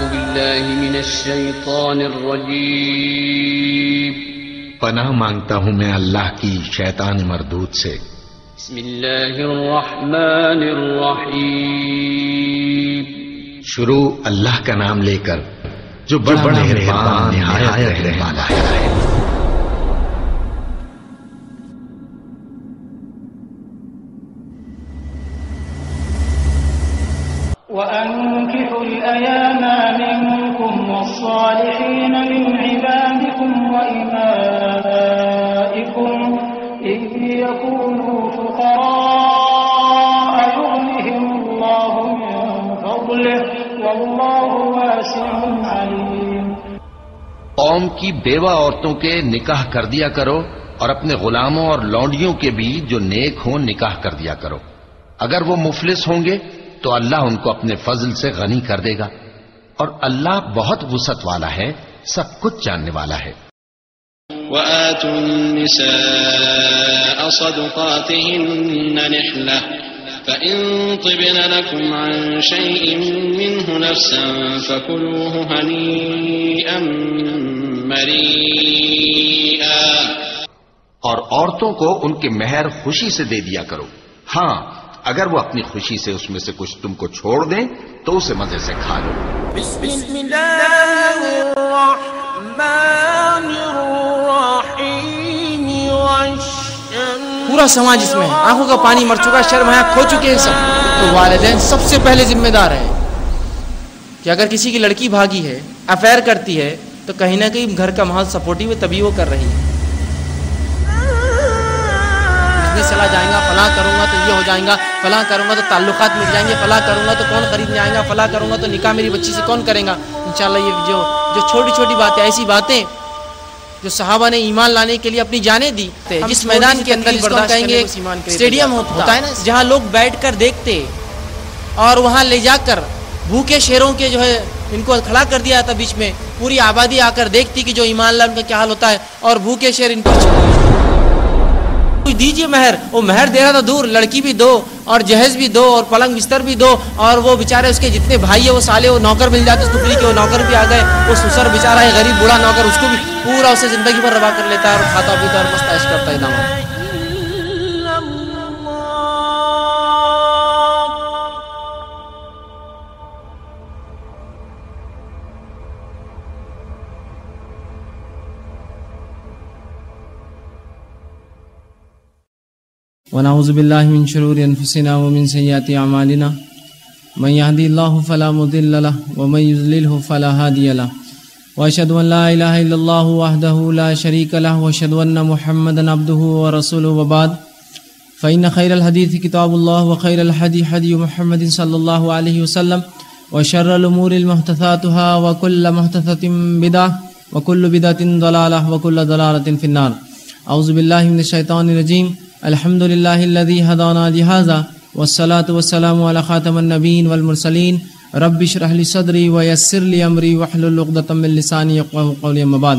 أعوذ بالله من الشيطان الرجيم. پناہ مانگتا ہوں میں اللہ کی شیطان مردود سے۔ بسم الله الرحمن الرحيم شروع اللہ کا نام لے کر جو بڑا مہربان نہایت والا ہے۔ کی بیوہ عورتوں کے نکاح کر دیا کرو اور اپنے غلاموں اور لونڈیوں کے بھی جو نیک ہوں نکاح کر دیا کرو۔ اگر وہ مفلس ہوں گے تو اللہ ان کو اپنے فضل سے غنی کر دے گا۔ اور اللہ بہت وسعت والا ہے، سب کچھ جاننے والا ہے۔ وآتوا النساء صدقاتهن نحلة، فإن طبن لكم عن شيء منه نفسا فكلوه هنيئا مريئا اور عورتوں کو ان کے مہر خوشی سے دے دیا کرو۔ ہاں اگر وہ اپنی خوشی سے اس میں سے کچھ تم کو چھوڑ دیں تو اسے مزے سے کھا لو۔ بسم الله الرحمن والشمس پورا سماج اس میں ہے آنکھوں کا پانی مر چکا شرم حیا کھو چکے ہیں سب۔ تو والدین سب سے پہلے ذمہ دار ہیں کہ اگر کسی کی لڑکی بھاگی ہے افیئر کرتی ہے تو کہیں نہ کہیں گھر کا ماحول سپورٹیو ہے تبھی وہ کر رہی ہے۔ چلا جائیں گا فلاں کروں گا تو یہ ہو جائیں گا فلاں کروں گا تو تعلقات مل جائیں گے فلاں کروں گا تو کون خریدنے آئیں گا فلاں کروں گا تو نکاح میری بچی سے کون کرے گا۔ انشاءاللہ یہ جو جو چھوٹی چھوٹی باتیں ایسی باتیں جو صحابہ نے ایمان لانے کے لیے اپنی جانیں دی جس میدان کے اندر کہیں گے اسٹیڈیم ہوتا۔ ہے نا جہاں لوگ بیٹھ کر دیکھتے اور وہاں لے جا کر بھوکے شیروں کے جو ہے ان کو کھڑا کر دیا تھا بیچ میں، پوری آبادی آ کر دیکھتی کہ جو ایمان لا ان کا کیا حال ہوتا ہے، اور بھوکے شیر ان کو دیجیے مہر، وہ مہر دے رہا تھا دور، لڑکی بھی دو، اور جہیز بھی دو، اور پلنگ بستر بھی دو، اور وہ بیچارے اس کے جتنے بھائی ہے وہ سالے، وہ نوکر مل جاتے اس ٹکڑی کے، وہ نوکر بھی آ گئے۔ وہ سسر بیچارہ ہے، غریب، بوڑھا نوکر، اس کو بھی پورا اسے زندگی بھر روا کر لیتا ہے اور کھاتا پیتا اور مست کرتا ہے داماد ونعوذ بالله من شرور أنفسنا ومن سيئات أعمالنا من يهدي الله فلا مضل له ومن يضلله فلا هادي له. وأشهد أن لا إله إلا الله وحده لا شريك له وأشهد أن محمدا عبده ورسوله وبعد. فإن خير الحديث كتاب الله وخير الحدي حدي محمد صلى الله عليه وسلم وشر الأمور المحدثاتها وكل محدثة بدعة وكل بدعة ضلالة وكل ضلالة في النار. أعوذ بالله من الشيطان الرجيم. الحمد لله الذي هدانا لهذا والصلاة والسلام على خاتم النبيين والمرسلين رب اشرح لي صدري ويسر لي أمري واحلل عقدة من لساني يفقهوا قولي أما بعد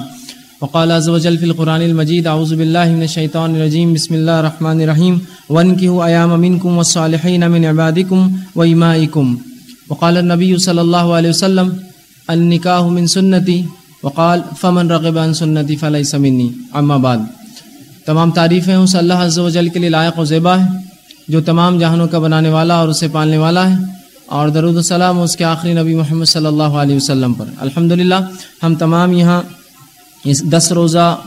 وقال عز وجل في القرآن المجيد أعوذ بالله من الشيطان الرجيم بسم الله الرحمن الرحيم وانكحوا أيام منكم والصالحين من عبادكم وإمائكم وقال النبي صلى الله عليه وسلم النكاح من سنتي وقال فمن رغب عن سنتي فليس مني أما بعد تمام تعریفیں اس اللہ عز و جل کے لیے لائق و زیبا ہے، جو تمام جہانوں کا بنانے والا اور اسے پالنے والا ہے۔ اور درود السلام اس کے آخری نبی محمد صلی اللہ علیہ وسلم پر۔ الحمدللہ، ہم تمام یہاں اس دس روزہ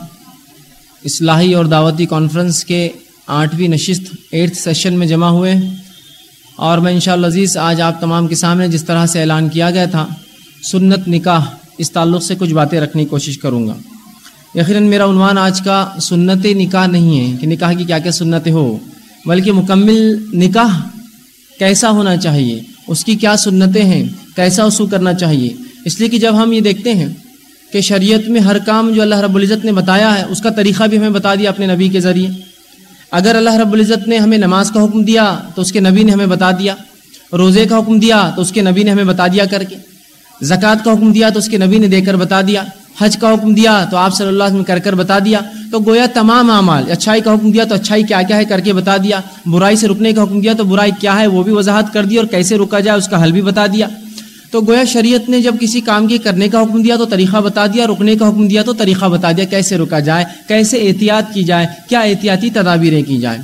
اصلاحی اور دعوتی کانفرنس کے آٹھویں نشست، ایٹھ سیشن میں جمع ہوئے ہیں۔ اور میں انشاءاللہ عزیز، آج آپ تمام کے سامنے جس طرح سے اعلان کیا گیا تھا، سنت نکاح، اس تعلق سے کچھ باتیں رکھنے کی کوشش کروں گا۔ یقیناً میرا عنوان آج کا سنت نکاح نہیں ہے کہ نکاح کی کیا کیا سنتیں ہو بلکہ مکمل نکاح کیسا ہونا چاہیے، اس کی کیا سنتیں ہیں، کیسا اسو کرنا چاہیے۔ اس لیے کہ جب ہم یہ دیکھتے ہیں کہ شریعت میں ہر کام جو اللہ رب العزت نے بتایا ہے، اس کا طریقہ بھی ہمیں بتا دیا اپنے نبی کے ذریعے۔ اگر اللہ رب العزت نے ہمیں نماز کا حکم دیا تو اس کے نبی نے ہمیں بتا دیا، روزے کا حکم دیا تو اس کے نبی نے ہمیں بتا دیا کر کے۔ زکوٰۃ کا حکم دیا تو اس کے نبی نے دے کر بتا دیا۔ حج کا حکم دیا تو آپ صلی اللہ علیہ وسلم کر کر بتا دیا تو گویا تمام اعمال، اچھائی کا حکم دیا تو اچھائی کیا کیا ہے کر کے بتا دیا، برائی سے رکنے کا حکم دیا تو برائی کیا ہے وہ بھی وضاحت کر دی اور کیسے رکا جائے اس کا حل بھی بتا دیا۔ تو گویا شریعت نے جب کسی کام کے کرنے کا حکم دیا تو طریقہ بتا دیا، رکنے کا حکم دیا تو طریقہ بتا دیا کیسے رکا جائے، کیسے احتیاط کی جائے، کیا احتیاطی تدابیریں کی جائیں۔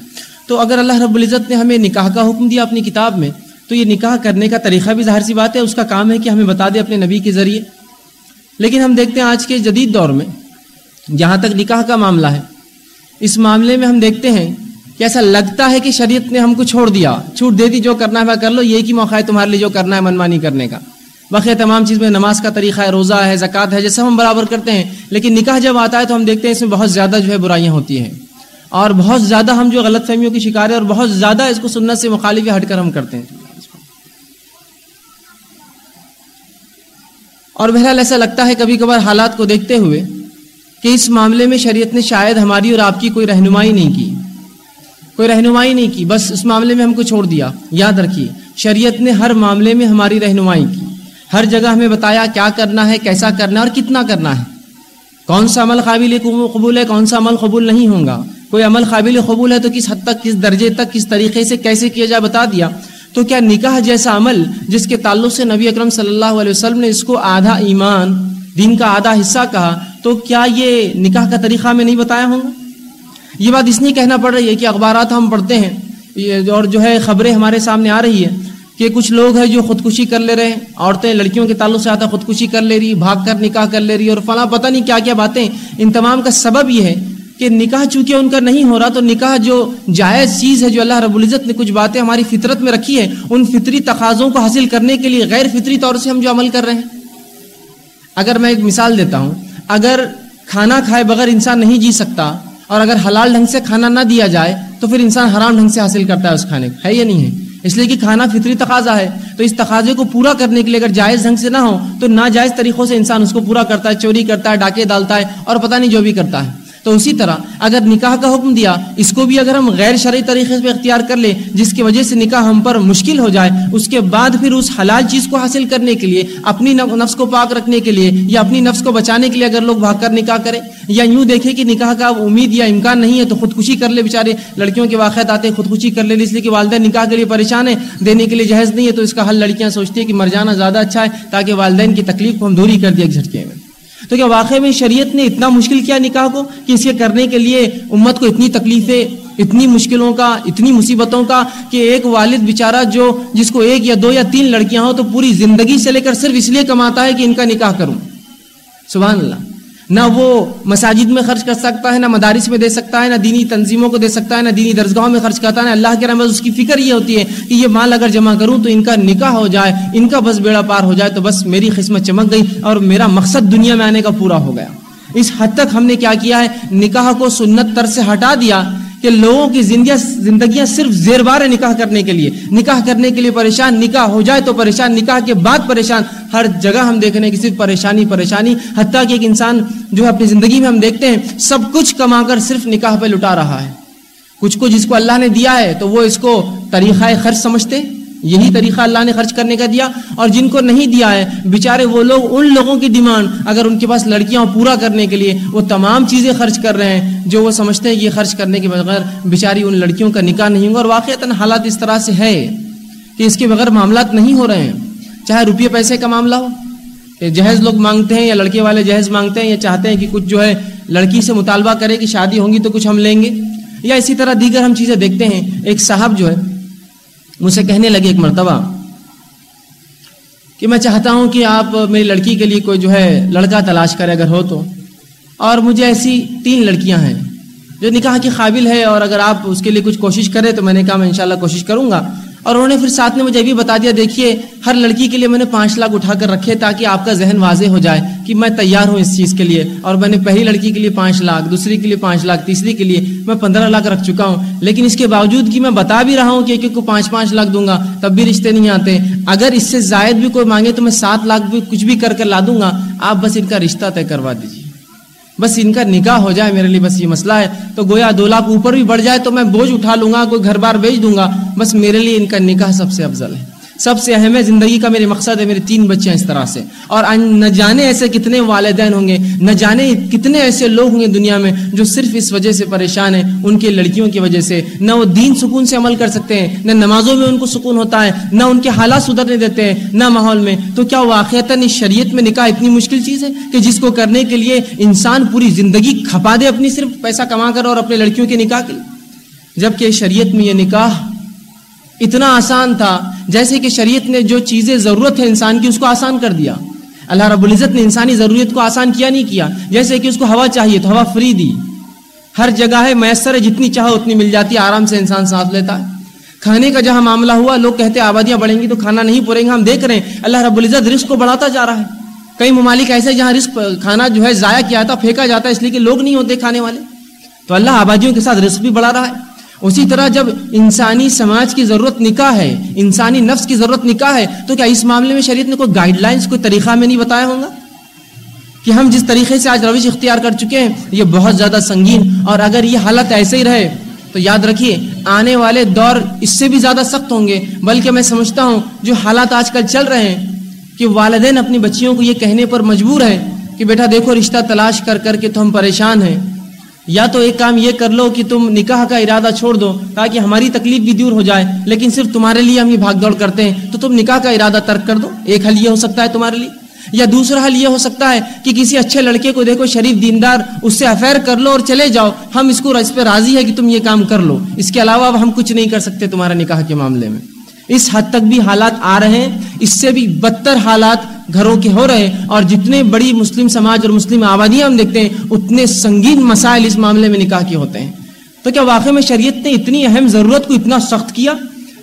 تو اگر اللہ رب العزت نے ہمیں نکاح کا حکم دیا اپنی کتاب میں تو یہ نکاح کرنے کا طریقہ بھی ظاہر سی بات ہے، اس کا کام ہے کہ ہمیں بتا دے اپنے نبی کے ذریعے۔ لیکن ہم دیکھتے ہیں آج کے جدید دور میں جہاں تک نکاح کا معاملہ ہے، اس معاملے میں ہم دیکھتے ہیں کہ ایسا لگتا ہے کہ شریعت نے ہم کو چھوڑ دیا، چھوٹ دے دی، جو کرنا ہے وہ کر لو یہ کی موقع ہے تمہارے لیے جو کرنا ہے منمانی کرنے کا۔ باقی تمام چیز میں نماز کا طریقہ ہے، روزہ ہے، زکوٰۃ ہے، جیسے ہم برابر کرتے ہیں، لیکن نکاح جب آتا ہے تو ہم دیکھتے ہیں اس میں بہت زیادہ جو ہے برائیاں ہوتی ہیں۔ اور بہت زیادہ ہم جو غلط فہمیوں کی شکار ہے اور بہت زیادہ اس کو سنت سے مخالف ہٹ کر ہم کرتے ہیں۔ اور بہرحال ایسا لگتا ہے کبھی کبھار حالات کو دیکھتے ہوئے کہ اس معاملے میں شریعت نے شاید ہماری اور آپ کی کوئی رہنمائی نہیں کی۔ کوئی رہنمائی نہیں کی۔ بس اس معاملے میں ہم کو چھوڑ دیا۔ یاد رکھیے، شریعت نے ہر معاملے میں ہماری رہنمائی کی۔ ہر جگہ ہمیں بتایا کیا کرنا ہے، کیسا کرنا ہے اور کتنا کرنا ہے۔ کون سا عمل قابل قبول ہے، کون سا عمل قبول نہیں ہوگا کوئی عمل قابل قبول ہے تو کس حد تک، کس درجے تک، کس طریقے سے، کیسے کیا جائے بتا دیا۔ تو کیا نکاح جیسا عمل جس کے تعلق سے نبی اکرم صلی اللہ علیہ وسلم نے اس کو آدھا ایمان، دین کا آدھا حصہ کہا، تو کیا یہ نکاح کا طریقہ میں نہیں بتایا ہوں؟ گا یہ بات اس لیے کہنا پڑ رہی ہے کہ اخبارات ہم پڑھتے ہیں۔ اور جو ہے خبریں ہمارے سامنے آ رہی ہے کہ کچھ لوگ ہیں جو خودکشی کر لے رہے ہیں، عورتیں، لڑکیوں کے تعلق سے آتا خودکشی کر لے رہی، بھاگ کر نکاح کر لے رہی اور فلاں پتہ نہیں کیا کیا باتیں۔ ان تمام کا سبب یہ ہے کہ نکاح چونکہ ان کا نہیں ہو رہا تو نکاح جو جائز چیز ہے جو اللہ رب العزت نے کچھ باتیں ہماری فطرت میں رکھی ہے ان فطری تقاضوں کو حاصل کرنے کے لیے غیر فطری طور سے ہم جو عمل کر رہے ہیں۔ اگر میں ایک مثال دیتا ہوں، اگر کھانا کھائے بغیر انسان نہیں جی سکتا اور اگر حلال ڈھنگ سے کھانا نہ دیا جائے تو پھر انسان حرام ڈھنگ سے حاصل کرتا ہے اس کھانے کو، ہے یا نہیں ہے؟ اس لیے کہ کھانا فطری تقاضا ہے۔ تو اس تقاضے کو پورا کرنے کے لیے اگر جائز ڈھنگ سے نہ ہو تو ناجائز طریقوں سے انسان اس کو پورا کرتا ہے، چوری کرتا ہے، ڈاکے ڈالتا ہے اور پتہ نہیں جو بھی کرتا ہے۔ تو اسی طرح اگر نکاح کا حکم دیا، اس کو بھی اگر ہم غیر شرعی طریقے سے اختیار کر لیں، جس کی وجہ سے نکاح ہم پر مشکل ہو جائے، اس کے بعد پھر اس حلال چیز کو حاصل کرنے کے لیے، اپنی نفس کو پاک رکھنے کے لیے، یا اپنی نفس کو بچانے کے لیے اگر لوگ بھاگ کر نکاح کریں، یا یوں دیکھیں کہ نکاح کا امید یا امکان نہیں ہے، تو خودکشی کر لے بیچارے۔ لڑکیوں کے واقعات آتے ہیں، خودکشی کر لے، اس لیے کہ والدین نکاح کے لیے پریشان ہے دینے کے لیے جہیز نہیں ہے، تو اس کا حل لڑکیاں سوچتی ہیں کہ مر جانا زیادہ اچھا ہے، تاکہ والدین کی تکلیف کو ہم دوری کر دیا جھٹکے میں۔ تو کیا واقعی میں شریعت نے اتنا مشکل کیا نکاح کو کہ اس کے کرنے کے لیے امت کو اتنی تکلیفیں، اتنی مشکلوں کا، اتنی مصیبتوں کا کہ ایک والد بیچارہ جو، جس کو ایک یا دو یا تین لڑکیاں ہوں تو پوری زندگی سے لے کر صرف اس لیے کماتا ہے کہ ان کا نکاح کروں۔ سبحان اللہ۔ نہ وہ مساجد میں خرچ کر سکتا ہے، نہ مدارس میں دے سکتا ہے، نہ دینی تنظیموں کو دے سکتا ہے، نہ دینی درسگاہوں میں خرچ کرتا ہے، نہ اللہ کے رحمت اس کی فکر یہ ہوتی ہے کہ یہ مال اگر جمع کروں تو ان کا نکاح ہو جائے، ان کا بس بیڑا پار ہو جائے تو بس میری قسمت چمک گئی اور میرا مقصد دنیا میں آنے کا پورا ہو گیا۔ اس حد تک ہم نے کیا کیا ہے؟ نکاح کو سنت تر سے ہٹا دیا۔ کہ لوگوں کی زندگیاں زندگیاں صرف زیر بار نکاح کرنے کے لیے۔ نکاح کرنے کے لیے پریشان، نکاح ہو جائے تو پریشان، نکاح کے بعد پریشان۔ ہر جگہ ہم دیکھ رہے ہیں کہ صرف پریشانی پریشانی۔ حتیٰ کہ ایک انسان جو ہے اپنی زندگی میں ہم دیکھتے ہیں، سب کچھ کما کر صرف نکاح پہ لٹا رہا ہے۔ کچھ کو جس کو اللہ نے دیا ہے، تو وہ اس کو طریقہ خرچ سمجھتے؟ یہی طریقہ اللہ نے خرچ کرنے کا دیا اور جن کو نہیں دیا ہے، بیچارے وہ لوگ، ان لوگوں کی ڈیمانڈ، اگر ان کے پاس لڑکیاں پورا کرنے کے لیے وہ تمام چیزیں خرچ کر رہے ہیں، جو وہ سمجھتے ہیں کہ یہ خرچ کرنے کے بغیر بیچاری ان لڑکیوں کا نکاح نہیں ہوگا۔ اور واقعات حالات اس طرح سے ہے کہ اس کے بغیر معاملات نہیں ہو رہے ہیں۔ چاہے روپیے پیسے کا معاملہ ہو جہیز لوگ مانگتے ہیں یا لڑکے والے جہیز مانگتے ہیں یا چاہتے ہیں کہ کچھ جو ہے لڑکی سے مطالبہ کرے کہ شادی ہوں گی تو کچھ ہم لیں گے۔ یا اسی طرح دیگر ہم چیزیں دیکھتے ہیں، ایک صاحب جو ہے مجھ سے کہنے لگے ایک مرتبہ کہ میں چاہتا ہوں کہ آپ میری لڑکی کے لیے کوئی جو ہے لڑکا تلاش کرے اگر ہو تو۔ اور مجھے ایسی تین لڑکیاں ہیں جو نکاح کے قابل ہے اور اگر آپ اس کے لیے کچھ کوشش کریں تو میں نے کہا میں انشاءاللہ کوشش کروں گا۔ اور انہوں نے پھر ساتھ میں مجھے بھی بتا دیا، دیکھیے، ہر لڑکی کے لیے میں نے پانچ لاکھ اٹھا کر رکھے تاکہ آپ کا ذہن واضح ہو جائے کہ میں تیار ہوں اس چیز کے لیے۔ اور میں نے پہلی لڑکی کے لیے پانچ لاکھ، دوسری کے لیے پانچ لاکھ، تیسری کے لیے میں پندرہ لاکھ رکھ چکا ہوں۔ لیکن اس کے باوجود کہ میں بتا بھی رہا ہوں کہ ایک کو پانچ پانچ لاکھ دوں گا، تب بھی رشتے نہیں آتے۔ اگر اس سے زائد بھی کوئی مانگے تو میں سات لاکھ بھی کچھ بھی کر کے لا دوں گا۔ آپ بس ان کا رشتہ طے کروا دیجیے بس ان کا نکاح ہو جائے، میرے لیے بس یہ مسئلہ ہے۔ تو گویا دو لاکھ اوپر بھی بڑھ جائے تو میں بوجھ اٹھا لوں گا، کوئی گھر بار بیچ دوں گا۔ بس میرے لیے ان کا نکاح سب سے افضل ہے۔ سب سے اہم ہے زندگی کا میرے مقصد ہے میرے تین بچے ہیں اس طرح سے۔ اور نہ جانے ایسے کتنے والدین ہوں گے، نہ جانے کتنے ایسے لوگ ہوں گے دنیا میں جو صرف اس وجہ سے پریشان ہیں، ان کی لڑکیوں کی وجہ سے۔ نہ وہ دین سکون سے عمل کر سکتے ہیں، نہ نمازوں میں ان کو سکون ہوتا ہے، نہ ان کے حالات سدھرنے دیتے ہیں، نہ ماحول میں۔ تو کیا واقعتاً اس شریعت میں نکاح اتنی مشکل چیز ہے کہ جس کو کرنے کے لیے انسان پوری زندگی کھپا دے اپنی صرف پیسہ کما کر اور اپنے لڑکیوں کے نکاح کے لیے؟ جبکہ شریعت میں یہ نکاح اتنا آسان تھا جیسے کہ شریعت نے جو چیزیں ضرورت ہے انسان کی، اس کو آسان کر دیا۔ اللہ رب العزت نے انسانی ضرورت کو آسان کیا، نہیں کیا۔ جیسے کہ اس کو ہوا چاہیے تو ہوا فری دی۔ ہر جگہ ہے، میسر ہے، جتنی چاہو اتنی مل جاتی ہے، آرام سے انسان سانس لیتا ہے۔ کھانے کا جہاں معاملہ ہوا، لوگ کہتے ہیں آبادیاں بڑھیں گی تو کھانا نہیں پوریں گا ہم دیکھ رہے ہیں، اللہ رب العزت رزق کو بڑھاتا جا رہا ہے۔ کئی ممالک ایسے جہاں رزق، کھانا جو ہے، ضائع کیا جاتا پھینکا جاتا ہے، اس لیے کہ لوگ نہیں ہوتے کھانے والے۔ تو اللہ آبادیوں کے ساتھ رزق بھی بڑھا رہا ہے۔ اسی طرح جب انسانی سماج کی ضرورت نکاح ہے، انسانی نفس کی ضرورت نکاح ہے، تو کیا اس معاملے میں شریعت نے کوئی گائیڈ لائنس کوئی طریقہ میں نہیں بتایا ہوگا؟ کہ ہم جس طریقے سے آج روش اختیار کر چکے ہیں، یہ بہت زیادہ سنگین اور اگر یہ حالت ایسے ہی رہے، تو یاد رکھیے، آنے والے دور اس سے بھی زیادہ سخت ہوں گے۔ بلکہ میں سمجھتا ہوں، جو حالات آج کل چل رہے ہیں، کہ والدین اپنی بچیوں کو یہ کہنے پر مجبور ہیں کہ بیٹا دیکھو، رشتہ تلاش کر کر کے تو ہم پریشان ہیں۔ یا تو ایک کام یہ کر لو کہ تم نکاح کا ارادہ چھوڑ دو تاکہ ہماری تکلیف بھی دور ہو جائے، لیکن صرف تمہارے لیے ہم یہ بھاگ دوڑ کرتے ہیں، تو تم نکاح کا ارادہ ترک کر دو۔ ایک حل یہ ہو سکتا ہے تمہارے لیے۔ یا دوسرا حل یہ ہو سکتا ہے کہ کسی اچھے لڑکے کو دیکھو، شریف دیندار، اس سے افیئر کر لو اور چلے جاؤ۔ ہم اس کو اس پہ راضی ہے کہ تم یہ کام کر لو۔ اس کے علاوہ اب ہم کچھ نہیں کر سکتے تمہارے نکاح کے معاملے میں۔ اس حد تک بھی حالات آ رہے ہیں، اس سے بھی بدتر حالات گھروں کے ہو رہے ہیں۔ اور جتنے بڑی مسلم سماج اور مسلم آبادیاں ہم دیکھتے ہیں، اتنے سنگین مسائل اس معاملے میں نکاح کے ہوتے ہیں۔ تو کیا واقعی میں شریعت نے اتنی اہم ضرورت کو اتنا سخت کیا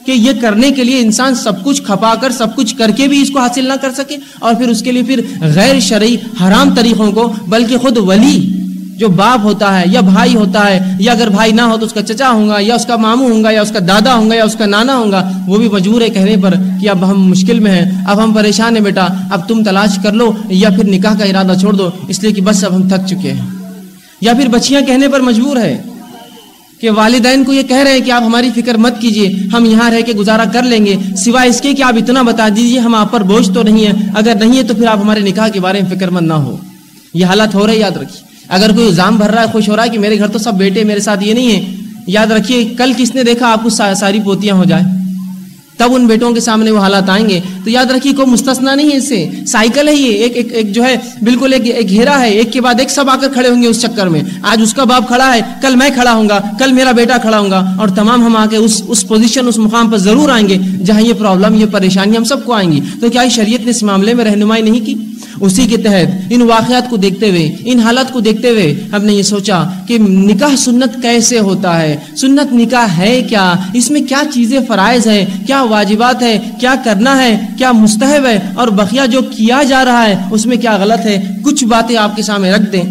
کہ یہ کرنے کے لیے انسان سب کچھ کھپا کر، سب کچھ کر کے بھی اس کو حاصل نہ کر سکے؟ اور پھر اس کے لیے پھر غیر شرعی حرام طریقوں کو، بلکہ خود ولی جو باپ ہوتا ہے یا بھائی ہوتا ہے، یا اگر بھائی نہ ہو تو اس کا چچا ہوگا یا اس کا ماموں ہوگا یا اس کا دادا ہوگا یا اس کا نانا ہوگا وہ بھی مجبور ہے کہنے پر کہ اب ہم مشکل میں ہیں، اب ہم پریشان ہیں بیٹا، اب تم تلاش کر لو، یا پھر نکاح کا ارادہ چھوڑ دو، اس لیے کہ بس اب ہم تھک چکے ہیں۔ یا پھر بچیاں کہنے پر مجبور ہے کہ والدین کو یہ کہہ رہے ہیں کہ آپ ہماری فکر مت کیجیے ہم یہاں رہ کے گزارا کر لیں گے، سوائے اس کے کہ آپ اتنا بتا دیجیے ہم آپ پر بوجھ تو نہیں ہے اگر نہیں ہے تو پھر آپ ہمارے نکاح کے بارے میں فکر مند نہ ہو۔ یہ حالت ہو رہے یاد رکھیے۔ اگر کوئی الزام بھر رہا ہے خوش ہو رہا ہے کہ میرے گھر تو سب بیٹے میرے ساتھ یہ نہیں ہے یاد رکھیے کل کس نے دیکھا آپ کو ساری پوتیاں ہو جائے؟ تب ان بیٹوں کے سامنے وہ حالات آئیں گے۔ تو یاد رکھیے کوئی مستثنا نہیں ہے اس سے۔ سائیکل ہے یہ ایک ایک, ایک جو ہے بالکل ایک ایک گھیرا ہے۔ ایک کے بعد ایک سب آ کر کھڑے ہوں گے اس چکر میں۔ آج اس کا باپ کھڑا ہے کل میں کھڑا ہوں گا کل میرا بیٹا کھڑا ہوں گا۔ اور تمام ہم آ کے اس اس پوزیشن اس مقام پر ضرور آئیں گے جہاں یہ پرابلم یہ پریشانی ہم سب کو آئیں گی۔ تو کیا شریعت نے اس معاملے میں رہنمائی نہیں کی؟ اسی کے تحت ان واقعات کو دیکھتے ہوئے، ان حالات کو دیکھتے ہوئے ہم نے یہ سوچا کہ نکاح سنت کیسے ہوتا ہے؟ سنت نکاح ہے کیا؟ اس میں کیا چیزیں فرائض ہے کیا واجبات ہے کیا کرنا ہے؟ کیا مستحب ہے؟ اور بقیہ جو کیا جا رہا ہے، اس میں کیا غلط ہے؟ کچھ باتیں آپ کے سامنے رکھ دیں۔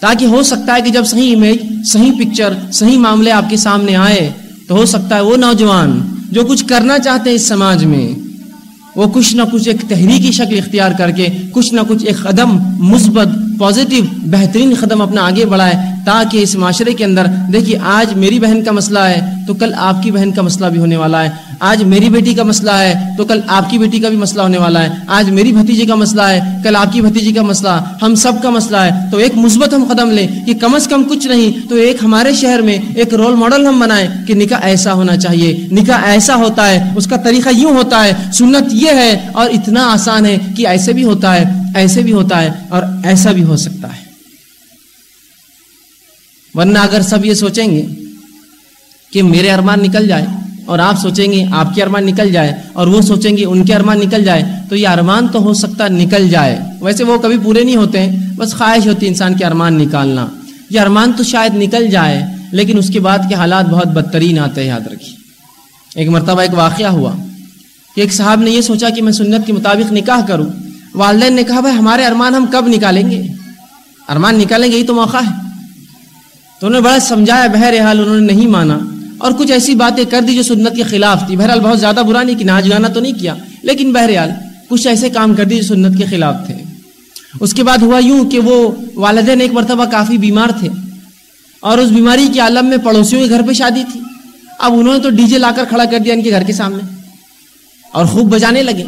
تاکہ ہو سکتا ہے کہ جب صحیح امیج صحیح پکچر صحیح معاملے آپ کے سامنے آئے، تو ہو سکتا ہے وہ نوجوان جو کچھ کرنا چاہتے ہیں اس سماج میں وہ کچھ نہ کچھ ایک تحریکی شکل اختیار کر کے کچھ نہ کچھ ایک قدم مثبت پازیٹیو بہترین قدم اپنا آگے بڑھائے تاکہ اس معاشرے کے اندر، دیکھیے، آج میری بہن کا مسئلہ ہے تو کل آپ کی بہن کا مسئلہ بھی ہونے والا ہے۔ آج میری بیٹی کا مسئلہ ہے تو کل آپ کی بیٹی کا بھی مسئلہ ہونے والا ہے۔ آج میری بھتیجی کا مسئلہ ہے، کل آپ کی بھتیجی کا مسئلہ۔ ہم سب کا مسئلہ ہے۔ تو ایک مثبت ہم قدم لیں کہ کم از کم کچھ نہیں، تو ایک ہمارے شہر میں ایک رول ماڈل ہم بنائیں کہ نکاح ایسا ہونا چاہیے۔ نکاح ایسا ہوتا ہے، اس کا طریقہ یوں ہوتا ہے، سنت یہ ہے اور اتنا آسان ہے کہ ایسے بھی ہوتا ہے۔ ایسے بھی ہوتا ہے اور ایسا بھی ہو سکتا ہے۔ ورنہ اگر سب یہ سوچیں گے کہ میرے ارمان نکل جائے اور آپ سوچیں گے آپ کے ارمان نکل جائے اور وہ سوچیں گے ان کے ارمان نکل جائے تو یہ ارمان تو ہو سکتا ہے نکل جائے۔ ویسے وہ کبھی پورے نہیں ہوتے ہیں، بس خواہش ہوتی ہے انسان کے ارمان نکالنا۔ یہ ارمان تو شاید نکل جائے، لیکن اس کے بعد کے حالات بہت بدترین آتے ہیں، یاد رکھیے۔ ایک مرتبہ ایک واقعہ ہوا کہ ایک صاحب نے یہ سوچا کہ میں سنت کے مطابق نکاح کروں۔ والدین نے کہا، بھائی، ہمارے ارمان ہم کب نکالیں گے؟ ارمان نکالیں گے، یہی تو موقع ہے۔ تو انہوں نے بڑا سمجھایا، بہرحال انہوں نے نہیں مانا۔ اور کچھ ایسی باتیں کر دی جو سنت کے خلاف تھی۔ بہرحال بہت زیادہ برا نہیں کہ ناچ گانا تو نہیں کیا، لیکن بہرحال کچھ ایسے کام کر دی جو سنت کے خلاف تھے۔ اس کے بعد ہوا یوں کہ وہ والدین ایک مرتبہ کافی بیمار تھے اور اس بیماری کے عالم میں پڑوسیوں کے گھر پہ شادی تھی۔ اب انہوں نے تو ڈی جے لا کر کھڑا کر دیا ان کے گھر کے سامنے اور خوب بجانے لگے۔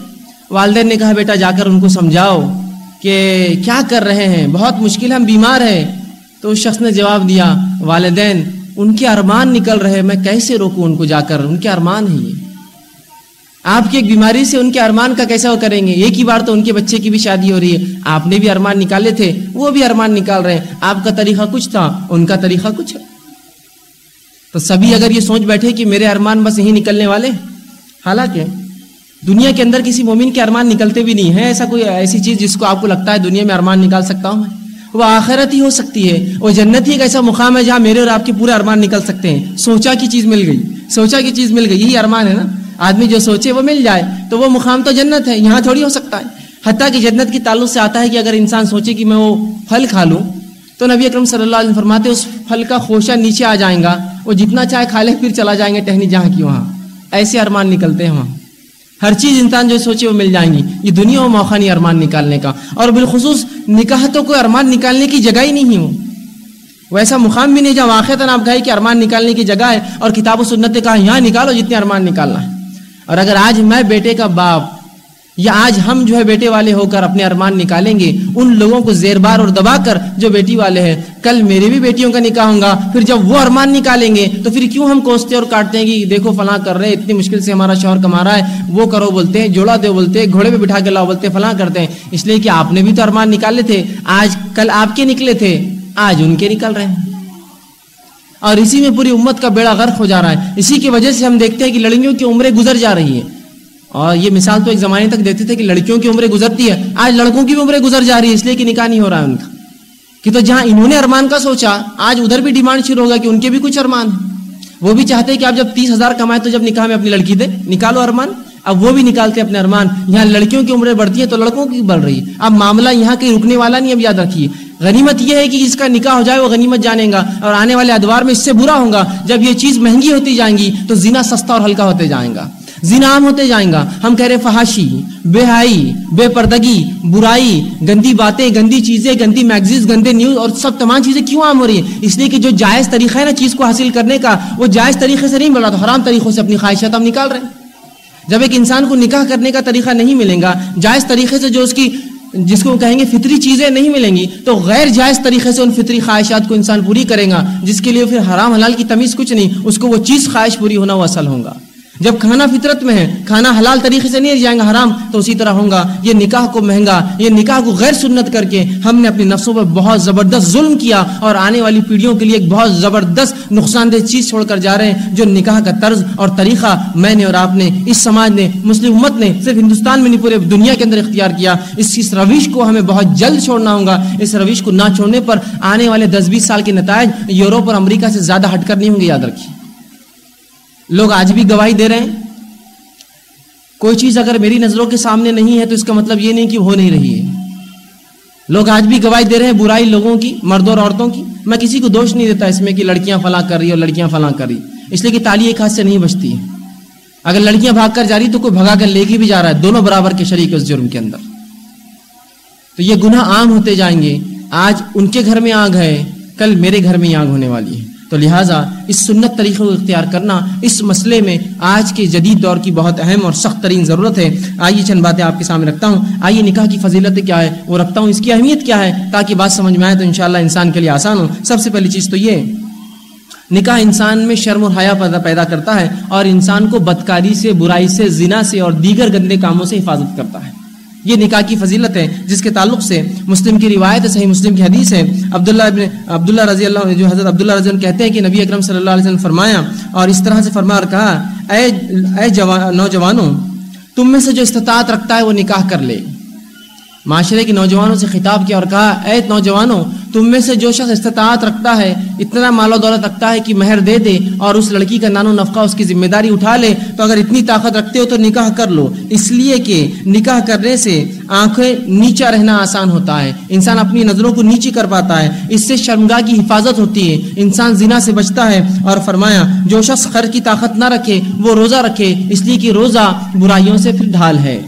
والدین نے کہا، بیٹا، جا کر ان کو سمجھاؤ کہ کیا کر رہے ہیں، بہت مشکل ہم بیمار ہیں. تو اس شخص نے جواب دیا، والدین، ان کے ارمان نکل رہے میں کیسے روکوں ان کو جا کر؟ ان کے ارمان ہیں یہ۔ آپ کی ایک بیماری سے ان کے ارمان کا کیسا وہ کریں گے؟ ایک ہی بار تو ان کے بچے کی بھی شادی ہو رہی ہے۔ آپ نے بھی ارمان نکالے تھے، وہ بھی ارمان نکال رہے ہیں۔ آپ کا طریقہ کچھ تھا، ان کا طریقہ کچھ ہے۔ تو سبھی اگر یہ سوچ بیٹھے کہ میرے ارمان بس یہی نکلنے والے حالانکہ دنیا کے اندر کسی مومن کے ارمان نکلتے بھی نہیں ہے ایسا کوئی ایسی چیز جس کو آپ کو لگتا ہے دنیا میں ارمان نکال سکتا ہوں میں؟ وہ آخرت ہی ہو سکتی ہے۔ وہ جنت ہی ایک ایسا مقام ہے جہاں میرے اور آپ کے پورے ارمان نکل سکتے ہیں۔ سوچا کی چیز مل گئی۔ سوچا کی چیز مل گئی۔ یہی ارمان ہے نا۔ آدمی جو سوچے وہ مل جائے۔ تو وہ مقام تو جنت ہے۔ یہاں تھوڑی ہو سکتا ہے۔ حتیٰ کہ جنت کی تعلق سے آتا ہے کہ اگر انسان سوچے کہ میں وہ پھل کھا لوں، تو نبی اکرم صلی اللہ علیہ وسلم فرماتے اس پھل کا خوشہ نیچے آ جائیں گا۔ وہ جتنا چاہے کھا لے، پھر چلا جائیں گے ٹہنی جہاں کی وہاں۔ ایسے ارمان نکلتے ہیں وہاں۔ ہر چیز انسان جو سوچے وہ مل جائیں گی۔ یہ دنیا و موقع نہیں ارمان نکالنے کا۔ اور بالخصوص نکاح تو کوئی ارمان نکالنے کی جگہ ہی نہیں ہو ویسا مقام بھی نہیں جہاں واقع آپ گئے کہ ارمان نکالنے کی جگہ ہے اور کتاب و سنت نے کہا یہاں نکالو جتنے ارمان نکالنا ہے۔ اور اگر آج میں بیٹے کا باپ یا آج ہم جو ہے بیٹے والے ہو کر اپنے ارمان نکالیں گے، ان لوگوں کو زیر بار اور دبا کر جو بیٹی والے ہیں، کل میرے بھی بیٹیوں کا نکاح ہوگا پھر جب وہ ارمان نکالیں گے تو پھر کیوں ہم کوستے اور کاٹتے ہیں کہ دیکھو فلاں کر رہے، اتنی مشکل سے ہمارا شوہر کما رہا ہے، وہ کرو بولتے ہیں، جوڑا دو بولتے ہیں، گھوڑے پہ بٹھا کے لاؤ بولتے ہیں، فلاں کرتے ہیں۔ اس لیے کہ آپ نے بھی تو ارمان نکالے تھے، آج کل آپ کے نکلے تھے، آج ان کے نکل رہے ہیں۔ اور اسی میں پوری امت کا بیڑا غرق ہو جا رہا ہے۔ اسی کی وجہ سے ہم دیکھتے ہیں کہ لڑکیوں کی عمریں گزر جا رہی ہیں۔ اور یہ مثال تو ایک زمانے تک دیتے تھے کہ لڑکیوں کی عمریں گزرتی ہے آج لڑکوں کی بھی عمریں گزر جا رہی ہے اس لیے کہ نکاح نہیں ہو رہا ہے ان کا۔ کہ تو جہاں انہوں نے ارمان کا سوچا، آج ادھر بھی ڈیمانڈ شروع ہوگا کہ ان کے بھی کچھ ارمان ہیں۔ وہ بھی چاہتے ہیں کہ آپ جب تیس ہزار کمائے تو جب نکاح میں اپنی لڑکی دے، نکالو ارمان۔ اب وہ بھی نکالتے اپنے ارمان۔ یہاں لڑکیوں کی عمریں بڑھتی ہیں تو لڑکوں کی بڑھ رہی ہے۔ اب معاملہ یہاں کہیں رکنے والا نہیں، اب یاد رکھیے۔ غنیمت یہ ہے کہ جس کا نکاح ہو جائے، وہ غنیمت جانے گا۔ اور آنے والے ادوار میں اس سے برا ہوگا۔ جب یہ چیز مہنگی ہوتی جائیں گی تو زنا سستا اور ہلکا ہوتے جائیں گا۔ زنا عام ہوتے جائیں گا۔ ہم کہہ رہے فحاشی، بے حائی بے پردگی، برائی، گندی باتیں، گندی چیزیں، گندی میگزیز گندے نیوز اور سب تمام چیزیں کیوں عام ہو رہی ہیں؟ اس لیے کہ جو جائز طریقہ ہے نا چیز کو حاصل کرنے کا، وہ جائز طریقے سے نہیں مل رہا تو حرام طریقوں سے اپنی خواہشات ہم نکال رہے ہیں۔ جب ایک انسان کو نکاح کرنے کا طریقہ نہیں ملے گا، جائز طریقے سے جو اس کی، جس کو کہیں گے فطری چیزیں نہیں ملیں گی، تو غیر جائز طریقے سے ان فطری خواہشات کو انسان پوری کرے گا، جس کے لیے پھر حرام حلال کی تمیز کچھ نہیں، اس کو وہ چیز خواہش پوری ہونا وہ اصل ہوگا۔ جب کھانا فطرت میں ہے، کھانا حلال طریقے سے نہیں جائیں گا، حرام، تو اسی طرح ہوگا یہ نکاح کو مہنگا، یہ نکاح کو غیر سنت کر کے ہم نے اپنی نفسوں پر بہت زبردست ظلم کیا اور آنے والی پیڑھیوں کے لیے ایک بہت زبردست نقصان دہ چیز چھوڑ کر جا رہے ہیں، جو نکاح کا طرز اور طریقہ میں نے اور آپ نے، اس سماج نے، مسلم امت نے صرف ہندوستان میں نہیں، پورے دنیا کے اندر اختیار کیا۔ اس اس رویش کو ہمیں بہت جلد چھوڑنا ہوگا۔ اس رویش کو نہ چھوڑنے پر آنے والے دس بیس سال کے نتائج یوروپ اور امریکہ سے زیادہ ہٹ کر نہیں ہوں گے، یاد رکھیے۔ لوگ آج بھی گواہی دے رہے ہیں۔ کوئی چیز اگر میری نظروں کے سامنے نہیں ہے تو اس کا مطلب یہ نہیں کہ ہو نہیں رہی ہے۔ لوگ آج بھی گواہی دے رہے ہیں برائی لوگوں کی، مردوں اور عورتوں کی۔ میں کسی کو دوش نہیں دیتا اس میں کہ لڑکیاں فلاں کر رہی اور لڑکیاں فلاں کر رہی۔ اس لیے کہ تالی ایک ہاتھ سے نہیں بچتی۔ ہے اگر لڑکیاں بھاگ کر جا رہی تو کوئی بھگا کر لے کے بھی جا رہا ہے، دونوں برابر کے شریک اس جرم کے اندر۔ تو یہ گناہ عام ہوتے جائیں گے۔ آج ان کے گھر میں آگ ہے، کل میرے گھر میں آگ ہونے والی ہے۔ تو لہٰذا اس سنت طریقے کو اختیار کرنا اس مسئلے میں آج کے جدید دور کی بہت اہم اور سخت ترین ضرورت ہے۔ آئیے چند باتیں آپ کے سامنے رکھتا ہوں۔ آئیے نکاح کی فضیلت کیا ہے وہ رکھتا ہوں۔ اس کی اہمیت کیا ہے تاکہ بات سمجھ میں آئے تو انشاءاللہ انسان کے لیے آسان ہو۔ سب سے پہلی چیز تو یہ، نکاح انسان میں شرم و حیا پیدا کرتا ہے اور انسان کو بدکاری سے، برائی سے، زنا سے اور دیگر گندے کاموں سے حفاظت کرتا ہے۔ یہ نکاح کی فضیلت ہے جس کے تعلق سے مسلم کی روایت ہے، صحیح مسلم کی حدیث ہے۔ عبداللہ ابن عبداللہ رضی اللہ جو حضرت عبداللہ رضی اللہ کہتے ہیں کہ نبی اکرم صلی اللہ علیہ وسلم فرمایا اور اس طرح سے فرما اور کہا، اے اے جوان نوجوانوں، تم میں سے جو استطاعت رکھتا ہے وہ نکاح کر لے۔ معاشرے کے نوجوانوں سے خطاب کیا اور کہا، اے نوجوانوں تم میں سے جو شخص استطاعت رکھتا ہے، اتنا مال و دولت رکھتا ہے کہ مہر دے دے اور اس لڑکی کا نانو نفقہ، اس کی ذمہ داری اٹھا لے۔ تو اگر اتنی طاقت رکھتے ہو تو نکاح کر لو۔ اس لیے کہ نکاح کرنے سے آنکھیں نیچا رہنا آسان ہوتا ہے۔ انسان اپنی نظروں کو نیچی کر پاتا ہے۔ اس سے شرمگاہ کی حفاظت ہوتی ہے۔ انسان زنا سے بچتا ہے اور فرمایا، جو شخص خر کی طاقت نہ رکھے، وہ روزہ رکھے۔ اس لیے کہ روزہ برائیوں سے پھر ڈھال ہے۔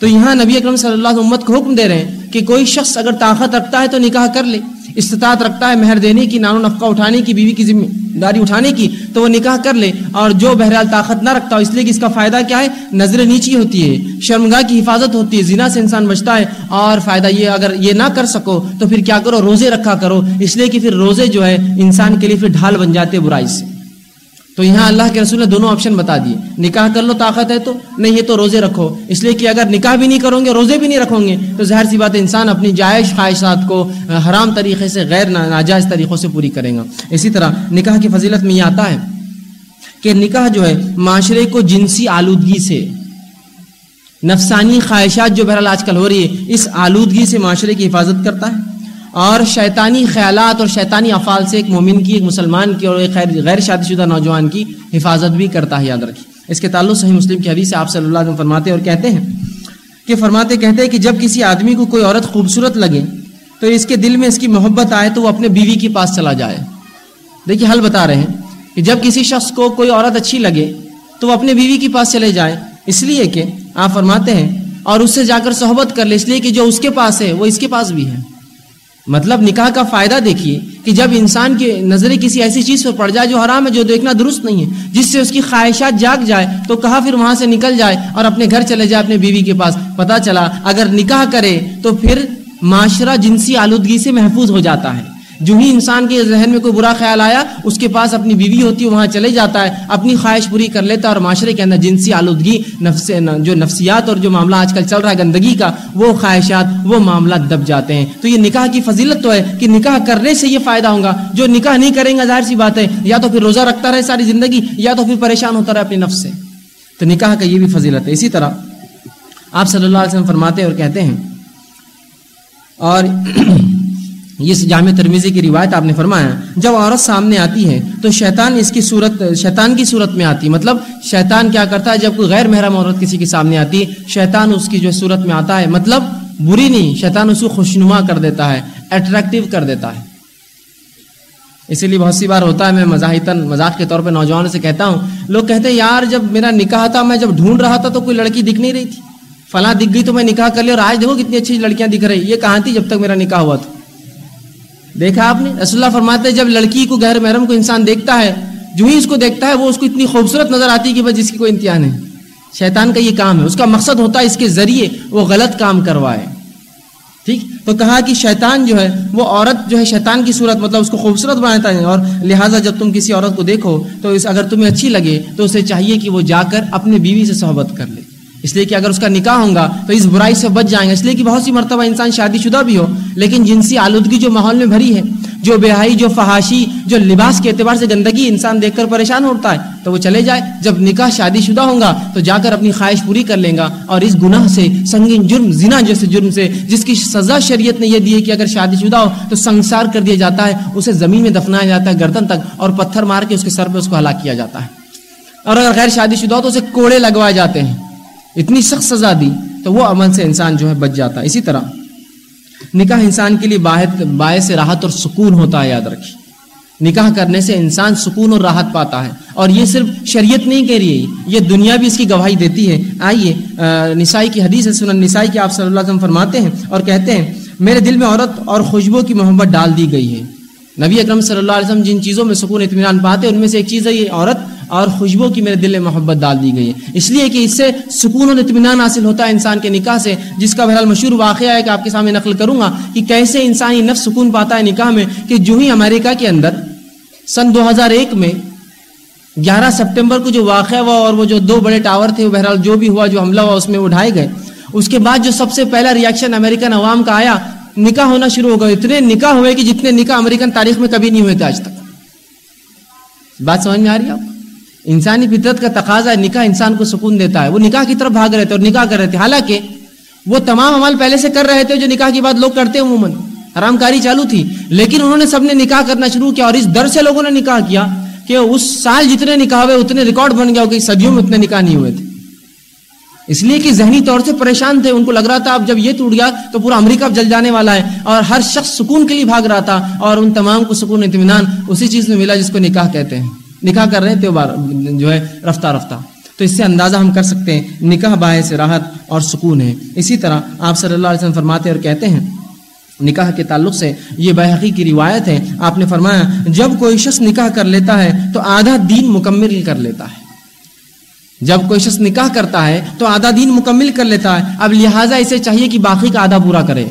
تو یہاں نبی اکرم صلی اللہ علیہ امت کو حکم دے رہے ہیں۔ کہ کوئی شخص اگر طاقت رکھتا ہے تو نکاح کر لے، استطاعت رکھتا ہے، مہر دینے کی، نان و نفقہ اٹھانے کی، بیوی کی ذمہ داری اٹھانے کی، تو وہ نکاح کر لے۔ اور جو بہرحال طاقت نہ رکھتا ہو، اس لیے کہ اس کا فائدہ کیا ہے؟ نظر نیچی ہوتی ہے، شرمگاہ کی حفاظت ہوتی ہے، زنا سے انسان بچتا ہے۔ اور فائدہ یہ، اگر یہ نہ کر سکو، تو پھر کیا کرو؟ روزے رکھا کرو۔ اس لیے کہ پھر روزے جو ہے، انسان کے لیے پھر ڈھال بن جاتے برائی سے۔ تو یہاں اللہ کے رسول نے دونوں آپشن بتا دیے۔ نکاح کر لو، طاقت ہے تو۔ نہیں ہے تو روزے رکھو۔ اس لیے کہ اگر نکاح بھی نہیں کرو گے، روزے بھی نہیں رکھو گے، تو ظاہر سی بات ہے، انسان اپنی جائز خواہشات کو حرام طریقے سے، غیر ناجائز طریقوں سے پوری کرے گا۔ اسی طرح نکاح کی فضیلت میں یہ آتا ہے کہ نکاح جو ہے، معاشرے کو جنسی آلودگی سے، نفسانی خواہشات جو بہرحال آج کل ہو رہی ہے، اس آلودگی سے معاشرے کی حفاظت کرتا ہے۔ اور شیطانی خیالات اور شیطانی افعال سے ایک مومن کی، ایک مسلمان کی اور ایک غیر شادی شدہ نوجوان کی حفاظت بھی کرتا ہے، یاد رکھیے۔ اس کے تعلق صحیح مسلم کی حدیث سے آپ صلی اللہ علیہ وسلم فرماتے اور کہتے ہیں کہ فرماتے، کہتے ہیں کہ جب کسی آدمی کو کوئی عورت خوبصورت لگے تو اس کے دل میں اس کی محبت آئے تو وہ اپنے بیوی کے پاس چلا جائے۔ دیکھیے حل بتا رہے ہیں کہ جب کسی شخص کو کوئی عورت اچھی لگے تو وہ اپنے بیوی کے پاس چلے جائے۔ اس لیے کہ آپ فرماتے ہیں اور اس سے جا کر صحبت کر لے، اس لیے کہ جو اس کے پاس ہے، وہ اس کے پاس بھی ہے۔ مطلب نکاح کا فائدہ دیکھیے کہ جب انسان کی نظریں کسی ایسی چیز پر پڑ جائے جو حرام ہے، جو دیکھنا درست نہیں ہے، جس سے اس کی خواہشات جاگ جائے، تو کہا پھر وہاں سے نکل جائے اور اپنے گھر چلے جائے، اپنے بیوی کے پاس۔ پتا چلا، اگر نکاح کرے تو پھر معاشرہ جنسی آلودگی سے محفوظ ہو جاتا ہے۔ جو ہی انسان کے ذہن میں کوئی برا خیال آیا، اس کے پاس اپنی بیوی ہوتی ہے، وہاں چلے جاتا ہے، اپنی خواہش پوری کر لیتا ہے اور معاشرے کے اندر جنسی آلودگی، نفس، جو نفسیات اور جو معاملہ آج کل چل رہا ہے گندگی کا، وہ خواہشات، وہ معاملات دب جاتے ہیں۔ تو یہ نکاح کی فضیلت تو ہے کہ نکاح کرنے سے یہ فائدہ ہوگا جو نکاح نہیں کریں گا ظاہر سی بات ہے، یا تو پھر روزہ رکھتا رہے ساری زندگی، یا تو پھر پریشان ہوتا رہے اپنی نفس سے۔ تو نکاح کا یہ بھی فضیلت ہے۔ اسی طرح آپ صلی اللہ علیہ وسلم فرماتے اور کہتے ہیں، اور یہ جامع ترمیزی کی روایت آپ نے فرمایا، جب عورت سامنے آتی ہے تو شیطان اس کی صورت، شیطان کی صورت میں آتی۔ مطلب شیطان کیا کرتا ہے؟ جب کوئی غیر محرم عورت کسی کے سامنے آتی ہے شیطان اس کی جو صورت میں آتا ہے مطلب بری نہیں، شیطان اس کو خوشنما کر دیتا ہے اٹریکٹیو کر دیتا ہے۔ اسی لیے بہت سی بار ہوتا ہے، میں مزاحتاً مذاق کے طور پہ نوجوانوں سے کہتا ہوں، لوگ کہتے ہیں، یار، جب میرا نکاح تھا، میں جب ڈھونڈ رہا تھا تو کوئی لڑکی دکھ نہیں رہی تھی۔ فلاں دکھ گئی تو میں نکاح کر لیا اور آج دیکھو کتنی اچھی لڑکیاں دکھ رہی یہ کہاں تھی جب تک میرا نکاح ہوا تھا؟ دیکھا آپ نے؟ رسول اللہ فرماتے جب لڑکی کو غیر محرم کو انسان دیکھتا ہے، جو ہی اس کو دیکھتا ہے، وہ اس کو اتنی خوبصورت نظر آتی ہے کہ بس جس کی کوئی انتہا نہیں۔ شیطان کا یہ کام ہے، اس کا مقصد ہوتا ہے اس کے ذریعے وہ غلط کام کروائے۔ ٹھیک؟ تو کہا کہ شیطان جو ہے، وہ عورت جو ہے، شیطان کی صورت مطلب اس کو خوبصورت بناتا ہے۔ اور لہٰذا جب تم کسی عورت کو دیکھو، تو اس اگر تمہیں اچھی لگے، تو اسے چاہیے کہ وہ جا کر اپنے بیوی سے صحبت کر لے۔ اس لیے کہ اگر اس کا نکاح ہوگا تو اس برائی سے بچ جائیں گے۔ اس لیے کہ بہت سی مرتبہ انسان شادی شدہ بھی ہو، لیکن جنسی آلودگی جو ماحول میں بھری ہے، جو بےحائی، جو فحاشی، جو لباس کے اعتبار سے گندگی انسان دیکھ کر پریشان ہوتا ہے، تو وہ چلے جائے۔ جب نکاح شادی شدہ ہوگا تو جا کر اپنی خواہش پوری کر لیں گا اور اس گناہ سے، سنگین جرم، زنا جیسے جرم سے، جس کی سزا شریعت نے یہ دی ہے کہ اگر شادی شدہ ہو تو سنسار کر دیا جاتا ہے، اسے زمین میں دفنایا جاتا ہے گردن تک اور پتھر مار کے اس کے سر پہ اس کو ہلاک کیا جاتا ہے۔ اور اگر غیر شادی شدہ ہو تو اسے کوڑے لگوائے جاتے ہیں۔ اتنی سخت سزا دی تو وہ امن سے انسان جو ہے بچ جاتا ہے۔ اسی طرح، نکاح انسان کے لیے باعث راحت اور سکون ہوتا ہے، یاد رکھیے۔ نکاح کرنے سے انسان سکون اور راحت پاتا ہے۔ اور یہ صرف شریعت نہیں کہہ رہی ہے، یہ دنیا بھی اس کی گواہی دیتی ہے۔ آئیے نسائی کی حدیث ہے، سنن نسائی کی آپ صلی اللہ علیہ وسلم فرماتے ہیں اور کہتے ہیں، میرے دل میں عورت اور خوشبو کی محبت ڈال دی گئی ہے۔ نبی اکرم صلی اللہ علیہ وسلم جن چیزوں میں سکون، اطمینان پاتے ہیں، ان میں سے ایک چیز ہے، یہ عورت اور خوشبو کی میرے دل میں محبت ڈال دی گئی ہے۔ اس لیے کہ اس سے سکون اور اطمینان حاصل ہوتا ہے انسان کے نکاح سے، جس کا بہرحال مشہور واقعہ ہے کہ آپ کے سامنے نقل کروں گا کہ کیسے انسانی نفس سکون پاتا ہے نکاح میں کہ جو ہی امریکہ کے اندر سن دو ہزار ایک میں گیارہ سپٹمبر کو جو واقعہ ہوا اور وہ جو دو بڑے ٹاور تھے بہرحال جو بھی ہوا، جو حملہ ہوا، اس میں اٹھائے گئے۔ اس کے بعد جو سب سے پہلا ریاکشن امریکن عوام کا آیا، نکاح ہونا شروع ہو گئے۔ اتنے نکاح ہوئے کہ جتنے نکاح امریکن تاریخ میں کبھی نہیں ہوئے تھے آج تک۔ بات سمجھ میں آ رہی ہے آپ؟ انسانی فطرت کا تقاضا ہے، نکاح انسان کو سکون دیتا ہے۔ وہ نکاح کی طرف بھاگ رہے تھے اور نکاح کر رہے تھے۔ حالانکہ وہ تمام عمل پہلے سے کر رہے تھے، جو نکاح کی بات لوگ کرتے ہیں عموماً۔ حرام کاری چالو تھی۔ لیکن انہوں نے سب نے نکاح کرنا شروع کیا اور اس در سے لوگوں نے نکاح کیا کہ اس سال جتنے نکاح ہوئے، اتنے ریکارڈ بن گیا کہ صدیوں میں اتنے نکاح نہیں ہوئے تھے۔ اس لیے کہ ذہنی طور سے پریشان تھے۔ ان کو لگ رہا تھا، اب جب یہ ٹوٹ گیا تو پورا امریکہ جل جانے والا ہے اور ہر شخص سکون کے لیے بھاگ رہا تھا اور ان تمام کو سکون اطمینان اسی چیز میں ملا جس کو نکاح کہتے ہیں۔ نکاح کر رہے ہیں جو ہے رفتہ رفتہ۔ تو اس سے اندازہ ہم کر سکتے ہیں، نکاح باعث راحت اور سکون ہے۔ اسی طرح آپ صلی اللہ علیہ وسلم فرماتے اور کہتے ہیں، نکاح کے تعلق سے یہ بحقی کی روایت ہے۔ آپ نے فرمایا، جب کوئی شخص نکاح کر لیتا ہے تو آدھا دین مکمل کر لیتا ہے۔ جب کوئی شخص نکاح کرتا ہے تو آدھا دین مکمل کر لیتا ہے۔ اب لہٰذا اسے چاہیے کہ باقی کا آدھا پورا کرے۔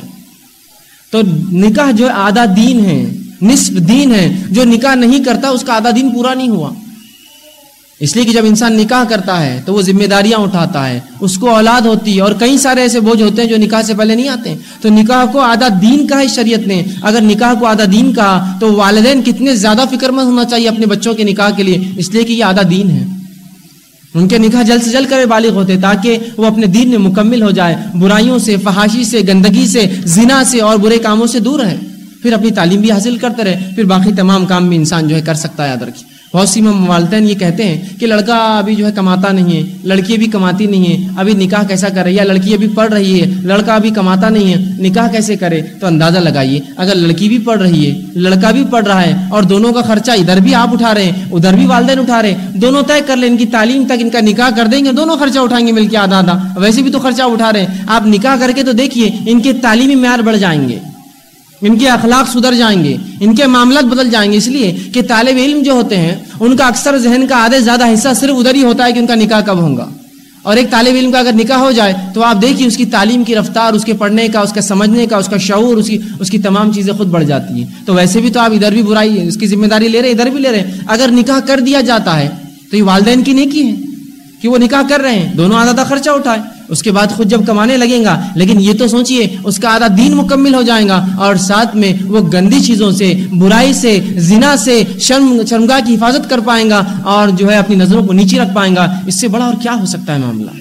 تو نکاح جو آدھا دین ہے۔ نصف دین ہے، جو نکاح نہیں کرتا، اس کا آدھا دین پورا نہیں ہوا۔ اس لیے کہ جب انسان نکاح کرتا ہے، تو وہ ذمہ داریاں اٹھاتا ہے۔ اس کو اولاد ہوتی ہے، اور کئی سارے ایسے بوجھ ہوتے ہیں جو نکاح سے پہلے نہیں آتے۔ تو نکاح کو آدھا دین کا ہے شریعت نے۔ اگر نکاح کو آدھا دین کا، تو والدین کتنے زیادہ فکر مند ہونا چاہیے اپنے بچوں کے نکاح کے لیے۔ اس لیے کہ یہ آدھا دین ہے۔ ان کے نکاح جلد سے جلد کرے بالغ ہوتے، تاکہ وہ اپنے دین میں مکمل ہو جائے۔ برائیوں سے، فحاشی سے، گندگی سے، زنا سے اور برے کاموں سے دور رہے۔ پھر اپنی تعلیم بھی حاصل کرتے رہے، پھر باقی تمام کام بھی انسان جو ہے کر سکتا ہے، یاد رکھیے۔ بہت سی والدین یہ کہتے ہیں کہ لڑکا ابھی جو ہے کماتا نہیں ہے، لڑکی ابھی کماتی نہیں ہے، ابھی نکاح کیسا کرے؟ یا لڑکی ابھی پڑھ رہی ہے، لڑکا ابھی کماتا نہیں ہے، نکاح کیسے کرے؟ تو اندازہ لگائیے، اگر لڑکی بھی پڑھ رہی ہے، لڑکا بھی پڑھ رہا ہے اور دونوں کا خرچہ ادھر بھی آپ اٹھا رہے ہیں، ادھر بھی والدین اٹھا رہے ہیں، دونوں طے کر لیں، ان کی تعلیم تک ان کا نکاح کر دیں گے، دونوں خرچہ اٹھائیں گے مل کے آدھا آدھا۔ ویسے بھی تو خرچہ اٹھا رہے ہیں۔ آپ نکاح کر کے تو دیکھیے، ان کے تعلیمی معیار بڑھ جائیں گے۔ ان کے اخلاق سدھر جائیں گے، ان کے معاملات بدل جائیں گے۔ اس لیے کہ طالب علم جو ہوتے ہیں، ان کا اکثر ذہن کا آدھے زیادہ حصہ صرف ادھر ہی ہوتا ہے کہ ان کا نکاح کب ہوگا۔ اور ایک طالب علم کا اگر نکاح ہو جائے، تو آپ دیکھیے اس کی تعلیم کی رفتار، اس کے پڑھنے کا، اس کا سمجھنے کا، اس کا شعور، اس کی اس کی تمام چیزیں خود بڑھ جاتی ہیں۔ تو ویسے بھی تو آپ ادھر بھی برائی ہے اس کی ذمہ داری لے رہے ہیں ادھر بھی لے رہے۔ ہیں اگر نکاح کر دیا جاتا ہے، تو یہ والدین کی نیکی ہے کہ وہ نکاح کر رہے ہیں۔ دونوں آدھا خرچہ اٹھائے۔ اس کے بعد خود جب کمانے لگیں گا، لیکن یہ تو سوچئے، اس کا آدھا دین مکمل ہو جائے گا اور ساتھ میں وہ گندی چیزوں سے، برائی سے، زنا سے، شرم، شرمگاہ کی حفاظت کر پائیں گا اور جو ہے اپنی نظروں کو نیچے رکھ پائیں گا۔ اس سے بڑا اور کیا ہو سکتا ہے معاملہ؟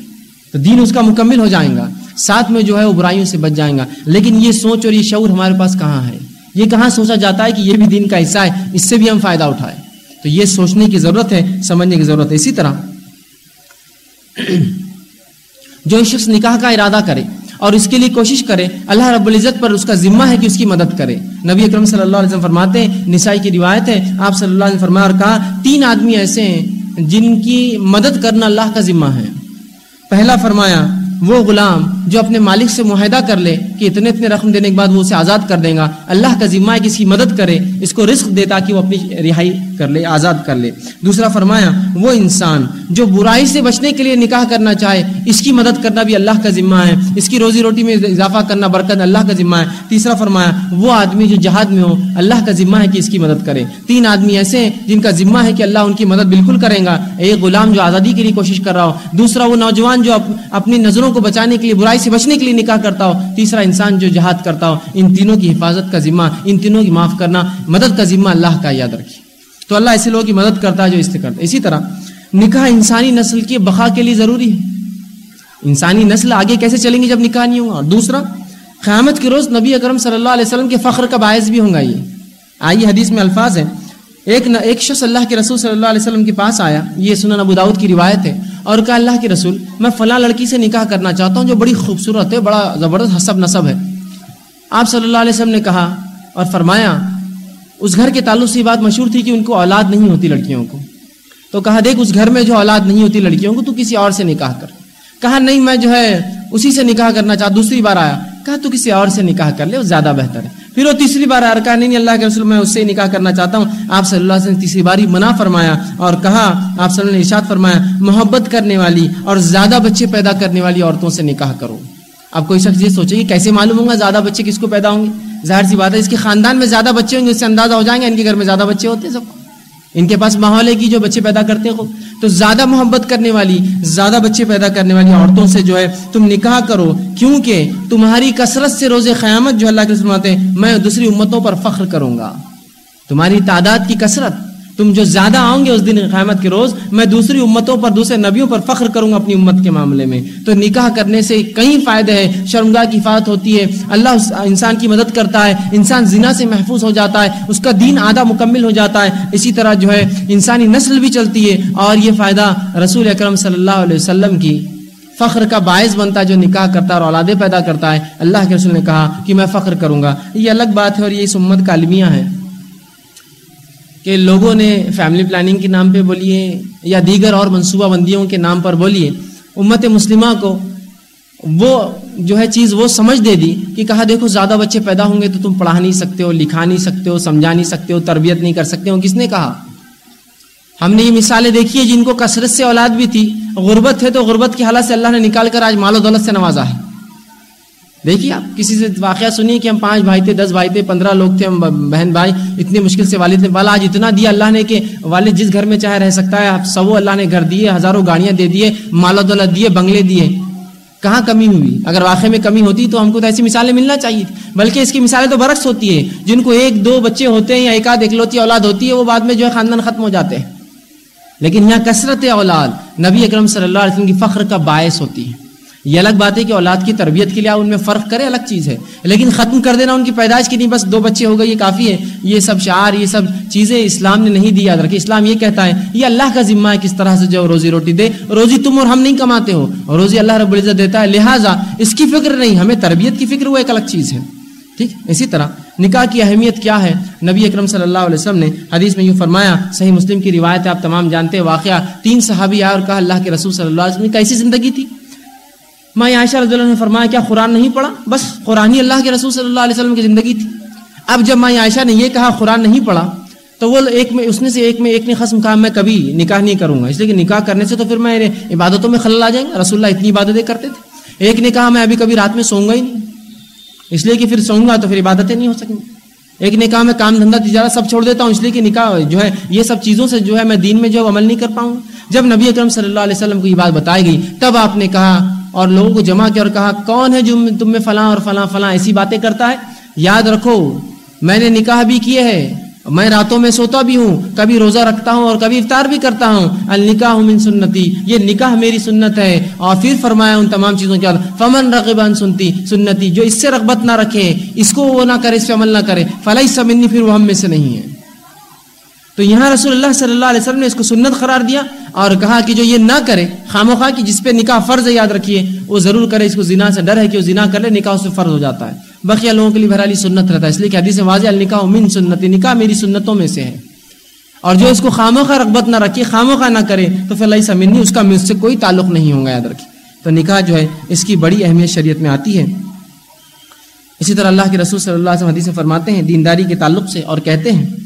تو دین اس کا مکمل ہو جائے گا۔ ساتھ میں جو ہے وہ برائیوں سے بچ جائیں گا۔ لیکن یہ سوچ اور یہ شعور ہمارے پاس کہاں ہے؟ یہ کہاں سوچا جاتا ہے کہ یہ بھی دین کا حصہ ہے، اس سے بھی ہم فائدہ اٹھائے تو یہ سوچنے کی ضرورت ہے، سمجھنے کی ضرورت ہے۔ اسی طرح جو شخص نکاح کا ارادہ کرے اور اس کے لیے کوشش کرے، اللہ رب العزت پر اس کا ذمہ ہے کہ اس کی مدد کرے۔ نبی اکرم صلی اللہ علیہ وسلم فرماتے ہیں، نسائی کی روایت ہے، آپ صلی اللہ علیہ وسلم فرمایا اور کہا، تین آدمی ایسے ہیں جن کی مدد کرنا اللہ کا ذمہ ہے۔ پہلا فرمایا وہ غلام جو اپنے مالک سے معاہدہ کر لے کہ اتنے اتنے رقم دینے کے بعد وہ اسے آزاد کر دے گا، اللہ کا ذمہ ہے کہ اس کی مدد کرے، اس کو رزق دے تاکہ وہ اپنی رہائی کر لے، آزاد کر لے۔ دوسرا فرمایا، وہ انسان جو برائی سے بچنے کے لیے نکاح کرنا چاہے، اس کی مدد کرنا بھی اللہ کا ذمہ ہے۔ اس کی روزی روٹی میں اضافہ کرنا برکت اللہ کا ذمہ ہے۔ تیسرا فرمایا، وہ آدمی جو جہاد میں ہو، اللہ کا ذمہ ہے کہ اس کی مدد کرے۔ تین آدمی ایسے ہیں جن کا ذمہ ہے کہ اللہ ان کی مدد بالکل کرے گا۔ ایک غلام جو آزادی کے لیے کوشش کر رہا ہو، دوسرا وہ نوجوان جو اپنی نظروں کو بچانے کے لیے، برائی سے بچنے کے لیے نکاح کرتا ہو تیسرا انسان جو جہاد کرتا ہو ان تینوں کی حفاظت کا ذمہ، ان تینوں کی معاف کرنا، مدد کا ذمہ اللہ کا یاد رکھے تو اللہ ایسے لوگوں کی مدد کرتا ہے جو اس سے کرتا ہے۔ اسی طرح، نکاح انسانی نسل کی بقا کے لیے ضروری ہے۔ انسانی نسل آگے کیسے چلیں گی جب نکاح نہیں ہوگا؟ اور دوسرا، قیامت کے روز نبی اکرم صلی اللہ علیہ وسلم کے فخر کا باعث بھی ہوں گا یہ۔ آئیے حدیث میں الفاظ ہیں۔ ایک ایک شخص اللہ کے رسول صلی اللہ علیہ وسلم کے پاس آیا۔ یہ سنن ابو داود کی روایت ہے۔ اور کہا اللہ کے رسول، میں فلاں لڑکی سے نکاح کرنا چاہتا ہوں جو بڑی خوبصورت ہے، بڑا زبردست حسب نصب ہے۔ آپ صلی اللہ علیہ وسلم نے کہا اور فرمایا، اس گھر کے تعلق سے یہ بات مشہور تھی کہ ان کو اولاد نہیں ہوتی لڑکیوں کو۔ تو کہا، دیکھ، اس گھر میں جو اولاد نہیں ہوتی لڑکیوں کو، تو کسی اور سے نکاح کر۔ کہا، نہیں، میں جو ہے اسی سے نکاح کرنا چاہتا دوسری بار آیا۔ کہا تو کسی اور سے نکاح کر لے، وہ زیادہ بہتر ہے۔ پھر وہ تیسری بار آیا کہا نہیں، اللہ کے رسول میں اس سے نکاح کرنا چاہتا ہوں۔ آپ صلی اللہ علیہ وسلم تیسری باری منع فرمایا اور کہا، آپ صلی اللہ نے ارشاد فرمایا، محبت کرنے والی اور زیادہ بچے پیدا کرنے والی عورتوں سے نکاح کرو۔ اب کوئی شخص یہ سوچے کہ کیسے معلوم ہوگا زیادہ بچے کس کو پیدا ہوں گے؟ ظاہر سی بات ہے، اس کے خاندان میں زیادہ بچے ہوں گے، اس سے اندازہ ہو جائیں گے ان کے گھر میں زیادہ بچے ہوتے ہیں سب ان کے پاس ماحول ہے کہ جو بچے پیدا کرتے ہو تو زیادہ محبت کرنے والی، زیادہ بچے پیدا کرنے والی عورتوں سے جو ہے، تم نکاح کرو، کیونکہ تمہاری کثرت سے روز قیامت جو اللہ کے سناتے ہیں، میں دوسری امتوں پر فخر کروں گا۔ تمہاری تعداد کی کثرت تم جو زیادہ آؤ گے اس دن قیامت کے روز، میں دوسری امتوں پر، دوسرے نبیوں پر فخر کروں گا اپنی امت کے معاملے میں۔ تو نکاح کرنے سے کئی فائدے ہیں شرمگاہ کی حفاظت ہوتی ہے۔ اللہ انسان کی مدد کرتا ہے۔ انسان زنا سے محفوظ ہو جاتا ہے۔ اس کا دین آدھا مکمل ہو جاتا ہے۔ اسی طرح جو ہے، انسانی نسل بھی چلتی ہے۔ اور یہ فائدہ رسول اکرم صلی اللہ علیہ وسلم کی فخر کا باعث بنتا ہے، جو نکاح کرتا ہے اور اولادیں پیدا کرتا ہے۔ اللہ کے رسول نے کہا کہ میں فخر کروں گا۔ یہ الگ بات ہے اور یہ اس امت کا المیہ ہے۔ کہ لوگوں نے فیملی پلاننگ کے نام پہ بولیے یا دیگر اور منصوبہ بندیوں کے نام پر بولیے، امت مسلمہ کو وہ جو ہے چیز وہ سمجھ دے دی کہ کہا دیکھو زیادہ بچے پیدا ہوں گے تو تم پڑھا نہیں سکتے ہو، لکھا نہیں سکتے ہو، سمجھا نہیں سکتے ہو، تربیت نہیں کر سکتے ہو، کس نے کہا؟ ہم نے یہ مثالیں دیکھی ہے جن کو کثرت سے اولاد بھی تھی، غربت ہے تو غربت کی حالت سے اللہ نے نکال کر آج مال و دولت سے نوازا ہے۔ دیکھیے آپ کسی سے واقعہ سنیے کہ ہم پانچ بھائی تھے دس بھائی تھے پندرہ لوگ تھے ہم بہن بھائی اتنی مشکل سے والد نے والا آج اتنا دیا اللہ نے کہ والد جس گھر میں چاہے رہ سکتا ہے آپ سب اللہ نے گھر دیے ہزاروں گاڑیاں دے دیے مال و دولت دیے بنگلے دیے۔ کہاں کمی ہوئی؟ اگر واقعے میں کمی ہوتی تو ہم کو تو ایسی مثالیں ملنا چاہیے۔ بلکہ اس کی مثالیں تو برعکس ہوتی ہے جن کو ایک دو بچے ہوتے ہیں یا ایک آدھ اکلوتی اولاد ہوتی ہے وہ بعد میں جو ہے خاندان ختم ہو جاتے ہیں۔ لیکن یہاں کثرت اولاد نبی اکرم صلی اللہ علیہ وسلم کی فخر کا باعث ہوتی ہے۔ یہ الگ بات ہے کہ اولاد کی تربیت کے لیے ان میں فرق کرے الگ چیز ہے۔ لیکن ختم کر دینا ان کی پیدائش کی نہیں بس دو بچے ہو گئے، یہ کافی ہے۔ یہ سب شعار، یہ سب چیزیں اسلام نے نہیں دی، یاد رکھے اسلام یہ کہتا ہے، یہ اللہ کا ذمہ ہے کس طرح سے جو روزی روٹی دے، روزی تم اور ہم نہیں کماتے ہو۔ روزی اللہ رب العزت دیتا ہے، لہٰذا اس کی فکر نہیں، ہمیں تربیت کی فکر وہ ایک الگ چیز ہے۔ ٹھیک؟ اسی طرح نکاح کی اہمیت کیا ہے؟ نبی اکرم صلی اللہ علیہ وسلم نے حدیث میں یوں فرمایا، صحیح مسلم کی روایت آپ تمام جانتے ہیں، واقعہ تین صحابی آئے اور کہا، اللہ کے رسول صلی اللہ علیہ وسلم کیسی زندگی تھی؟ ماں عائشہ رضی اللہ نے فرمایا، کیا قرآن نہیں پڑھا؟ بس قرآن ہی اللہ کے رسول صلی اللہ علیہ وسلم کی زندگی تھی۔ اب جب ماں عائشہ نے یہ کہا، قرآن نہیں پڑھا، تو وہ ایک میں، اس نے سے ایک میں ایک نے خسم کہا، میں کبھی نکاح نہیں کروں گا۔ اس لیے کہ نکاح کرنے سے تو پھر میں عبادتوں میں خلل آ جائیں گا رسول اللہ اتنی عبادتیں کرتے تھے۔ ایک نے کہا، میں ابھی کبھی رات میں سوؤں گا ہی نہیں۔ اس لیے کہ پھر سوؤں گا تو پھر عبادتیں نہیں ہو سکیں۔ گی ایک نے کہا، میں کام دھندا تجارت سب چھوڑ دیتا ہوں، اس لیے کہ نکاح جو ہے، یہ سب چیزوں سے جو ہے، میں دین میں جو عمل نہیں کر پاؤں۔ جب نبی اکرم صلی اللہ علیہ وسلم کو یہ بات بتائی گئی، تب آپ نے کہا اور لوگوں کو جمع کیا اور کہا، کون ہے جو تم میں فلاں اور فلاں فلاں ایسی باتیں کرتا ہے؟ یاد رکھو، میں نے نکاح بھی کیے ہے میں راتوں میں سوتا بھی ہوں، کبھی روزہ رکھتا ہوں اور کبھی افطار بھی کرتا ہوں۔ النکاح من سنتی، یہ نکاح میری سنت ہے۔ اور پھر فرمایا ان تمام چیزوں کے فمن رقبان سنتی سنتی، جو اس سے رغبت نہ رکھے، اس کو وہ نہ کرے، اس پہ عمل نہ کرے۔ فلائی سمنی پھر وہ ہم میں سے نہیں ہے۔ تو یہاں رسول اللہ صلی اللہ علیہ وسلم نے اس کو سنت قرار دیا اور کہا کہ جو یہ نہ کرے خام خواہ کہ جس پہ نکاح فرض ہے، یاد رکھیے، وہ ضرور کرے، اس کو زنا سے ڈر ہے کہ وہ زنا کر لے، نکاح اس سے فرض ہو جاتا ہے۔ بقیہ لوگوں کے لیے بہرحالی سنت رہتا ہے، اس لیے کہ حدیث واضح النکاح من سنتی، نکاح میری سنتوں میں سے ہے۔ اور جو اس کو خام خواہ رغبت نہ رکھے خام خواہ نہ کرے، تو پھر اللہ سمنی اس کا مجھ سے کوئی تعلق نہیں ہوگا یاد رکھیے۔ تو نکاح جو ہے، اس کی بڑی اہمیت شریعت میں آتی ہے۔ اسی طرح اللہ کے رسول صلی اللہ علیہ وسلم حدیث فرماتے ہیں، دینداری کے تعلق سے اور کہتے ہیں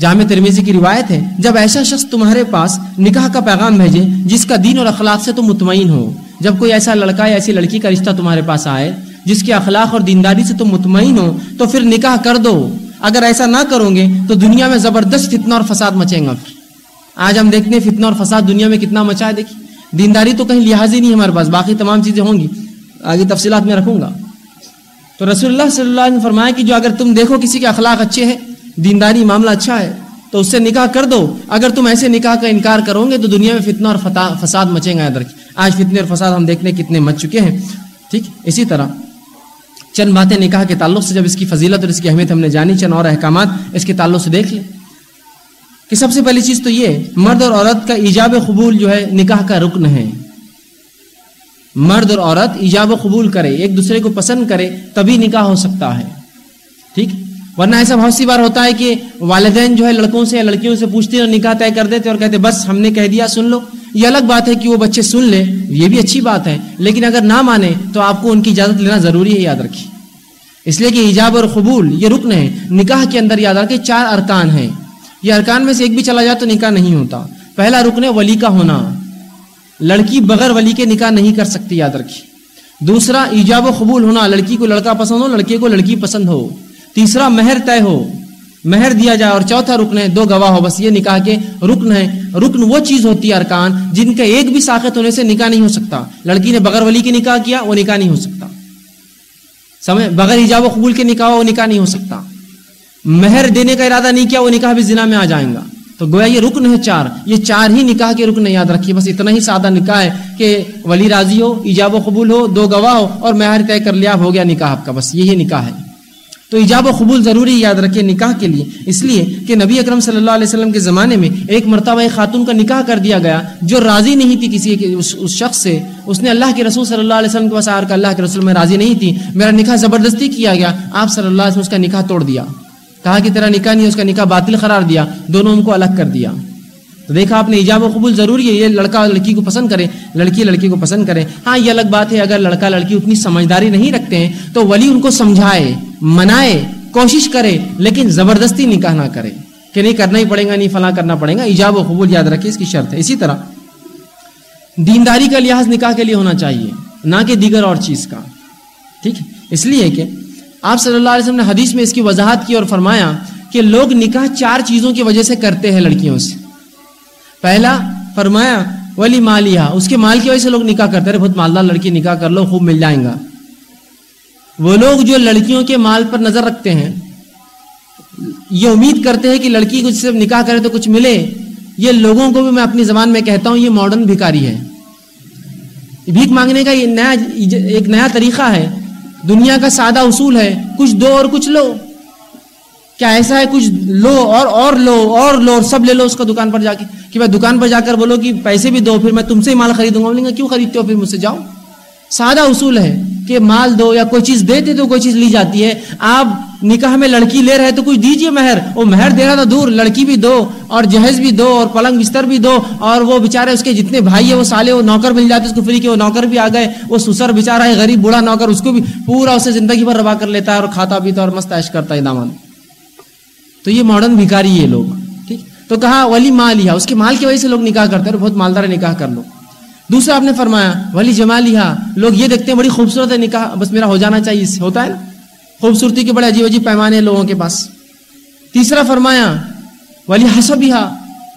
جامع ترمیزی کی روایت ہے، جب ایسا شخص تمہارے پاس نکاح کا پیغام بھیجے، جس کا دین اور اخلاق سے تم مطمئن ہو، جب کوئی ایسا لڑکا یا ایسی لڑکی کا رشتہ تمہارے پاس آئے، جس کے اخلاق اور دینداری سے تم مطمئن ہو، تو پھر نکاح کر دو۔ اگر ایسا نہ کرو گے، تو دنیا میں زبردست فتنہ اور فساد مچیں گا پھر آج ہم دیکھتے ہیں فتنہ اور فساد دنیا میں کتنا مچا ہے۔ دیکھیے، دینداری تو کہیں لحاظ ہی نہیں ہمارے پاس، باقی تمام چیزیں ہوں گی۔ آگے تفصیلات میں رکھوں گا۔ تو رسول اللہ صلی اللہ علیہ نے فرمایا کہ جو اگر تم دیکھو کسی کے اخلاق اچھے ہیں دینداری معاملہ اچھا ہے، تو اس سے نکاح کر دو۔ اگر تم ایسے نکاح کا انکار کرو گے تو دنیا میں فتنہ اور فساد مچیں گا ادھر آج فتنے اور فساد ہم دیکھنے کتنے مچ چکے ہیں۔ ٹھیک؟ اسی طرح۔ چند باتیں نکاح کے تعلق سے، جب اس کی فضیلت اور اس کی اہمیت ہم نے جانی، چند اور احکامات اس کے تعلق سے دیکھ لیں۔ کہ سب سے پہلی چیز تو یہ، مرد اور عورت کا ایجاب قبول جو ہے، نکاح کا رکن ہے۔ مرد اور عورت ایجاب قبول کرے، ایک دوسرے کو پسند کرے، تبھی نکاح ہو سکتا ہے۔ ٹھیک؟ ورنہ ایسا بہت سی بار ہوتا ہے کہ والدین جو ہے لڑکوں سے یا لڑکیوں سے پوچھتے اور نکاح طے کر دیتے اور کہتے بس ہم نے کہہ دیا، سن لو۔ یہ الگ بات ہے کہ وہ بچے سن لے یہ بھی اچھی بات ہے۔ لیکن اگر نہ مانے تو آپ کو ان کی اجازت لینا ضروری ہے، یاد رکھیے۔ اس لیے کہ ایجاب اور قبول، یہ رکن ہے۔ نکاح کے اندر یاد رکھے چار ارکان ہیں۔ یہ ارکان میں سے ایک بھی چلا جائے تو نکاح نہیں ہوتا۔ پہلا رکن ہے ولی کا ہونا۔ لڑکی بغیر ولی کے نکاح نہیں کر سکتی، یاد رکھیے۔ دوسرا ایجاب و قبول ہونا۔ لڑکی کو لڑکا پسند ہو، لڑکے کو لڑکی پسند ہو۔ تیسرا مہر طے ہو، مہر دیا جائے اور چوتھا رکن ہے، دو گواہ ہو، بس یہ نکاح کے رکن ہے رکن وہ چیز ہوتی ہے ارکان جن کا ایک بھی ساخت ہونے سے نکاح نہیں ہو سکتا۔ لڑکی نے بغیر ولی کے نکاح کیا، وہ نکاح نہیں ہو سکتا۔ سمجھ؟ بغیر ایجاب و قبول کے نکاح، وہ نکاح نہیں ہو سکتا۔ مہر دینے کا ارادہ نہیں کیا، وہ نکاح بھی زنا میں آ جائیں گا۔ تو گویا یہ رکن ہے چار۔ یہ چار ہی نکاح کے رکن یاد رکھیے، بس اتنا ہی سادہ نکاح ہے کہ ولی راضی ہو ایجاب و قبول ہو، دو گواہ ہو اور مہر طے کر لیا، ہو گیا نکاح آپ کا، بس یہی نکاح ہے۔ تو ایجاب و قبول ضروری یاد رکھے نکاح کے لیے۔ اس لیے کہ نبی اکرم صلی اللہ علیہ وسلم کے زمانے میں ایک مرتبہ ایک خاتون کا نکاح کر دیا گیا جو راضی نہیں تھی کسی اس, شخص سے۔ اس نے اللہ کے رسول صلی اللہ علیہ وسلم کے پاس آ کر اللہ کے رسول میں راضی نہیں تھی۔ میرا نکاح زبردستی کیا گیا۔ آپ صلی اللہ علیہ وسلم اس کا نکاح توڑ دیا۔ کہا کہ تیرا نکاح نہیں اس کا نکاح باطل قرار دیا۔ دونوں ان کو الگ کر دیا۔ تو دیکھا آپ نے ایجاب و قبول ضروری ہے یہ لڑکا لڑکی کو پسند کرے لڑکی لڑکی کو پسند کرے ہاں یہ الگ بات ہے اگر لڑکا لڑکی اتنی سمجھداری نہیں رکھتے ہیں تو ولی ان کو سمجھائے۔ منائے، کوشش کرے، لیکن زبردستی نکاح نہ کرے۔ کہ نہیں کرنا ہی پڑے گا، نہیں فلاں کرنا پڑے گا، ایجاب و قبول یاد رکھے، اس کی شرط ہے۔ اسی طرح، دینداری کا لحاظ نکاح کے لیے ہونا چاہیے، نہ کہ دیگر اور چیز کا۔ ٹھیک ہے؟ اس لیے کہ آپ صلی اللہ علیہ وسلم نے حدیث میں اس کی وضاحت کی اور فرمایا کہ لوگ نکاح چار چیزوں کی وجہ سے کرتے ہیں لڑکیوں سے۔ پہلا، فرمایا، ولی مالیہ، اس کے مال کی وجہ سے لوگ نکاح کرتے ہیں۔ بہت مالدار لڑکی، نکاح کر لو، خوب مل جائیں گا۔ وہ لوگ جو لڑکیوں کے مال پر نظر رکھتے ہیں، یہ امید کرتے ہیں کہ لڑکی کو صرف نکاح کرے تو کچھ ملے۔ یہ لوگوں کو بھی میں اپنی زبان میں کہتا ہوں، یہ ماڈرن بھکاری ہے۔ بھیک مانگنے کا یہ نیا ایک نیا طریقہ ہے۔ دنیا کا سادہ اصول ہے، کچھ دو اور کچھ لو۔ کیا ایسا ہے، کچھ لو اور اور لو اور لو اور سب لے لو اس کا دکان پر جا کے۔ کہ بھائی دکان پر جا کر بولو کہ پیسے بھی دو، پھر میں تم سے ہی مال خریدوں گا۔ بولیں گا کیوں خریدتے ہو؟ پھر مجھ سے جاؤ۔ سادہ اصول ہے کہ مال دو یا کوئی چیز دیتے تو کوئی چیز لی جاتی ہے۔ آپ نکاح میں لڑکی لے رہے تو کچھ دیجیے مہر۔ وہ مہر دے رہا تھا دور، لڑکی بھی دو اور جہیز بھی دو اور پلنگ بستر بھی دو اور وہ بےچارے اس کے جتنے بھائی ہیں، وہ سالے وہ نوکر مل جاتے، اس کو فری کے وہ نوکر بھی آ گئے۔ وہ سسر بےچارا ہے، غریب، بوڑھا نوکر، اس کو بھی پورا اسے زندگی بھر روا کر لیتا ہے اور کھاتا پیتا اور مست عیش کرتا ہے دامن تو یہ ماڈرن بھکاری ہے لوگ، ٹھیک۔ تو کہا ولی مال لیا اس کے مال کی وجہ سے لوگ نکاح کرتے ہیں اور بہت مالدار نکاح کر لو۔ دوسرا آپ نے فرمایا، ولی جمال لوگ یہ دیکھتے ہیں، بڑی خوبصورت ہے نکاح، بس میرا ہو جانا چاہیے اس سے ہوتا ہے نا؟ خوبصورتی کے بڑے عجیب عجیب پیمانے لوگوں کے پاس۔ تیسرا فرمایا، ولی حسب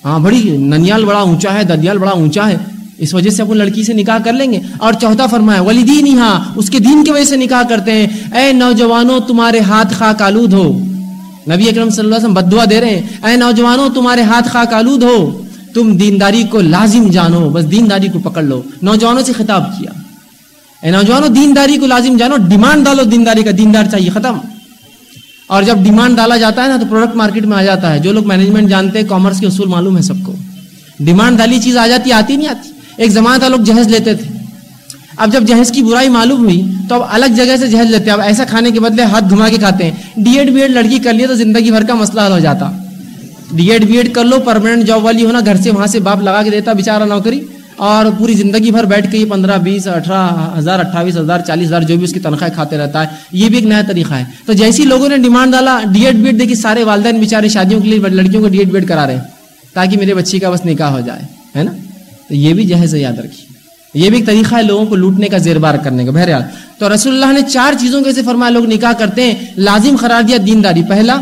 ہاں بڑی ننیال بڑا اونچا ہے ددیال بڑا اونچا ہے، اس وجہ سے اپنی لڑکی سے نکاح کر لیں گے۔ اور چوتھا فرمایا، ولی دین ہی ہاں اس کے دین کی وجہ سے نکاح کرتے ہیں۔ اے نوجوانوں، تمہارے ہاتھ خاک آلود ہو۔ نبی اکرم صلی اللہ علیہ وسلم بدعا دے رہے ہیں۔ اے نوجوانوں، تمہارے ہاتھ خاک آلود ہو۔ تم دینداری کو لازم جانو، بس دینداری کو پکڑ لو۔ نوجوانوں سے خطاب کیا۔ اے نوجوانوں، دینداری کو لازم جانو، ڈیمانڈ ڈالو دینداری کا، دیندار چاہیے، ختم۔ اور جب ڈیمانڈ ڈالا جاتا ہے نا، تو پروڈکٹ مارکیٹ میں آ جاتا ہے۔ جو لوگ مینجمنٹ جانتے ہیں کامرس کے اصول معلوم ہے سب کو۔ ڈیمانڈ ڈالی چیز آ جاتی، آتی نہیں آتی۔ ایک زمانہ تھا، لوگ جہیز لیتے تھے۔ اب جب جہیز کی برائی معلوم ہوئی، تو اب الگ جگہ سے جہیز لیتے ہیں۔ اب ایسا کھانے کے بدلے ہاتھ گھما کے کھاتے ہیں۔ ڈی ایڈ بی ایڈ لڑکی کر لیے تو زندگی بھر کا مسئلہ حل ہو جاتا۔ ڈی ایڈ بی ایڈ کر لو پرماننٹ جاب والی ہونا گھر سے وہاں سے باپ لگا کے دیتا بیچارہ نوکری اور پوری زندگی بھر بیٹھ کے یہ پندرہ بیس اٹھارہ ہزار اٹھائیس ہزار چالیس ہزار جو بھی اس کی تنخواہ کھاتے رہتا ہے یہ بھی ایک نیا طریقہ ہے تو جیسی لوگوں نے ڈیمانڈ ڈالا ڈی ایڈ بی ایڈ دیکھی سارے والدین بیچارے شادیوں کے لیے لڑکیوں کو ڈی ایڈ بی ایڈ کرا رہے ہیں تاکہ میرے بچی کا بس نکاح ہو جائے ہے نا تو یہ بھی جہیز یاد رکھیے یہ بھی ایک طریقہ ہے لوگوں کو لوٹنے کا زیر بار کرنے کا بہرحال تو رسول اللہ نے چار چیزوں کے سے فرمایا لوگ نکاح کرتے ہیں لازم قرار دیا دینداری پہلا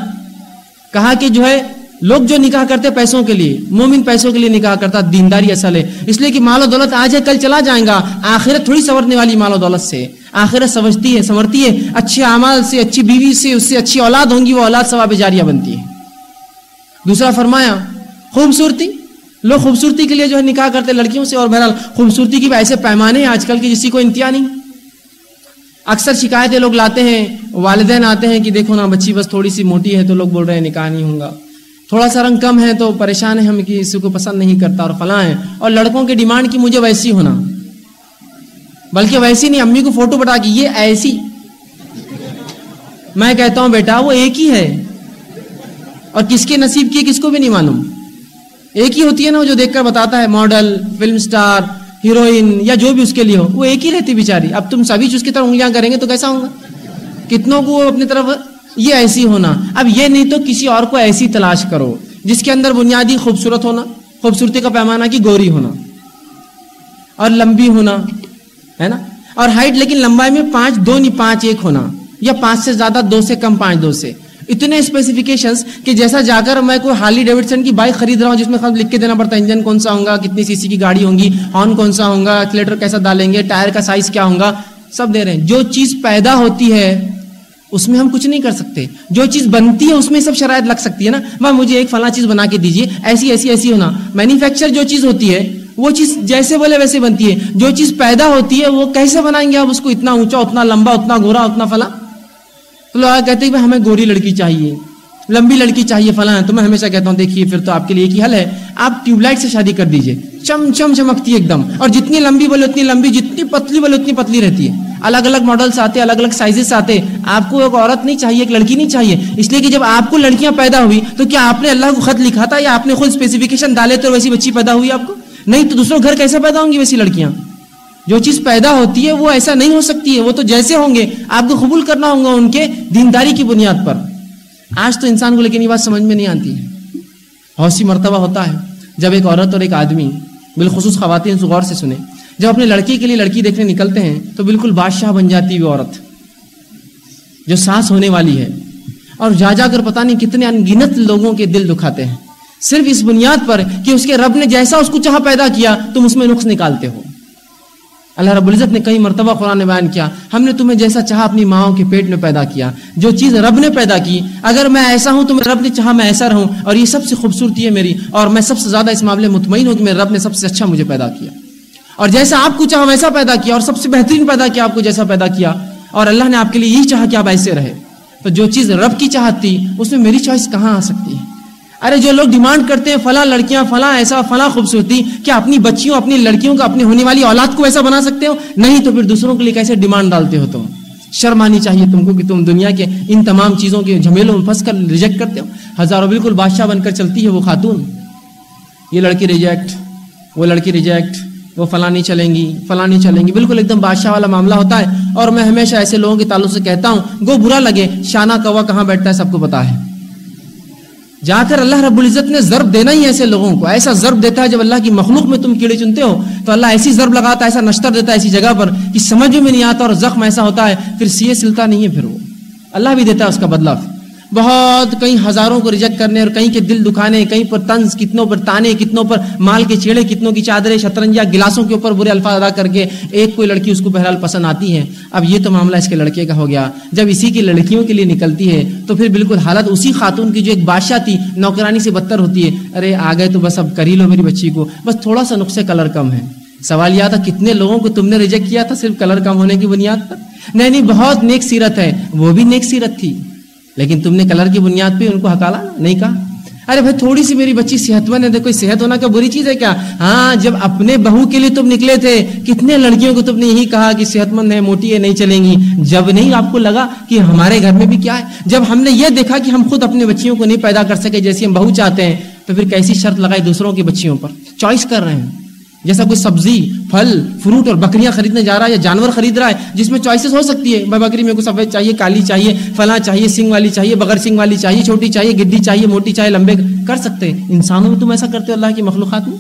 کہا کہ جو ہے لوگ جو نکاح کرتے پیسوں کے لیے، مومن پیسوں کے لیے نکاح کرتا، دینداری اصل ہے۔ اس لیے کہ مال و دولت آج ہے، کل چلا جائے گا۔ آخرت تھوڑی سنورنے والی مال و دولت سے آخرت سمجھتی ہے، سنورتی ہے۔ اچھے اعمال سے، اچھی بیوی سے، اس سے اچھی اولاد ہوں گی، وہ اولاد ثواب جاریہ بنتی ہے۔ دوسرا فرمایا، خوبصورتی۔ لوگ خوبصورتی کے لیے جو ہے نکاح کرتے لڑکیوں سے، اور بہرحال خوبصورتی کی بھی ایسے پیمانے ہیں آج کل کی جسی کو انتہا نہیں۔ اکثر شکایتیں لوگ لاتے ہیں، والدین آتے ہیں کہ دیکھو نا بچی بس تھوڑی سی موٹی ہے تو لوگ بول رہے ہیں نکاح نہیں ہوں گا۔ تھوڑا سا رنگ کم ہے تو پریشان ہے ہم کسی کو پسند نہیں کرتا اور فلاں ہے۔ اور لڑکوں کی ڈیمانڈ کی مجھے ویسی ہونا۔ بلکہ ویسی نہیں، امی کو فوٹو بتا کہ یہ ایسی۔ میں کہتا ہوں، بیٹا، وہ ایک ہی ہے۔ اور کس کے نصیب کی کس کو بھی نہیں معلوم۔ ایک ہی ہوتی ہے نا، وہ جو دیکھ کر بتاتا ہے، ماڈل، فلم سٹار، ہیروئن یا جو بھی اس کے لیے ہو، وہ ایک ہی رہتی بیچاری۔ اب تم سبھی اس کی طرف انگلیاں کریں گے تو کیسا ہوگا؟ کتنوں کو وہ اپنی طرف یہ ایسی ہونا۔ اب یہ نہیں تو کسی اور کو ایسی تلاش کرو جس کے اندر بنیادی خوبصورت ہونا، خوبصورتی کا پیمانہ کی گوری ہونا، اور لمبی ہونا، ہے نا؟ اور ہائٹ لیکن لمبائی میں پانچ، دو نہیں، پانچ ایک ہونا، یا پانچ سے زیادہ، دو سے کم، پانچ، دو سے۔ اتنے اسپیسیفکیشنز کہ جیسا جا کر میں کوئی ہارلی ڈیوڈسن کی بائک خرید رہا ہوں، جس میں خود لکھ کے دینا پڑتا ہے انجن کون سا ہوگا، کتنی سی سی کی گاڑی ہوگی ہارن کون سا ہوگا ایکسلیٹر کیسا ڈالیں گے ٹائر کا سائز کیا ہوگا، سب دے رہے ہیں۔ جو چیز پیدا ہوتی ہے اس میں ہم کچھ نہیں کر سکتے۔ جو چیز بنتی ہے اس میں سب شرائط لگ سکتی ہے نا۔ میں مجھے ایک فلاں چیز بنا کے دیجیے ایسی ایسی ایسی ہونا۔ مینوفیکچر جو چیز ہوتی ہے، وہ چیز جیسے بولے ویسے بنتی ہے۔ جو چیز پیدا ہوتی ہے، وہ کیسے بنائیں گے آپ؟ اس کو اتنا اونچا، اتنا لمبا، اتنا گورا اتنا فلاں؟ تو لوگ کہتے ہیں ہمیں گوری لڑکی چاہیے۔ لمبی لڑکی چاہیے فلاں تو میں ہمیشہ کہتا ہوں، دیکھیے، پھر تو آپ کے لیے ایک ہی حل ہے۔ آپ ٹیوب لائٹ سے شادی کر دیجیے چم چم، چمکتی ہے ایک دم۔ اور جتنی لمبی بولے، اتنی لمبی، جتنی پتلی بولے، اتنی پتلی رہتی ہے۔ الگ الگ ماڈلس آتے الگ الگ سائزز آتے۔ آپ کو ایک عورت نہیں چاہیے، ایک لڑکی نہیں چاہیے۔ اس لیے کہ جب آپ کو لڑکیاں پیدا ہوئی، تو کیا آپ نے اللہ کو خط لکھا تھا یا آپ نے خود اسپیسیفکیشن ڈالے تو ویسی بچی پیدا ہوئی آپ کو؟ نہیں تو دوسروں گھر کیسے پیدا ہوں گی ویسی لڑکیاں؟ جو چیز پیدا ہوتی ہے، وہ ایسا نہیں ہو سکتی ہے۔ وہ تو جیسے ہوں گے۔ آپ کو قبول کرنا ہوگا ان کے دینداری کی بنیاد پر۔ آج تو انسان کو لیکن یہ بات سمجھ میں نہیں آتی۔ ہے بہت سی مرتبہ ہوتا ہے۔ جب ایک عورت اور ایک آدمی بالخصوص خواتین سے غور سے سنیں۔ جب اپنے لڑکی کے لیے لڑکی دیکھنے نکلتے ہیں تو بالکل بادشاہ بن جاتی وہ عورت، جو سانس ہونے والی ہے۔ اور جا جا کر پتہ نہیں کتنے انگنت لوگوں کے دل دکھاتے ہیں۔ صرف اس بنیاد پر کہ اس کے رب نے جیسا اس کو چاہ پیدا کیا، تم اس میں نقص نکالتے ہو۔ اللہ رب العزت نے کئی مرتبہ قرآن نے بیان کیا، ہم نے تمہیں جیسا چاہا اپنی ماؤں کے پیٹ میں پیدا کیا، جو چیز رب نے پیدا کی، اگر میں ایسا ہوں تو میں رب نے چاہا میں ایسا رہوں۔ اور یہ سب سے خوبصورتی ہے میری، اور میں سب سے زیادہ اس معاملے مطمئن ہوں کہ میرے رب نے سب سے اچھا مجھے پیدا کیا۔ اور جیسا آپ کو چاہا ویسا پیدا کیا اور سب سے بہترین پیدا کیا آپ کو جیسا پیدا کیا اور اللہ نے آپ کے لیے یہی چاہا کہ آپ ایسے رہے تو جو چیز رب کی چاہت تھی اس میں میری چوائس کہاں آ سکتی؟ ہے ارے جو لوگ ڈیمانڈ کرتے ہیں فلاں لڑکیاں، فلاں ایسا، فلاں خوبصورتی، کیا اپنی بچیوں، اپنی لڑکیوں کو اپنی ہونے والی اولاد کو ایسا بنا سکتے ہو؟ نہیں تو پھر دوسروں کے لیے کیسے ڈیمانڈ ڈالتے ہو تم؟ شرم آنی چاہیے تم کو کہ تم دنیا کے ان تمام چیزوں کے جھمیلوں میں پھنس کر ریجیکٹ کرتے ہو۔ ہزاروں بالکل بادشاہ بن کر چلتی ہے وہ خاتون۔ یہ لڑکی ریجیکٹ وہ لڑکی ریجیکٹ وہ فلاں نہیں چلیں گی فلاں نہیں چلیں گی۔ بالکل ایک دم بادشاہ والا معاملہ ہوتا ہے۔ اور میں ہمیشہ ایسے لوگوں کے تعلق سے کہتا ہوں، گو برا لگے، شانہ کوا کہاں بیٹھتا ہے، سب کو پتا ہے۔ جا کر اللہ رب العزت نے ضرب دینا ہی ایسے لوگوں کو۔ ایسا ضرب دیتا ہے جب اللہ کی مخلوق میں تم کیڑے چنتے ہو، تو اللہ ایسی ضرب لگاتا ہے، ایسا نشتر دیتا ہے ایسی جگہ پر کہ سمجھ میں نہیں آتا اور زخم ایسا ہوتا ہے، پھر سیے سلتا نہیں ہے، پھر وہ۔ اللہ بھی دیتا ہے اس کا بدلہ۔ بہت کئی ہزاروں کو ریجیکٹ کرنے اور کہیں کے دل دکھانے، کہیں پر طنز کتنوں پر تانے، کتنوں پر مال کے چیڑے کتنوں کی چادریں شطرنج یا گلاسوں کے اوپر برے الفاظ ادا کر کے ایک کوئی لڑکی اس کو بہرحال پسند آتی ہے۔ اب یہ تو معاملہ اس کے لڑکے کا ہو گیا۔ جب اسی کی لڑکیوں کے لیے نکلتی ہے تو پھر بالکل حالت اسی خاتون کی جو ایک بادشاہ تھی، نوکرانی سے بدتر ہوتی ہے۔ ارے آ گئے تو بس اب کر ہی لو میری بچی کو۔ بس تھوڑا سا نقصے کلر کم ہے۔ سوال یہ تھا کتنے لوگوں کو تم نے ریجیکٹ کیا تھا صرف کلر کم ہونے کی بنیاد پر؟ نہیں نہیں، بہت نیک سیرت ہے۔ وہ بھی نیک سیرت تھی۔ لیکن تم نے کلر کی بنیاد پہ ان کو ہکالا؟ نہیں کہا۔ ارے بھائی، تھوڑی سی میری بچی صحت مند ہے، کوئی صحت ہونا کیا بری چیز ہے کیا؟ ہاں جب اپنے بہو کے لیے تم نکلے تھے، کتنے لڑکیوں کو تم نے یہی کہا کہ صحت مند ہے موٹی ہے نہیں چلیں گی؟ جب نہیں آپ کو لگا کہ ہمارے گھر میں بھی کیا ہے، جب ہم نے یہ دیکھا کہ ہم خود اپنے بچیوں کو نہیں پیدا کر سکے جیسی ہم بہو چاہتے ہیں، تو پھر کیسی شرط لگائی دوسروں کی بچیوں پر؟ چوائس کر رہے ہیں۔ جیسا کوئی سبزی، پھل، فروٹ اور بکریاں خریدنے جا رہا ہے یا جانور خرید رہا ہے، جس میں چوائسیز ہو سکتی ہے، میں بکری میں کو سفید چاہیے، کالی چاہیے، فلاں چاہیے، سنگ والی چاہیے، بغیر سنگ والی چاہیے، چھوٹی چاہیے، گڈی چاہیے، موٹی چاہیے، لمبے کر سکتے ہیں۔ انسانوں میں تم ایسا کرتے ہو اللہ کی مخلوقات میں؟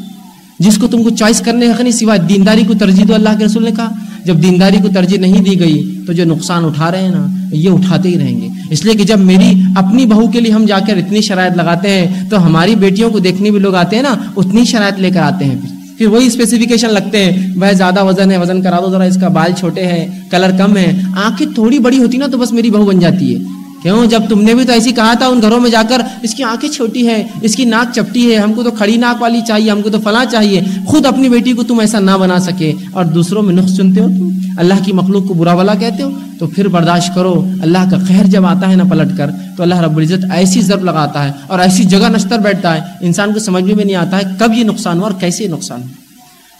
جس کو تم کو چوائس کرنے کا نہیں، سوائے دینداری کو ترجیح دو اللہ کے رسول نے کہا۔ جب دینداری کو ترجیح نہیں دی گئی، تو جو نقصان اٹھا رہے ہیں نا، یہ اٹھاتے ہی رہیں گے۔ اس لیے کہ جب میری اپنی بہو کے لیے ہم جا کر اتنی شرائط لگاتے ہیں، تو ہماری بیٹیوں کو دیکھنے بھی لوگ آتے ہیں نا، اتنی شرائط لے کر آتے ہیں پھر۔ پھر وہی اسپیسیفکیشن لگتے ہیں۔ بھائی زیادہ وزن ہے، وزن کرا دو، ذرا اس کا بال چھوٹے ہیں کلر کم ہے۔ آنکھیں تھوڑی بڑی ہوتی نا تو بس میری بہو بن جاتی ہے۔ کیوں؟ جب تم نے بھی تو ایسی کہا تھا، ان گھروں میں جا کر اس کی آنکھیں چھوٹی ہے اس کی ناک چپٹی ہے، ہم کو تو کھڑی ناک والی چاہیے، ہم کو تو فلاں چاہیے، خود اپنی بیٹی کو تم ایسا نہ بنا سکے۔ اور دوسروں میں نقص چنتے ہو تم؟ اللہ کی مخلوق کو برا بلا کہتے ہو؟ تو پھر برداشت کرو، اللہ کا خیر جب آتا ہے نا پلٹ کر، تو اللہ رب العزت ایسی ضرب لگاتا ہے اور ایسی جگہ نشتر بیٹھتا ہے۔ انسان کو سمجھ میں نہیں آتا ہے کب یہ نقصان ہوا اور کیسے یہ نقصان ہوا۔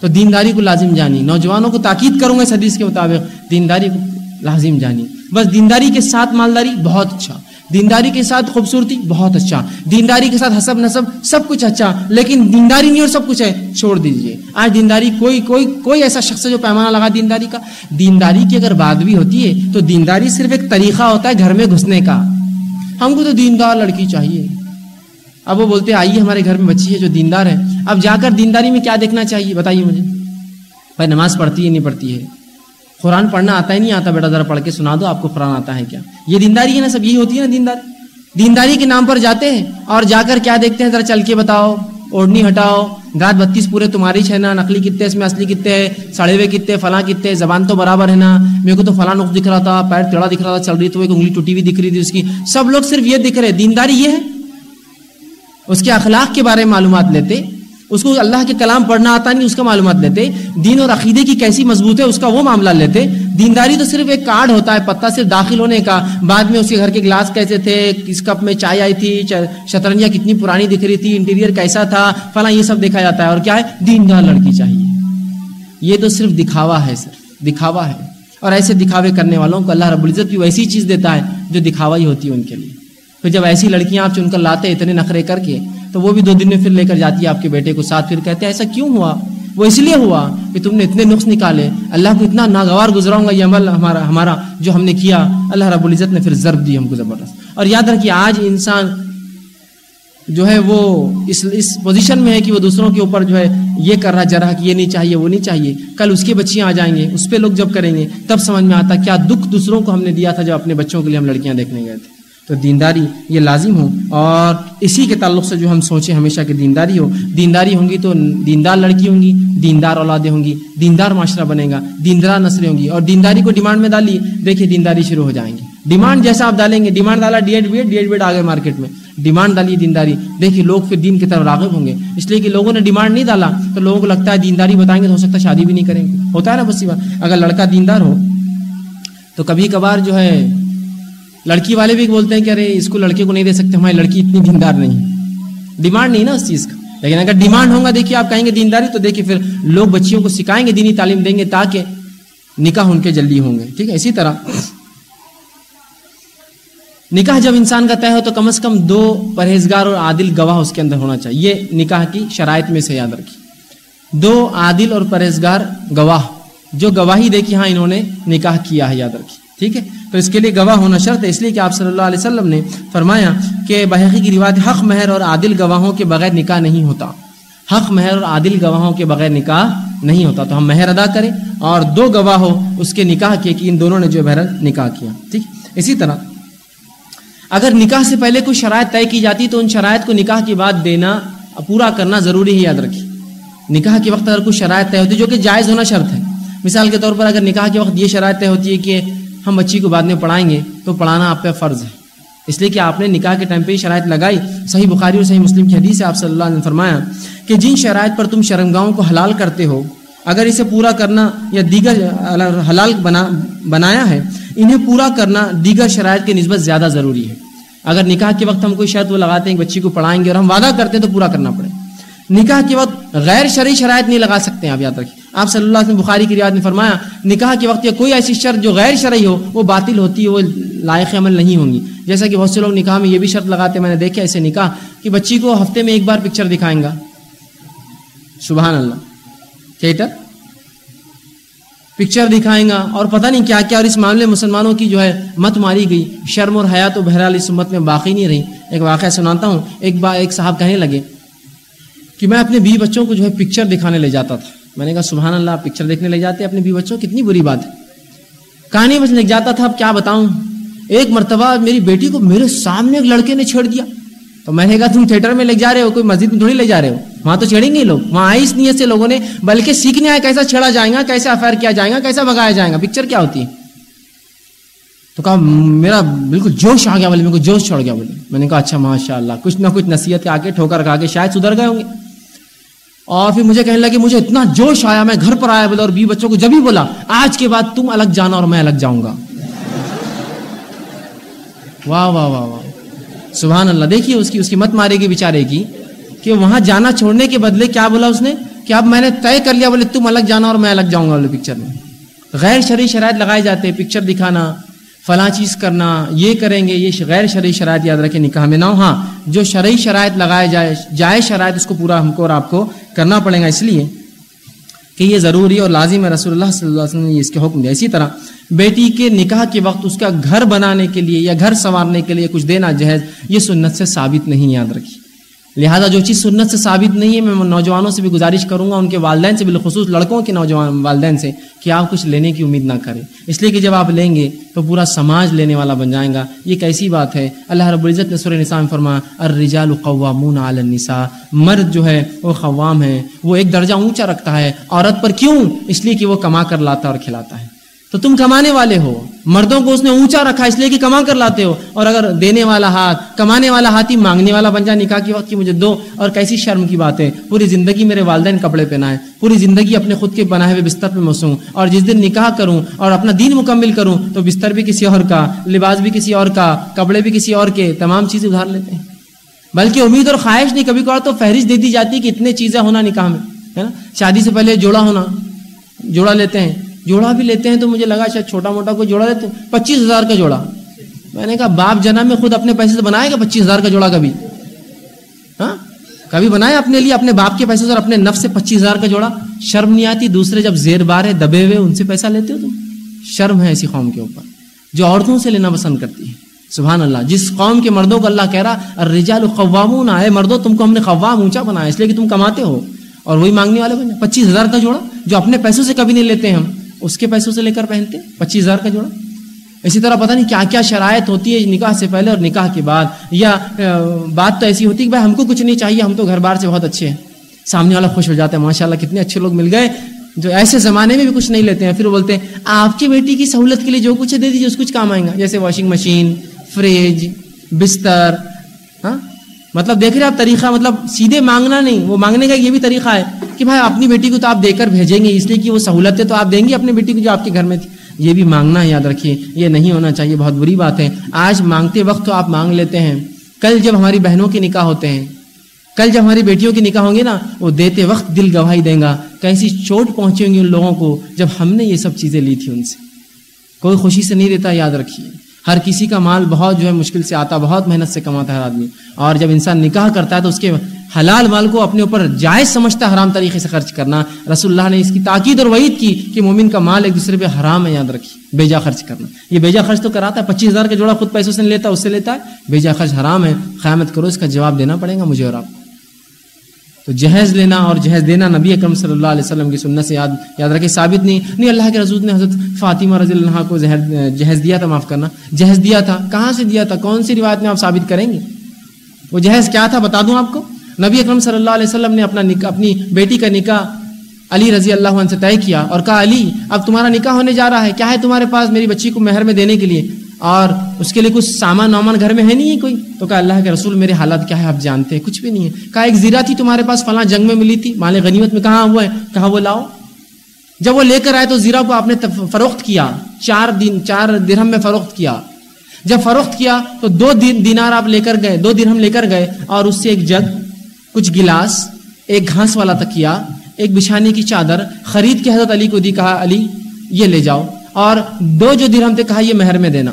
تو دینداری کو لازم جانی۔ نوجوانوں کو تاکید کروں گا اس حدیث کے مطابق، دینداری کو لازم جانی۔ بس دینداری کے ساتھ مالداری بہت اچھا۔ دینداری کے ساتھ خوبصورتی بہت اچھا۔ دینداری کے ساتھ حسب نصب سب کچھ اچھا۔ لیکن دینداری نہیں اور سب کچھ ہے، چھوڑ دیجیے۔ آج دینداری کوئی کوئی کوئی ایسا شخص ہے جو پیمانہ لگا دینداری کا؟ دینداری کی اگر بات بھی ہوتی ہے، تو دینداری صرف ایک طریقہ ہوتا ہے گھر میں گھسنے کا۔ ہم کو تو دیندار لڑکی چاہیے۔ اب وہ بولتے ہیں آئیے ہمارے گھر میں بچی ہے جو دیندار ہے۔ اب جا کر دینداری میں کیا دیکھنا چاہیے؟ بتائیے مجھے۔ بھائی نماز پڑھتی ہے، نہیں پڑھتی ہے۔ قرآن پڑھنا آتا ہی نہیں آتا بیٹا، ذرا پڑھ کے سنا دو، آپ کو قرآن آتا ہے کیا؟ یہ دینداری ہے نا سب، یہی ہوتی ہے نا دینداری۔ دینداری کے نام پر جاتے ہیں اور جا کر کیا دیکھتے ہیں؟ ذرا چل کے بتاؤ، اوڑھنی ہٹاؤ، گات بتیس پورے تمہاری ہے نا، نقلی کتنے اس میں اصلی کتنے ہے سڑے ہوئے کتنے فلاں کتنے زبان تو برابر ہے نا۔ میرے کو تو فلاں نقص دکھ رہا تھا، پیر ٹیڑا دکھ رہا تھا، چل رہی تو ایک انگلی ٹوٹی ہوئی دکھ رہی تھی اس کی۔ سب لوگ صرف یہ دکھ رہے، دینداری یہ ہے۔ اس کے اخلاق کے بارے میں معلومات لیتے اس کو اللہ کے کلام پڑھنا آتا نہیں، اس کا معلومات لیتے۔ دین اور عقیدے کی کیسی مضبوط ہے، اس کا وہ معاملہ لیتے۔ دینداری تو صرف ایک کارڈ ہوتا ہے پتہ صرف داخل ہونے کا۔ بعد میں اس کے گھر کے گلاس کیسے تھے، کس کپ میں چائے آئی تھی شطرنجا کتنی پرانی دکھ رہی تھی، انٹیریئر کیسا تھا، فلاں یہ سب دیکھا جاتا ہے۔ اور کیا ہے؟ دیندار لڑکی چاہیے۔ یہ تو صرف دکھاوا ہے صرف دکھاوا ہے۔ اور ایسے دکھاوے کرنے والوں کو اللہ رب العزت بھی ویسی چیز دیتا ہے جو دکھاوا ہی ہوتی ہے ان کے لیے۔ پھر جب ایسی لڑکیاں آپ چن کر لاتے، اتنے نخرے کر کے تو وہ بھی دو دن میں پھر لے کر جاتی ہے آپ کے بیٹے کو ساتھ، پھر کہتے ہیں، ایسا کیوں ہوا؟ وہ اس لیے ہوا کہ تم نے اتنے نقص نکالے۔ اللہ کو اتنا ناگوار گزراؤں گا یہ عمل ہمارا ہمارا جو ہم نے کیا، اللہ رب العزت نے پھر ضرب دی ہم کو زبردست۔ اور یاد رکھیے، آج انسان جو ہے وہ اس اس پوزیشن میں ہے کہ وہ دوسروں کے اوپر جو ہے یہ کر رہا جا رہا کہ یہ نہیں چاہیے، وہ نہیں چاہیے۔ کل اس کی بچیاں آ جائیں گے، اس پہ لوگ جب کریں گے، تب سمجھ میں آتا کیا دکھ دوسروں کو ہم نے دیا تھا جب اپنے بچوں کے لیے ہم لڑکیاں دیکھنے گئے تھے۔ تو دینداری یہ لازم ہو اور اسی کے تعلق سے جو ہم سوچیں ہمیشہ کہ دینداری ہو۔ دینداری ہوں گی تو دیندار لڑکی ہوں گی، دیندار اولادیں ہوں گی، دیندار معاشرہ بنے گا، دیندار نسلیں ہوں گی اور دینداری کو ڈیمانڈ میں ڈالیے، دیکھیے دینداری شروع ہو جائیں گے ڈیمانڈ جیسا آپ ڈالیں گے ڈیمانڈ ڈالا D Ed B Ed D Ed B Ed آ گئے مارکیٹ میں۔ ڈیمانڈ ڈالی دینداری، دیکھیے لوگ پھر دین کی طرف راغب ہوں گے۔ اس لیے کہ لوگوں نے ڈیمانڈ نہیں ڈالا تو لوگوں کو لگتا ہے دینداری بتائیں گے تو ہو سکتا ہے شادی بھی نہیں کریں گے۔ ہوتا ہے نا بس بات۔ اگر لڑکا دیندار ہو تو کبھی کبھار جو ہے لڑکی والے بھی بولتے ہیں کہ ارے اس کو لڑکے کو نہیں دے سکتے، ہماری لڑکی اتنی دیندار نہیں ڈیمانڈ نہیں نا اس چیز کا۔ لیکن اگر ڈیمانڈ ہوگا، دیکھیے آپ کہیں گے دینداری، تو دیکھیے پھر لوگ بچیوں کو سکھائیں گے، دینی تعلیم دیں گے تاکہ نکاح ان کے جلدی ہوں گے۔ ٹھیک ہے، اسی طرح۔ نکاح جب انسان کا طے ہو، تو کم از کم دو پرہیزگار اور عادل گواہ اس کے اندر ہونا چاہیے۔ یہ نکاح کی شرائط میں سے یاد رکھی دو عادل اور پرہیزگار گواہ۔ جو گواہی دے کہ ہاں انہوں نے نکاح کیا ہے، یاد رکھی ٹھیک ہے؟ تو اس کے لیے گواہ ہونا شرط ہے، اس لیے کہ آپ صلی اللہ علیہ وسلم نے فرمایا کہ بحقی کی روایت حق مہر اور عادل گواہوں کے بغیر نکاح نہیں ہوتا۔ حق مہر اور عادل گواہوں کے بغیر نکاح نہیں ہوتا۔ تو ہم مہر ادا کریں اور دو گواہ ہو اس کے نکاح کیے کہ ان دونوں نے جو بہر نکاح کیا۔ ٹھیک؟ اسی طرح اگر نکاح سے پہلے کوئی شرائط طے کی جاتی تو ان شرائط کو نکاح کے بعد دینا، پورا کرنا ضروری ہے، یاد رکھیے۔ نکاح کے وقت اگر کوئی شرائط طے ہوتی ہے جو کہ جائز ہونا شرط ہے۔ مثال کے طور پر اگر نکاح کے وقت یہ شرائط طے ہوتی ہے کہ ہم بچی کو بعد میں پڑھائیں گے، تو پڑھانا آپ پہ فرض ہے۔ اس لیے کہ آپ نے نکاح کے ٹائم پہ یہ شرائط لگائی۔ صحیح بخاری اور صحیح مسلم کی حدیث سے آپ صلی اللہ علیہ نے فرمایا کہ جن شرائط پر تم شرمگاہوں کو حلال کرتے ہو، اگر اسے پورا کرنا یا دیگر حلال بنا، بنایا ہے، انہیں پورا کرنا دیگر شرائط کی نسبت زیادہ ضروری ہے۔ اگر نکاح کے وقت ہم کوئی شرط وہ لگاتے ہیں کہ بچی کو پڑھائیں گے اور ہم وعدہ کرتے ہیں تو پورا کرنا پڑے۔ نکاح کے وقت غیر شرعی شرائط نہیں لگا سکتے ہیں، آپ یاد رکھیں۔ آپ صلی اللہ علیہ وسلم بخاری کی روایت میں فرمایا، نکاح کے وقت یا کوئی ایسی شرط جو غیر شرعی ہو، وہ باطل ہوتی ہے، وہ لائق عمل نہیں ہوں گی۔ جیسا کہ بہت سے لوگ نکاح میں یہ بھی شرط لگاتے ہیں، میں نے دیکھا ایسے نکاح کہ بچی کو ہفتے میں ایک بار پکچر دکھائیں گا۔ سبحان اللہ۔ تھیٹر؟ پکچر دکھائیں گا اور پتہ نہیں کیا کیا، اور اس معاملے مسلمانوں کی جو ہے مت ماری گئی۔ شرم اور حیات و بہرحال اس امت میں باقی نہیں رہی۔ ایک واقعہ سناتا ہوں، ایک بار ایک صاحب کہنے لگے کہ میں اپنے بیوی بچوں کو جو ہے پکچر دکھانے لے جاتا تھا۔ میں نے کہا، سبحان اللہ پکچر دیکھنے لے جاتے اپنے بیوی بچوں کتنی بری بات ہے۔ کہانی بس لے جاتا تھا، اب کیا بتاؤں؟ ایک مرتبہ میری بیٹی کو میرے سامنے ایک لڑکے نے چھیڑ دیا۔ تو میں نے کہا، تم تھیٹر میں لے جا رہے ہو، کوئی مسجد میں تھوڑی لے جا رہے ہو؟ وہاں تو چھیڑیں گے لوگ۔ وہاں آئی اس نیت سے لوگوں نے، بلکہ سیکھنے آئے کیسا چھیڑا جائے گا کیسے افیئر کیا جائے گا، کیسا بگایا جائے گا۔ پکچر کیا ہوتی ہے؟ تو کہا، میرا بالکل جوش آ گیا بولے، میرے کو جوش چھوڑ گیا بولے۔ میں نے کہا اچھا ماشاء اللہ کچھ نہ کچھ نصیحت کے آ کے ٹھوکر کھا کے شاید سدھر گئے ہوں گے۔ اور پھر مجھے کہنے لگے، مجھے اتنا جوش آیا، میں گھر پر آیا، بولے، اور بی بچوں کو جب ہی بولا، آج کے بعد تم الگ جانا اور میں الگ جاؤں گا۔ واہ واہ واہ واہ۔ سبحان اللہ، دیکھیے اس کی اس کی مت مارے گی بیچارے کی کہ وہاں جانا چھوڑنے کے بدلے کیا بولا اس نے؟ کہ اب میں نے طے کر لیا، بولے، تم الگ جانا اور میں الگ جاؤں گا، بولے پکچر میں۔ غیر شرعی شرائط لگائے جاتے پکچر دکھانا۔ فلاں چیز کرنا، یہ کریں گے، یہ غیر شرعی شرائط یاد رکھیں، نکاح میں نہ ہو ہاں جو شرعی شرائط لگائے جائے جائے شرائط، اس کو پورا ہم کو اور آپ کو کرنا پڑے گا۔ اس لیے کہ یہ ضروری اور لازم ہے، رسول اللہ صلی اللہ علیہ وسلم نے اس کے حکم دیا۔ اسی طرح، بیٹی کے نکاح کے وقت اس کا گھر بنانے کے لیے یا گھر سنوارنے کے لیے کچھ دینا جہیز یہ سنت سے ثابت نہیں، یاد رکھی لہٰذا جو چیز سنت سے ثابت نہیں ہے، میں نوجوانوں سے بھی گزارش کروں گا، ان کے والدین سے، بالخصوص لڑکوں کے نوجوان والدین سے، کہ آپ کچھ لینے کی امید نہ کریں۔ اس لیے کہ جب آپ لیں گے تو پورا سماج لینے والا بن جائے گا۔ یہ کیسی بات ہے۔ اللہ رب العزت نے سور نسام فرما الرجال قوامون علی النساء۔ مرد جو ہے، وہ قوام ہے، وہ ایک درجہ اونچا رکھتا ہے، عورت پر کیوں؟ اس لیے کہ وہ کما کر لاتا اور کھلاتا ہے۔ تو تم کمانے والے ہو۔ مردوں کو اس نے اونچا رکھا، اس لیے کہ کما کر لاتے ہو۔ اور اگر دینے والا ہاتھ، کمانے والا ہاتھ ہی مانگنے والا بن جائے، نکاح کی وقت کی مجھے دو۔ اور کیسی شرم کی بات ہے، پوری زندگی میرے والدین کپڑے پہنائے، پوری زندگی اپنے خود کے بنائے ہوئے بستر پہ مسوں اور جس دن نکاح کروں اور اپنا دین مکمل کروں، تو بستر بھی کسی اور کا، لباس بھی کسی اور کا، کپڑے بھی کسی اور کے، تمام چیزیں ادھار لیتے ہیں۔ بلکہ امید اور خواہش نہیں، کبھی کبھار تو فہرست دے دی جاتی کہ اتنے چیزیں ہونا نکاح میں، ہے نا؟ شادی سے پہلے جوڑا ہونا، جوڑا لیتے ہیں۔ جوڑا بھی لیتے ہیں تو مجھے لگا شاید چھوٹا موٹا کوئی جوڑا لیتے ہیں۔ پچیس ہزار کا جوڑا۔ میں نے کہا، باپ جنم میں خود اپنے پیسے سے بنائے گا پچیس ہزار کا جوڑا کبھی؟ ہاں؟ کبھی بنائے اپنے لیے اپنے باپ کے پیسے سے اور اپنے نف سے پچیس ہزار کا جوڑا؟ شرم نہیں آتی؟ دوسرے جب زیر بار ہے دبے ہوئے، ان سے پیسہ لیتے ہو تم؟ شرم ہے ایسی قوم کے اوپر۔ جو عورتوں سے لینا پسند کرتی ہے سبحان اللہ۔ جس قوم کے مردوں کو اللہ کہہ رہا، الرجال قوامون، آئے مردوں، تم کو ہم نے قوام اونچا بنایا، اس لیے کہ تم کماتے ہو۔ اور وہی مانگنے والے بنے پچیس ہزار کا جوڑا، جو اپنے پیسوں سے کبھی نہیں لیتے ہم۔ اس کے پیسوں سے لے کر پہنتے پچیس ہزار کا جوڑا؟ اسی طرح پتہ نہیں کیا کیا شرائط ہوتی ہے نکاح سے پہلے اور نکاح کے بعد، یا بات تو ایسی ہوتی ہے کہ بھائی ہم کو کچھ نہیں چاہیے، ہم تو گھر بار سے بہت اچھے ہیں۔ سامنے والا خوش ہو جاتا ہے ماشاء اللہ کتنے اچھے لوگ مل گئے۔ جو ایسے زمانے میں بھی کچھ نہیں لیتے ہیں، پھر وہ بولتے ہیں، آپ کی بیٹی کی سہولت کے لیے جو کچھ دے دیجیے اس کچھ کام آئے گا۔ جیسے واشنگ مشین فریج بستر مطلب دیکھ رہے آپ طریقہ مطلب سیدھے مانگنا نہیں، وہ مانگنے کا یہ بھی طریقہ ہے کہ بھائی اپنی بیٹی کو تو آپ دے کر بھیجیں گے، اس لیے کہ وہ سہولتیں تو آپ دیں گے اپنی بیٹی کو جو آپ کے گھر میں تھی۔ یہ بھی مانگنا ہے، یاد رکھیے، یہ نہیں ہونا چاہیے، بہت بری بات ہے۔ آج مانگتے وقت تو آپ مانگ لیتے ہیں۔ کل جب ہماری بہنوں کے نکاح ہوتے ہیں، کل جب ہماری بیٹیوں کی نکاح ہوں گے نا، وہ دیتے وقت دل گواہی دیں گا۔ کیسی چوٹ پہنچیں گی ان لوگوں کو جب ہم نے یہ سب چیزیں لی تھی ان سے۔ کوئی خوشی سے نہیں دیتا، یاد رکھیے۔ ہر کسی کا مال بہت جو ہے مشکل سے آتا، بہت محنت سے کماتا ہے ہر آدمی۔ اور جب انسان نکاح کرتا ہے تو اس کے حلال مال کو اپنے اوپر جائز سمجھتا ہے، حرام طریقے سے خرچ کرنا۔ رسول اللہ نے اس کی تاکید اور وعید کی کہ مومن کا مال ایک دوسرے پہ حرام ہے، یاد رکھی بیجا خرچ کرنا۔ یہ بیجا خرچ تو کراتا ہے، پچیس ہزار کا جوڑا خود پیسوں سے نہیں لیتا، اس سے لیتا ہے۔ بیجا خرچ حرام ہے، قیامت کرو، اس کا جواب دینا پڑے گا مجھے اور آپ کو۔ تو جہیز لینا اور جہیز دینا نبی اکرم صلی اللہ علیہ وسلم کی سنت سے یاد یاد رکھے، ثابت نہیں۔ نہیں، اللہ کے رسول نے حضرت فاطمہ رضی اللہ کو جہیز دیا تھا، معاف کرنا۔ جہیز دیا تھا۔ کہاں سے دیا تھا؟ کون سی روایت میں آپ ثابت کریں گے؟ وہ جہیز کیا تھا؟ بتا دوں آپ کو۔ نبی اکرم صلی اللہ علیہ وسلم نے اپنا نکاح اپنی بیٹی کا نکاح علی رضی اللہ عنہ سے طے کیا۔ اور کہا، علی، اب تمہارا نکاح ہونے جا رہا ہے۔ کیا ہے تمہارے پاس میری بچی کو مہر میں دینے کے لیے؟ اور اس کے لیے کچھ سامان وامان گھر میں ہے نہیں ہے کوئی؟ تو کہا، اللہ کے رسول، میرے حالات کیا ہے آپ جانتے ہیں، کچھ بھی نہیں ہے۔ کہا، ایک زیرہ تھی تمہارے پاس، فلاں جنگ میں ملی تھی، مال غنیمت میں کہاں ہوا ہے؟ کہا، وہ لاؤ۔ جب وہ لے کر آئے تو زیرہ کو آپ نے فروخت کیا۔ چار دن، چار درہم میں فروخت کیا۔ جب فروخت کیا تو دو دینار آپ لے کر گئے، دو درہم لے کر گئے اور اس سے ایک جگ، کچھ گلاس، ایک گھاس والا تکیا ایک بچھانے کی چادر، خرید کے حضرت علی کو دی۔ کہا، علی، یہ لے جاؤ۔ اور دو جو درہم تھے کہا یہ مہر میں دینا۔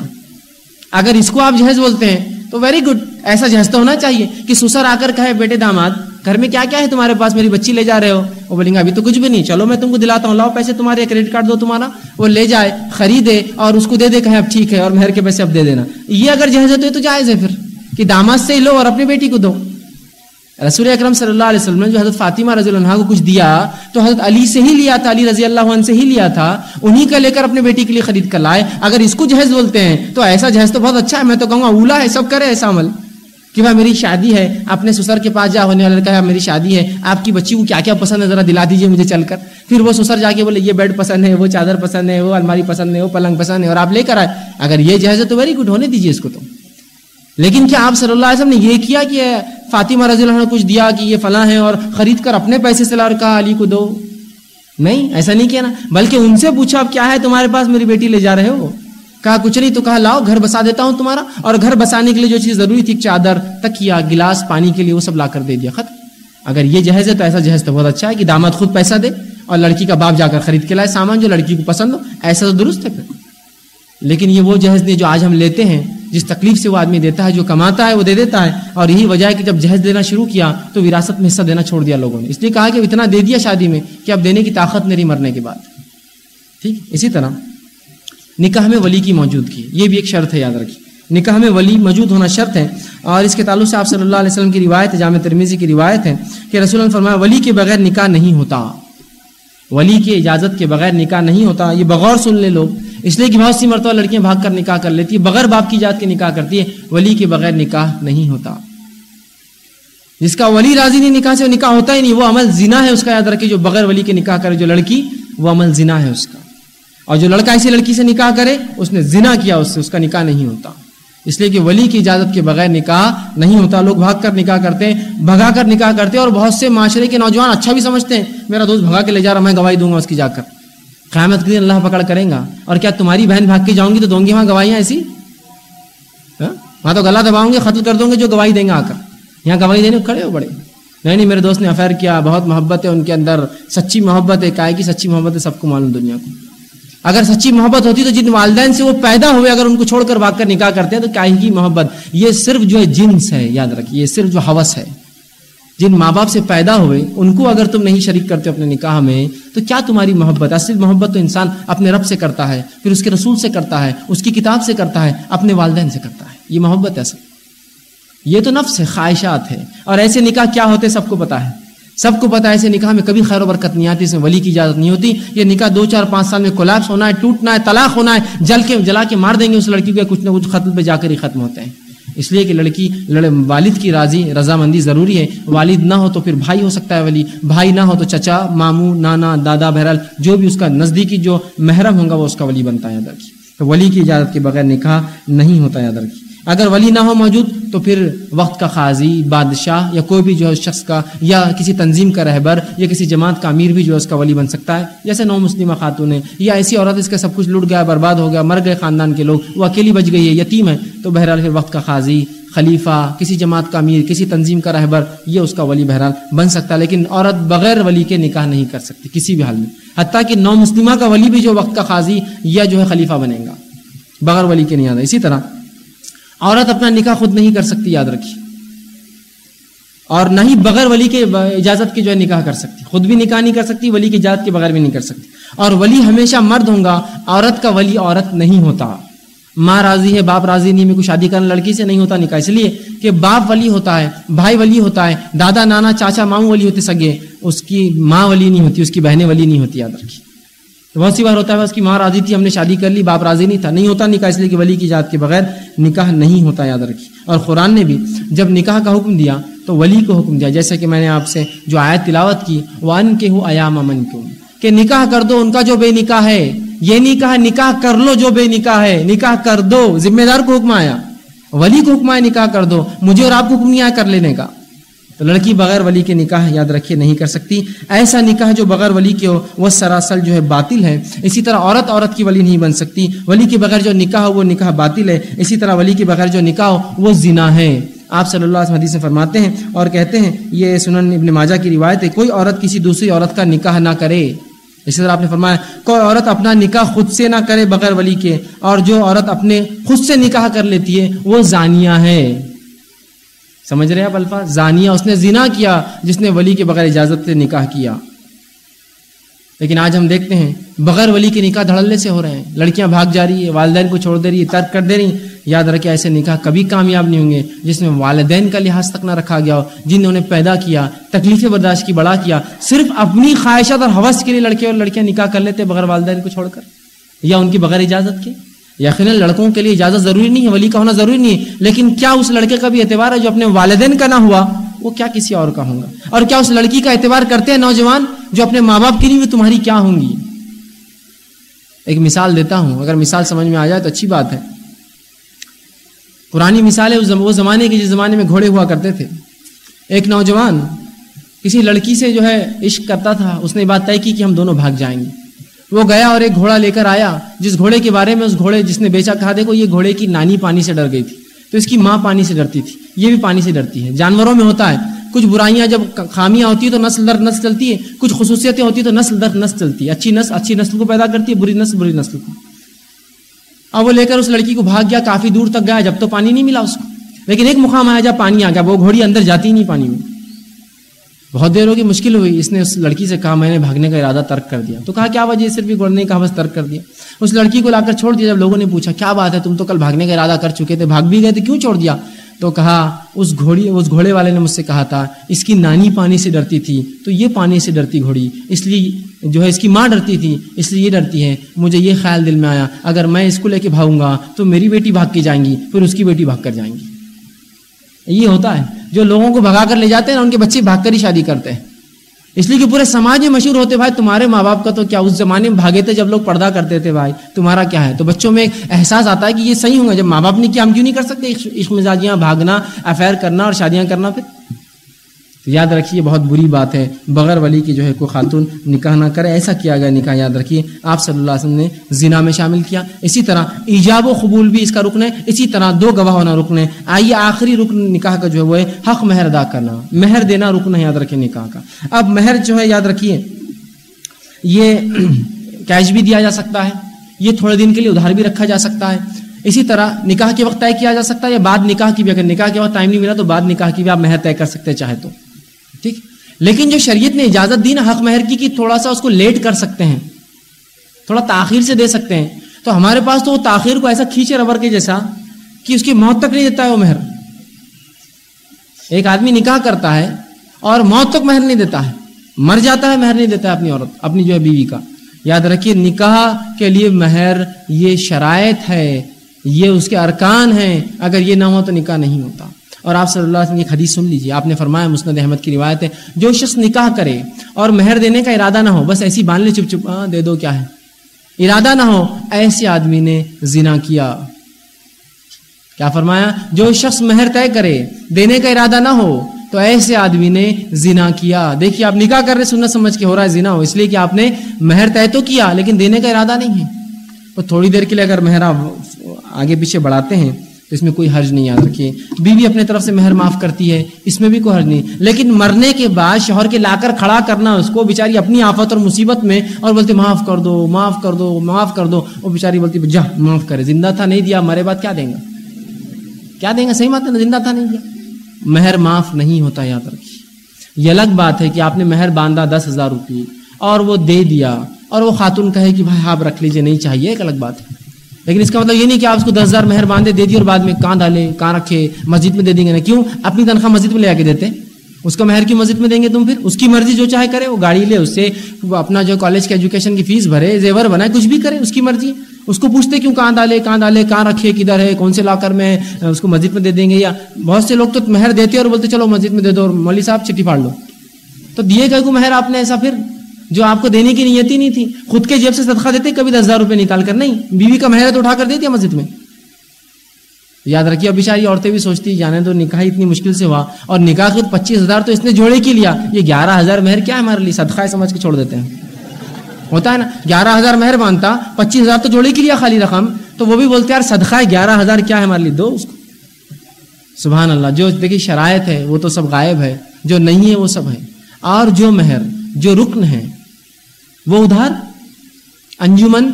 اگر اس کو آپ جہیز بولتے ہیں تو ویری گڈ ایسا جہیز تو ہونا چاہیے کہ سسر آ کر کہے، بیٹے داماد، گھر میں کیا کیا ہے تمہارے پاس؟ میری بچی لے جا رہے ہو۔ وہ بولیں گے، ابھی تو کچھ بھی نہیں، چلو میں تم کو دلاتا ہوں، لاؤ پیسے تمہارے کریڈٹ کارڈ دو تمہارا۔ وہ لے جائے، خریدے اور اس کو دے دے، کہے، اب ٹھیک ہے، اور مہر کے پیسے اب دے دینا۔ یہ اگر جہیز ہے تو جائز ہے پھر کہ داماد سے ہی لو اور اپنی بیٹی کو دو۔ رسول اکرم صلی اللہ علیہ وسلم نے جو حضرت فاطمہ رضی اللہ عنہ کو کچھ دیا تو حضرت علی سے ہی لیا تھا، علی رضی اللہ عنہ سے ہی لیا تھا، انہی کا لے کر اپنے بیٹی کے لیے خرید کر لائے۔ اگر اس کو جہیز بولتے ہیں تو ایسا جہیز تو بہت اچھا ہے، میں تو کہوں گا اولا ہے، سب کرے ایسا عمل۔ کہ بھائی میری شادی ہے، اپنے سسر کے پاس جا، ہونے والے کہا میری شادی ہے، آپ کی بچی کو کیا کیا پسند ہے، ذرا دلا دیجیے مجھے چل کر۔ پھر وہ سسر جا کے بولے، یہ بیڈ پسند ہے، وہ چادر پسند ہے، وہ الماری پسند ہے، وہ پلنگ پسند ہے، اور آپ لے کر آئے۔ اگر یہ جہیز ہے تو ویری گڈ ہونے دیجیے اس کو تو۔ لیکن کیا آپ صلی اللہ علیہ وسلم نے یہ کیا کہ فاطمہ رضی اللہ نے کچھ دیا کہ یہ فلاں ہے اور خرید کر اپنے پیسے سے لا اور کہا علی کو دو۔ نہیں، ایسا نہیں کیا نا۔ بلکہ ان سے پوچھا، اب کیا ہے تمہارے پاس؟ میری بیٹی لے جا رہے ہو۔ کہا، کچھ نہیں، تو کہا، لاؤ، گھر بسا دیتا ہوں تمہارا۔ اور گھر بسانے کے لیے جو چیز ضروری تھی، چادر تکیا گلاس، پانی کے لیے، وہ سب لا کر دے دیا خط اگر یہ جہیز ہے تو ایسا جہیز تو بہت اچھا ہے کہ داماد خود پیسہ دے اور لڑکی کا باپ جا کر خرید کے لائے سامان جو لڑکی کو پسند ہو، ایسا تو درست ہے۔ پھر لیکن یہ وہ جہیز نہیں جو آج ہم لیتے ہیں۔ جس تکلیف سے وہ آدمی دیتا ہے، جو کماتا ہے، وہ دے دیتا ہے۔ اور یہی وجہ ہے کہ جب جہیز دینا شروع کیا تو وراثت میں حصہ دینا چھوڑ دیا لوگوں نے۔ اس لیے کہا کہ اتنا دے دیا شادی میں کہ اب دینے کی طاقت میری مرنے کے بعد۔ ٹھیک؟ اسی طرح نکاح میں ولی کی موجودگی یہ بھی ایک شرط ہے، یاد رکھیے۔ نکاح میں ولی موجود ہونا شرط ہے۔ اور اس کے تعلق سے آپ صلی اللہ علیہ وسلم کی روایت ہے جامع ترمیزی کی روایت ہے کہ رسول اللہ فرمایا، ولی کے بغیر نکاح نہیں ہوتا۔ ولی کی اجازت کے بغیر نکاح نہیں ہوتا۔ یہ بغور سن لے لوگ۔ اس لیے کہ بہت سی مرتبہ لڑکیاں بھاگ کر نکاح کر لیتی ہے بغیر باپ کی جات کے نکاح کرتی ہے ولی کے بغیر نکاح نہیں ہوتا۔ جس کا ولی راضی نہیں نکاح سے نکاح ہوتا ہی نہیں، وہ عمل زنا ہے اس کا، یاد رکھے جو بغیر ولی کے نکاح کرے، جو لڑکی، وہ عمل زنا ہے اس کا۔ اور جو لڑکا ایسی لڑکی سے نکاح کرے، اس نے زنا کیا، اس سے اس کا نکاح نہیں ہوتا۔ اس لیے کہ ولی کی اجازت کے بغیر نکاح نہیں ہوتا۔ لوگ بھاگ کر نکاح کرتے ہیں، بھگا کر نکاح کرتے ہیں، اور بہت سے معاشرے کے نوجوان اچھا بھی سمجھتے ہیں، میرا دوست بھگا کے لے جا رہا میں گواہی دوں گا اس کی جا کر۔ قیامت کے دن اللہ پکڑ کریں گا۔ اور کیا تمہاری بہن بھاگ کے جاؤں گی تو دوں گی وہاں گواہیاں ایسی؟ ہاں؟ وہاں تو گلا دباؤں گے، قتل کر دوں گے جو گواہی دیں گے آ کر۔ یہاں گواہی دینے کھڑے ہو بڑے۔ نہیں نہیں، میرے دوست نے افیئر کیا، بہت محبت ہے ان کے اندر۔ سچی محبت ہے کائے کی سچی محبت ہے سب کو معلوم دنیا کو۔ اگر سچی محبت ہوتی تو جن والدین سے وہ پیدا ہوئے، اگر ان کو چھوڑ کر بھاگ کر نکاح کرتے ہیں تو کیا کی محبت؟ یہ صرف جو ہے جنس ہے، یاد رکھیے، یہ صرف جو حوث ہے۔ جن ماں باپ سے پیدا ہوئے، ان کو اگر تم نہیں شریک کرتے اپنے نکاح میں، تو کیا تمہاری محبت اصل محبت تو انسان اپنے رب سے کرتا ہے، پھر اس کے رسول سے کرتا ہے، اس کی کتاب سے کرتا ہے، اپنے والدین سے کرتا ہے۔ یہ محبت ہے اصل یہ تو نفس ہے، خواہشات ہے۔ اور ایسے نکاح کیا ہوتے سب کو پتا ہے؟ سب کو پتا ہے ایسے نکاح میں کبھی خیر و برکت نہیں آتی، اس میں ولی کی اجازت نہیں ہوتی۔ یہ نکاح دو چار پانچ سال میں کولیپس ہونا ہے، ٹوٹنا ہے، طلاق ہونا ہے، جل کے، جلا کے مار دیں گے اس لڑکی کو کچھ نہ کچھ ختم پہ جا کر ہی ختم ہوتے ہیں۔ اس لیے کہ لڑکی، لڑ، والد کی راضی رضامندی ضروری ہے۔ والد نہ ہو تو پھر بھائی ہو سکتا ہے ولی۔ بھائی نہ ہو تو چچا، ماموں، نانا، دادا، بہرحال جو بھی اس کا نزدیکی جو محرم ہوگا وہ اس کا ولی بنتا ہے یاد رکھی تو ولی کی اجازت کے بغیر نکاح نہیں ہوتا یاد رکھی اگر ولی نہ ہو موجود تو پھر وقت کا قاضی، بادشاہ یا کوئی بھی جو ہے شخص کا، یا کسی تنظیم کا رہبر، یا کسی جماعت کا امیر بھی جو ہے اس کا ولی بن سکتا ہے۔ جیسے نو مسلمہ خاتون ہے یا ایسی عورت اس کا سب کچھ لٹ گیا، برباد ہو گیا، مر گئے خاندان کے لوگ، وہ اکیلی بچ گئی ہے یتیم ہے، تو بہرحال پھر وقت کا قاضی، خلیفہ، کسی جماعت کا امیر، کسی تنظیم کا رہبر، یہ اس کا ولی بہرحال بن سکتا ہے۔ لیکن عورت بغیر ولی کے نکاح نہیں کر سکتی کسی بھی حال میں۔ حتیٰ کہ نو مسلمہ کا ولی بھی جو وقت کا قاضی یا جو ہے خلیفہ بنے گا۔ بغیر ولی کے نہیں آتا۔ اسی طرح عورت اپنا نکاح خود نہیں کر سکتی، یاد رکھی اور نہ ہی بغیر ولی کے اجازت کے جو ہے نکاح کر سکتی۔ خود بھی نکاح نہیں کر سکتی، ولی کی اجازت کے بغیر بھی نہیں کر سکتی۔ اور ولی ہمیشہ مرد ہوگا عورت کا ولی عورت نہیں ہوتا۔ ماں راضی ہے، باپ راضی نہیں میں کوئی شادی کرنا لڑکی سے نہیں ہوتا نکاح۔ اس لیے کہ باپ ولی ہوتا ہے، بھائی ولی ہوتا ہے، دادا، نانا، چاچا ماموں ولی ہوتے سگے، اس کی ماں ولی نہیں ہوتی، اس کی بہنیں ولی نہیں ہوتی، یاد رکھی بہت سی بار ہوتا ہے اس کی ماں راضی تھی، ہم نے شادی کر لی، باپ راضی نہیں تھا، نہیں ہوتا نکاح اس لیے کہ ولی کی جات کے بغیر نکاح نہیں ہوتا، یاد رکھی اور قرآن نے بھی جب نکاح کا حکم دیا تو ولی کو حکم دیا۔ جیسے کہ میں نے آپ سے جو آیت تلاوت کی وہ ان کے ہوں ایام امن کیوں کہ نکاح کر دو، ان کا جو بے نکاح ہے، یہ نہیں کہا نکاح کر لو جو بے نکاح ہے، نکاح کر دو۔ ذمہ دار کو حکم آیا۔ ولی کو حکم آیا نکاح کر دو۔ مجھے اور آپ کو حکم نہیں آیا کر لینے کا۔ تو لڑکی بغیر ولی کے نکاح یاد رکھیے نہیں کر سکتی۔ ایسا نکاح جو بغیر ولی کے ہو، وہ سراسل جو ہے باطل ہے۔ اسی طرح عورت عورت کی ولی نہیں بن سکتی۔ ولی کے بغیر جو نکاح ہو، وہ نکاح باطل ہے۔ اسی طرح ولی کے بغیر جو نکاح ہو، وہ زنا ہے۔ آپ صلی اللہ علیہ حدیث سے فرماتے ہیں اور کہتے ہیں، یہ سنن ابن ماجہ کی روایت ہے، کوئی عورت کسی دوسری عورت کا نکاح نہ کرے۔ اسی طرح آپ نے فرمایا، کوئی عورت اپنا نکاح خود سے نہ کرے بغیر ولی کے، اور جو عورت اپنے خود سے نکاح کر لیتی ہے، وہ زانیہ ہے۔ سمجھ رہے آپ الفاظ؟ زانیہ، اس نے زنا کیا جس نے ولی کے بغیر اجازت سے نکاح کیا۔ لیکن آج ہم دیکھتے ہیں، بغیر ولی کے نکاح دھڑلے سے ہو رہے ہیں۔ لڑکیاں بھاگ جا رہی ہے والدین کو چھوڑ دے رہی ہے ترک کر دے رہی یاد رکھے ایسے نکاح کبھی کامیاب نہیں ہوں گے جس میں والدین کا لحاظ تک نہ رکھا گیا ہو جنہوں نے پیدا کیا تکلیفیں برداشت کی، بڑا کیا۔ صرف اپنی خواہشات اور حوث کے لیے لڑکے اور لڑکیاں نکاح کر لیتے بغیر والدین کو چھوڑ کر، یا ان کی بغیر اجازت کے؟ یقیناً لڑکوں کے لیے اجازت ضروری نہیں ہے، ولی کا ہونا ضروری نہیں ہے، لیکن کیا اس لڑکے کا بھی اعتبار ہے جو اپنے والدین کا نہ ہوا؟ وہ کیا کسی اور کا ہوگا اور کیا اس لڑکی کا اعتبار کرتے ہیں نوجوان جو اپنے ماں باپ کی نہیں ہوئی تمہاری کیا ہوں گی؟ ایک مثال دیتا ہوں، اگر مثال سمجھ میں آ جائے تو اچھی بات ہے۔ پرانی مثال ہے وہ زمانے کے جس زمانے میں گھوڑے ہوا کرتے تھے۔ ایک نوجوان کسی لڑکی سے جو ہے عشق کرتا تھا، اس نے بات طے کی کہ ہم دونوں بھاگ جائیں گے۔ وہ گیا اور ایک گھوڑا لے کر آیا، جس گھوڑے کے بارے میں اس گھوڑے جس نے بیچا کہا، دیکھو، یہ گھوڑے کی نانی پانی سے ڈر گئی تھی۔ تو اس کی ماں پانی سے ڈرتی تھی۔ یہ بھی پانی سے ڈرتی ہے۔ جانوروں میں ہوتا ہے، کچھ برائیاں جب خامیاں ہوتی ہے تو نسل در نسل چلتی ہے، کچھ خصوصیتیں ہوتی ہے تو نسل در نسل چلتی ہے۔ اچھی نسل اچھی نسل کو پیدا کرتی ہے، بری نسل بری نسل کو۔ اب وہ لے کر اس لڑکی کو بھاگ گیا، کافی دور تک گیا، جب تو پانی نہیں ملا اس کو۔ لیکن ایک مقام آیا جب پانی آ گیا، وہ گھوڑی اندر جاتی نہیں پانی میں۔ بہت دیر ہوگی، مشکل ہوئی۔ اس نے اس لڑکی سے کہا، میں نے بھاگنے کا ارادہ ترک کر دیا۔ تو کہا، کیا وجہ صرف گھوڑ نے کہا بس ترک کر دیا۔ اس لڑکی کو لا کر چھوڑ دیا۔ جب لوگوں نے پوچھا، کیا بات ہے؟ تم تو کل بھاگنے کا ارادہ کر چکے تھے، بھاگ بھی گئے تھے، کیوں چھوڑ دیا؟ تو کہا، اس گھوڑی، اس گھوڑے والے نے مجھ سے کہا تھا، اس کی نانی پانی سے ڈرتی تھی، تو یہ پانی سے ڈرتی گھوڑی۔ اس لیے جو ہے، اس کی ماں ڈرتی تھی، اس لیے یہ ڈرتی ہے۔ مجھے یہ خیال دل میں آیا، اگر میں اس کو لے کے بھاگوں گا، تو میری بیٹی بھاگ کے جائیں گی، پھر اس کی بیٹی بھاگ کر جائیں گی۔ یہ ہوتا ہے۔ جو لوگوں کو بھگا کر لے جاتے ہیں نا ان کے بچے بھاگ کر ہی شادی کرتے ہیں۔ اس لیے کہ پورے سماج میں مشہور ہوتے بھائی تمہارے ماں باپ کا تو کیا، اس زمانے میں بھاگے تھے جب لوگ پردہ کرتے تھے، بھائی تمہارا کیا ہے؟ تو بچوں میں ایک احساس آتا ہے کہ یہ صحیح ہوں گا جب ماں باپ نے کیا، ہم کیوں نہیں کر سکتے؟ عشق مزاجیاں، بھاگنا افیئر کرنا اور شادیاں کرنا پھر۔ تو یاد رکھیے، بہت بری بات ہے۔ بغیر ولی کی جو ہے، کوئی خاتون نکاح نہ کرے، ایسا کیا گیا نکاح؟ یاد رکھیے، آپ صلی اللہ علیہ وسلم نے زنا میں شامل کیا۔ اسی طرح ایجاب و قبول بھی اس کا رکن ہے۔ اسی طرح دو گواہ ہونا رکن ہے۔ آئیے، آخری رکن نکاح کا جو ہے، وہ ہے حق مہر ادا کرنا۔ مہر دینا رکن ہے، یاد رکھیے نکاح کا۔ اب مہر جو ہے، یاد رکھیے، یہ کیش بھی دیا جا سکتا ہے۔ یہ تھوڑے دن کے لیے ادھار بھی رکھا جا سکتا ہے۔ اسی طرح نکاح کے وقت طے کیا جا سکتا ہے، یا بعد نکاح کی بھی۔ اگر نکاح کے وقت ٹائم نہیں ملا تو بعد نکاح کی بھی آپ مہر طے کر سکتے ہیں چاہے تو۔ ٹھیک؟ لیکن جو شریعت نے اجازت دی نا حق مہر کی، کہ تھوڑا سا اس کو لیٹ کر سکتے ہیں، تھوڑا تاخیر سے دے سکتے ہیں، تو ہمارے پاس تو وہ تاخیر کو ایسا کھینچے ربر کے جیسا کہ اس کی موت تک نہیں دیتا ہے وہ مہر۔ ایک آدمی نکاح کرتا ہے اور موت تک مہر نہیں دیتا ہے۔ مر جاتا ہے، مہر نہیں دیتا ہے اپنی عورت، اپنی جو ہے بیوی کا۔ یاد رکھیے، نکاح کے لیے مہر یہ شرائط ہے، یہ اس کے ارکان ہیں۔ اگر یہ نہ ہو تو نکاح نہیں ہوتا۔ اور آپ صلی اللہ علیہ وسلم کی حدیث سن لیجیے آپ نے فرمایا مسند احمد کی روایت ہے، جو شخص نکاح کرے اور مہر دینے کا ارادہ نہ ہو، بس ایسی باندھ لے چپ چپ دے دو کیا ہے؟ ارادہ نہ ہو، ایسے آدمی نے زنا کیا۔ کیا فرمایا؟ جو شخص مہر طے کرے، دینے کا ارادہ نہ ہو، تو ایسے آدمی نے زنا کیا۔ دیکھیے، آپ نکاح کر رہے سننا سمجھ کے ہو رہا ہے زنا ہو، اس لیے کہ آپ نے مہر طے تو کیا، لیکن دینے کا ارادہ نہیں ہے۔ تو تھوڑی دیر کے لیے اگر مہر آپ آگے پیچھے بڑھاتے ہیں تو اس میں کوئی حرج نہیں یاد رکھیے بیوی اپنے طرف سے مہر معاف کرتی ہے، اس میں بھی کوئی حرج نہیں۔ لیکن مرنے کے بعد شوہر کے لا کر کھڑا کرنا، اس کو بیچاری اپنی آفت اور مصیبت میں اور بولتے معاف کر دو، معاف کر دو، معاف کر دو وہ بیچاری بولتی، جا، معاف کرے، زندہ تھا نہیں دیا، مرے بعد کیا دیں گا کیا دیں گا صحیح بات ہے نا، زندہ تھا نہیں دیا۔ مہر معاف نہیں ہوتا یاد رکھیے۔ یہ الگ بات ہے کہ آپ نے مہر باندھا دس ہزار روپئے اور وہ دے دیا اور وہ خاتون کہے کہ، بھائی، آپ رکھ لیجیے نہیں چاہیے۔ ایک الگ بات ہے۔ لیکن اس کا مطلب یہ نہیں کہ آپ اس کو دس ہزار مہر باندھے، دے دی اور بعد میں کہاں ڈالے کہاں رکھے، مسجد میں دے دیں گے نا۔ کیوں؟ اپنی تنخواہ مسجد میں لے آ کے دیتے اس کا مہر کی مسجد میں دیں گے تم پھر؟ اس کی مرضی جو چاہے کرے، وہ گاڑی لے، اس سے اپنا جو کالج کے ایجوکیشن کی فیس بھرے، زیور بنائے، کچھ بھی کرے، اس کی مرضی۔ اس کو پوچھتے کیوں کہاں ڈالے کہاں ڈالے کہاں رکھے، کدھر ہے، کون سے لا کر میں اس کو مسجد میں دے دیں گے یا بہت سے لوگ تو مہر دیتے اور بولتے چلو مسجد میں دے دو اور مولوی صاحب چٹھی پھاڑ لو۔ تو دیے گئے کو مہر آپ نے ایسا پھر؟ جو آپ کو دینے کی نیت ہی نہیں تھی۔ خود کے جیب سے صدقہ دیتے، کبھی دس ہزار روپے نکال کر نہیں۔ بیوی کا مہر تو اٹھا کر دیتی مسجد میں۔ یاد رکھیے، اب بیچاری عورتیں بھی سوچتی، جانے تو نکاح اتنی مشکل سے ہوا۔ اور نکاح خود پچیس ہزار تو اس نے جوڑے کی لیا۔ یہ گیارہ ہزار مہر کیا ہے ہمارے لیے؟ صدقہ سمجھ کے چھوڑ دیتے ہیں۔ ہوتا ہے نا، گیارہ ہزار مہر مانتا، پچیس ہزار تو جوڑے کی لیا خالی رقم۔ تو وہ بھی بولتے، یار صدقہ گیارہ ہزار کیا ہے ہمارے لیے؟ دو اس کو۔ سبحان اللہ، جو دیکھیے شرائط ہے، وہ تو سب غائب ہے۔ جو نہیں ہے، وہ سب ہے۔ اور جو مہر، جو رکن ہے وہ ادھار؟ انجمن؟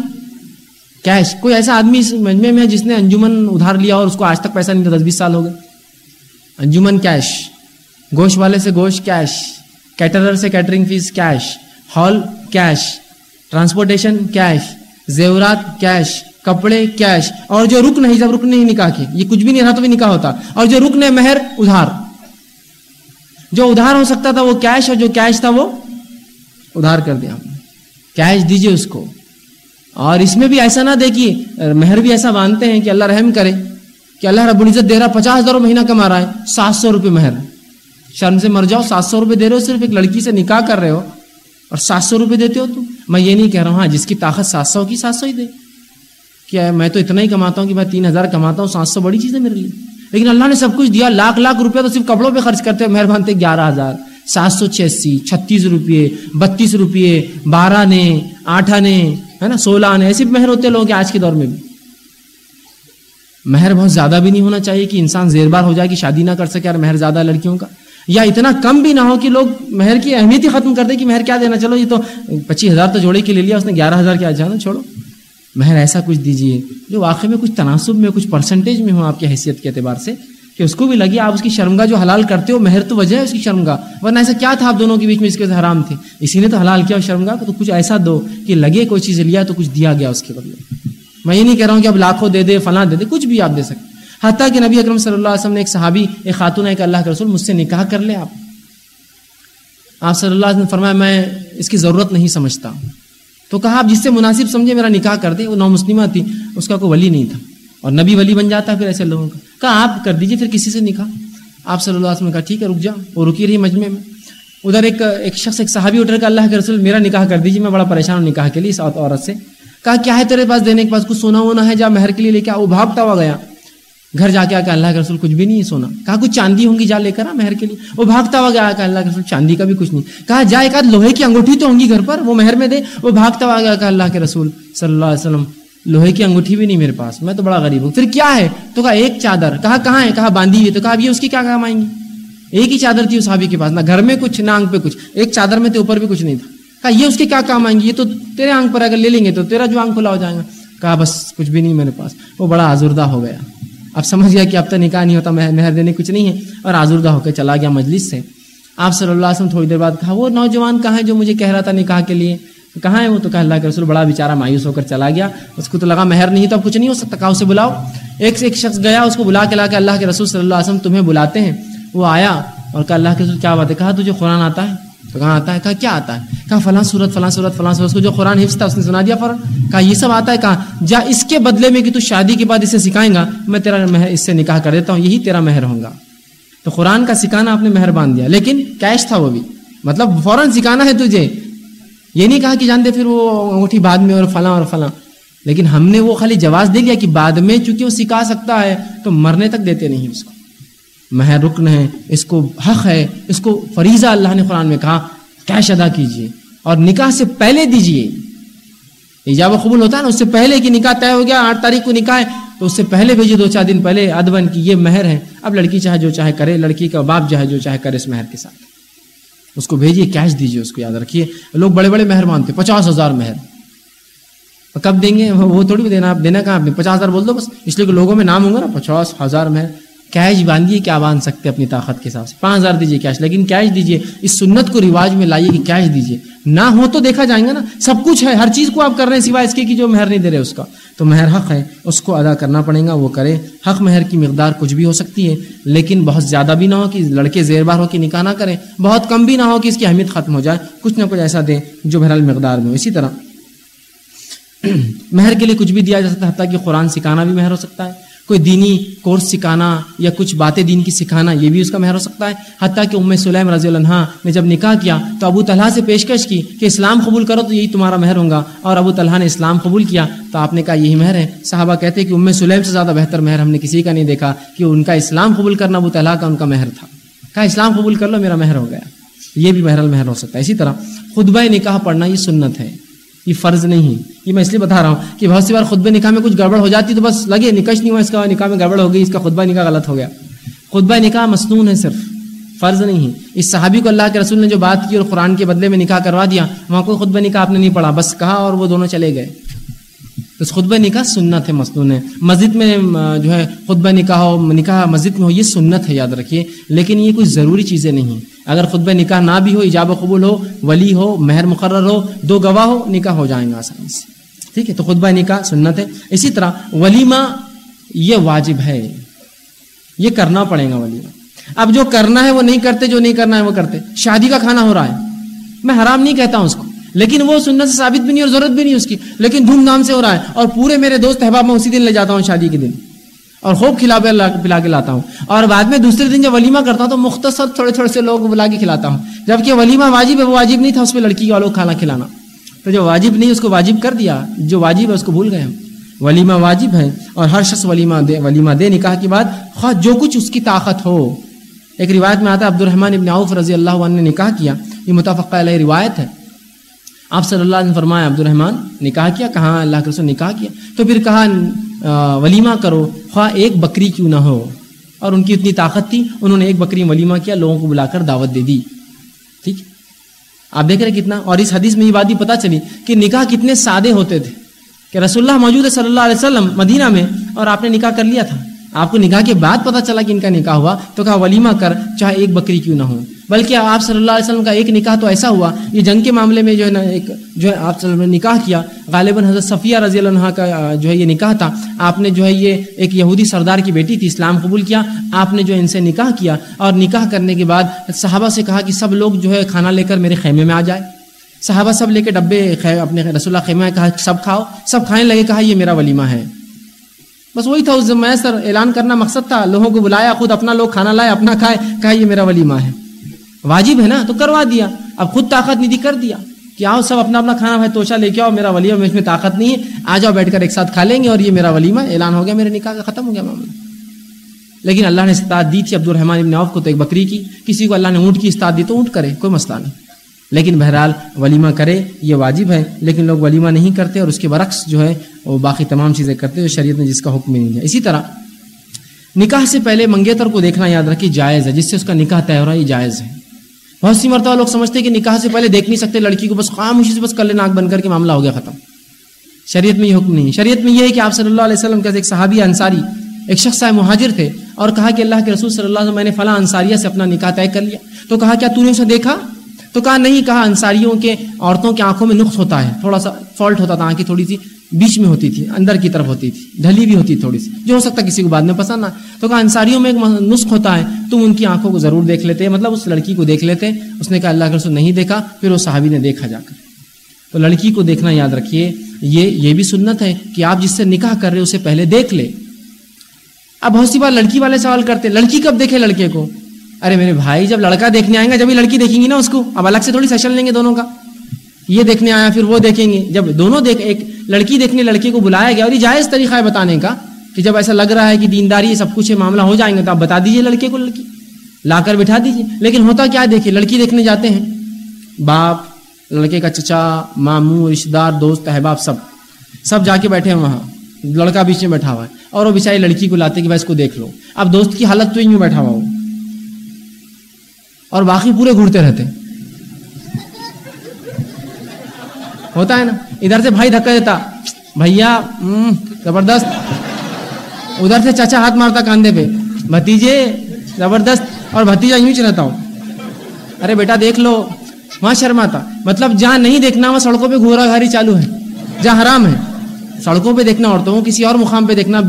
کیش کوئی ایسا آدمی اس مجمع میں ہے جس نے انجمن ادھار لیا اور اس کو آج تک پیسہ نہیں تھا؟ دس بیس سال ہو گئے۔ انجمن کیش گوشت والے سے گوشت کیش کیٹرر سے catering fees cash hall cash transportation cash زیورات کیش کپڑے کیش اور جو رکن ہے جب رکن نہیں نکاح کی یہ کچھ بھی نہیں رہا تو بھی نکاح ہوتا۔ اور جو رکن ہے، مہر، ادھار۔ جو ادھار ہو سکتا تھا وہ کیش اور جو کیش تھا وہ ادھار کر دیا ہم۔ نے کیش دیجیے اس کو۔ اور اس میں بھی ایسا نہ دیکھیے، مہر بھی ایسا مانتے ہیں کہ اللہ رحم کرے، کہ اللہ رب العزت دے رہا پچاس ہزار مہینہ کما رہا ہے، سات سو روپے مہر۔ شرم سے مر جاؤ، سات سو روپے دے رہے ہو، صرف ایک لڑکی سے نکاح کر رہے ہو۔ اور سات سو روپے دیتے ہو تم؟ میں یہ نہیں کہہ رہا ہوں ہاں جس کی طاقت سات سو کی سات سو ہی دے۔ کیا میں تو اتنا ہی کماتا ہوں کہ میں تین ہزار کماتا ہوں، سات سو بڑی چیز ہے میرے لیے۔ لیکن اللہ نے سب کچھ دیا، لاکھ لاکھ روپے تو صرف کپڑوں پہ خرچ کرتے ہو مہر مانتے گیارہ ہزار۔ سات سو چھیاسی چھتیس روپئے بتیس روپئے بارہ نے آٹھ آنے ہے نا سولہ آنے ایسے مہر ہوتے لوگ آج کے دور میں بھی مہر بہت زیادہ بھی نہیں ہونا چاہیے کہ انسان زیر بار ہو جائے کہ شادی نہ کر سکے اور مہر زیادہ لڑکیوں کا یا اتنا کم بھی نہ ہو کہ لوگ مہر کی اہمیت ہی ختم کر دے کہ مہر کیا دینا چلو یہ تو پچیس ہزار تو جوڑے کے لے لیا اس نے گیارہ ہزار کیا جانا چھوڑو مہر ایسا کچھ دیجیے جو واقعی میں کچھ تناسب میں کچھ پرسنٹیج میں ہو آپ کی حیثیت کے اعتبار سے کہ اس کو بھی لگے آپ اس کی شرمگاہ جو حلال کرتے ہو، مہر تو وجہ ہے اس کی شرمگاہ۔ ورنہ ایسا کیا تھا آپ دونوں کے بیچ میں اس کے حرام تھے؟ اسی نے تو حلال کیا شرمگاہ کو، تو کچھ ایسا دو کہ لگے کوئی چیز لیا تو کچھ دیا گیا اس کے بدلے۔ میں یہ نہیں کہہ رہا ہوں کہ اب لاکھوں دے دے، فلاں دے دے، کچھ بھی آپ دے سکتے۔ حتیٰ کہ نبی اکرم صلی اللہ علیہ وسلم نے ایک صحابی، ایک خاتون ہے کہ اللہ کے رسول، مجھ سے نکاح کر لے آپ۔ آپ صلی اللہ علیہ وسلم نے فرمایا، میں اس کی ضرورت نہیں سمجھتا۔ تو کہا، آپ جس سے مناسب سمجھے، میرا نکاح کر دے۔ وہ نو مسلمہ تھی، اس کا کوئی ولی نہیں تھا۔ اور نبی ولی بن جاتا ہے پھر ایسے لوگوں کا۔ کہا، آپ کر دیجیے پھر کسی سے نکاح. آپ صلی اللہ علیہ وسلم نے کہا، ٹھیک ہے، رک جاؤ. وہ رکی رہی مجمع میں۔ ادھر ایک ایک شخص، ایک صحابی اٹھ کر اللہ کے رسول، میرا نکاح کر دیجیے میں بڑا پریشان ہوں نکاح کے لیے اس عورت سے۔ کہا، کیا ہے تیرے پاس دینے کے پاس؟ کچھ سونا وونا ہے جا مہر کے لیے لے کے وہ بھاگتا ہوا گیا۔ گھر جا کے آ کے اللہ کے رسول، کچھ بھی نہیں سونا۔ کہا، کچھ چاندی ہوں گی جا لے کر آ مہر کے لیے۔ وہ بھاگتا ہوا گیا کہ اللہ کے رسول، چاندی کا بھی کچھ نہیں۔ کہا، جا ایک آدھ لوہے کی انگوٹھی تو ہوں گی گھر پر۔ وہ مہر میں دے، وہ بھاگتا ہوا گیا کہ اللہ کے رسول صلی اللہ علیہ وسلم لوہے کی انگوٹھی بھی نہیں میرے پاس، میں تو بڑا غریب ہوں۔ پھر کیا ہے؟ تو کہا ایک چادر۔ کہا کہاں ہے؟ کہا باندھی ہوئی تو کہا اب یہ اس کی کیا کام آئیں گی؟ ایک ہی چادر تھی اس صحابی کے پاس، نہ گھر میں کچھ، نہ آنکھ پہ کچھ۔ ایک چادر میں تو اوپر بھی کچھ نہیں تھا۔ کہا یہ اس کے کیا کام آئیں گی؟ یہ تو تیرے آنکھ پر اگر لے لیں گے تو تیرا جو آنکھ کھلا ہو جائے گا۔ کہا بس کچھ بھی نہیں میرے پاس۔ وہ بڑا آزردہ ہو گیا۔ اب سمجھ گیا کہ اب تو نکاح نہیں ہوتا مہر دینے کچھ نہیں ہے۔ اور آزردہ ہو کے چلا گیا مجلس سے۔ آپ صلی اللہ علیہ وسلم تھوڑی دیر بعد کہا، وہ نوجوان کہاں ہے جو مجھے کہہ رہا تھا نکاح کے لیے؟ کہاں ہے وہ؟ تو کہا اللہ کے رسول بڑا بیچارہ مایوس ہو کر چلا گیا۔ اس کو تو لگا مہر نہیں تو اب کچھ نہیں ہو سکتا کہا اسے بلاؤ؟ ایک سے ایک شخص گیا، اس کو بلا کے لا کے اللہ کے رسول صلی اللہ علیہ وسلم تمہیں بلاتے ہیں۔ وہ آیا اور کہا اللہ کے رسول کیا بات ہے؟ کہا تجھے قرآن آتا ہے؟ تو کہاں آتا ہے؟ کہا کیا آتا ہے؟ کہا فلاں صورت فلاں صورت فلاں صورت، اس کو جو قرآن حفظ تھا اس نے سنا دیا فوراً۔ کہا یہ سب آتا ہے کہا جا اس کے بدلے میں کہ تو شادی کے بعد اسے سکھائیں گا، میں تیرا مہر اس سے نکاح کر دیتا ہوں، یہی تیرا مہر ہوگا تو قرآن کا سکھانا آپ نے مہربان دیا، لیکن کیش تھا وہ بھی۔ مطلب فوراً سکھانا ہے تجھے۔ یہ نہیں کہا کہ جانتے پھر وہ انگوٹھی بعد میں اور فلاں اور فلاں۔ لیکن ہم نے وہ خالی جواز دے لیا کہ بعد میں چونکہ وہ سکھا سکتا ہے تو مرنے تک دیتے نہیں اس کو۔ مہر رکن ہے، اس کو حق ہے، اس کو فریضہ اللہ نے قرآن میں کہا، کیش ادا کیجیے اور نکاح سے پہلے دیجیے ایجاب قبول ہوتا ہے نا، اس سے پہلے کہ نکاح طے ہو گیا، آٹھ تاریخ کو نکاح ہے، تو اس سے پہلے بھیجیے دو چار دن پہلے ادبن کی یہ مہر ہے۔ اب لڑکی چاہے جو چاہے کرے، لڑکی کا باپ جو ہے جو چاہے کرے اس مہر کے ساتھ۔ اس کو بھیجیے کیش دیجیے، اس کو یاد رکھیے۔ لوگ بڑے بڑے مہر مانتے پچاس ہزار مہر۔ کب دیں گے؟ وہ تھوڑی دینا دینا کہاں آپ نے؟ پچاس ہزار بول دو بس۔ اس لیے کہ لوگوں میں نام ہوں گا نا، پچاس ہزار مہر۔ کیش باندھیے کیا باندھ سکتے اپنی طاقت کے حساب سے۔ پانچ ہزار دیجیے کیش لیکن کیش دیجیے۔ اس سنت کو رواج میں لائیے کہ کیش دیجیے۔ نہ ہو تو دیکھا جائیں گا نا۔ سب کچھ ہے، ہر چیز کو آپ کر رہے ہیں سوائے اس کے کہ جو مہر نہیں دے رہے اس کا۔ تو مہر حق ہے، اس کو ادا کرنا پڑے گا، وہ کرے۔ حق مہر کی مقدار کچھ بھی ہو سکتی ہے، لیکن بہت زیادہ بھی نہ ہو کہ لڑکے زیر بار ہو کے نکاح نہ کریں۔ بہت کم بھی نہ ہو کہ اس کی اہمیت ختم ہو جائے۔ کچھ نہ کچھ ایسا دیں جو بہرحال مقدار میں ہو۔ اسی طرح۔ مہر کے لیے کچھ بھی دیا جا سکتا ہے، حتیٰ کہ قرآن سکھانا بھی مہر ہو سکتا ہے۔ کوئی دینی کورس سکھانا یا کچھ باتیں دین کی سکھانا، یہ بھی اس کا مہر ہو سکتا ہے۔ حتیٰ کہ ام سلیم رضی اللہ عنہ نے جب نکاح کیا تو ابو طلحہ سے پیشکش کی کہ اسلام قبول کرو تو یہی تمہارا مہر ہوگا اور ابو طلحہ نے اسلام قبول کیا تو آپ نے کہا یہی مہر ہے۔ صحابہ کہتے ہیں کہ ام سلیم سے زیادہ بہتر مہر ہم نے کسی کا نہیں دیکھا کہ ان کا اسلام قبول کرنا ابو طلحہ کا ان کا مہر تھا۔ کہا اسلام قبول کر لو، میرا مہر ہو گیا۔ یہ بھی مہر المہر ہو سکتا ہے۔ اسی طرح خطبہ نکاح پڑھنا یہ سنت ہے۔ یہ فرض نہیں یہ میں اس لیے بتا رہا ہوں کہ بہت سی بار خطبہ نکاح میں کچھ گڑبڑ ہو جاتی تو بس لگے نکش نہیں ہوا، اس کا نکاح میں گڑبڑ ہو گئی، اس کا خطبہ نکاح غلط ہو گیا۔ خطبہ نکاح مصنون ہے صرف، فرض نہیں ہے۔ اس صحابی کو اللہ کے رسول نے جو بات کی اور قرآن کے بدلے میں نکاح کروا دیا، وہاں کوئی خطبہ نکاح آپ نے نہیں پڑھا، بس کہا اور وہ دونوں چلے گئے۔ تو خطبہ نکاح سنت ہے، مصنون ہے۔ مسجد میں جو ہے، خطبہ نکاح ہو، نکاح مسجد میں ہو، یہ سنت ہے، یاد رکھیے۔ لیکن یہ کوئی ضروری چیزیں نہیں اگر خطبہ نکاح نہ بھی ہو، ایجاب قبول ہو، ولی ہو، مہر مقرر ہو، دو گواہ ہو، نکاح ہو جائیں گا آسانی سے۔ ٹھیک ہے، تو خطبہ نکاح سنت ہے۔ اسی طرح ولیمہ یہ واجب ہے۔ یہ کرنا پڑے گا ولیمہ۔ اب جو کرنا ہے وہ نہیں کرتے، جو نہیں کرنا ہے وہ کرتے۔ شادی کا کھانا ہو رہا ہے۔ میں حرام نہیں کہتا ہوں اس کو۔ لیکن وہ سنت سے ثابت بھی نہیں اور ضرورت بھی نہیں اس کی۔ لیکن دھوم دھام سے ہو رہا ہے۔ اور پورے میرے دوست احباب، میں اسی دن لے جاتا ہوں شادی کے دن۔ اور خوب کھلا پلا کے لاتا ہوں۔ اور بعد میں دوسرے دن جب ولیمہ کرتا ہوں تو مختصر تھوڑے تھوڑے سے لوگ بلا کے کھلاتا ہوں۔ جبکہ ولیمہ واجب ہے، وہ واجب نہیں تھا اس پہ لڑکی والوں کھانا کھلانا۔ تو جو واجب نہیں، اس کو واجب کر دیا۔ جو واجب ہے، اس کو بھول گئے ہم۔ ولیمہ واجب ہے اور ہر شخص ولیمہ دے ولیمہ دے نکاح کے بعد خواہ جو کچھ اس کی طاقت ہو۔ ایک روایت میں آتا ہے عبد الرحمن ابن عوف رضی اللہ عنہ نے نکاح کیا۔ یہ متفقہ علیہ روایت ہے۔ آپ صلی اللہ نے فرمایا عبد الرحمن نکاح کیا؟ کہاں اللہ کے رسول نکاح کیا؟ تو پھر کہا ولیمہ کرو، خواہ ایک بکری کیوں نہ ہو۔ اور ان کی اتنی طاقت تھی، انہوں نے ایک بکری ولیمہ کیا، لوگوں کو بلا کر دعوت دے دی۔ ٹھیک؟ آپ دیکھ رہے کتنا، اور اس حدیث میں یہ بات بھی پتا چلی کہ نکاح کتنے سادے ہوتے تھے کہ رسول اللہ موجود ہے صلی اللہ علیہ وسلم مدینہ میں اور آپ نے نکاح کر لیا تھا۔ آپ کو نکاح کے بعد پتا چلا کہ ان کا نکاح ہوا، تو کہا، ولیمہ کر، چاہے ایک بکری کیوں نہ ہو۔ بلکہ آپ صلی اللہ علیہ وسلم کا ایک نکاح تو ایسا ہوا، یہ جنگ کے معاملے میں جو ہے نا، ایک جو ہے آپ صلی اللہ علیہ وسلم نے نکاح کیا، غالباً حضرت صفیہ رضی اللہ عنہ کا جو ہے یہ نکاح تھا۔ آپ نے جو ہے یہ ایک یہودی سردار کی بیٹی تھی، اسلام قبول کیا، آپ نے جو ہے ان سے نکاح کیا اور نکاح کرنے کے بعد صحابہ سے کہا کہ سب لوگ جو ہے کھانا لے کر میرے خیمے میں آ جائے۔ صحابہ سب لے کے ڈبے اپنے رسول اللہ خیمہ کہا، سب کھاؤ، سب کھانے لگے، کہا، یہ میرا ولیمہ ہے۔ بس وہی تھا اس میں سر اعلان کرنا مقصد تھا، لوگوں کو بلایا، خود اپنا لوگ کھانا لائے اپنا کھائے، کہا یہ میرا ولیمہ ہے۔ واجب ہے نا، تو کروا دیا۔ اب خود طاقت نہیں دی کر دیا کہ آؤ سب اپنا اپنا کھانا بھائی توشا لے کے آؤ، میرا ولیمہ میں اس میں طاقت نہیں ہے۔ آ جاؤ، بیٹھ کر ایک ساتھ کھا لیں گے اور یہ میرا ولیمہ اعلان ہو گیا، میرے نکاح کا ختم ہو گیا معاملہ۔ لیکن اللہ نے استاد دی تھی عبد الرحمان ابن عوف کو تو ایک بکری کی، کسی کو اللہ نے اونٹ کی استاد دی تو اونٹ کرے، کوئی مسئلہ نہیں۔ لیکن بہرحال ولیمہ کرے، یہ واجب ہے، لیکن لوگ ولیمہ نہیں کرتے اور اس کے برعکس جو ہے وہ باقی تمام چیزیں کرتے جو شریعت نے جس کا حکم نہیں دیا اسی طرح نکاح سے پہلے منگیتر کو دیکھنا یاد رکھیے جائز ہے، جس سے اس کا نکاح طے ہو رہا ہے، یہ جائز ہے۔ بہت سی مرتبہ لوگ سمجھتے ہیں کہ نکاح سے پہلے دیکھ نہیں سکتے، لڑکی کو بس خاموشی سے بس کل ناک بن کر کے معاملہ ہو گیا ختم۔ شریعت میں یہ حکم نہیں شریعت میں یہ ہے کہ آپ صلی اللہ علیہ وسلم کے ایک صحابی انصاری، ایک شخص ہے مہاجر تھے اور کہا کہ اللہ کے رسول صلی اللہ علیہ وسلم، میں نے فلاں انصاریہ سے اپنا نکاح طے کر لیا۔ تو کہا، کیا تو نے اسے دیکھا؟ تو کہا نہیں، کہا انصاریوں کے عورتوں کی آنکھوں میں نقص ہوتا ہے۔ تھوڑا سا فالٹ ہوتا تھا، آنکھیں تھوڑی سی بیچ میں ہوتی تھی، اندر کی طرف ہوتی تھی، ڈھلی بھی ہوتی تھوڑی سی۔ جو ہو سکتا کسی کو بعد میں پسند نہ تو کہا انصاریوں میں ایک نسخ ہوتا ہے، تم ان کی آنکھوں کو ضرور دیکھ لیتے مطلب اس لڑکی کو دیکھ لیتے۔ اس نے کہا اللہ کے رسول نہیں دیکھا، پھر وہ صحابی نے دیکھا جا کر۔ تو لڑکی کو دیکھنا یاد رکھیے، یہ یہ بھی سنت ہے کہ آپ جس سے نکاح کر رہے، اسے پہلے دیکھ لے۔ اب بہت سی بار لڑکی والے سوال کرتے، لڑکی کب دیکھے لڑکے کو؟ ارے میرے بھائی، جب لڑکا دیکھنے آئیں گا، جب لڑکی دیکھیں گی نا اس کو، اب الگ سے تھوڑی سیشن لیں گے دونوں کا۔ یہ دیکھنے آیا، پھر وہ دیکھیں گے۔ جب دونوں دیکھ، ایک لڑکی دیکھنے لڑکے کو بلایا گیا اور یہ جائز طریقہ ہے بتانے کا کہ جب ایسا لگ رہا ہے کہ دینداری سب کچھ معاملہ ہو جائیں گے، تو آپ بتا دیجیے لڑکے کو، لڑکی۔ لا کر بٹھا دیجیے لیکن ہوتا کیا دیکھیے لڑکی دیکھنے جاتے ہیں۔ باپ، لڑکے کا چچا، ماموں رشتے دار دوست، احباب، سب۔ سب جا کے بیٹھے ہیں وہاں۔ لڑکا بیچ میں بیٹھا ہوا ہے۔ اور وہ بیچاری لڑکی کو لاتے کہ بھائی اس کو دیکھ لو۔ اب دوست کی حالت تو یوں بیٹھا ہوا ہو۔ اور باقی پورے گھوڑتے رہتے ہوتا ہے نا؟ ادھر سے بھائی دھکا دیتا، بھیا زبردست۔ ادھر سے چاچا ہاتھ مارتا کاندھے پہ۔ بھتیجے، زبردست۔ اور بھتیجا یوں چ رہتا ہوں ارے بیٹا، دیکھ لو۔ وہاں شرماتا۔ مطلب جہاں نہیں دیکھنا، وہاں سڑکوں پہ گھورا گھاری چالو ہے۔ جہاں حرام ہے۔ سڑکوں پہ دیکھنا، عورتوں کو کسی اور مقام پہ دیکھنا۔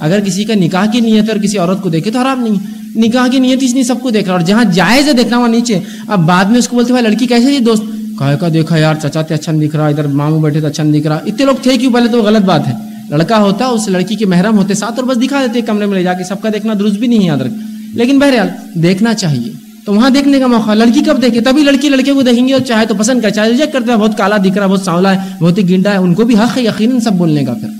اگر کسی کا نکاح کی نیت ہے اور کسی عورت کو دیکھے تو حرام نہیں نکاح کی نیت اس نے سب کو دیکھ رہا اور جہاں جائز ہے دیکھنا وہاں نیچے۔ اب بعد میں اس کو بولتے بھائی، لڑکی کیسے جی دوست؟ کہے کا دیکھا یار، چچا تے اچھا دکھ رہا، ادھر ماموں بیٹھے تو اچھا دکھ رہا۔ اتنے لوگ تھے کیوں؟ پہلے تو غلط بات ہے۔ لڑکا ہوتا، اس لڑکی کے محرم ہوتے، ساتھ اور بس دکھا دیتے کمرے میں لے جا کے۔ سب کا دیکھنا درست بھی نہیں یاد رکھ۔ لیکن بہرحال، دیکھنا چاہیے۔ تو وہاں دیکھنے کا موقع، لڑکی کب دیکھے؟ تبھی لڑکی لڑکے کو دیکھیں گے اور چاہے تو پسند کر، چاہے ریجیکٹ کرتے ہیں بہت کالا دکھ رہا، بہت سانولا ہے بہت ہی گنڈا ہے۔ ان کو بھی حق ہے یقیناً سب بولنے کا پھر۔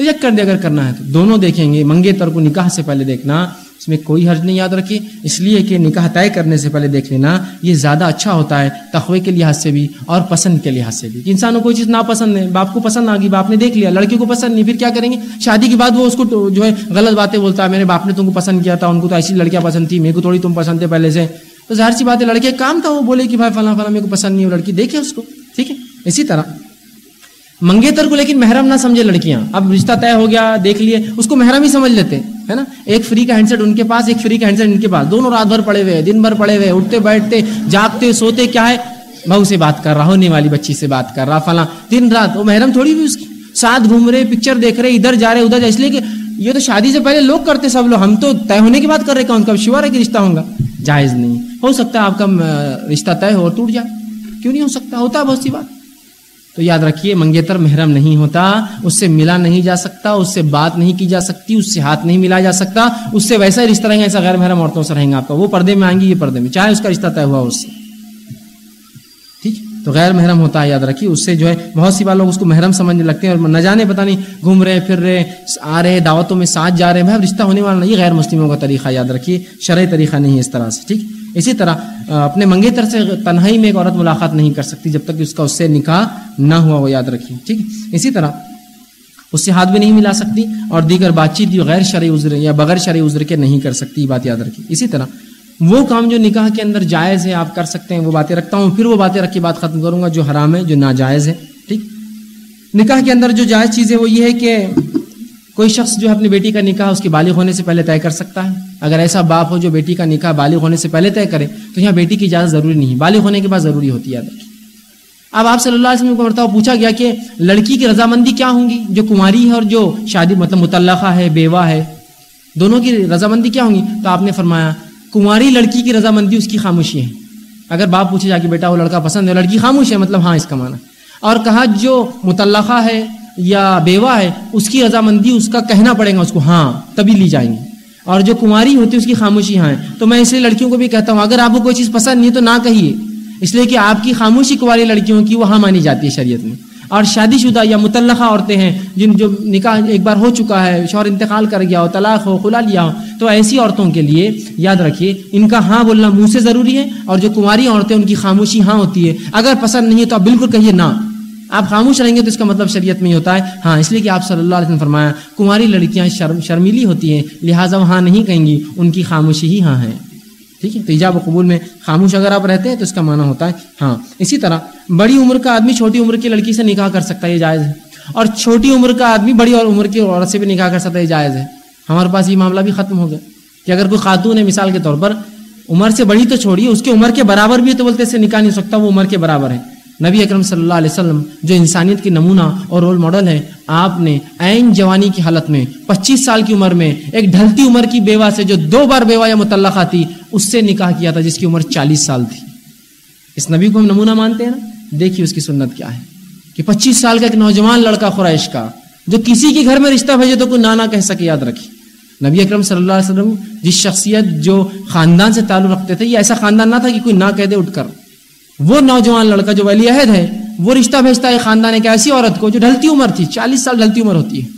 ریجیکٹ کر دے اگر کرنا ہے تو۔ دونوں دیکھیں گے۔ منگے تر کو نکاح سے پہلے دیکھنا۔ اس میں کوئی حرج نہیں یاد رکھے اس لیے کہ نکاح طے کرنے سے پہلے دیکھ لینا۔ یہ زیادہ اچھا ہوتا ہے تخوے کے لحاظ سے بھی اور پسند کے لحاظ سے بھی۔ انسانوں کو کوئی چیز ناپسند ہے۔ باپ کو پسند آ گئی، باپ نے دیکھ لیا۔ لڑکی کو پسند نہیں، پھر کیا کریں گے؟ شادی کے بعد وہ اس کو جو ہے غلط باتیں بولتا ہے۔ میرے باپ نے تم کو پسند کیا تھا، ان کو تو ایسی لڑکیاں پسند تھی میرے کو تھوڑی تم پسند تھے پہلے سے۔ تو ظاہر سی بات ہے، لڑکے کام تھا، وہ بولے کہ بھائی فلاں فلاں، میرے کو پسند نہیں ہو لڑکی دیکھے اس کو۔ ٹھیک ہے؟ اسی طرح۔ منگیتر کو لیکن محرم نہ سمجھے لڑکیاں۔ اب رشتہ طے ہو گیا، دیکھ لیے، اس کو محرم ہی سمجھ لیتے، ہے نا؟ ایک فری کا ہینڈسیٹ ان کے پاس، ایک فری کا ہینڈسیٹ ان کے پاس۔ دونوں رات بھر پڑے ہوئے دن بھر پڑے ہوئے اٹھتے، بیٹھتے، جاگتے، سوتے، کیا ہے؟ بہو سے بات کر رہا، ہونے والی بچی سے بات کر رہا، فلاں۔ دن رات، وہ محرم تھوڑی بھی اس کی۔ ساتھ گھوم رہے، پکچر دیکھ رہے، ادھر جا رہے، ادھر اس لیے کہ یہ تو شادی سے پہلے لوگ کرتے سب لوگ۔ ہم تو طے ہونے کی بات کر رہے، کون کب شیور ہے کہ رشتہ ہوگا؟ جائز نہیں۔ ہو سکتا ہے آپ کا رشتہ طے ہو اور ٹوٹ جائے۔ کیوں نہیں ہو سکتا؟ ہوتا ہے بہت سی بات۔ تو یاد رکھیے، منگیتر محرم نہیں ہوتا، اس سے ملا نہیں جا سکتا، اس سے بات نہیں کی جا سکتی، اس سے ہاتھ نہیں ملا جا سکتا، اس سے ویسا ہی رشتہ رہیں گے، ایسا غیر محرم عورتوں سے رہیں گا آپ کا۔ وہ پردے میں آئیں گی، یہ پردے میں۔ چاہے اس کا رشتہ طے ہوا اس سے۔ ٹھیک؟ تو غیر محرم ہوتا ہے، یاد رکھیے، اس سے جو ہے بہت سی بار لوگ اس کو محرم سمجھنے لگتے ہیں اور نہ جانے، پتہ نہیں، گھوم رہے، پھر رہے، آ رہے، دعوتوں میں ساتھ جا رہے ہیں۔ بھائی رشتہ ہونے والا نہیں، غیر مسلموں کا طریقہ، یاد رکھیے، شرعی طریقہ نہیں ہے اس طرح سے، ٹھیک؟ اسی طرح اپنے منگیتر سے تنہائی میں ایک عورت ملاقات نہیں کر سکتی جب تک کہ اس کا اس سے نکاح نہ ہوا، وہ یاد رکھیے ٹھیک اسی طرح، اس سے ہاتھ بھی نہیں ملا سکتی اور دیگر بات چیت جو غیر شرعی عذر یا بغیر شرعی عذر کے نہیں کر سکتی، یہ بات یاد رکھیے اسی طرح، وہ کام جو نکاح کے اندر جائز ہے، آپ کر سکتے ہیں، وہ باتیں رکھتا ہوں، پھر وہ باتیں رکھ کے بات ختم کروں گا، جو حرام ہے، جو ناجائز ہے، ٹھیک؟ نکاح کے اندر جو جائز چیز ہے، وہ یہ ہے کہ کوئی شخص جو ہے اپنی بیٹی کا نکاح اس کے بالغ ہونے سے پہلے طے کر سکتا ہے؟ اگر ایسا باپ ہو جو بیٹی کا نکاح بالغ ہونے سے پہلے طے کرے، تو یہاں بیٹی کی اجازت ضروری نہیں بالغ ہونے کے بعد ضروری ہوتی ہے۔ اب آپ صلی اللہ علیہ وسلم کو مرتبہ پوچھا گیا کہ لڑکی کی رضامندی کیا ہوں گی؟ جو کماری ہے اور جو شادی مطلب متعلقہ ہے، بیوہ ہے، دونوں کی رضامندی کیا ہوں گی؟ تو آپ نے فرمایا، کماری لڑکی کی رضامندی اس کی خاموشی ہے۔ اگر باپ پوچھے جا کہ بیٹا، وہ لڑکا پسند ہے، لڑکی خاموش ہے مطلب ہاں اس کا معنی اور کہا، جو متعلقہ ہے یا بیوہ ہے، اس کی رضامندی اس کا کہنا پڑے گا اس کو ہاں تبھی لی جائیں گی اور جو کماری ہوتی ہے، اس کی خاموشی ہاں ہے۔ تو میں اس لیے لڑکیوں کو بھی کہتا ہوں، اگر آپ کو کوئی چیز پسند نہیں ہے تو نہ کہیے۔ اس لیے کہ آپ کی خاموشی کماری لڑکیوں کی وہ ہاں مانی جاتی ہے شریعت میں۔ اور شادی شدہ یا متعلقہ عورتیں ہیں، جن جو نکاح ایک بار ہو چکا ہے، شوہر انتقال کر گیا ہو، طلاق ہو، خلا لیا ہو، تو ایسی عورتوں کے لیے یاد رکھیے، ان کا ہاں بولنا منہ سے ضروری ہے۔ اور جو کماری عورتیں، ان کی خاموشی ہاں ہوتی ہے۔ اگر پسند نہیں ہے تو آپ بالکل کہیے نہ۔ آپ خاموش رہیں گے تو اس کا مطلب شریعت میں ہی ہوتا ہے۔ ہاں اس لیے کہ آپ صلی اللہ علیہ وسلم فرمایا، کماری لڑکیاں شرم شرمیلی ہوتی ہیں، لہٰذا وہ ہاں نہیں کہیں گی، ان کی خاموشی ہی ہاں ہے۔ ٹھیک ہے؟ تو ایجاب و قبول میں خاموش اگر آپ رہتے ہیں تو اس کا معنی ہوتا ہے۔ ہاں اسی طرح بڑی عمر کا آدمی چھوٹی عمر کی لڑکی سے نکاح کر سکتا ہے، یہ جائز ہے۔ اور چھوٹی عمر کا آدمی بڑی اور عمر کی عورت سے بھی نکاح کر سکتا ہے، یہ جائز ہے۔ ہمارے پاس یہ معاملہ بھی ختم ہو گیا۔ کہ اگر کوئی خاتون ہے، مثال کے طور پر، عمر سے بڑی تو چھوڑی، اس کی عمر کے برابر بھی ہے تو بولتے اس سے نکاح نہیں ہو سکتا، وہ عمر کے برابر ہے۔ نبی اکرم صلی اللہ علیہ وسلم جو انسانیت کی نمونہ اور رول ماڈل ہے آپ نے عین جوانی کی حالت میں، پچیس سال کی عمر میں، ایک ڈھلتی عمر کی بیوہ سے جو دو بار بیوہ یا متعلقہ تھی اس سے نکاح کیا تھا جس کی عمر چالیس سال تھی۔ اس نبی کو ہم نمونہ مانتے ہیں نا؟ دیکھیے اس کی سنت کیا ہے۔ کہ پچیس سال کا ایک نوجوان لڑکا خرائش کا، جو کسی کے گھر میں رشتہ بھیجے تو کوئی نانا کہہ سکے، یاد رکھیے۔ نبی اکرم صلی اللہ علیہ وسلم جس شخصیت جو خاندان سے تعلق رکھتے تھے، یہ ایسا خاندان نہ تھا کہ کوئی نہ کہہ دے، اٹھ کر۔ وہ نوجوان لڑکا جو ولی عہد ہے، وہ رشتہ بھیجتا ہے خاندان ایک ایسی عورت کو جو ڈھلتی عمر تھی، چالیس سال ڈھلتی عمر ہوتی ہے۔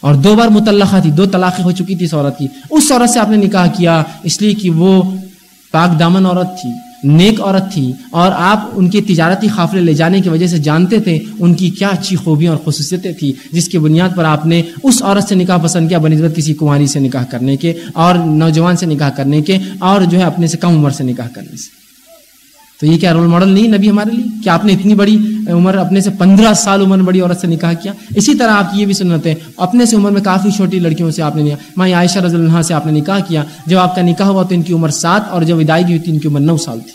اور دو بار متعلقہ تھی، دو طلاقیں ہو چکی تھی اس عورت کی۔ اس عورت سے آپ نے نکاح کیا، اس لیے کہ وہ پاک دامن عورت تھی، نیک عورت تھی۔ اور آپ ان کے تجارتی قافلے لے جانے کی وجہ سے جانتے تھے ان کی کیا اچھی خوبیاں اور خصوصیتیں تھیں، جس کی بنیاد پر آپ نے اس عورت سے نکاح پسند کیا بنسبت کسی کنواری سے نکاح کرنے کے اور نوجوان سے نکاح کرنے کے اور جو ہے اپنے سے کم عمر سے نکاح کرنے سے۔ تو یہ کیا رول ماڈل نہیں نبی ہمارے لیے؟ کہ آپ نے اتنی بڑی عمر، اپنے سے پندرہ سال عمر بڑی عورت سے نکاح کیا؟ اسی طرح آپ کی یہ بھی سنت ہے اپنے سے عمر میں کافی چھوٹی لڑکیوں سے آپ نے نکاح، ماں عائشہ رضی اللہ سے آپ نے نکاح کیا۔ جب آپ کا نکاح ہوا تو ان کی عمر سات اور جب ودائیگی ہوئی تھی ان کی عمر نو سال تھی۔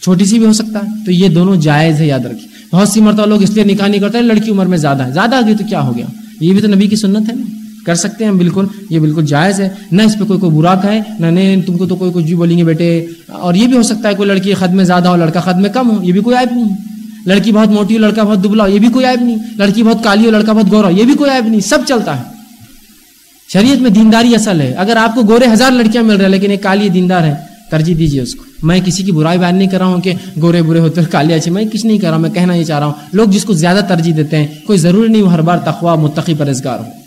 چھوٹی سی بھی ہو سکتا ہے۔ تو یہ دونوں جائز ہے، یاد رکھیے۔ بہت سی مرتبہ لوگ اس لیے نکاح نہیں کرتے، لڑکی عمر میں زیادہ ہے۔ زیادہ آ گئی تو کیا ہو گیا؟ یہ بھی تو نبی کی سنت ہے نا۔ کر سکتے ہیں، بالکل، یہ بالکل جائز ہے۔ نہ اس پہ کوئی کوئی برا کہے، نہ نہیں تم کو تو کوئی کچھ بھی بولیں گے بیٹے۔ اور یہ بھی ہو سکتا ہے، کوئی لڑکی خد میں زیادہ ہو، لڑکا خد میں کم ہو، یہ بھی کوئی عیب نہیں۔ لڑکی بہت موٹی ہو، لڑکا بہت دبلا ہو، یہ بھی کوئی عیب نہیں۔ لڑکی بہت کالی ہو، لڑکا بہت گورا ہو، یہ بھی کوئی عیب نہیں۔ سب چلتا ہے۔ شریعت میں دینداری اصل ہے۔ اگر آپ کو گورے ہزار لڑکیاں مل رہے ہیں، لیکن ایک کالی دیندار ہے، ترجیح دیجیے اس کو۔ میں کسی کی برائی بیان نہیں کر رہا ہوں کہ گورے برے ہوتے ہیں کالے اچھے، میں کچھ نہیں کر رہا ہوں، میں کہنا یہ چاہ رہا ہوں۔ لوگ جس کو زیادہ ترجیح دیتے ہیں، کوئی ضروری نہیں، وہ ہر بار تخوا متقی پرہزگار ہو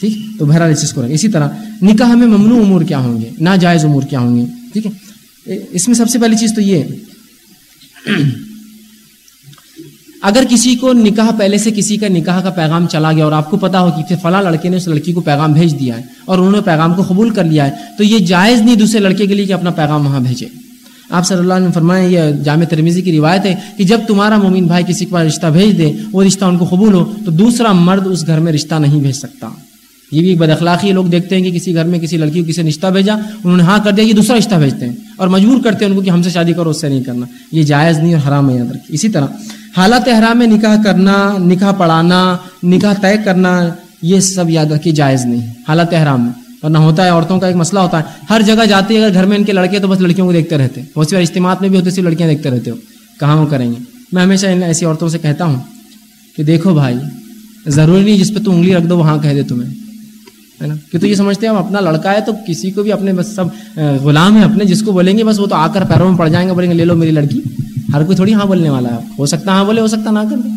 ٹھیک؟ تو بہرحال اس چیز کو رکھیں اسی طرح، نکاح میں ممنوع امور کیا ہوں گے؟ ناجائز امور کیا ہوں گے؟ ٹھیک ہے؟ اس میں سب سے پہلی چیز تو یہ اگر کسی کو نکاح پہلے سے کسی کا نکاح کا پیغام چلا گیا اور آپ کو پتا ہو کہ فلاں لڑکے نے اس لڑکی کو پیغام بھیج دیا ہے اور انہوں نے پیغام کو قبول کر لیا ہے، تو یہ جائز نہیں دوسرے لڑکے کے لیے کہ اپنا پیغام وہاں بھیجے۔ آپ صلی اللہ علیہ فرمائے، یہ جامع ترمیزی کی روایت ہے کہ جب تمہارا مومن بھائی کسی کے پاس رشتہ بھیج دے، وہ رشتہ ان کو قبول ہو، تو دوسرا مرد اس گھر میں رشتہ نہیں بھیج سکتا۔ یہ بھی ایک بد اخلاقی لوگ دیکھتے ہیں کہ کسی گھر میں کسی لڑکی کو کسی رشتہ بھیجا، انہوں نے ہاں کر دیا، یہ دوسرا رشتہ بھیجتے ہیں اور مجبور کرتے ہیں ان کو کہ ہم سے شادی کرو، اس سے نہیں کرنا۔ یہ جائز نہیں اور حرام ہے یاد رکھیے اسی طرح حالات احرام میں نکاح کرنا، نکاح پڑھانا، نکاح طے کرنا، یہ سب یاد رکھیے جائز نہیں حالات احرام میں۔ اور نہ ہوتا ہے عورتوں کا ایک مسئلہ ہوتا ہے۔ ہر جگہ جاتے ہیں، اگر گھر میں ان کے لڑکے تو بس لڑکیوں کو دیکھتے رہتے ہیں۔ بہت سی بار اجتماعات میں بھی ہوتے سی لڑکیاں دیکھتے رہتے ہو کہاں وہ کریں گے؟ میں ہمیشہ ان ایسی عورتوں سے کہتا ہوں کہ دیکھو بھائی، ضروری نہیں جس پہ تو انگلی رکھ دو وہاں کہہ دے تمہیں۔ ہے نا؟ کہ تو یہ سمجھتے ہیں ہم اپنا لڑکا ہے تو کسی کو بھی اپنے بس سب غلام ہے اپنے، جس کو بولیں گے بس وہ تو آ کر پیروں میں پڑ جائیں گے، بولیں گے لے لو میری لڑکی۔ ہر کوئی تھوڑی ہاں بولنے والا ہے۔ ہو سکتا ہاں بولے، ہو سکتا نہ کر دے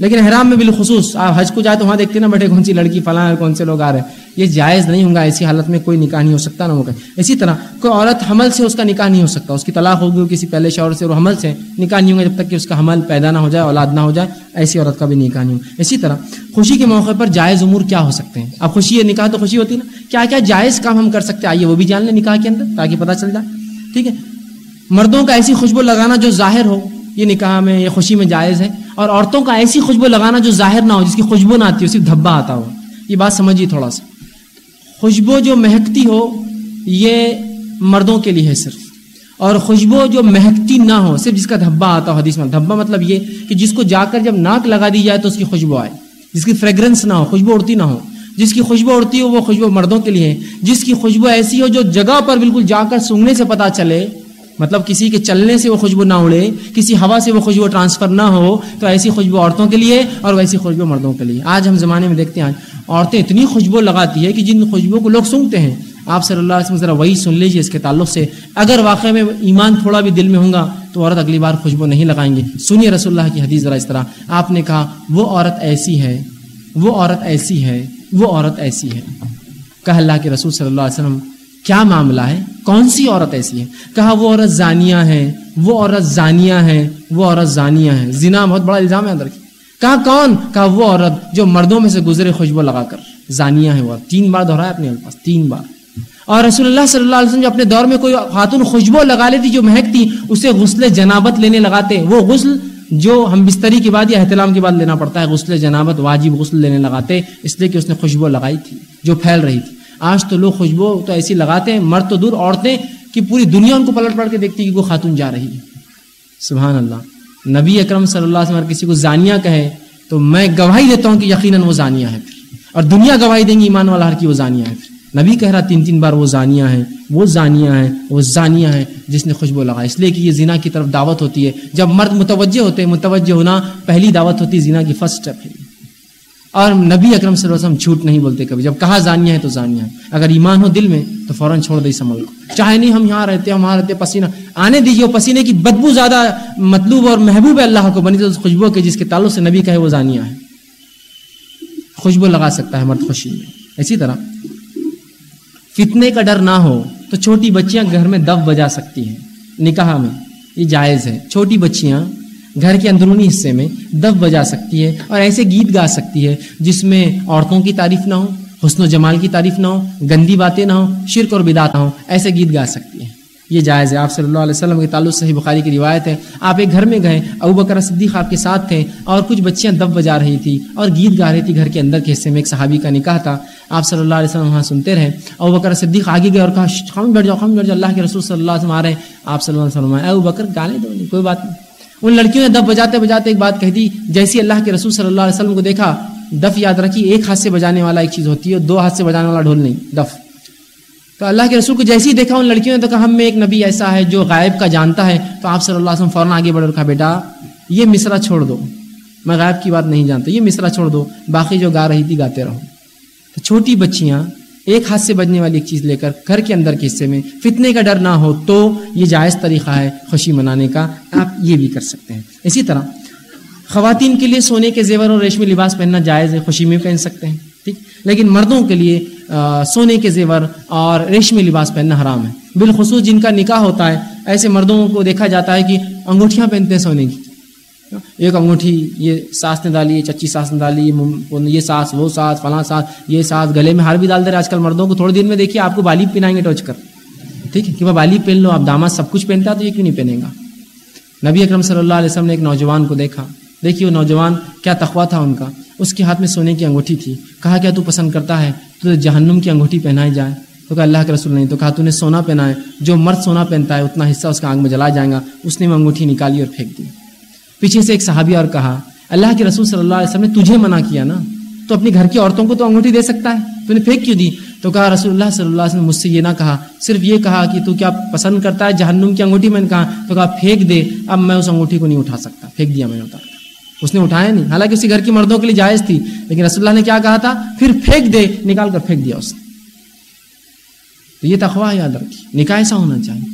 لیکن حرام میں بالخصوص، آپ حج کو جائے تو وہاں دیکھتے نا بیٹھے، کون سی لڑکی فلاں کون سے لوگ آ رہے ہیں۔ یہ جائز نہیں ہوگا ایسی حالت میں کوئی نکاح نہیں ہو سکتا نہ ہوگا۔ اسی طرح کوئی عورت حمل سے اس کا نکاح نہیں ہو سکتا۔ اس کی طلاق ہوگی، کسی پہلے شور سے اور حمل سے نکاح نہیں ہوگا جب تک کہ اس کا حمل پیدا نہ ہو جائے، اولاد نہ ہو جائے، ایسی عورت کا بھی نکاح نہیں ہوگا اسی طرح خوشی کے موقع پر جائز امور کیا ہو سکتے ہیں؟ اب خوشی ہے نکاح تو خوشی ہوتی ہے نا۔ کیا کیا جائز کام ہم کر سکتے ہیں؟ آئیے وہ بھی جان لیں نکاح کے اندر تاکہ پتہ چل جائے۔ ٹھیک ہے؟ مردوں کا ایسی خوشبو لگانا جو ظاہر ہو، یہ نکاح میں، یہ خوشی میں جائز ہے۔ اور عورتوں کا ایسی خوشبو لگانا جو ظاہر نہ ہو، جس کی خوشبو نہ آتی ہو، صرف دھبا آتا ہو۔ یہ بات سمجھیے تھوڑا سا۔ خوشبو جو مہکتی ہو، یہ مردوں کے لیے ہے صرف۔ اور خوشبو جو مہکتی نہ ہو، صرف جس کا دھبا آتا ہو حدیث میں۔ دھبا مطلب یہ کہ جس کو جا کر جب ناک لگا دی جائے تو اس کی خوشبو آئے۔ جس کی فریگرنس نہ ہو، خوشبو اڑتی نہ ہو۔ جس کی خوشبو اڑتی ہو، وہ خوشبو مردوں کے لیے ہے۔ جس کی خوشبو ایسی ہو جو جگہ پر بالکل جا کر سونگنے سے پتا چلے مطلب کسی کے چلنے سے وہ خوشبو نہ اڑے، کسی ہوا سے وہ خوشبو ٹرانسفر نہ ہو، تو ایسی خوشبو عورتوں کے لیے اور ویسی خوشبو مردوں کے لیے۔ آج ہم زمانے میں دیکھتے ہیں، عورتیں اتنی خوشبو لگاتی ہے کہ جن خوشبو کو لوگ سونگتے ہیں۔ آپ صلی اللہ علیہ وسلم ذرا وہی سن لیجیے اس کے تعلق سے۔ اگر واقع میں ایمان تھوڑا بھی دل میں ہوں گا، تو عورت اگلی بار خوشبو نہیں لگائیں گے۔ سنیے رسول اللہ کی حدیث ذرا اس طرح۔ آپ نے کہا، وہ عورت ایسی ہے، وہ عورت ایسی ہے، وہ عورت ایسی ہے۔ کہ اللہ کے رسول صلی اللہ علیہ وسلم کیا معاملہ ہے؟ کون سی عورت ایسی ہے کہا، وہ عورت زانیہ ہے وہ عورت زانیہ ہے وہ عورت زانیہ ہے زنا بہت بڑا الزام ہے اندر کی۔ کہا، کون؟ کہا، وہ عورت جو مردوں میں سے گزرے خوشبو لگا کر۔ زانیہ ہے وہ۔ تین بار دہرایا اپنے الفاظ تین بار۔ اور رسول اللہ صلی اللہ علیہ وسلم جو اپنے دور میں کوئی خاتون خوشبو لگا لیتی، جو مہکتی اسے غسل جنابت لینے لگاتے۔ وہ غسل جو ہم بستری کے بعد یا احتلام کے بعد لینا پڑتا ہے، غسل جنابت واجب غسل لینے لگاتے، اس لیے کہ اس نے خوشبو لگائی تھی، جو پھیل رہی تھی۔ آج تو لوگ خوشبو تو ایسی لگاتے ہیں، مرد تو دور عورتیں کہ پوری دنیا ان کو پلٹ پلٹ کے دیکھتی کہ وہ خاتون جا رہی ہے۔ سبحان اللہ۔ نبی اکرم صلی اللہ علیہ وسلم کسی کو زانیہ کہے، تو میں گواہی دیتا ہوں کہ یقیناً وہ زانیہ ہے۔ پھر اور دنیا گواہی دیں گی ایمان والا ہر کی وہ زانیہ ہے۔ پھر نبی کہہ رہا تین تین بار وہ زانیہ ہیں وہ زانیہ ہیں وہ زانیہ ہیں جس نے خوشبو لگا اس لیے کہ یہ زنا کی طرف دعوت ہوتی ہے۔ جب مرد متوجہ ہوتے ہیں، متوجہ ہونا پہلی دعوت ہوتی ہے زنا کی فرسٹ اسٹیپ ہے۔ اور نبی اکرم صلی اللہ علیہ وسلم جھوٹ نہیں بولتے کبھی۔ جب کہا زانیہ ہے تو زانیہ ہے۔ اگر ایمان ہو دل میں تو فوراً چھوڑ دے اس عمل کو۔ چاہے نہیں ہم یہاں رہتے، ہم وہاں رہتے، پسینہ۔ آنے دیجیے وہ پسینے کی بدبو زیادہ مطلوب اور محبوب ہے اللہ کو، بنی تو خوشبو کے جس کے تعلق سے نبی کہے وہ زانیہ ہے۔ خوشبو لگا سکتا ہے مرد خوشی میں۔ اسی طرح فتنے کا ڈر نہ ہو تو چھوٹی بچیاں گھر میں دف بجا سکتی ہیں۔ نکاح میں یہ جائز ہے۔ چھوٹی بچیاں گھر کے اندرونی حصے میں دف بجا سکتی ہے اور ایسے گیت گا سکتی ہے جس میں عورتوں کی تعریف نہ ہو، حسن و جمال کی تعریف نہ ہو، گندی باتیں نہ ہو، شرک اور بدات نہ ہو، ایسے گیت گا سکتی ہے۔ یہ جائز ہے۔ آپ صلی اللہ علیہ وسلم کے تعلق صحیح بخاری کی روایت ہے۔ آپ ایک گھر میں گئے، ابو بکر صدیق آپ کے ساتھ تھے اور کچھ بچیاں دب بجا رہی تھی اور گیت گا رہی تھی۔ گھر کے اندر کے حصے میں ایک صحابی کا نکاح تھا۔ آپ صلی اللہ علیہ وسلم وہاں سنتے رہے۔ ابو بکر صدیق آگے گئے اور کہا خم بیٹھ جاؤ خم بیٹھ جاؤ۔ اللہ کے رسول صلی اللہ علیہ وسلم آ رہے ہیں۔ آپ صلی اللہ علیہ وسلم ابو بکر گانے دو، کوئی بات نہیں۔ ان لڑکیوں نے دف بجاتے بجاتے ایک بات کہہ دی، جیسی اللہ کے رسول صلی اللہ علیہ وسلم کو دیکھا، دف یاد رکھی، ایک ہاتھ سے بجانے والا ایک چیز ہوتی ہے دو ہاتھ سے بجانے والا ڈھول نہیں، دف۔ تو اللہ کے رسول کو جیسے ہی دیکھا ان لڑکیوں نے تو کہا، ہم میں ایک نبی ایسا ہے جو غائب کا جانتا ہے، تو آپ صلی اللہ علیہ وسلم فوراً آگے بڑھ رکھا بیٹا، یہ مصرا چھوڑ دو۔ میں غائب کی بات نہیں جانتا، یہ مصرا چھوڑ دو، باقی جو گا رہی تھی گاتے رہو۔ تو چھوٹی بچیاں ایک ہاتھ سے بجنے والی ایک چیز لے کر گھر کے اندر کے حصے میں فتنے کا ڈر نہ ہو تو یہ جائز طریقہ ہے خوشی منانے کا، آپ یہ بھی کر سکتے ہیں۔ اسی طرح خواتین کے لیے سونے کے زیور اور ریشمی لباس پہننا جائز ہے، خوشی میں پہن سکتے ہیں، ٹھیک؟ لیکن مردوں کے لیے سونے کے زیور اور ریشمی لباس پہننا حرام ہے۔ بالخصوص جن کا نکاح ہوتا ہے، ایسے مردوں کو دیکھا جاتا ہے کہ انگوٹھیاں پہنتے ہیں سونے کی۔ ایک انگوٹھی یہ ساس نے ڈالی چچی ساس نے ڈالی، یہ ساس، وہ ساس، فلاں ساس، یہ ساس، گلے میں ہار بھی ڈال دے رہے آج کل مردوں کو تھوڑے دن میں دیکھیے، آپ کو بالی پہنائیں گے ٹوچ کر۔ ٹھیک ہے، کہ وہ بالی پہن لو آپ داماد سب کچھ پہنتا تو یہ کیوں نہیں پہنے گا؟ نبی اکرم صلی اللہ علیہ وسلم نے ایک نوجوان کو دیکھا۔ دیکھیے وہ نوجوان کیا تخوا تھا ان کا۔ اس کے ہاتھ میں سونے کی انگوٹھی تھی۔ کہا، کیا تو پسند کرتا ہے تو جہنم کی انگوٹھی پہنائی جائے؟ تو کہا، اللہ کے رسول نہیں۔ تو کہا، تو نے سونا پہنا ہے۔ جو مرد سونا پہنتا ہے، اتنا حصہ اس کا آنکھ میں جلا جائے گا۔ اس نے وہ انگوٹھی نکالی اور پھینک دی۔ پیچھے سے ایک صحابی اور کہا، اللہ کے رسول صلی اللہ علیہ وسلم نے تجھے منع کیا نا؟ تو اپنی گھر کی عورتوں کو تو انگوٹھی دے سکتا ہے۔ تو نے پھینک کیوں دی؟ تو کہا، رسول اللہ صلی اللہ علیہ وسلم مجھ سے یہ نہ کہا، صرف یہ کہا کہ تو کیا پسند کرتا ہے جہنم کی انگوٹھی؟ میں نے کہا، تو کہا، پھینک دے، اب میں اس انگوٹھی کو نہیں اٹھا سکتا۔ پھینک دیا میں نے اتار۔ اس نے اٹھایا نہیں۔ حالانکہ اسی گھر کی مردوں کے لیے جائز تھی، لیکن رسول اللہ نے کیا کہا تھا؟ پھر پھینک دے، نکال کر پھینک دیا اس نے۔ تو یہ تخواہ یاد رکھی نکاح ایسا ہونا چاہیے۔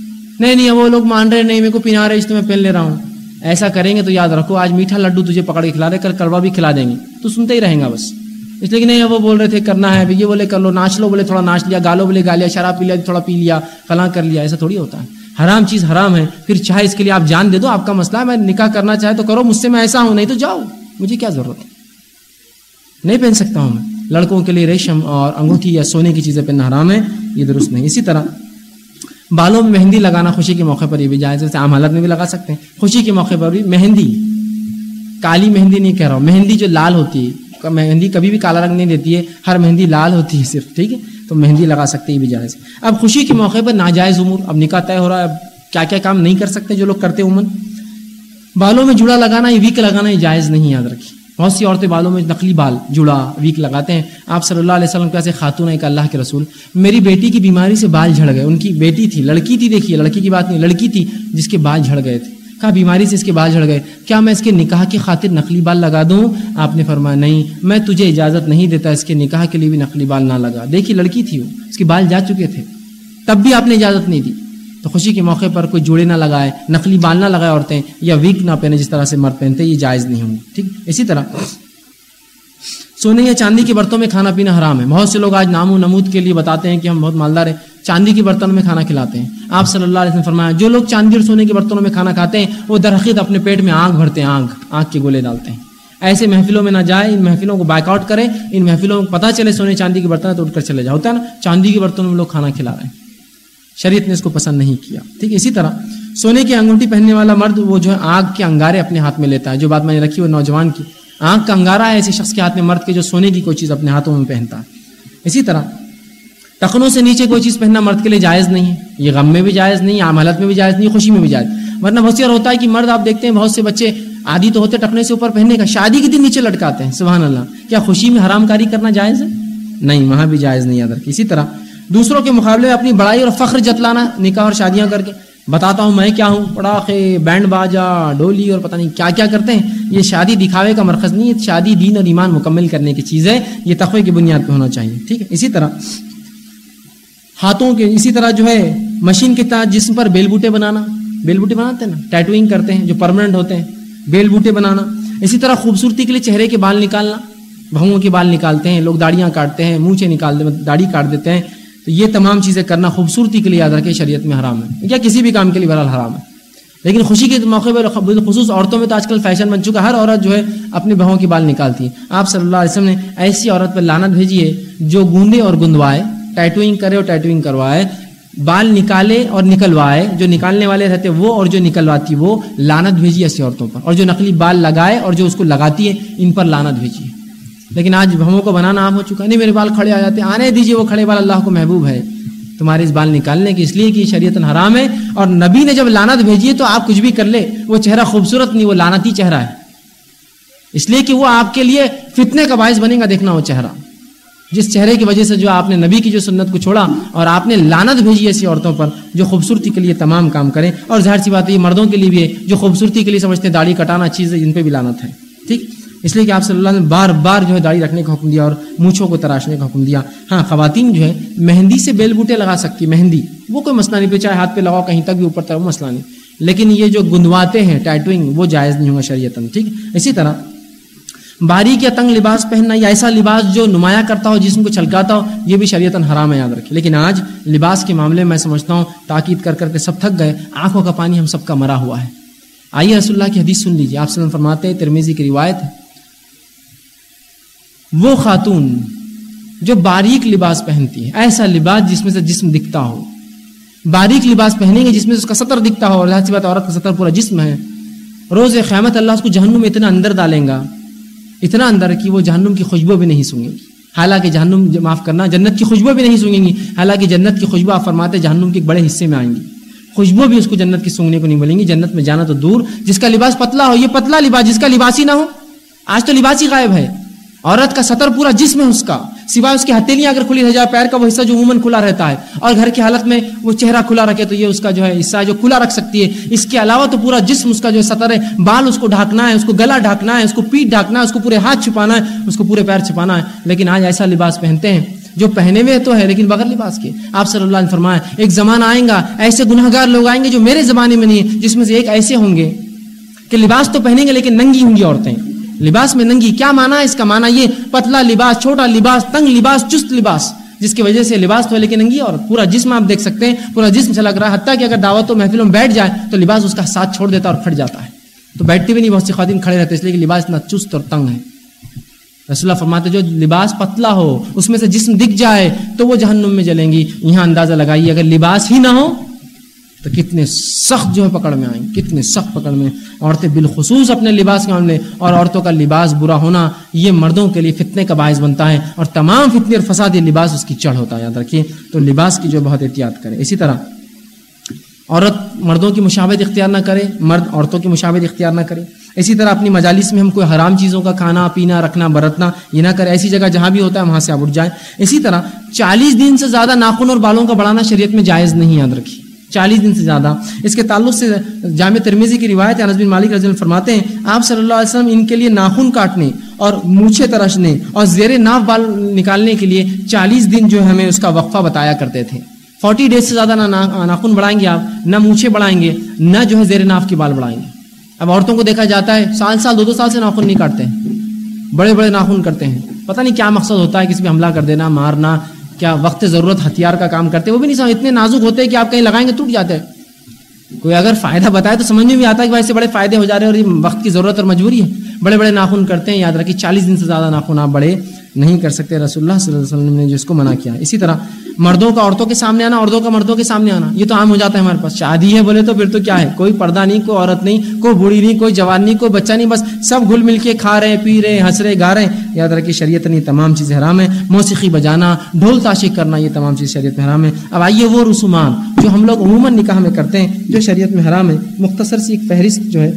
نہیں نہیں وہ لوگ مان رہے نہیں میرے کو پنا رہے اس تو میں پہن لے رہا ہوں۔ ایسا کریں گے تو یاد رکھو، آج میٹھا لڈو تجھے پکڑ کے کھلا دے کر کڑوا بھی کھلا دیں گے۔ تو سنتے ہی رہیں گا بس۔ اس لیے کہ نہیں، وہ بول رہے تھے، کرنا ہے یہ بولے، کر لو، ناچ لو، بولے، تھوڑا ناچ لیا، گالو بولے گا لیا شراب پی لیا، تھوڑا پی لیا، فلاں کر لیا، ایسا تھوڑی ہوتا ہے۔ حرام چیز حرام ہے۔ پھر چاہے اس کے لیے آپ جان دے دو، آپ کا مسئلہ ہے، میں نکاح کرنا چاہے تو کرو، مجھ سے میں ایسا ہوں، نہیں تو جاؤ۔ مجھے کیا ضرورت ہے؟ نہیں پہن سکتا ہوں میں۔ لڑکوں کے لیے ریشم اور انگوٹھی یا سونے کی چیزیں پہننا حرام ہے، یہ درست نہیں۔ اسی طرح بالوں میں مہندی لگانا خوشی کے موقع پر یہ بھی جائز ہے عام حالت میں بھی لگا سکتے ہیں۔ خوشی کے موقع پر بھی مہندی، کالی مہندی نہیں کہہ رہا ہوں۔ مہندی جو لال ہوتی ہے مہندی کبھی بھی کالا رنگ نہیں دیتی ہے، ہر مہندی لال ہوتی ہے صرف، ٹھیک ہے؟ تو مہندی لگا سکتے یہ بھی جائز اب خوشی کے موقع پر ناجائز عمر اب نکاح طے ہو رہا ہے، اب کیا کیا کام نہیں کر سکتے جو لوگ کرتے عموماً۔ بالوں میں جڑا لگانا، یہ ویک لگانا، یہ جائز نہیں یاد رکھی بہت سی عورتیں بالوں میں نقلی بال جڑا ویک لگاتے ہیں۔ آپ صلی اللہ علیہ وسلم کے خاتون ایک اللہ کے رسول۔ میری بیٹی کی بیماری سے بال جھڑ گئے۔ ان کی بیٹی تھی، لڑکی تھی، دیکھیے، لڑکی کی بات نہیں، لڑکی تھی جس کے بال جھڑ گئے تھے۔ کہا بیماری سے اس کے بال جھڑ گئے؟ کیا میں اس کے نکاح کی خاطر نقلی بال لگا دوں؟ آپ نے فرمایا نہیں، میں تجھے اجازت نہیں دیتا اس کے نکاح کے لیے بھی نقلی بال نہ لگا۔ دیکھیے، لڑکی تھی وہ، اس کے بال جا چکے تھے۔ تب بھی آپ نے اجازت نہیں دی۔ تو خوشی کے موقع پر کوئی جوڑے نہ لگائے، نقلی بال نہ لگائے عورتیں یا ویک نہ پہنے جس طرح سے مرد پہنتے، یہ جائز نہیں ہوں گے، ٹھیک؟ اسی طرح۔ سونے یا چاندی کے برتنوں میں کھانا پینا حرام ہے۔ بہت سے لوگ آج نام و نمود کے لیے بتاتے ہیں کہ ہم بہت مالدار ہیں۔ چاندی کے برتنوں میں کھانا کھلاتے ہیں۔ آپ صلی اللہ علیہ وسلم فرمایا، جو لوگ چاندی اور سونے کے برتنوں میں کھانا کھاتے ہیں، وہ درخت اپنے پیٹ میں آنکھ بھرتے ہیں، آنکھ آنکھ کے گولے ڈالتے ہیں۔ ایسے محفلوں میں نہ جائے ان محفلوں کو بائک آؤٹ کرے ان محفلوں کو پتہ چلے سونے چاندی کے برتن ہے تو اٹھ کر چلے جاؤ۔ ہوتا ہے نا، چاندی کے برتنوں میں لوگ کھانا کھلا رہے ہیں۔ شریعت نے اس کو پسند نہیں کیا۔ ٹھیک ہے اسی طرح سونے کی انگوٹھی پہننے والا مرد وہ جو ہے آگ کے انگارے اپنے ہاتھ میں لیتا ہے، جو بات میں نے رکھی وہ نوجوان کی۔ آنکھ کا انگارہ ہے ایسے شخص کے ہاتھ میں مرد کے جو سونے کی کوئی چیز اپنے ہاتھوں میں پہنتا ہے۔ اسی طرح ٹخنوں سے نیچے کوئی چیز پہننا مرد کے لیے جائز نہیں ہے۔ یہ غم میں بھی جائز نہیں، عام حالت میں بھی جائز نہیں، خوشی میں بھی جائز۔ ورنہ بہت اور ہوتا ہے کہ مرد آپ دیکھتے ہیں بہت سے بچے عادی تو ہوتے ٹکنے سے اوپر پہننے کا، شادی کے دن نیچے لٹکاتے ہیں، سبحان اللہ۔ کیا خوشی میں حرام کاری کرنا جائز ہے؟ نہیں، وہاں بھی جائز نہیں ادر۔ اسی طرح دوسروں کے مقابلے میں اپنی بڑائی اور فخر جتلانا، نکاح اور شادیاں کر کے۔ بتاتا ہوں میں کیا ہوں، پڑاخے، بینڈ باجا، ڈولی اور پتہ نہیں کیا کیا کرتے ہیں۔ یہ شادی دکھاوے کا مرکز نہیں ہے شادی دین اور ایمان مکمل کرنے کی چیز ہے۔ یہ تقوی کی بنیاد پہ ہونا چاہیے، ٹھیک ہے؟ اسی طرح ہاتھوں کے، اسی طرح جو ہے مشین کے تحت جسم پر بیل بوٹے بنانا۔ بیل بوٹے بناتے ہیں نا؟ ٹیٹوئنگ کرتے ہیں جو پرماننٹ ہوتے ہیں۔ بیل بوٹے بنانا۔ اسی طرح خوبصورتی کے لیے چہرے کے بال نکالنا۔ بہوؤں کے بال نکالتے ہیں، لوگ داڑیاں کاٹتے ہیں منہ سے نکالتے ہیں داڑھی کاٹ دیتے ہیں۔ تو یہ تمام چیزیں کرنا خوبصورتی کے لیے یاد رکھے شریعت میں حرام ہے۔ یا کسی بھی کام کے لیے بہرحال حرام ہے۔ لیکن خوشی کے موقع پر خصوص عورتوں میں تو آج کل فیشن بن چکا ہر عورت جو ہے اپنے بہوؤں کے بال نکالتی ہے۔ آپ صلی اللہ علیہ وسلم نے ایسی عورت پر لانت بھیجی ہے جو گوندے اور گندوائے ٹیٹوئنگ کرے اور ٹیٹوئنگ کروائے، بال نکالے اور نکلوائے۔ جو نکالنے والے رہتے وہ اور جو نکلواتی وہ لانت بھیجی ایسی عورتوں پر۔ اور جو نقلی بال لگائے اور جو اس کو لگاتی ہے، ان پر لانت بھیجی ہے۔ لیکن آج بہموں کو بنانا عام ہو چکا نہیں، میرے بال کھڑے آ جاتے آنے دیجیے وہ کھڑے بال اللہ کو محبوب ہے۔ تمہارے اس بال نکالنے کی اس لیے کہ شریعت حرام ہے۔ اور نبی نے جب لانت بھیجی ہے تو آپ کچھ بھی کر لے وہ چہرہ خوبصورت نہیں، وہ لانتی چہرہ ہے۔ اس لیے کہ وہ آپ کے لیے فتنے کا باعث بنے گا، دیکھنا وہ چہرہ۔ جس چہرے کی وجہ سے جو آپ نے نبی کی جو سنت کو چھوڑا اور آپ نے لانت بھیجی ایسی عورتوں پر جو خوبصورتی کے لیے تمام کام کریں۔ اور ظاہر سی بات ہے، یہ مردوں کے لیے بھی ہے۔ جو خوبصورتی کے لیے سمجھتے ہیں، داڑھی کٹانا چیز ہے جن پہ بھی لانت ہے۔ ٹھیک؟ اس لیے کہ آپ صلی اللہ نے بار بار جو ہے داڑھی رکھنے کا حکم دیا اور مونچھوں کو تراشنے کا حکم دیا۔ ہاں خواتین جو ہے مہندی سے بیل بوٹے لگا سکتی، مہندی، وہ کوئی مسئلہ نہیں پہ چاہے ہاتھ پہ لگاؤ، کہیں تک بھی اوپر تک، وہ مسئلہ نہیں۔ لیکن یہ جو گندواتے ہیں ٹائٹوئنگ وہ جائز نہیں ہوگا شریعتن ٹھیک اسی طرح باریک یا تنگ لباس پہننا یا ایسا لباس جو نمایاں کرتا ہو، جسم کو چھلکاتا ہو، یہ بھی شریعت حرام ہے، یاد رکھے لیکن آج لباس کے معاملے میں سمجھتا ہوں، تاکید کر کر کے سب تھک گئے، آنکھوں کا پانی ہم سب کا مرا ہوا ہے۔ آئیے رسول اللہ کی حدیث سن لیجیے آپ صلی وسلم فرماتے ہیں ترمیزی کی روایت ہے وہ خاتون جو باریک لباس پہنتی ہے ایسا لباس جس میں سے جسم دکھتا ہو۔ باریک لباس پہنیں گے جس میں سے اس کا سطر دکھتا ہو اور بات عورت کا سطر پورا جسم ہے۔ روز قیامت اللہ اس کو جہنم میں اتنا اندر ڈالیں گا، اتنا اندر کہ وہ جہنم کی خوشبو بھی نہیں سنگیں گی۔ حالانکہ جہنم معاف کرنا، جنت کی خوشبو بھی نہیں سنگیں گی۔ حالانکہ جنت کی خوشبو آپ فرماتے جہنم کے ایک بڑے حصے میں آئیں گی۔ خوشبو بھی اس کو جنت کی سونگنے کو نہیں ملیں گی، جنت میں جانا تو دور۔ جس کا لباس پتلا ہو، یہ پتلا لباس، جس کا لباس ہی نہ ہو، آج تو لباس ہی غائب ہے۔ عورت کا سطر پورا جسم ہے اس کا۔ سوائے اس کی ہتھیلیاں اگر کھلی رہ جائے، پیر کا وہ حصہ جو عموماً کھلا رہتا ہے، اور گھر کی حالت میں وہ چہرہ کھلا رکھے، تو یہ اس کا جو ہے حصہ جو کھلا رکھ سکتی ہے۔ اس کے علاوہ تو پورا جسم اس کا جو سطر ہے، بال اس کو ڈھانکنا ہے، اس کو گلا ڈھانکنا ہے، اس کو پیٹ ڈھانکنا ہے، اس کو پورے ہاتھ چھپانا ہے، اس کو پورے پیر چھپانا ہے۔ لیکن آج ایسا لباس پہنتے ہیں، جو پہنے ہوئے تو ہے، لیکن بغیر لباس کے۔ آپ صلی اللہ نے فرمایا، ایک زمانہ آئیں گا، ایسے گناہ گار لوگ آئیں گے جو میرے زمانے میں نہیں ہے جس میں سے ایک ایسے ہوں گے کہ لباس تو پہنیں گے لیکن ننگی ہوں گی عورتیں۔ لباس میں ننگی، کیا مانا ہے اس کا مانا یہ؟ پتلا لباس، چھوٹا لباس، تنگ لباس، چست لباس، جس کی وجہ سے لباس تو لیکن ننگی اور پورا جسم آپ دیکھ سکتے ہیں، پورا جسم چھلک رہا ہے۔ حتیٰ کہ اگر دعوت و محفلوں میں بیٹھ جائے تو لباس اس کا ساتھ چھوڑ دیتا اور پھٹ جاتا ہے۔ تو بیٹھتے بھی نہیں، بہت سی خواتین کھڑے رہتے اس لیے کہ لباس اتنا چست اور تنگ ہے۔ رسول اللہ فرماتے جو لباس پتلا ہو، اس میں سے جسم دکھ جائے تو وہ جہنم میں جلیں گی۔ یہاں اندازہ لگائیے، اگر لباس ہی نہ ہو تو کتنے سخت جو ہے پکڑ میں آئیں، کتنے سخت پکڑ میں۔ عورتیں بالخصوص اپنے لباس کے معاملے، اور عورتوں کا لباس برا ہونا، یہ مردوں کے لیے فتنے کا باعث بنتا ہے، اور تمام فتنے اور فساد یہ لباس اس کی چڑھ ہوتا ہے، یاد رکھیے۔ تو لباس کی جو بہت احتیاط کرے اسی طرح، عورت مردوں کی مشابت اختیار نہ کرے، مرد عورتوں کی مشابت اختیار نہ کرے۔ اسی طرح اپنی مجالس میں ہم کوئی حرام چیزوں کا کھانا، پینا، رکھنا، برتنا، یہ نہ کرے۔ ایسی جگہ جہاں بھی ہوتا ہے، وہاں سے آپ اٹھ جائیں۔ اسی طرح، چالیس دن سے زیادہ ناخن اور بالوں کا بڑھانا شریعت میں جائز نہیں، یاد رکھی چالیس دن سے زیادہ۔ اس کے تعلق سے جامع ترمیزی کی روایت انس بن مالک رضی اللہ فرماتے ہیں، آپ صلی اللہ علیہ وسلم ان کے لیے ناخن کاٹنے اور مونچھے ترشنے اور زیر ناف بال نکالنے کے لیے چالیس دن جو ہمیں اس کا وقفہ بتایا کرتے تھے۔ فورٹی ڈیز سے زیادہ نہ ناخن بڑھائیں گے آپ، نہ مونچھے بڑھائیں گے، نہ جو ہے زیر ناف کے بال بڑھائیں گے۔ اب عورتوں کو دیکھا جاتا ہے، سال سال، دو دو سال سے ناخن نہیں کاٹتے۔ ہیں بڑے بڑے ناخن کرتے ہیں۔ پتہ نہیں کیا مقصد ہوتا ہے کسی پہ حملہ کر دینا، مارنا کیا وقت ضرورت ہتھیار کا کام کرتے وہ بھی نہیں سمجھ اتنے نازک ہوتے ہیں کہ آپ کہیں لگائیں گے ٹوٹ جاتے ہیں۔ کوئی اگر فائدہ بتائے تو سمجھ میں بھی آتا ہے کہ بھائی سے بڑے فائدے ہو جا رہے ہیں اور یہ وقت کی ضرورت اور مجبوری ہے۔ بڑے بڑے ناخن کرتے ہیں، یاد رکھیں چالیس دن سے زیادہ ناخن آپ بڑے نہیں کر سکتے۔ رسول اللہ صلی اللہ علیہ وسلم نے جس کو منع کیا۔ اسی طرح مردوں کا عورتوں کے سامنے آنا، عورتوں کا مردوں کے سامنے آنا، یہ تو عام ہو جاتا ہے ہمارے پاس۔ شادی ہے بولے تو پھر تو کیا ہے؟ کوئی پردہ نہیں، کوئی عورت نہیں، کوئی بوڑھی نہیں، کوئی جوان نہیں، کوئی بچہ نہیں، بس سب گل مل کے کھا رہے، پی رہے، ہنس رہے، گا رہے۔ یاد رکھیے، شریعت نہیں، تمام چیزیں حرام ہے موسیقی بجانا، ڈھول تاشق کرنا، یہ تمام چیز شریعت میں حرام ہے اب آئیے وہ رسومات جو ہم لوگ عموماً نکاح میں کرتے ہیں، جو شریعت میں حرام ہے۔ مختصر سی ایک فہرست جو ہے،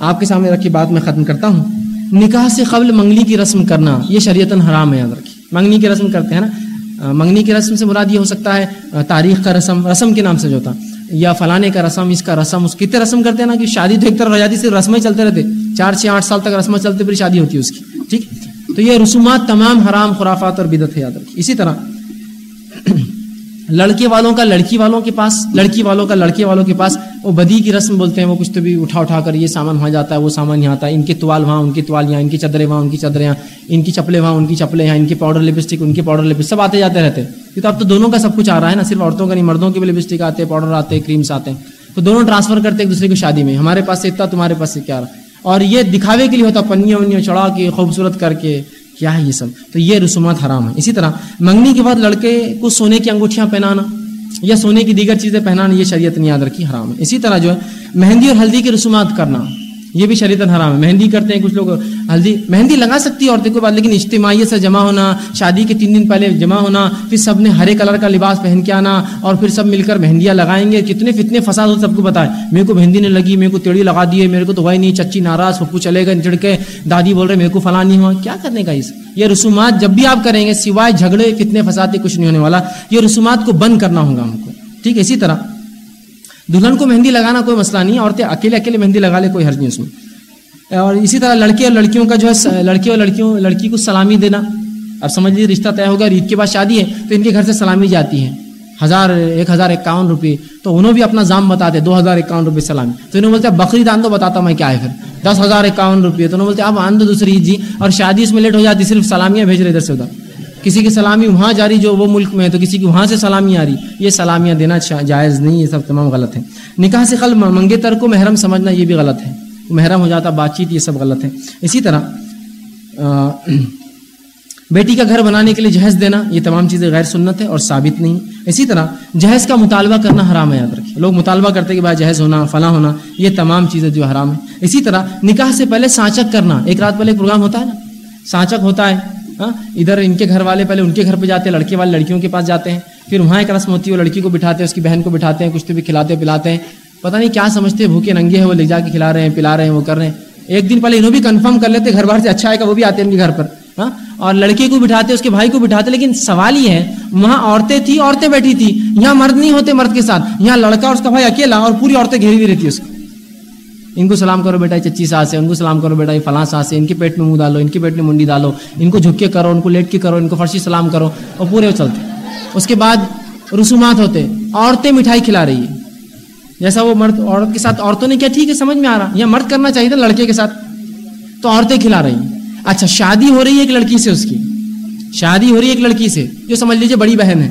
آپ کے سامنے رکھی بات میں ختم کرتا ہوں۔ نکاح سے قبل منگنی کی رسم کرنا، یہ شریعت حرام ہے، یاد رکھیے۔ منگنی کی رسم کرتے ہیں نا منگنی کی رسم سے مراد یہ ہو سکتا ہے تاریخ کا رسم رسم کے نام سے جو ہوتا یا فلانے کا رسم، اس کا رسم، اس کتنے رسم کرتے ہیں نا کہ شادی تو ایک طرف ہو جاتی صرف رسمیں چلتے رہتے، چار چھ آٹھ سال تک رسمیں چلتے، پھر شادی ہوتی ہے اس کی، ٹھیک؟ تو یہ رسومات تمام حرام، خرافات اور بدت ہے، یاد رکھیے۔ اسی طرح لڑکے والوں کا لڑکی والوں کے پاس، لڑکی والوں کا لڑکے والوں کے پاس وہ بدی کی رسم بولتے ہیں، وہ کچھ تو بھی اٹھا اٹھا کر یہ سامان وہاں جاتا ہے، وہ سامان یہاں آتا ہے۔ ان کے توال وہاں، ان کی توال یہاں، ان کی چدریں وہاں، ان کی چدریں یہاں، ان کی چپلے وہاں، ان کی چپلے یہاں، ان کے پاؤڈر لپسٹک ان کے پاؤڈر لپسٹک سب آتے جاتے رہتے۔ یہ تو اب تو دونوں کا سب کچھ آ رہا ہے نا، صرف عورتوں کا نہیں، مردوں کے بھی لپسٹک آتے ہیں پاؤڈر آتے ہیں کریمس آتے۔ ہیں تو دونوں ٹرانسفر کرتے ایک دوسرے کی شادی میں۔ ہمارے پاس سے اتنا، تمہارے پاس سے کیا؟ رہا اور یہ دکھاوے کے لیے ہوتا، پنیاں ونیاں چڑھا کے، خوبصورت کر کے، کیا ہے یہ سب؟ تو یہ رسومات حرام ہے اسی طرح منگنی کے بعد لڑکے کو سونے کی انگوٹھیاں پہنانا۔ یا سونے کی دیگر چیزیں پہنانا یہ شریعت نے یاد رکھی، حرام ہے۔ اسی طرح جو ہے، مہندی اور ہلدی کی رسومات کرنا۔ یہ بھی شریعت حرام ہے۔ مہندی کرتے ہیں کچھ لوگ۔ ہلدی مہندی لگا سکتی ہے عورتیں کو بات، لیکن اجتماعیت سے جمع ہونا، شادی کے تین دن پہلے جمع ہونا، پھر سب نے ہرے کلر کا لباس پہن کے آنا اور پھر سب مل کر مہندیاں لگائیں گے۔ کتنے فتنے فساد ہو سب کو بتائے میرے کو مہندی نہیں لگی، میرے کو تیڑی لگا دیے میرے کو تو وہی نہیں، چچی ناراض پھپو چلے گئے چڑکے دادی بول رہے میرے کو فلاں نہیں ہوا۔ کیا کرنے کا اس؟ یہ رسومات جب بھی آپ کریں گے، سوائے جھگڑے، فتنے، فساد، کچھ نہیں ہونے والا۔ یہ رسومات کو بند کرنا ہوگا ہم کو۔ ٹھیک ہے، اسی طرح۔ دلہن کو مہندی لگانا کوئی مسئلہ نہیں عورتیں اکیلے اکیلے مہندی لگا لے، کوئی حرج نہیں اس میں۔ اور اسی طرح لڑکے اور لڑکیوں کا جو ہے، لڑکے اور لڑکیوں، لڑکی کو سلامی دینا۔ اب سمجھ لیجیے رشتہ طے ہوگا، عید کے بعد شادی ہے، تو ان کے گھر سے سلامی جاتی ہے ہزار، ایک ہزار اکاون روپے، تو انہوں بھی اپنا جام بتاتے دو ہزار اکاون روپے سلامی۔ تو انہوں بولتے بکری دان دو بتاتا میں کیا ہے پھر۔ دس ہزار اکاون روپے، تو انہوں بولتے اب آن دو دوسری عید جی اور شادی اس میں لیٹ ہو جاتی، صرف سلامیاں بھیج رہے ادھر سے ادھر۔ کسی کی سلامی وہاں جاری جو وہ ملک میں ہے، تو کسی کی وہاں سے سلامی آ رہی، یہ سلامیاں دینا جائز نہیں، یہ سب تمام غلط ہے نکاح سے قلب منگے تر کو محرم سمجھنا یہ بھی غلط ہے۔ محرم ہو جاتا، بات چیت یہ سب غلط ہے اسی طرح بیٹی کا گھر بنانے کے لیے جہیز دینا، یہ تمام چیزیں غیر سنت ہے اور ثابت نہیں۔ اسی طرح، جہیز کا مطالبہ کرنا حرام ہے، یاد رکھیے۔ لوگ مطالبہ کرتے کہ بھائی جہیز ہونا، فلاں ہونا، یہ تمام چیزیں جو حرام ہے اسی طرح، نکاح سے پہلے سانچک کرنا، ایک رات پہلے ایک پروگرام ہوتا ہے نا؟ سانچک ہوتا ہے۔ ہاں ادھر ان کے گھر والے پہلے ان کے گھر پہ جاتے ہیں، لڑکے والے لڑکیوں کے پاس جاتے ہیں، پھر وہاں ایک رسم ہوتی ہے، وہ لڑکی کو بٹھاتے ہیں، اس کی بہن کو بٹھاتے ہیں، کچھ تو بھی کھلاتے پلاتے ہیں۔ پتہ نہیں کیا سمجھتے ہیں بھوکے ننگے ہیں، وہ لے جا کے کھلا رہے ہیں، پلا رہے ہیں، وہ کر رہے ہیں۔ ایک دن پہلے انہوں بھی کنفرم کر لیتے، گھر بار سے اچھا آئے گا، وہ بھی آتے ہیں ان کے گھر پر۔ ہاں اور لڑکے کو بٹھاتے، اس کے بھائی کو بٹھاتے، لیکن سوال یہ ہے، وہاں عورتیں تھی عورتیں بیٹھی تھی یہاں مرد نہیں ہوتے مرد کے ساتھ۔ یہاں لڑکا اور اس کا بھائی اکیلا اور پوری عورتیں گھیری ہوئی رہتی اس کو۔ ان کو سلام کرو بیٹا، چچی ساس ہے، ان کو سلام کرو بیٹا فلاں ساس ہے، ان کے پیٹ میں منہ ڈالو، ان کے پیٹ میں منڈی ڈالو، ان کو جھک کے کرو، ان کو لیٹ کے کرو، ان کو فرشی سلام کرو، اور پورے چلتے۔ اس کے بعد رسومات ہوتے، عورتیں مٹھائی کھلا رہی ہے جیسا وہ مرد عورت کے ساتھ، عورتوں نے کیا، ٹھیک ہے، سمجھ میں آ رہا، یا مرد کرنا چاہیے تھا لڑکے کے ساتھ، تو عورتیں کھلا رہی ہیں۔ اچھا شادی ہو رہی ہے ایک لڑکی سے اس کی۔ شادی ہو رہی ہے ایک لڑکی سے، جو سمجھ لیجیے بڑی بہن ہے۔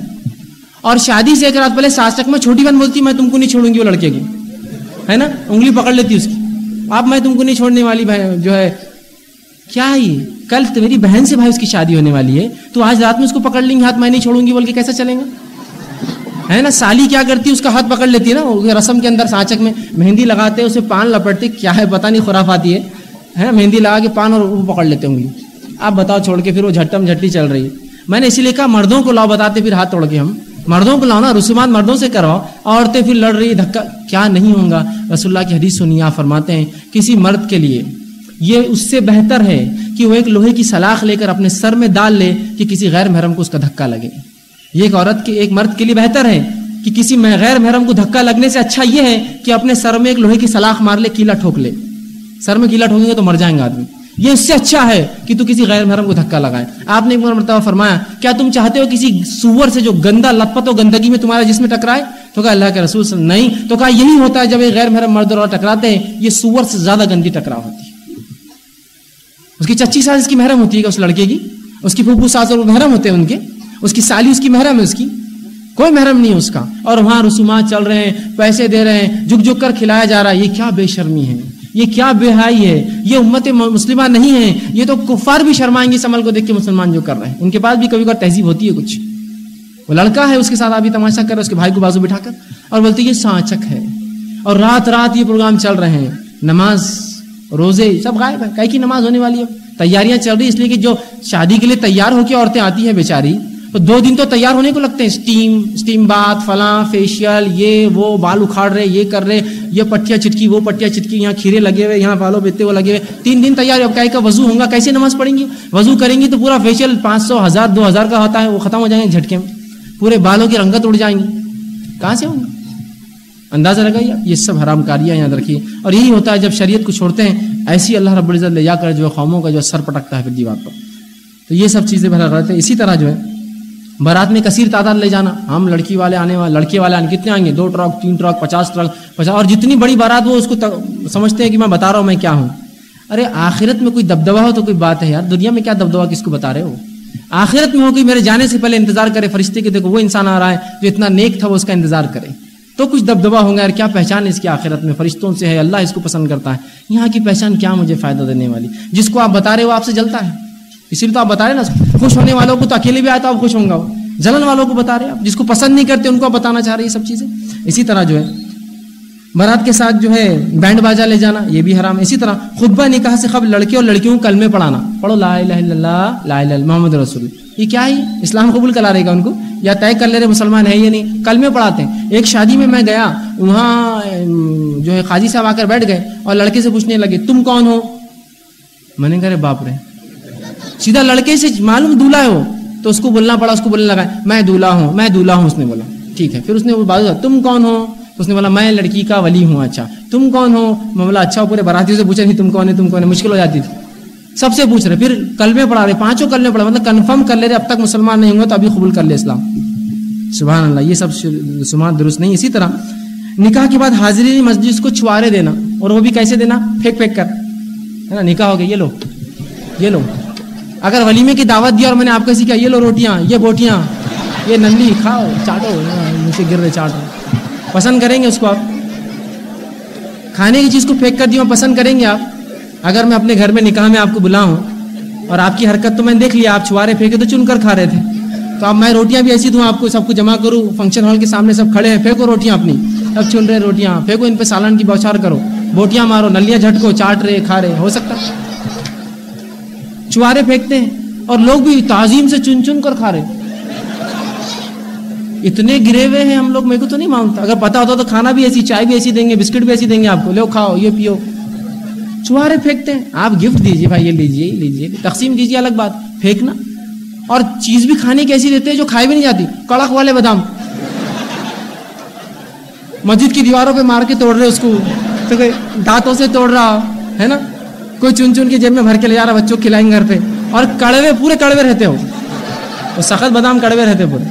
اور شادی سے ایک رات پہلے ساس تک میں چھوٹی بہن بولتی، میں تم کو نہیں چھوڑوں گی وہ لڑکے کی۔ ہے نا؟ انگلی پکڑ لیتی اس کی۔ اب میں تم کو نہیں چھوڑنے والی جو ہے، کیا یہ؟ کل میری بہن سے بھائی اس کی شادی ہونے والی ہے۔ تو آج رات میں اس کو پکڑ لیں گے، ہاتھ میں نہیں چھوڑوں گی، بول کے کیسا چلیں گا ہے نا؟ سالی کیا کرتی ہے؟ اس کا ہاتھ پکڑ لیتی ہے نا۔ رسم کے اندر سانچک میں مہندی لگاتے اسے پان لپٹتے، کیا ہے؟ پتا نہیں خراف آتی ہے۔ مہندی لگا کے پان اور وہ پکڑ لیتے ہوں گی آپ بتاؤ، چھوڑ کے پھر وہ جھٹم جھٹی چل رہی ہے۔ میں نے اسی لیے کہا، مردوں کو لاؤ، بتاتے پھر ہاتھ توڑ کے ہم۔ مردوں کو لاؤ نا رسومات مردوں سے کرواؤ عورتیں پھر لڑ رہی، دھکا، کیا نہیں ہوگا رسول اللہ کی حدیث سنی، آپ فرماتے ہیں، کسی مرد کے لیے۔ یہ اس سے بہتر ہے کہ وہ ایک لوہے کی سلاخ لے کر اپنے سر میں ڈال لے کہ کسی غیر محرم کو اس کا دھکا لگے۔ یہ ایک عورت کے، ایک مرد کے لیے بہتر ہے کہ کسی غیر محرم کو دھکا لگنے سے اچھا یہ ہے کہ اپنے سر میں ایک لوہے کی سلاخ مار لے، کیلا ٹھوک لے۔ سر میں کیلا ٹھوکیں گے تو مر جائیں گے آدمی۔ یہ اس سے اچھا ہے کہ تو کسی غیر محرم کو دھکا لگائے۔ آپ نے ایک مرتبہ فرمایا، کیا تم چاہتے ہو کسی سور سے جو گندا لطپت و گندگی میں تمہارا جسم ٹکرائے؟ تو کہا، اللہ کے رسول صلی اللہ نہیں۔ تو کہا، یہی ہوتا ہے جب ایک غیر محرم مرد اور ٹکراتے ہیں، یہ سور سے زیادہ گندی ٹکرا ہوتی ہے۔ اس کی چچی ساز اس کی محرم ہوتی ہے اس لڑکے کی؟ اس کی پھوپھو ساز اور محرم ہوتے ہیں ان کے۔ اس کی سالی اس کی محرم ہے اس کی۔ کوئی محرم نہیں ہے اس کا۔ اور وہاں رسومات چل رہے ہیں، پیسے دے رہے ہیں، جھک جھک کر کھلایا جا رہا ہے۔ یہ کیا بے شرمی ہے۔ یہ کیا بے حائی ہے؟ یہ امت مسلمہ نہیں ہے۔ یہ تو کفار بھی شرمائیں گے اس عمل کو دیکھ کے مسلمان جو کر رہے ہیں۔ ان کے پاس بھی کبھی کبھی تہذیب ہوتی ہے کچھ۔ وہ لڑکا ہے، اس کے ساتھ ابھی تماشا کر رہے اس کے بھائی کو بازو بٹھا کر۔ اور بولتے یہ سانچک ہے۔ اور رات رات یہ پروگرام چل رہے ہیں۔ نماز، روزے، سب غائب ہے۔ کئی کی نماز ہونے والی ہے۔ تیاریاں چل رہی اس لیے کہ جو شادی کے لیے تیار ہو کے عورتیں آتی ہیں بیچاری تو دو دن تو تیار ہونے کو لگتے ہیں۔ اسٹیم اسٹیم بات، فلاں، فیشیل، یہ، وہ، بال اکھاڑ رہے، یہ کر رہے، یہ پٹیاں چٹکی، وہ پٹیاں چٹکی، یہاں کھیرے لگے ہوئے، یہاں بالوں بیتے وہ لگے ہوئے۔ تین دن تیار اب کا وضو ہوگا کیسے نماز پڑھیں گی؟ وضو کریں گی تو پورا فیشیل پانچ سو، ہزار، دو ہزار کا ہوتا ہے، وہ ختم ہو جائیں گے جھٹکے میں۔ پورے بالوں کی رنگت اڑ جائیں گی۔ کہاں سے ہوں گے؟ اندازہ لگائیے یہ سب حرام کاریاں یاد رکھیے۔ اور یہی ہوتا ہے، جب شریعت کو چھوڑتے ہیں، ایسی اللہ رب العزت لے جا کر جو قوموں کا جو سر پٹکتا ہے پھر دیوار پر۔ تو یہ سب چیزیں بھلا غلط ہیں۔ اسی طرح جو ہے بارات میں کثیر تعداد لے جانا۔ ہم لڑکی والے آنے والے لڑکے والے آنے کتنے آئیں گے؟ دو ٹرک، تین ٹرک، پچاس ٹرک، پچاس اور جتنی بڑی بارات وہ اس کو سمجھتے ہیں کہ میں بتا رہا ہوں میں کیا ہوں۔ ارے، آخرت میں کوئی دبدبا ہو تو کوئی بات ہے یار۔ دنیا میں کیا دبدبا کس کو بتا رہے ہو؟ آخرت میں ہو کہ میرے جانے سے پہلے انتظار کرے فرشتے کے دیکھو وہ انسان آ رہا ہے جو اتنا نیک تھا وہ اس کا انتظار کرے۔ تو کچھ دبدبا ہوں گا یار، کیا پہچان ہے اس کی آخرت میں؟ فرشتوں سے ہے، اللہ اس کو پسند کرتا ہے۔ یہاں کی پہچان کیا مجھے فائدہ دینے والی؟ جس کو آپ بتا رہے وہ آپ سے جلتا ہے۔ اسی لیے تو آپ بتا رہے نا، خوش ہونے والوں کو تو اکیلے بھی آئے تو آپ خوش ہوں گا جلن والوں کو بتا رہے آپ، جس کو پسند نہیں کرتے ان کو آپ بتانا چاہ رہے یہ سب چیزیں۔ اسی طرح جو ہے، بارات کے ساتھ جو ہے، بینڈ باجا لے جانا، یہ بھی حرام اسی طرح خطبہ نکاح سے قبل لڑکے اور لڑکیوں کو کلمے پڑھانا۔ پڑھو لا الہ الا اللہ، لا الہ الا محمد رسول یہ کیا ہے؟ اسلام قبول کرا رہے گا ان کو؟ یا طے کر لے رہے مسلمان ہے یا نہیں؟ کلمے پڑھاتے ہیں۔ ایک شادی میں میں گیا، وہاں جو ہے، قاضی صاحب آ کر بیٹھ گئے اور لڑکے سے پوچھنے لگے، تم کون ہو؟ میں نے کہا باپ رے سیدھا لڑکے سے معلوم دولہا ہو تو اس کو بولنا پڑا، اس کو بولنے لگا، میں دولہا ہوں، میں دولہا ہوں، اس نے بولا۔ ٹھیک ہے، پھر اس نے بات تم کون ہو؟ تو اس نے بولا، میں لڑکی کا ولی ہوں اچھا۔ تم کون ہو؟ میں بولا اچھا پورے براتیوں سے پوچھا نہیں، تم کون ہے تم کون ہے مشکل ہو جاتی تھی۔ سب سے پوچھ رہے، پھر کلمے پڑھا رہے، پانچوں کلمے پڑھا مطلب کنفرم کر لے رہے، اب تک مسلمان نہیں ہوئے تو ابھی قبول کر لے اسلام۔ سبحان اللہ، یہ سب سمان درست نہیں، اسی طرح۔ نکاح کے بعد حاضری مسجد کو چھوارے دینا، اور وہ بھی کیسے دینا؟ پھینک پھینک کر۔ ہے نا، نکاح ہو گیا، یہ لو یہ لو۔ اگر ولیمے کی دعوت دیا اور میں نے آپ کو سیکھا یہ لو روٹیاں، یہ بوٹیاں، یہ نلی کھاؤ، چاٹو، مجھے گر رہے چاٹو۔ پسند کریں گے اس کو آپ۔ کھانے کی چیز کو پھینک کر دیا پسند کریں گے آپ۔ اگر میں اپنے گھر میں نکاح میں آپ کو بلاؤں اور آپ کی حرکت تو میں دیکھ لیا آپ چھوارے پھینکے تو چن کر کھا رہے تھے۔ تو اب میں روٹیاں بھی ایسی دوں، آپ کو سب کو جمع کروں فنکشن ہال کے سامنے سب کھڑے ہیں، پھینکو روٹیاں اپنی۔ اب چن رہے روٹیاں، پھینکو ان پہ سالن کی بوچھار کرو۔ بوٹیاں مارو، نلیاں جھٹکو، چاٹ رہے، کھا رہے، ہو سکتا چوارے پھینکتے ہیں اور لوگ بھی تعظیم سے چن چن کر کھا رہے اتنے گرے ہوئے ہیں ہم لوگ میرے کو تو نہیں مانتا۔ اگر پتا ہوتا تو کھانا بھی ایسی، چائے بھی ایسی دیں گے، بسکٹ بھی ایسی دیں گے آپ کو۔ لو کھاؤ، یہ پیو۔ چوہارے پھینکتے ہیں۔ آپ گفٹ دیجیے بھائی، یہ لیجیے لیجیے تقسیم دیجیے الگ بات۔ پھینکنا۔ اور چیز بھی کھانے کی ایسی دیتے ہیں جو کھائی بھی نہیں جاتی۔ کڑک والے بادام۔ مسجد کی دیواروں پہ مار کے توڑ رہے اس کو۔ تو دانتوں سے توڑ رہا، ہے نا؟ کوئی چن چن کے جیب میں بھر کے لے جا رہا بچوں کھلائیں گھر پہ۔ اور کڑوے، پورے کڑوے رہتے ہو۔ وہ سخت بادام کڑوے رہتے پورے۔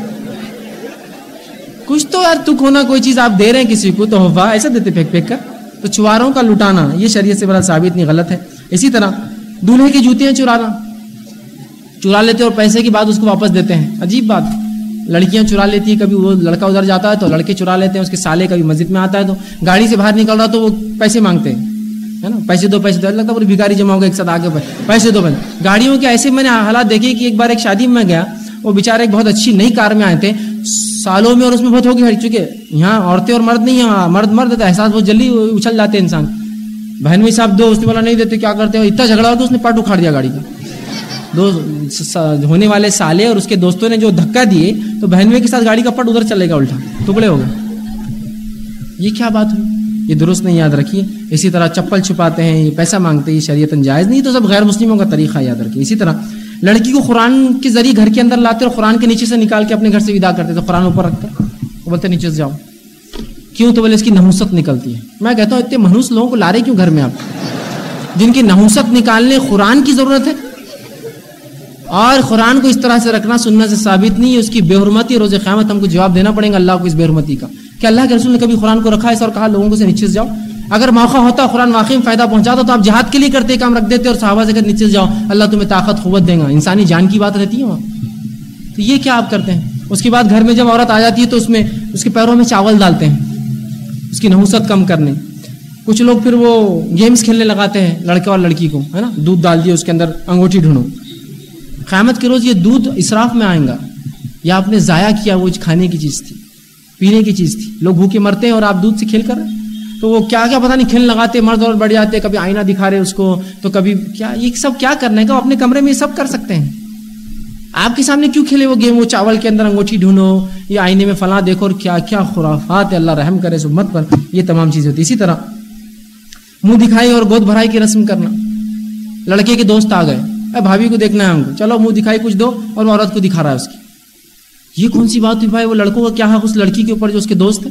کچھ تو یار تک ہونا کوئی چیز آپ دے رہے ہیں کسی کو، تو ہوا ایسا دیتے پھینک پھینک کر۔ تو چواروں کا لٹانا، یہ شریعت سے بڑا ثابت نہیں، غلط ہے۔ اسی طرح دولہے کی جوتیاں چرانا چرا لیتے اور پیسے کی بات اس کو واپس دیتے ہیں۔ عجیب بات۔ لڑکیاں چرا لیتی ہیں، کبھی وہ لڑکا ادھر جاتا ہے تو لڑکے چرا لیتے ہیں، اس کے سالے کبھی مسجد میں آتا ہے تو گاڑی سے باہر نکل رہا تو وہ پیسے مانگتے ہیں۔ ہے نا؟ پیسے دو پیسے دو۔ لگتا پوری بھکاری جمع ہوگا ایک ساتھ آگے پیسے دو پیسے گاڑیوں کے ایسے میں نے حالات دیکھے کہ ایک بار ایک شادی میں گیا، وہ بےچارے ایک بہت اچھی نئی کار میں آئے تھے۔ سالوں میں اور اس میں بہت ہوگی چونکہ یہاں عورتیں اور مرد نہیں ہیں ہاں، مرد مرد ہے احساس بہت جلدی اچھل جاتے ہیں انسان۔ بہن میں صاحب دو، اس نے بولا نہیں دیتے، کیا کرتے ہو اتنا جھگڑا ہو تو اس نے پٹ اکھاڑ دیا گاڑی کا دو ہونے والے سالے اور اس کے دوستوں نے جو دھکا دیے، تو بہنوئی کے ساتھ گاڑی کا پٹ ادھر چلے گا، الٹا۔ ٹکڑے ہو گئے۔ یہ کیا بات ہوئی؟ یہ درست نہیں یاد رکھیے۔ اسی طرح چپل چھپاتے ہیں، یہ پیسہ مانگتے ہیں، یہ شریعت جائز نہیں، تو سب غیر مسلموں کا طریقہ یاد رکھیے۔ اسی طرح لڑکی کو قرآن کے ذریعے گھر کے اندر لاتے اور قرآن کے نیچے سے نکال کے اپنے گھر سے ودا کرتے تو قرآن اوپر رکھتے بولتے نیچے سے جاؤ۔ کیوں؟ تو بولے اس کی نحوست نکلتی ہے۔ میں کہتا ہوں، اتنے منوس لوگوں کو لا رہے کیوں گھر میں آپ؟ جن کی نحوست نکالنے قرآن کی ضرورت ہے۔ اور قرآن کو اس طرح سے رکھنا سننا سے ثابت نہیں ہے، اس کی بے حرمتی روز قیامت ہم کو جواب دینا پڑے گا اللہ کو اس بے حرمتی کا۔ کہ اللہ کے رسول نے کبھی قرآن کو رکھا ہے اور کہا لوگوں کو سے نیچے سے جاؤ۔ اگر موقع ہوتا قرآن واقعی میں فائدہ پہنچاتا تو آپ جہاد کے لیے کرتے کام رکھ دیتے اور صحابہ سے نیچے سے جاؤ، اللہ تمہیں طاقت، قوت دے گا۔ انسانی جان کی بات رہتی ہے وہاں۔ تو یہ کیا آپ کرتے ہیں؟ اس کے بعد گھر میں جب عورت آ جاتی ہے تو اس میں، اس کے پیروں میں چاول ڈالتے ہیں، اس کی نحوست کم کرنے۔ کچھ لوگ پھر وہ گیمز کھیلنے لگاتے ہیں، لڑکے اور لڑکی کو، ہے نا؟ دودھ ڈال دیا اس کے اندر انگوٹھی ڈھونڈو۔ قیامت کے روز یہ دودھ اسراف میں آئیں گا۔ یا آپ نے ضائع کیا، وہ کھانے کی چیز تھی۔ پینے کی چیز تھی۔ لوگ بھوکے مرتے ہیں اور آپ دودھ سے کھیل کر تو وہ کیا کیا پتا نہیں، کھیل لگاتے، مرد اور بڑھ جاتے، کبھی آئینہ دکھا رہے اس کو، تو کبھی کیا، یہ سب کیا کرنا ہے کہ اپنے کمرے میں یہ سب کر سکتے ہیں۔ آپ کے سامنے کیوں کھیلے وہ گیم؟ وہ چاول کے اندر انگوٹھی ڈھونڈو یا آئینے میں فلاں دیکھو اور کیا کیا خرافات ہے۔ اللہ رحم کرے سمت پر یہ تمام چیزیں ہوتی۔ اسی طرح منہ دکھائی اور گود بھرائی کی رسم کرنا۔ لڑکے کے دوست آ گئے۔ اے بھابھی کو دیکھنا ہے ہم کو۔ چلو منہ دکھائی کچھ دو اور عورت کو دکھا رہا ہے اس کی۔ یہ کون سی بات ہوئی بھائی؟ وہ لڑکوں کا کیا حق؟ اس لڑکی کے اوپر جو اس کے دوست ہے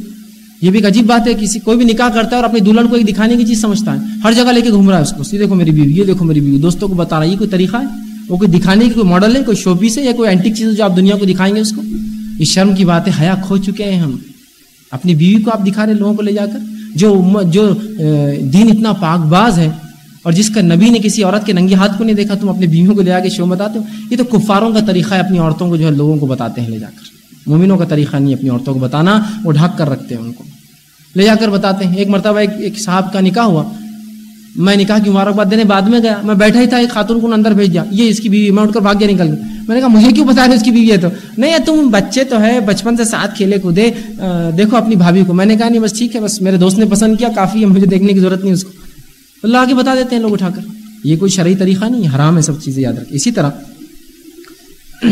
یہ بھی ایک عجیب بات ہے، کسی کوئی بھی نکاح کرتا ہے اور اپنی دلہن کو ایک دکھانے کی چیز سمجھتا ہے۔ ہر جگہ لے کے گھوم رہا ہے اس کو۔ یہ دیکھو میری بیوی، یہ دیکھو میری بیوی، دوستوں کو بتا رہا ہے، یہ کوئی طریقہ ہے؟ وہ کوئی دکھانے کی کوئی ماڈل ہے، کوئی شو پیس ہے یا کوئی اینٹک چیز جو آپ دنیا کو دکھائیں گے اس کو؟ یہ شرم کی بات ہے، حیا کھو چکے ہیں ہم۔ اپنی بیوی کو آپ دکھا رہے لوگوں کو لے جا کر۔ جو جو دین اتنا پاک باز ہے اور جس کا نبی نے کسی عورت کے ننگے ہاتھ کو نہیں دیکھا، تم اپنی بیویوں کو لے جا کے شو بتاتے ہو۔ یہ تو کفاروں کا طریقہ ہے اپنی عورتوں کو جو ہے لوگوں کو بتاتے ہیں لے جا کر۔ مومنوں کا طریقہ نہیں اپنی عورتوں کو بتانا، وہ ڈھک کر رکھتے ہیں ان کو۔ لے جا کر بتاتے ہیں۔ ایک مرتبہ ایک ایک صاحب کا نکاح ہوا۔ میں نکاح کی مبارکباد دینے بعد میں گیا۔ میں بیٹھا ہی تھا، ایک خاتون کو اندر بھیج دیا۔ یہ اس کی بیوی، میں اٹھ کر بھاگ گیا نکل گیا۔ میں نے کہا، مجھے کیوں بتا رہے اس کی بیوی ہے تو؟ نہیں تم بچے تو ہے، بچپن سے ساتھ کھیلے کودے۔ دیکھو اپنی بھابھی کو۔ میں نے کہا، نہیں، بس ٹھیک ہے، بس میرے دوست نے پسند کیا، کافی ہے، مجھے دیکھنے کی ضرورت نہیں اس کو۔ اللہ آگے بتا دیتے ہیں لوگ اٹھا کر۔ یہ کوئی شرعی طریقہ نہیں حرام ہے سب چیزیں یاد رکھیں۔ اسی طرح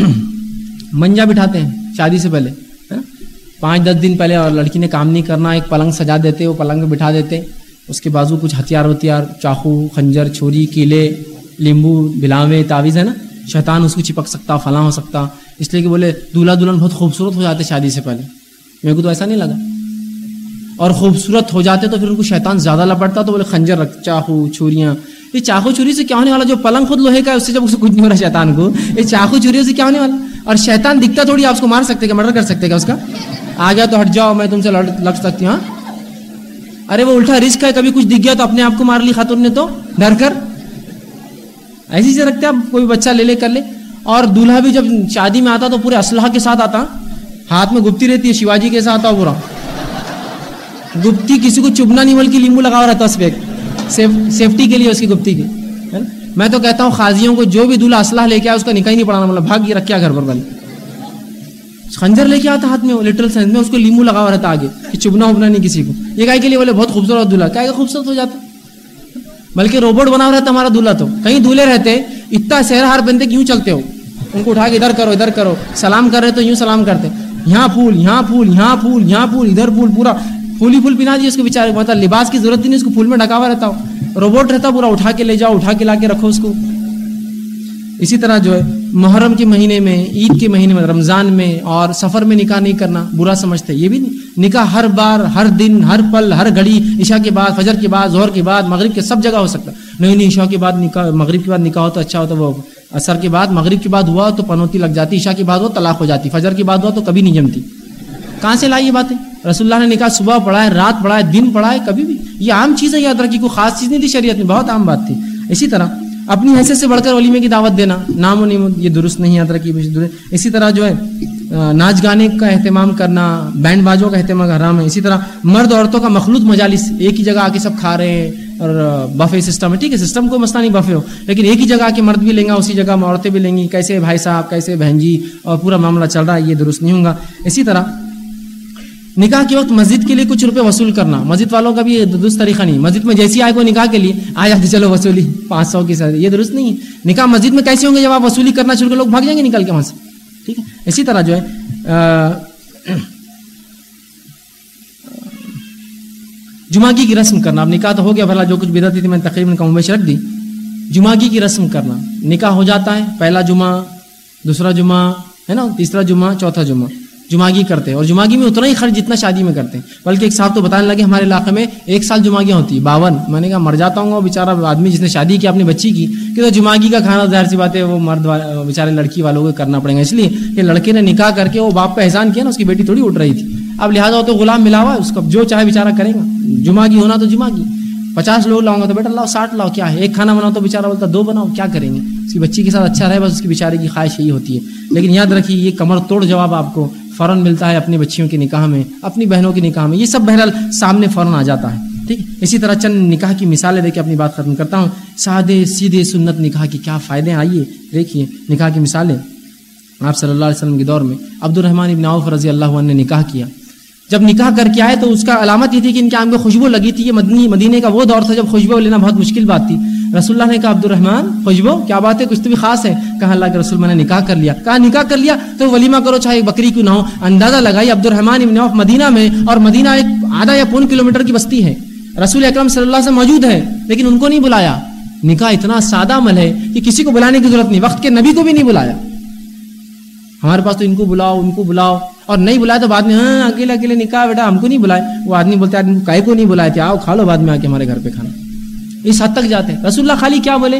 منجا بٹھاتے ہیں شادی سے پہلے پانچ دس دن پہلے اور لڑکی نے کام نہیں کرنا، ایک پلنگ سجا دیتے، وہ پلنگ بٹھا دیتے۔ اس کے بازو کچھ ہتھیار وتھیار، چاقو، خنجر چھری کیلے، لیمبو، بلاوے، تعویذ ہے نا؟ شیطان اس کو چپک سکتا، فلاں ہو سکتا۔ اس لیے کہ بولے دولہا دلہن بہت خوبصورت ہو جاتے شادی سے پہلے۔ میرے کو تو ایسا نہیں لگا۔ اور خوبصورت ہو جاتے تو پھر ان کو شیطان زیادہ لپٹتا تو بولے خنجر رکھ چاقو چھریاں۔ یہ چاقو چھری سے کیا ہونے والا جو پلنگ خود لوہے کا ہے، اس سے جب اسے کچھ نہیں ہو رہا شیطان کو، یہ چاقو چھری سے کیا ہونے والا؟ اور شیطان دکھتا تھوڑی، آپ کو مار سکتے کیا؟ مرڈر کر سکتے کیا اس کا؟ آ گیا تو ہٹ جاؤ، میں تم سے لگ سکتی ہوں ہاں؟ ارے وہ الٹا رسک ہے، کبھی کچھ دکھ گیا تو اپنے آپ کو مار لی خاتون نے تو؟ ڈر کر؟ ایسی سے رکھتے آپ، کوئی بچہ لے لے کر لے۔ اور دولہا بھی جب شادی میں آتا تو پورے اسلحہ کے ساتھ آتا ہاں؟ ہاتھ میں گپتی رہتی ہے، شیواجی کے ساتھ آتا پورا گپتی کسی کو چبنا نہیں بلکہ لیمبو لگا رہتا اس پہ سیفٹی کے لیے اس کی گپتی کی۔ میں تو کہتا ہوں خاضیوں کو جو بھی دولہا اسلحہ لے کے آیا اس کا نکاح ہی نہیں پڑانا مطلب بھاگ یہ رکھا گھر پر بل خنجر لے کے آتا ہاتھ میں لٹرل سائنس میں اس کو لیمو لگا ہوا رہتا آگے، کہ چبنا وبنا نہیں کسی کو۔ یہ گائے کے لیے بولے بہت خوبصورت دلہا کیا خوبصورت ہو جاتا۔ بلکہ روبوٹ بنا ہوا رہتا ہمارا دلہا تو۔ کہیں دولہے رہتے، اتنا شہر ہار بنتے کیوں چلتے ہو؟ ان کو اٹھا کے ادھر کرو ادھر کرو۔ سلام کر رہے تو یوں سلام کرتے۔ یہاں پھول یہاں پھول یہاں پھول یہاں پھول، ادھر پھول، پورا۔ پھول ہی پھول پنا دیے اس کو بےچارے مطلب لباس کی ضرورت نہیں، اس کو پھول میں ڈھکا ہوا رہتا ہو روبوٹ رہتا، پورا اٹھا کے لے جاؤ، اٹھا کے لا کے رکھو اس کو۔ اسی طرح جو ہے، محرم کے مہینے میں، عید کے مہینے میں، رمضان میں، اور سفر میں نکاح نہیں کرنا، برا سمجھتے، یہ بھی نہیں۔ نکاح ہر بار، ہر دن، ہر پل، ہر گھڑی، عشاء کے بعد، فجر کے بعد زہر کے بعد، مغرب کے سب جگہ ہو سکتا۔ نہیں نہیں، عشاء کے بعد نکاح، مغرب کے بعد نکاح ہو تو اچھا ہوتا وہ اثر کے بعد، مغرب کے بعد ہوا تو پنوتی لگ جاتی، عشاء کے بعد وہ طلاق ہو جاتی، فجر کے بعد ہوا تو کبھی نہیں جمتی۔ کہاں سے لائی یہ باتیں؟ رسول اللہ نے نکاح صبح پڑھائے رات پڑھائے دن پڑھائے کبھی بھی۔ یہ عام چیز ہے یاد رکھی کوئی خاص چیز نہیں تھی شریعت میں، بہت عام بات تھی۔ اسی طرح اپنی حیثیت سے بڑھ کر ولیمے کی دعوت دینا، نام و نیم یہ درست نہیں، یاد رکھی اسی طرح جو ہے ناچ گانے کا اہتمام کرنا، بینڈ بازوں کا اہتمام حرام ہے۔ اسی طرح مرد عورتوں کا مخلوط مجالس، ایک ہی جگہ آ کے سب کھا رہے ہیں اور بفے سسٹم ہے۔ ٹھیک ہے، سسٹم کو مسئلہ نہیں بفے ہو، لیکن ایک ہی جگہ آ کے مرد بھی لیں گا اسی جگہ عورتیں بھی لیں گی۔ کیسے بھائی صاحب، کیسے بہن جی اور پورا معاملہ چل رہا ہے، یہ درست نہیں ہوگا اسی طرح نکاح کے وقت مسجد کے لیے کچھ روپے وصول کرنا۔ مسجد والوں کا بھی درست طریقہ نہیں۔ مسجد میں جیسی آئے کو نکاح کے لیے آ جاتے چلو وصولی، پانچ سو کی سر یہ درست نہیں ہے۔ نکاح مسجد میں کیسے ہوں گے؟ جب آپ وصولی کرنا شروع کر لوگ بھاگ جائیں گے نکل کے وہاں سے۔ ٹھیک ہے؟ اسی طرح جو ہے جمعگی کی رسم کرنا۔ اب نکاح تو ہو گیا، بھلا جو کچھ بدرتی تھی میں نے تقریباً کم بیش رکھ دی۔ جمعگی کی رسم کرنا۔ نکاح ہو جاتا ہے، پہلا جمعہ، دوسرا جمعہ، ہے نا؟ تیسرا جمعہ، چوتھا جمعہ۔ جماگی کرتے ہیں اور جماگی میں اتنا ہی خرچ جتنا شادی میں کرتے ہیں۔ بلکہ ایک صاحب تو بتانے لگے ہمارے علاقے میں ایک سال جماگیاں ہوتی باون۔ میں نے کہا مر جاتا ہوں بیچارہ آدمی جس نے شادی کی، اپنی بچی کی، کہ تو جماگی کا کھانا ظاہر سی بات ہے وہ مرد بیچارے لڑکی والوں کو کرنا پڑے گا۔ اس لیے کہ لڑکے نے نکاح کر کے وہ باپ کا احسان کیا نا، اس کی بیٹی تھوڑی اٹھ رہی تھی۔ اب لہٰذا تو غلام ملا ہوا اس کو جو چاہے بیچارہ کرے گا۔ جماگی ہونا تو جماگی پچاس لوگ لاؤں گا تو بیٹا لاؤ ساٹھ لاؤ، کیا ہے؟ ایک کھانا بناؤ تو بیچارہ بولتا دو بناؤ، کیا کریں گے؟ اس کی بچی کے ساتھ اچھا رہے، بس اس کی بیچارے کی خواہش یہی ہوتی ہے۔ لیکن یاد رکھیے، یہ کمر توڑ جواب آپ کو فوراً ملتا ہے اپنی بچیوں کے نکاح میں، اپنی بہنوں کے نکاح میں، یہ سب بہرحال سامنے فوراً آ جاتا ہے، ٹھیک؟ ہے اسی طرح چند نکاح کی مثالیں دے کے اپنی بات ختم کرتا ہوں۔ سادے سیدھے سنت نکاح کی کیا فائدے ہیں آئیے دیکھیے نکاح کی مثالیں۔ آپ صلی اللہ علیہ وسلم کے دور میں عبد الرحمٰن ابن عوف رضی اللہ عنہ نے نکاح کیا۔ جب نکاح کر کے آئے تو اس کا علامت یہ تھی کہ ان کے آم میں خوشبو لگی تھی، یہ مدنی مدینے کا وہ دور تھا جب خوشبو لینا بہت مشکل بات تھی۔ رسول اللہ نے کہا عبد الرحمن خوشبو؟ کیا بات ہے؟ کچھ تو بھی خاص ہے۔ کہا، اللہ کے رسول، میں نے نکاح کر لیا۔ کہا، نکاح کر لیا؟ تو ولیمہ کرو، چاہے بکری کیوں نہ ہو۔ اندازہ لگائی عبد الرحمن ابن عوف مدینہ میں، اور مدینہ ایک آدھا یا پون کلومیٹر کی بستی ہے۔ رسول اکرم صلی اللہ سے موجود ہے لیکن ان کو نہیں بلایا۔ نکاح اتنا سادہ عمل ہے کہ کسی کو بلانے کی ضرورت نہیں۔ وقت کے نبی کو بھی نہیں بلایا۔ ہمارے پاس تو ان کو بلاؤ، ان کو بلاؤ۔ اور نہیں بلایا تو بعد میں ہاں اکیلے اکیلے نکاح، بیٹا، ہم کو نہیں بلائے۔ وہ آدمی بولتے آدمی کو کائے کو نہیں بلائے تھے؟ آؤ کھا لو بعد میں آ کے ہمارے گھر پہ کھانا۔ اس حد تک جاتے ہیں۔ رسول اللہ خالی کیا بولے؟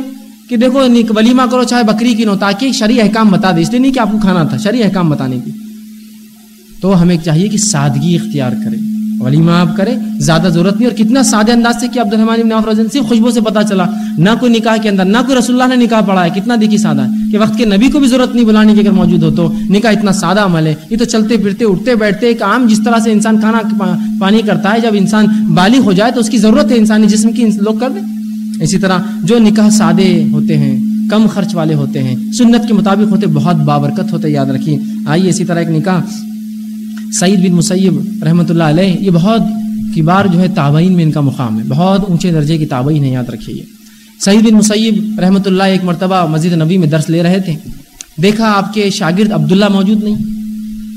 کہ دیکھو یعنی ولیمہ کرو، چاہے بکری کی نو تاکہ شرع احکام بتا دے۔ اس لیے نہیں کہ آپ کو کھانا تھا شرع احکام بتانے کی تو ہمیں چاہیے کہ سادگی اختیار کرے ولیمہ آپ کرے، زیادہ ضرورت نہیں، اور کتنا سادے انداز سے کہ عبد الرحمان ابن عوف رضی صرف خوشبو سے پتہ چلا، نہ کوئی نکاح کے اندر، نہ کوئی رسول اللہ نے نکاح پڑھا ہے، کتنا دیکھی سادہ ہے کہ وقت کے نبی کو بھی ضرورت نہیں بلانے کی اگر موجود ہو تو نکاح اتنا سادہ عمل ہے، یہ تو چلتے پھرتے، اٹھتے بیٹھتے ایک عام جس طرح سے انسان کھانا پانی کرتا ہے، جب انسان بالغ ہو جائے تو اس کی ضرورت ہے انسانی جسم کی لوگ کر دیں۔ اسی طرح جو نکاح سادے ہوتے ہیں، کم خرچ والے ہوتے ہیں، سنت کے مطابق ہوتے، بہت بابرکت ہوتے، یاد رکھیے۔ آئیے اسی طرح ایک نکاح سعید بن مسیب رحمۃ اللہ علیہ، یہ بہت کبار جو ہے تابعین میں ان کا مقام ہے۔ بہت اونچے درجے کی تابعین ہے یاد رکھیے۔ سعید بن مسیب رحمۃ اللہ ایک مرتبہ مسجد نبی میں درس لے رہے تھے۔ دیکھا آپ کے شاگرد عبداللہ موجود نہیں۔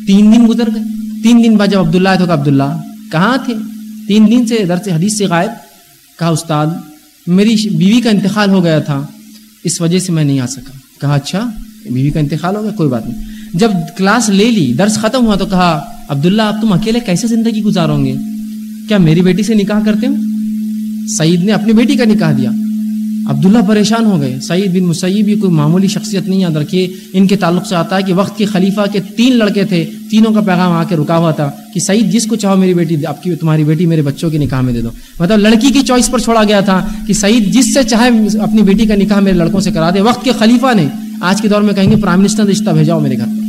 تین دن گزر گئے۔ تین دن بعد جب عبداللہ تو کہا، عبداللہ، کہاں تھے؟ تین دن سے درس حدیث سے غائب۔ کہا، استاد، میری بیوی کا انتقال ہو گیا تھا۔ اس وجہ سے میں نہیں آ سکا۔ کہا اچھا بیوی کا انتقال ہو گیا، کوئی بات نہیں۔ جب کلاس لے لی، درس ختم ہوا تو کہا عبداللہ اب تم اکیلے کیسے زندگی گزارو گے؟ کیا میری بیٹی سے نکاح کرتے ہو؟ سعید نے اپنی بیٹی کا نکاح دیا۔ عبداللہ پریشان ہو گئے۔ سعید بن مسیب، یہ کوئی معمولی شخصیت نہیں، یاد رکھیے، ان کے تعلق سے آتا ہے کہ وقت کے خلیفہ کے تین لڑکے تھے، تینوں کا پیغام آ کے رکا ہوا تھا کہ سعید، جس کو چاہو میری بیٹی، آپ کی، تمہاری بیٹی میرے بچوں کے نکاح میں دے دو۔ مطلب لڑکی کی چوائس پر چھوڑا گیا تھا کہ سعید جس سے چاہے اپنی بیٹی کا نکاح میرے لڑکوں سے کرا دے۔ وقت کے خلیفہ نے آج کے دور میں کہیں گے، پرائم منسٹر رشتہ بھیجاؤ میرے گھر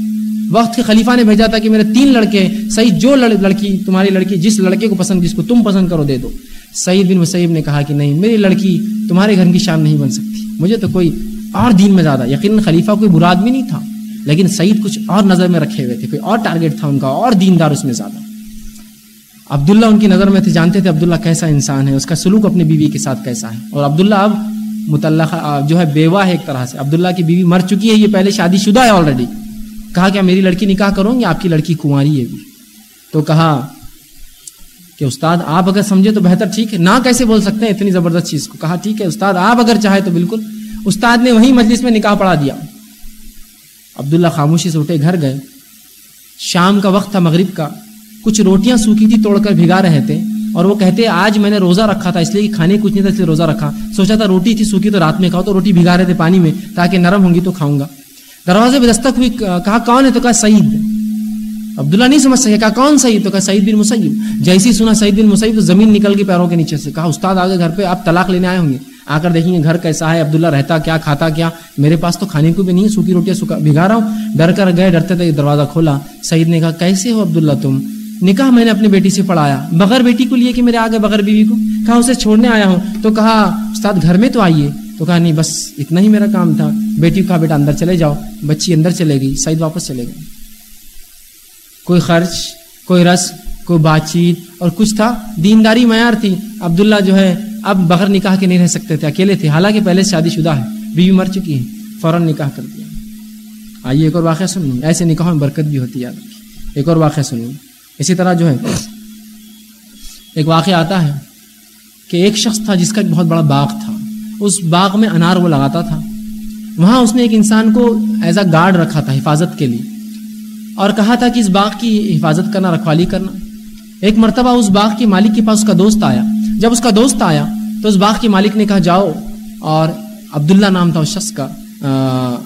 وقت کے خلیفہ نے بھیجا تھا کہ میرے تین لڑکے، سعید جو لڑکی، تمہاری لڑکی، جس لڑکے کو پسند، جس کو تم پسند کرو دے دو۔ سعید بن مسیب نے کہا کہ نہیں، میری لڑکی تمہارے گھر کی شان نہیں بن سکتی۔ مجھے تو کوئی اور دین میں زیادہ، یقیناً خلیفہ کوئی برا آدمی نہیں تھا۔ لیکن سعید کچھ اور نظر میں رکھے ہوئے تھے، کوئی اور ٹارگیٹ تھا ان کا، اور دیندار اس میں زیادہ۔ عبداللہ ان کی نظر میں تھے، جانتے تھے عبداللہ کیسا انسان ہے، اس کا سلوک اپنی بیوی کے ساتھ کیسا ہے۔ اور عبداللہ اب متعلقہ، جو ہے بیوہ ہے ایک طرح سے۔ عبداللہ کی بیوی مر چکی ہے، یہ پہلے شادی شدہ ہے آلریڈی کہا کیا میری لڑکی نکاح کروں گی، آپ کی لڑکی کنواری ہے بھی۔ تو کہا کہ استاد، آپ اگر سمجھے تو بہتر، ٹھیک ہے۔ نہ کیسے بول سکتے ہیں اتنی زبردست چیز کو۔ کہا، ٹھیک ہے استاد، آپ اگر چاہے تو بالکل۔ استاد نے وہی مجلس میں نکاح پڑھا دیا۔ عبداللہ خاموشی سے اٹھے، گھر گئے۔ شام کا وقت تھا مغرب کا۔ کچھ روٹیاں سوکھی تھی، توڑ کر بھگا رہے تھے۔ اور وہ کہتے، آج میں نے روزہ رکھا تھا، اس لیے کہ کھانے کچھ نہیں تھا، اس لیے روزہ رکھا۔ سوچا تھا روٹی تھی سوکھی تو رات میں کھاؤ تو روٹی بھگا رہے تھے پانی میں، تاکہ نرم ہوں گی تو کھاؤں گا۔ دروازے پہ دستک ہوئی کہا، کون ہے؟ تو کہا، سعید۔ عبداللہ نہیں سمجھ سکے، کہا، کون سعید؟ تو کہا، سعید بن مسیب۔ جیسی سنا سعید بن مسیب تو زمین نکل کے پیروں کے نیچے سے۔ کہا، استاد، آگے گھر پہ آپ طلاق لینے آئے ہوں گے۔ آ کر دیکھیں گے گھر کیسا ہے، عبداللہ رہتا کیا، کھاتا کیا۔ میرے پاس تو کھانے کو بھی نہیں، سوکھی روٹیاں بھگا رہا ہوں۔ ڈر کر گئے، ڈرتے تھے، دروازہ کھولا۔ سعید نے کہا، کیسے ہو عبداللہ تم؟ نکاح میں نے اپنی بیٹی سے پڑھایا۔ بغیر بیٹی کو لیے کہ میرے آگے بغیر بیوی کو؟ کہا، اسے چھوڑنے آیا ہوں۔ تو کہا، استاد، گھر میں تو آئیے۔ تو کہا نہیں، بس اتنا ہی میرا کام تھا۔ بیٹی کو کہا، بیٹا اندر چلے جاؤ۔ بچی اندر چلے گئی سعید واپس چلے گئے۔ کوئی خرچ، کوئی رس، کوئی بات چیت اور کچھ تھا۔ دینداری معیار تھی۔ عبداللہ جو ہے، اب بغیر نکاح کے نہیں رہ سکتے تھے۔ اکیلے تھے۔ حالانکہ پہلے شادی شدہ ہے۔ بیوی مر چکی ہے۔ فوراً نکاح کر دیا۔ آئیے ایک اور واقعہ سنیے ایسے نکاح میں برکت بھی ہوتی ہے۔ ایک اور واقعہ سنیے اسی طرح جو ہے، ایک واقعہ آتا ہے کہ ایک شخص تھا جس کا ایک بہت بڑا باغ تھا۔ اس باغ میں انار وہ لگاتا تھا۔ وہاں اس نے ایک انسان کو ایز اے گارڈ رکھا تھا حفاظت کے لیے اور کہا تھا کہ اس باغ کی حفاظت کرنا، رکھوالی کرنا۔ ایک مرتبہ اس باغ کے مالک کے پاس اس کا دوست آیا۔ جب اس کا دوست آیا تو اس باغ کے مالک نے کہا، جاؤ اور عبداللہ نام تھا اس شخص کا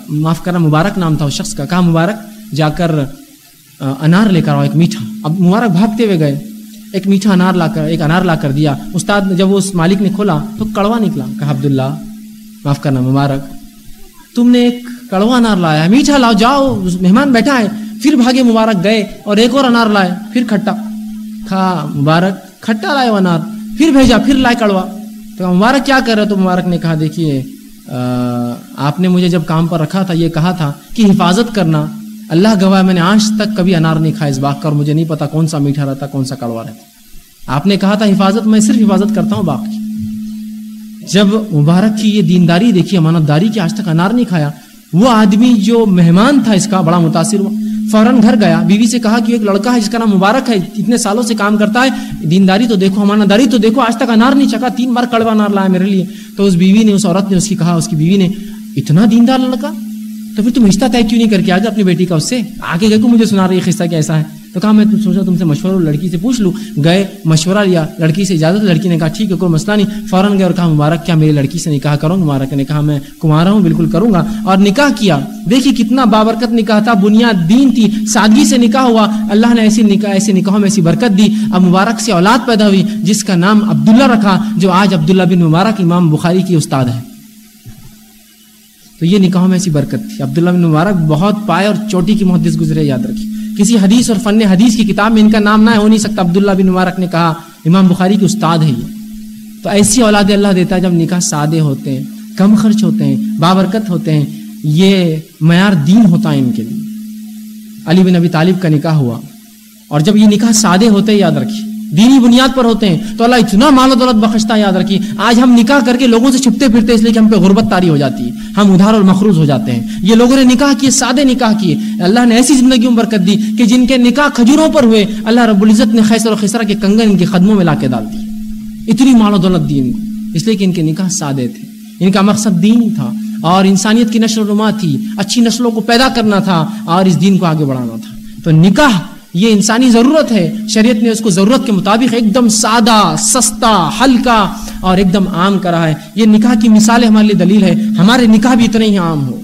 معاف کرنا، مبارک نام تھا اس شخص کا۔ کہا، مبارک، جا کر انار لے کر آؤ، ایک میٹھا۔ اب مبارک بھاگتے ہوئے گئے۔ ایک میٹھا انار لا کر ایک انار لا کر دیا۔ استاد نے جب وہ اس مالک نے کھولا تو کڑوا نکلا۔ کہا، عبداللہ، معاف کرنا، مبارک۔ تم نے ایک کڑوا انار لایا میٹھا لاؤ، جاؤ مہمان بیٹھا ہے۔ پھر بھاگے مبارک گئے اور ایک اور انار لائے، پھر کھٹا۔ کہا، مبارک، کھٹا لائے وہ انار۔ پھر بھیجا، پھر لائے کڑوا۔ تو مبارک، کیا کر رہے تو مبارک نے کہا، دیکھیے آپ نے مجھے جب کام پر رکھا تھا، یہ کہا تھا کہ حفاظت کرنا اللہ گواہ میں نے آج تک کبھی انار نہیں کھایا اس باغ کا اور مجھے نہیں پتا کون سا میٹھا رہتا، کون سا کڑوا رہتا۔ آپ نے کہا تھا حفاظت، میں صرف حفاظت کرتا ہوں باغ کی۔ جب مبارک کی یہ دینداری دیکھی، امانت داری کی آج تک انار نہیں کھایا، وہ آدمی جو مہمان تھا اس کا بڑا متاثر ہوا۔ فوراً گھر گیا، بیوی سے کہا کہ ایک لڑکا ہے جس کا نام مبارک ہے، اتنے سالوں سے کام کرتا ہے۔ دینداری تو دیکھو، امانت داری تو دیکھو، آج تک انار نہیں چکا تین بار کڑوا انار لایا میرے لیے۔ تو اس بیوی نے، اس عورت نے، اس کی کہا، اس کی بیوی نے، اتنا دیندار لڑکا؟ تو پھر تم رشتہ طے کیوں نہیں کر کے آ جا اپنی بیٹی کا اس سے؟ آگے گئے کو مجھے سنا رہی قصہ کیسا ہے۔ تو کہا میں تم سوچا تم سے مشورہ لڑکی سے پوچھ لوں۔ گئے، مشورہ لیا، لڑکی سے اجازت، لڑکی نے کہا، ٹھیک ہے، کوئی مسئلہ نہیں۔ فوراً گئے اور کہا، مبارک، کیا میری لڑکی سے نکاح کروں مبارک نے کہا میں کمارا ہوں، بالکل کروں گا۔ اور نکاح کیا۔ دیکھیے کتنا بابرکت نکاح تھا، بنیاد دین تھی۔ سادگی سے نکاح ہوا۔ اللہ نے ایسی نکاح، ایسی نکاحوں میں ایسی برکت دی۔ اب مبارک سے اولاد پیدا ہوئی، جس کا نام عبداللہ رکھا، جو آج عبداللہ بن مبارک امام بخاری کی استاد ہے۔ تو یہ نکاحوں میں ایسی برکت تھی۔ عبداللہ بن مبارک بہت پائے اور چوٹی کی محدث گزرے، یاد رکھی کسی حدیث اور فن حدیث کی کتاب میں ان کا نام نہ ہو نہیں سکتا۔ عبداللہ بن مبارک نے کہا، امام بخاری کی استاد ہے یہ۔ تو ایسی اولاد اللہ دیتا ہے جب نکاح سادے ہوتے ہیں، کم خرچ ہوتے ہیں، بابرکت ہوتے ہیں، یہ معیار دین ہوتا ہے ان کے لیے۔ علی بن ابی طالب کا نکاح ہوا۔ اور جب یہ نکاح سادے ہوتے ہیں، یاد رکھیے۔ دینی بنیاد پر ہوتے ہیں۔ تو اللہ اتنا مال و دولت بخشتا یاد رکھیے۔ آج ہم نکاح کر کے لوگوں سے چھپتے پھرتے اس لیے کہ ہم پہ غربت تاری ہو جاتی ہے۔ ہم ادھار اور مخروض ہو جاتے ہیں۔ یہ لوگوں نے نکاح کیے، سادے نکاح کیے۔ اللہ نے ایسی زندگی میں برکت دی کہ جن کے نکاح کھجوروں پر ہوئے، اللہ رب العزت نے خیسر و خسرا کے کنگن ان کے قدموں میں لا کے ڈال دی۔ اتنی مال و دولت دی ان کو۔ اس لیے کہ ان کے نکاح سادے تھے۔ ان کا مقصد دین تھا۔ اور انسانیت کی نشر و نما تھی۔ اچھی نسلوں کو پیدا کرنا تھا اور اس دین کو آگے بڑھانا تھا۔ تو نکاح یہ انسانی ضرورت ہے۔ شریعت نے اس کو ضرورت کے مطابق ایک دم سادہ، سستا، ہلکا اور ایک دم عام کرا ہے۔ یہ نکاح کی مثال ہمارے لیے دلیل ہے۔ ہمارے نکاح بھی اتنے ہی عام ہو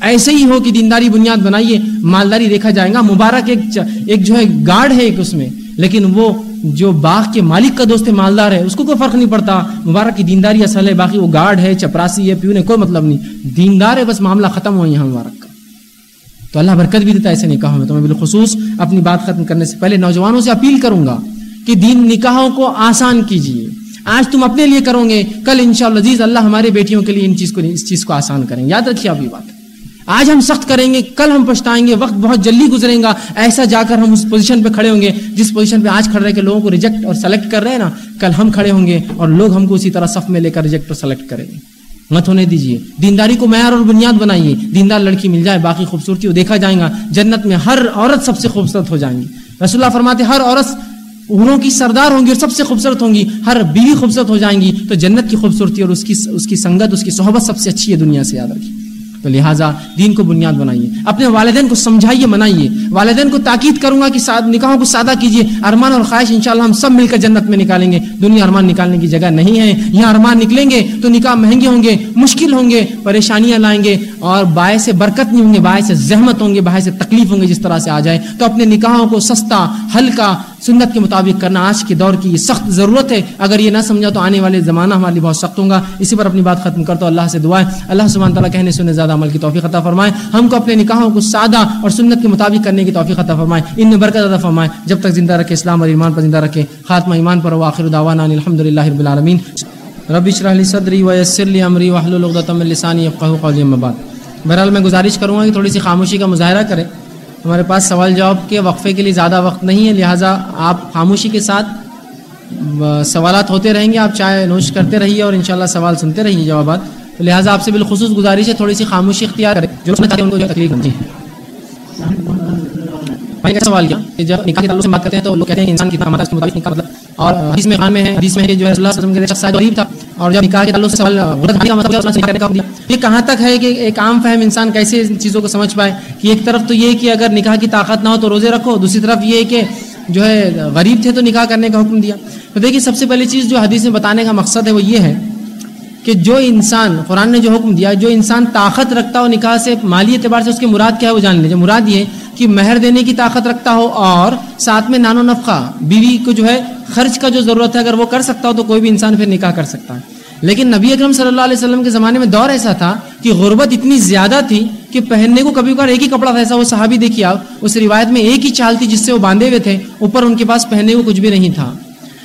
ایسے ہی ہو کہ دینداری بنیاد بنائیے، مالداری دیکھا جائے گا۔ مبارک ایک ایک جو ہے گارڈ ہے ایک اس میں۔ لیکن وہ جو باغ کے مالک کا دوست مالدار ہے، اس کو کوئی فرق نہیں پڑتا۔ مبارک کی دینداری اصل ہے، باقی وہ گارڈ ہے، چپراسی ہے، پیو نے کوئی مطلب نہیں۔ دیندار ہے، بس معاملہ ختم ہو یہاں مبارک۔ تو اللہ برکت بھی دیتا ہے ایسے نکاحوں میں۔ تو میں بالخصوص اپنی بات ختم کرنے سے پہلے نوجوانوں سے اپیل کروں گا کہ دین نکاحوں کو آسان کیجیے۔ آج تم اپنے لیے کرو گے، کل انشاءاللہ عزیز اللہ ہمارے بیٹیوں کے لیے ان چیز کو اس چیز کو آسان کریں۔ یاد رکھیے ابھی بات۔ آج ہم سخت کریں گے، کل ہم پچھتائیں گے، وقت بہت جلدی گزریں گا۔ ایسا جا کر ہم اس پوزیشن پہ کھڑے ہوں گے، جس پوزیشن پہ آج کھڑے رہے کہ لوگوں کو ریجیکٹ اور سلیکٹ کر رہے ہیں نا، کل ہم کھڑے ہوں گے اور لوگ ہم کو اسی طرح صف میں لے کر ریجیکٹ اور سلیکٹ کریں گے۔ مت ہونے دیجیے دینداری کو معیار اور بنیاد بنائیے۔ دیندار لڑکی مل جائے، باقی خوبصورتی وہ دیکھا جائے گا۔ جنت میں ہر عورت سب سے خوبصورت ہو جائیں گی۔ رسول اللہ فرماتے ہر عورت اوروں کی سردار ہوں گی اور سب سے خوبصورت ہوں گی۔ ہر بیوی خوبصورت ہو جائیں گی تو جنت کی خوبصورتی اور اس کی اس کی سنگت، اس کی صحبت سب سے اچھی ہے دنیا سے یاد رکھیے۔ تو لہٰذا دین کو بنیاد بنائیے۔ اپنے والدین کو سمجھائیے، منائیے۔ والدین کو تاکید کروں گا کہ نکاحوں کو سادہ کیجیے۔ ارمان اور خواہش انشاءاللہ ہم سب مل کر جنت میں نکالیں گے۔ دنیا ارمان نکالنے کی جگہ نہیں ہے۔ یہاں ارمان نکلیں گے تو نکاح مہنگے ہوں گے، مشکل ہوں گے، پریشانیاں لائیں گے اور باعث برکت نہیں ہوں گے، باعث زحمت ہوں گے، باعث تکلیف ہوں گے جس طرح سے آ جائے۔ تو اپنے نکاحوں کو سستا، ہلکا سنت کے مطابق کرنا آج کے دور کی یہ سخت ضرورت ہے۔ اگر یہ نہ سمجھا تو آنے والے زمانہ ہمارے لیے بہت سخت ہوگا۔ اسی پر اپنی بات ختم کرتا ہوں۔ اللہ سے دعائیں اللہ سبحانہ تعالیٰ کہنے سننے زیادہ عمل کی توفیق عطا فرمائے۔ ہم کو اپنے نکاحوں کو سادہ اور سنت کے مطابق کرنے کی توفیق عطا فرمائے۔ ان میں برکت عطا فرمائے۔ جب تک زندہ رکھے اسلام اور ایمان پر زندہ رکھے۔ خاتمہ ایمان پر واخر دعوانا الحمد للہ رب العالمین۔ رب اشرح لی صدری ویسر لی امری واحلل عقدۃ من لسانی یفقهوا قولی اما بعد بہرحال میں گزارش کروں گا کہ تھوڑی سی خاموشی کا مظاہرہ کریں۔ ہمارے پاس سوال جواب کے وقفے کے لیے زیادہ وقت نہیں ہے، لہٰذا آپ خاموشی کے ساتھ سوالات ہوتے رہیں گے، آپ چائے نوش کرتے رہیے اور انشاءاللہ سوال سنتے رہیے جوابات۔ تو لہٰذا آپ سے بالخصوص گزارش ہے، تھوڑی سی خاموشی اختیار کریں۔ جو ان کو تکلیف ہوتی بھائی کا سوال کیا؟ کہ جب نکاح کے تعلق سے بات کرتے ہیں تو لوگ کہتے ہیں کہ انسان کتنا مطلب اس کے مطابق نکاح مطلب اور حدیث میں خان میں ہے، حدیث میں ہے جو ہے اللہ علیہ وسلم کے شخص غریب تھا، اور جب نکاح کے تعلق سے سوال، غلط کا مطلب اللہ کرنے کا دیا یہ کہاں تک ہے کہ ایک عام فہم انسان کیسے ان چیزوں کو سمجھ پائے؟ کہ ایک طرف تو یہ کہ اگر نکاح کی طاقت نہ ہو تو روزے رکھو، دوسری طرف یہ کہ جو ہے غریب تھے تو نکاح کرنے کا حکم دیا۔ تو دیکھیے، سب سے پہلی چیز جو حدیث میں بتانے کا مقصد ہے وہ یہ ہے کہ جو انسان، قرآن نے جو حکم دیا، جو انسان طاقت رکھتا ہو نکاح سے، مالی اعتبار سے اس کے مراد کیا ہے وہ جان لیجیے مراد یہ کہ کہ مہر دینے کی طاقت رکھتا ہو اور ساتھ میں نان و نفقہ، بیوی کو جو ہے خرچ کا جو ضرورت ہے، اگر وہ کر سکتا ہو تو کوئی بھی انسان پھر نکاح کر سکتا ہے۔ لیکن نبی اکرم صلی اللہ علیہ وسلم کے زمانے میں دور ایسا تھا کہ غربت اتنی زیادہ تھی کہ پہننے کو کبھی کبھار ایک ہی کپڑا تھا ایسا وہ صحابی دیکھیے آپ، اس روایت میں ایک ہی چال تھی جس سے وہ باندھے ہوئے تھے، اوپر ان کے پاس پہننے کو کچھ بھی نہیں تھا۔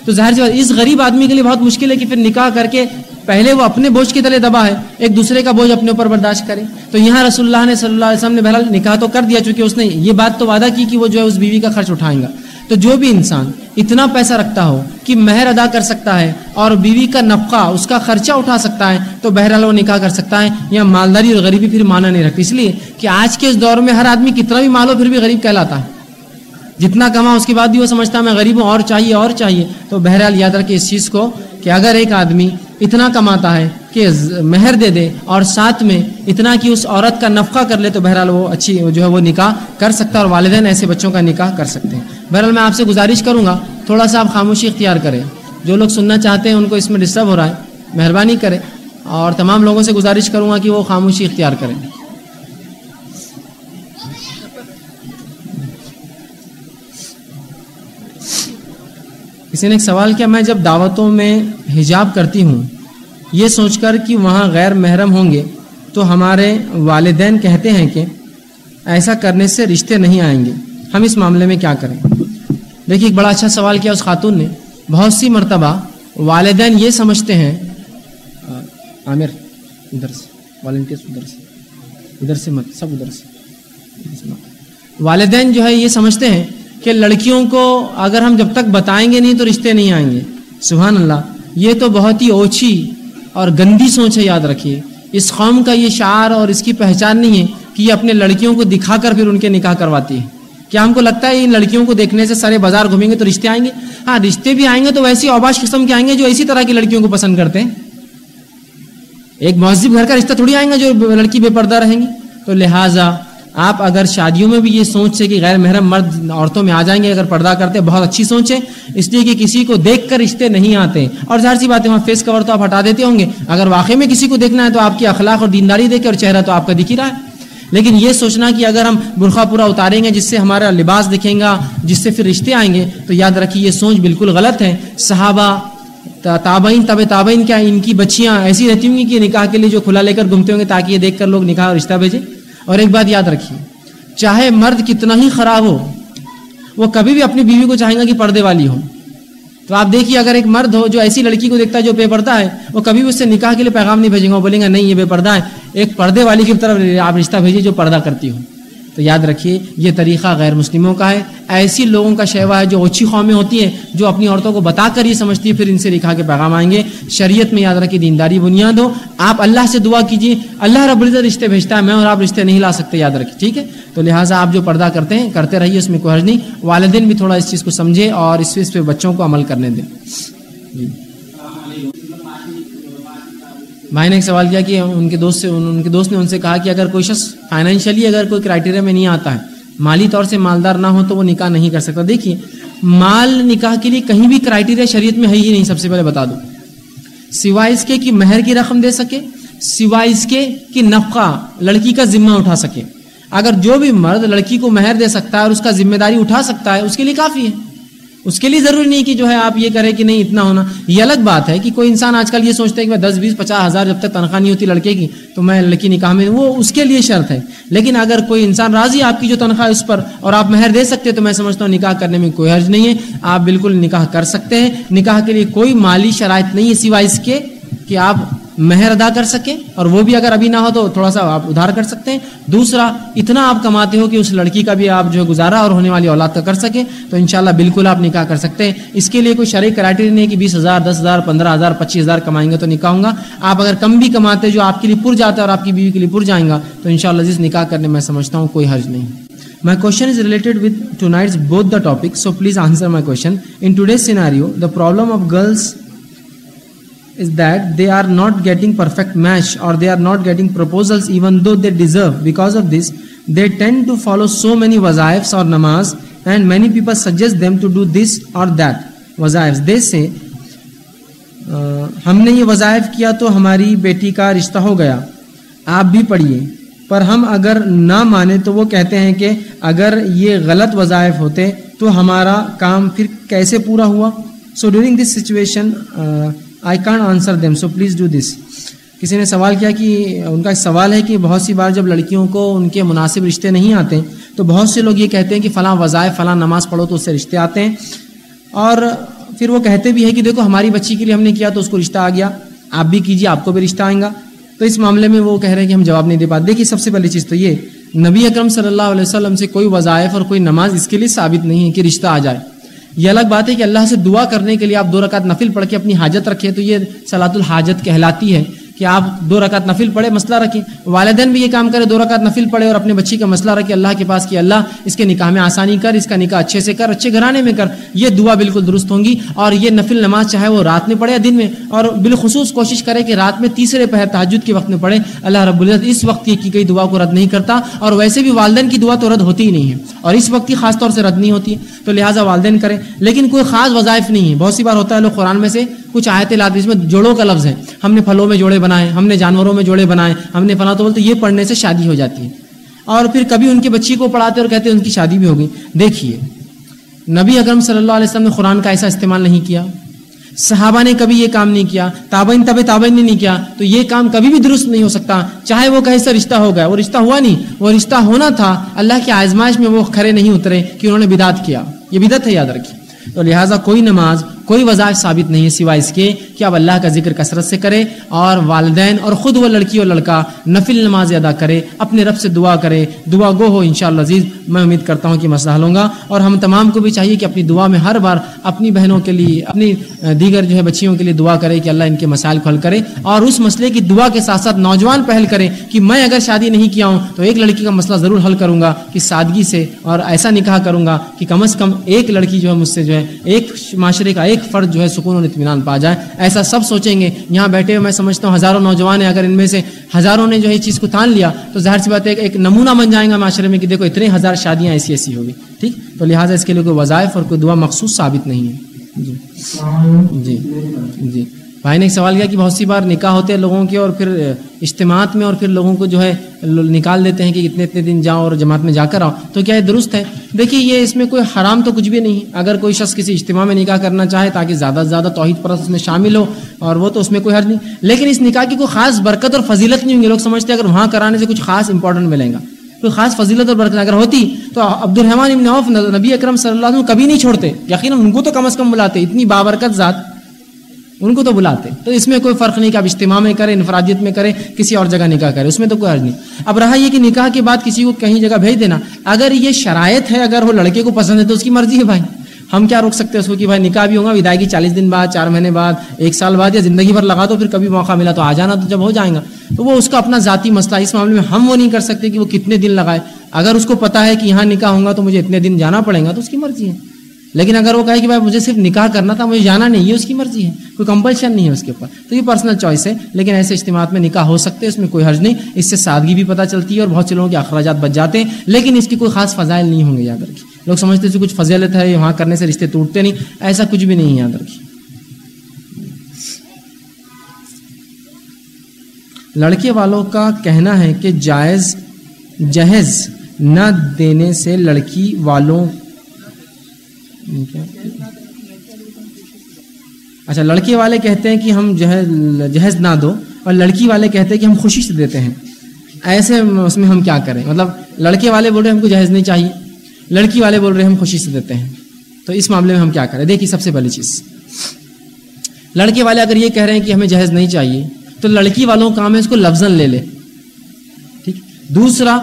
تو ظاہر سی بات، اس غریب آدمی کے لیے بہت مشکل ہے کہ پھر نکاح کر کے پہلے وہ اپنے بوجھ کے تلے دبا ہے، ایک دوسرے کا بوجھ اپنے اوپر برداشت کرے۔ تو یہاں رسول اللہ نے صلی اللہ علیہ وسلم نے بہرحال نکاح تو کر دیا، چونکہ اس نے یہ بات تو وعدہ کی کہ وہ جو ہے اس بیوی کا خرچ اٹھائیں گا۔ تو جو بھی انسان اتنا پیسہ رکھتا ہو کہ مہر ادا کر سکتا ہے اور بیوی کا نفقہ، اس کا خرچہ اٹھا سکتا ہے، تو بہرحال وہ نکاح کر سکتا ہے۔ یا مالداری اور غریبی پھر مانا نہیں رکھتی اس لیے کہ آج کے اس دور میں ہر آدمی کتنا بھی مال ہو پھر بھی غریب کہلاتا ہے۔ جتنا کما اس کے بعد بھی وہ سمجھتا ہے، میں غریب ہوں، اور چاہیے اور چاہیے۔ تو بہرحال یاد رکھے اس چیز کو کہ اگر ایک آدمی اتنا کماتا ہے کہ مہر دے دے اور ساتھ میں اتنا کہ اس عورت کا نفقہ کر لے تو بہرحال وہ اچھی جو ہے وہ نکاح کر سکتا ہے اور والدین ایسے بچوں کا نکاح کر سکتے ہیں۔ بہرحال میں آپ سے گزارش کروں گا، تھوڑا سا آپ خاموشی اختیار کریں۔ جو لوگ سننا چاہتے ہیں ان کو اس میں ڈسٹرب ہو رہا ہے، مہربانی کریں۔ اور تمام لوگوں سے گزارش کروں گا کہ وہ خاموشی اختیار کریں۔ کسی نے ایک سوال کیا، میں جب دعوتوں میں حجاب کرتی ہوں، یہ سوچ کر کہ وہاں غیر محرم ہوں گے، تو ہمارے والدین کہتے ہیں کہ ایسا کرنے سے رشتے نہیں آئیں گے۔ ہم اس معاملے میں کیا کریں؟ دیکھیے، ایک بڑا اچھا سوال کیا اس خاتون نے۔ بہت سی مرتبہ والدین یہ سمجھتے ہیں، عامر، ادھر سے والنٹیئرس ادھر سے ادھر سے مت، سب ادھر سے۔ والدین جو ہے یہ سمجھتے ہیں کہ لڑکیوں کو اگر ہم جب تک بتائیں گے نہیں تو رشتے نہیں آئیں گے۔ سبحان اللہ، یہ تو بہت ہی اوچھی اور گندی سوچ ہے، یاد رکھیے۔ اس قوم کا یہ شعار اور اس کی پہچان نہیں ہے کہ یہ اپنے لڑکیوں کو دکھا کر پھر ان کے نکاح کرواتی ہے۔ کیا ہم کو لگتا ہے ان لڑکیوں کو دیکھنے سے سارے بازار گھومیں گے تو رشتے آئیں گے؟ ہاں رشتے بھی آئیں گے تو ویسی اوباش قسم کے آئیں گے جو اسی طرح کی لڑکیوں کو پسند کرتے ہیں۔ ایک مہذب گھر کا رشتہ تھوڑی آئیں گے جو لڑکی بے پردہ رہیں گی۔ تو لہٰذا آپ اگر شادیوں میں بھی یہ سوچ سے کہ غیر محرم مرد عورتوں میں آ جائیں گے، اگر پردہ کرتے، بہت اچھی سوچ ہے اس لیے کہ کسی کو دیکھ کر رشتے نہیں آتے۔ اور ظاہر سی بات ہے، وہاں فیس کور تو آپ ہٹا دیتے ہوں گے۔ اگر واقعی میں کسی کو دیکھنا ہے تو آپ کی اخلاق اور دینداری دیکھے اور چہرہ تو آپ کا دکھ ہی رہا ہے۔ لیکن یہ سوچنا کہ اگر ہم برقع پورا اتاریں گے، جس سے ہمارا لباس دکھیں گا، جس سے پھر رشتے آئیں گے، تو یاد رکھیے یہ سوچ بالکل غلط ہے۔ صحابہ تابعین طب تابعین کیا ان کی بچیاں ایسی رہتی ہوں گی کہ نکاح کے لیے جو کھلا لے کر گھومتے ہوں گے تاکہ یہ دیکھ کر لوگ نکاح اور رشتہ بھیجیں؟ اور ایک بات یاد رکھیے، چاہے مرد کتنا ہی خراب ہو، وہ کبھی بھی اپنی بیوی کو چاہیں گا کہ پردے والی ہو تو آپ دیکھیے، اگر ایک مرد ہو جو ایسی لڑکی کو دیکھتا ہے جو بے پردہ ہے، وہ کبھی بھی اس سے نکاح کے لیے پیغام نہیں بھیجیں گا، وہ بولیں گا، نہیں، یہ بے پردہ ہے۔ ایک پردے والی کی طرف آپ رشتہ بھیجیے جو پردہ کرتی ہو۔ تو یاد رکھیے، یہ طریقہ غیر مسلموں کا ہے۔ ایسی لوگوں کا شیوا ہے جو اچھی قومیں ہوتی ہیں، جو اپنی عورتوں کو بتا کر یہ سمجھتی ہے پھر ان سے لکھا کے پیغام آئیں گے۔ شریعت میں یاد رکھیے، دینداری بنیاد ہو۔ آپ اللہ سے دعا کیجیے اللہ رب العزت رشتے بھیجتا ہے، میں اور آپ رشتے نہیں لا سکتے، یاد رکھیے، ٹھیک ہے؟ تو لہٰذا آپ جو پردہ کرتے ہیں، کرتے رہیے، اس میں کوئی حرج نہیں۔ والدین بھی تھوڑا اس چیز کو سمجھے اور اس اس پہ بچوں کو عمل کرنے دیں۔ جی۔ بھائی نے ایک سوال کیا کہ ان کے دوست سے ان کے دوست نے ان سے کہا کہ اگر کوئی شخص فائنینشلی اگر کوئی کرائٹیریا میں نہیں آتا ہے، مالی طور سے مالدار نہ ہو تو وہ نکاح نہیں کر سکتا۔ دیکھیے، مال نکاح کے لیے کہیں بھی کرائٹیریا شریعت میں ہے ہی نہیں۔ سب سے پہلے بتا دو۔ سوائے اس کے کہ مہر کی رقم دے سکے، سوائے اس کے کہ نفقہ لڑکی کا ذمہ اٹھا سکے۔ اگر جو بھی مرد لڑکی کو مہر دے سکتا ہے اور اس کا ذمہ داری اٹھا سکتا ہے، اس کے لیے کافی ہے۔ اس کے لیے ضروری نہیں کہ جو ہے آپ یہ کریں کہ نہیں، اتنا ہونا۔ یہ الگ بات ہے کہ کوئی انسان آج کل یہ سوچتا ہے کہ میں دس، بیس، پچاس ہزار جب تک تنخواہ نہیں ہوتی لڑکے کی، تو میں لڑکی نکاح میں، وہ اس کے لیے شرط ہے۔ لیکن اگر کوئی انسان راضی آپ کی جو تنخواہ اس پر اور آپ مہر دے سکتے تو میں سمجھتا ہوں نکاح کرنے میں کوئی حرج نہیں ہے۔ آپ بالکل نکاح کر سکتے ہیں۔ نکاح کے لیے کوئی مالی شرائط نہیں ہے سوائے اس کے کہ آپ مہر ادا کر سکیں اور وہ بھی اگر ابھی نہ ہو تو تھوڑا سا آپ ادھار کر سکتے ہیں۔ دوسرا، اتنا آپ کماتے ہو کہ اس لڑکی کا بھی آپ جو ہے گزارا اور ہونے والی اولاد کا کر سکیں، تو انشاءاللہ بالکل آپ نکاح کر سکتے ہیں۔ اس کے لیے کوئی شرعی کرائٹری نہیں ہے کہ بیس ہزار، دس ہزار، پندرہ ہزار، پچیس ہزار کمائیں گے تو نکاحوں گا۔ آپ اگر کم بھی کماتے جو آپ کے لیے پر جاتا ہے اور آپ کی بیوی کے لیے پر جائیں گا، تو ان شاء اللہ جس نکاح کرنے میں سمجھتا ہوں کوئی حرج نہیں۔ My question is related with two nights both the topic so please answer my question in today's scenario the problem of girls is that they are not getting perfect match or they are not getting proposals even though they deserve because of this they tend to follow so many wazaifs or namaz and many people suggest them to do this or that wazaifs they say ہم نے یہ وظائف کیا تو ہماری بیٹی کا رشتہ ہو گیا آپ بھی پڑھیے پر ہم اگر نہ مانیں تو وہ کہتے ہیں کہ اگر یہ غلط وظائف ہوتے تو ہمارا کام پھر کیسے پورا ہوا so during this situation I can't answer them so please do this کسی نے سوال کیا کہ ان کا سوال ہے کہ بہت سی بار جب لڑکیوں کو ان کے مناسب رشتے نہیں آتے، تو بہت سے لوگ یہ کہتے ہیں کہ فلاں وظائف، فلاں نماز پڑھو تو اس سے رشتے آتے ہیں۔ اور پھر وہ کہتے بھی ہے کہ دیکھو ہماری بچی کے لیے ہم نے کیا تو اس کو رشتہ آ گیا، آپ بھی کیجیے، آپ کو بھی رشتہ آئے گا۔ تو اس معاملے میں وہ کہہ رہے ہیں کہ ہم جواب نہیں دے پاتے۔ دیکھیے سب سے پہلی چیز تو یہ، نبی اکرم صلی اللہ علیہ وسلم سے کوئی وظائف اور کوئی نماز اس کے لیے ثابت نہیں ہے کہ رشتہ آ جائے۔ یہ الگ بات ہے کہ اللہ سے دعا کرنے کے لیے آپ دو رکعت نفل پڑھ کے اپنی حاجت رکھیں تو یہ صلاۃ الحاجت کہلاتی ہے۔ کہ آپ دو رکعت نفل پڑھے مسئلہ رکھیں۔ والدین بھی یہ کام کرے دو رکعت نفل پڑھے اور اپنے بچی کا مسئلہ رکھے اللہ کے پاس کہ اللہ اس کے نکاح میں آسانی کر، اس کا نکاح اچھے سے کر، اچھے گھرانے میں کر۔ یہ دعا بالکل درست ہوں گی۔ اور یہ نفل نماز چاہے وہ رات میں پڑھے یا دن میں۔ اور بالخصوص کوشش کرے کہ رات میں تیسرے پہر تحجد کے وقت میں پڑھے اللہ رب العزت اس وقت کی گئی دعا کو رد نہیں کرتا۔ اور ویسے بھی والدین کی دعا تو رد ہوتی ہی نہیں ہے۔ اور اس وقت کی خاص طور سے رد نہیں ہوتی۔ ہے تو لہٰذا والدین کریں۔ لیکن کوئی خاص وظائف نہیں ہے۔ بہت سی بار ہوتا ہے لوگ قرآن میں سے کچھ آیتیں لاتے اس میں جوڑوں کا لفظ ہے۔ ہم نے پھلوں میں جوڑے بنائے، ہم نے جانوروں میں جوڑے بنائے، ہم نے فلاں تو بولتے یہ پڑھنے سے شادی ہو جاتی ہے۔ اور پھر کبھی ان کی بچی کو پڑھاتے اور کہتے ہیں ان کی شادی بھی ہوگی دیکھیے، نبی اکرم صلی اللہ علیہ وسلم نے قرآن کا ایسا استعمال نہیں کیا۔ صحابہ نے کبھی یہ کام نہیں کیا۔ تابعین طب تابعین نے نہیں کیا۔ تو یہ کام کبھی بھی درست نہیں ہو سکتا۔ چاہے وہ کہیں سے رشتہ ہو گیا، وہ رشتہ ہوا نہیں۔ وہ رشتہ ہونا تھا۔ اللہ کی آزمائش میں وہ کھڑے نہیں اترے کہ انہوں نے بدعت کیا۔ یہ بدعت ہے، یاد رکھیے۔ تو لہٰذا کوئی نماز کوئی وظائف ثابت نہیں ہے سوائے اس کے کہ اب اللہ کا ذکر کثرت سے کرے اور والدین اور خود وہ لڑکی اور لڑکا نفل نماز ادا کرے، اپنے رب سے دعا کرے، دعا گو ہو انشاءاللہ عزیز، میں امید کرتا ہوں کہ مسئلہ حل ہوگا اور ہم تمام کو بھی چاہیے کہ اپنی دعا میں ہر بار اپنی بہنوں کے لیے، اپنی دیگر جو ہے بچیوں کے لیے دعا کرے کہ اللہ ان کے مسائل کو حل کرے اور اس مسئلے کی دعا کے ساتھ ساتھ نوجوان پہل کرے کہ میں اگر شادی نہیں کیا ہوں تو ایک لڑکی کا مسئلہ ضرور حل کروں گا کہ سادگی سے اور ایسا نکاح کروں گا کہ کم از کم ایک لڑکی جو ہے مجھ سے جو ہے، ایک معاشرے کا ایک فرد جو ہے سکون اور اطمینان پا جائے۔ ایسا سب سوچیں گے۔ یہاں بیٹھے ہوئے میں سمجھتا ہوں ہزاروں نوجوان ہیں۔ اگر ان میں سے ہزاروں نے جو ہے اس چیز کو تان لیا تو ظاہر سی بات ہے ایک نمونہ بن جائے گا معاشرے میں کہ دیکھو اتنے ہزار شادیاں ایسی ایسی ہوگی ٹھیک؟ تو لہٰذا اس کے لیے کوئی وظائف اور کوئی دعا مخصوص ثابت نہیں ہے۔ جی۔ جی۔ جی۔ بھائی نے ایک سوال کیا کہ بہت سی بار نکاح ہوتے ہیں لوگوں کے اور پھر اجتماعات میں اور پھر لوگوں کو جو ہے نکال دیتے ہیں کہ اتنے اتنے دن جاؤ اور جماعت میں جا کر آؤ۔ تو کیا یہ درست ہے؟ دیکھیے، یہ اس میں کوئی حرام تو کچھ بھی نہیں۔ اگر کوئی شخص کسی اجتماع میں نکاح کرنا چاہے تاکہ زیادہ سے زیادہ توحید پرست اس میں شامل ہو اور وہ تو اس میں کوئی حرض نہیں۔ لیکن اس نکاح کی کوئی خاص برکت اور فضیلت نہیں ہوں گی لوگ سمجھتے ہیں اگر وہاں کرانے سے کچھ خاص امپورٹنٹ ملے گا۔ کوئی خاص فضیلت اور برکت اگر ہوتی تو عبد الرحمان ابن عوف، نبی اکرم صلی اللہ علیہ وسلم کبھی نہیں چھوڑتے۔ یقیناً ان کو تو کم از کم بلاتے۔ اتنی بابرکت ذات۔ ان کو تو بلاتے تو اس میں کوئی فرق نہیں کہ اب اجتماع میں کرے انفرادیت میں کرے کسی اور جگہ نکاح کرے اس میں تو کوئی حرض نہیں۔ اب رہا یہ کہ نکاح کے بعد کسی کو کہیں جگہ بھیج دینا، اگر یہ شرائط ہے، اگر وہ لڑکے کو پسند ہے تو اس کی مرضی ہے بھائی۔ ہم کیا روک سکتے ہیں اس کو کہ بھائی نکاح بھی ہوگا ودائی کی چالیس دن بعد، چار مہینے بعد، ایک سال بعد یا زندگی بھر لگا تو پھر کبھی موقع ملا تو آ جانا تو جب ہو جائے گا۔ تو وہ اس کا اپنا ذاتی مسئلہ اس معاملے میں ہم وہ نہیں کر سکتے کہ وہ کتنے دن لگائے۔ اگر اس کو پتا ہے کہ یہاں نکاح ہوگا تو مجھے اتنے دن جانا پڑے گا تو اس کی مرضی ہے۔ لیکن اگر وہ کہے کہ بھائی مجھے صرف نکاح کرنا تھا، مجھے جانا نہیں ہے، اس کی مرضی ہے۔ کوئی کمپلشن نہیں ہے اس کے اوپر۔ تو یہ پرسنل چوائس ہے، لیکن ایسے اجتماعات میں نکاح ہو سکتے ہیں، اس میں کوئی حرج نہیں۔ اس سے سادگی بھی پتہ چلتی ہے اور بہت سے لوگوں کے اخراجات بچ جاتے ہیں۔ لیکن اس کی کوئی خاص فضائل نہیں ہوں گے یاد رکھیے لوگ سمجھتے ہیں کچھ فضیلت ہے، وہاں کرنے سے رشتے ٹوٹتے نہیں۔ ایسا کچھ بھی نہیں یاد رکھیے لڑکے والوں کا کہنا ہے کہ جائز جہیز نہ دینے سے لڑکی والوں اچھا لڑکے والے کہتے ہیں کہ ہم جہیز نہ دو، اور لڑکی والے کہتے ہیں کہ ہم خوشی سے دیتے ہیں۔ ایسے اس میں ہم کیا کریں؟ مطلب لڑکے والے بول رہے ہیں ہم کو جہیز نہیں چاہیے، لڑکی والے بول رہے ہیں ہم خوشی سے دیتے ہیں۔ تو اس معاملے میں ہم کیا کریں؟ دیکھیے سب سے پہلی چیز۔ لڑکے والے اگر یہ کہہ رہے ہیں کہ ہمیں جہیز نہیں چاہیے، تو لڑکی والوں کا کام ہے اس کو لفظ لے لے۔ ٹھیک۔ دوسرا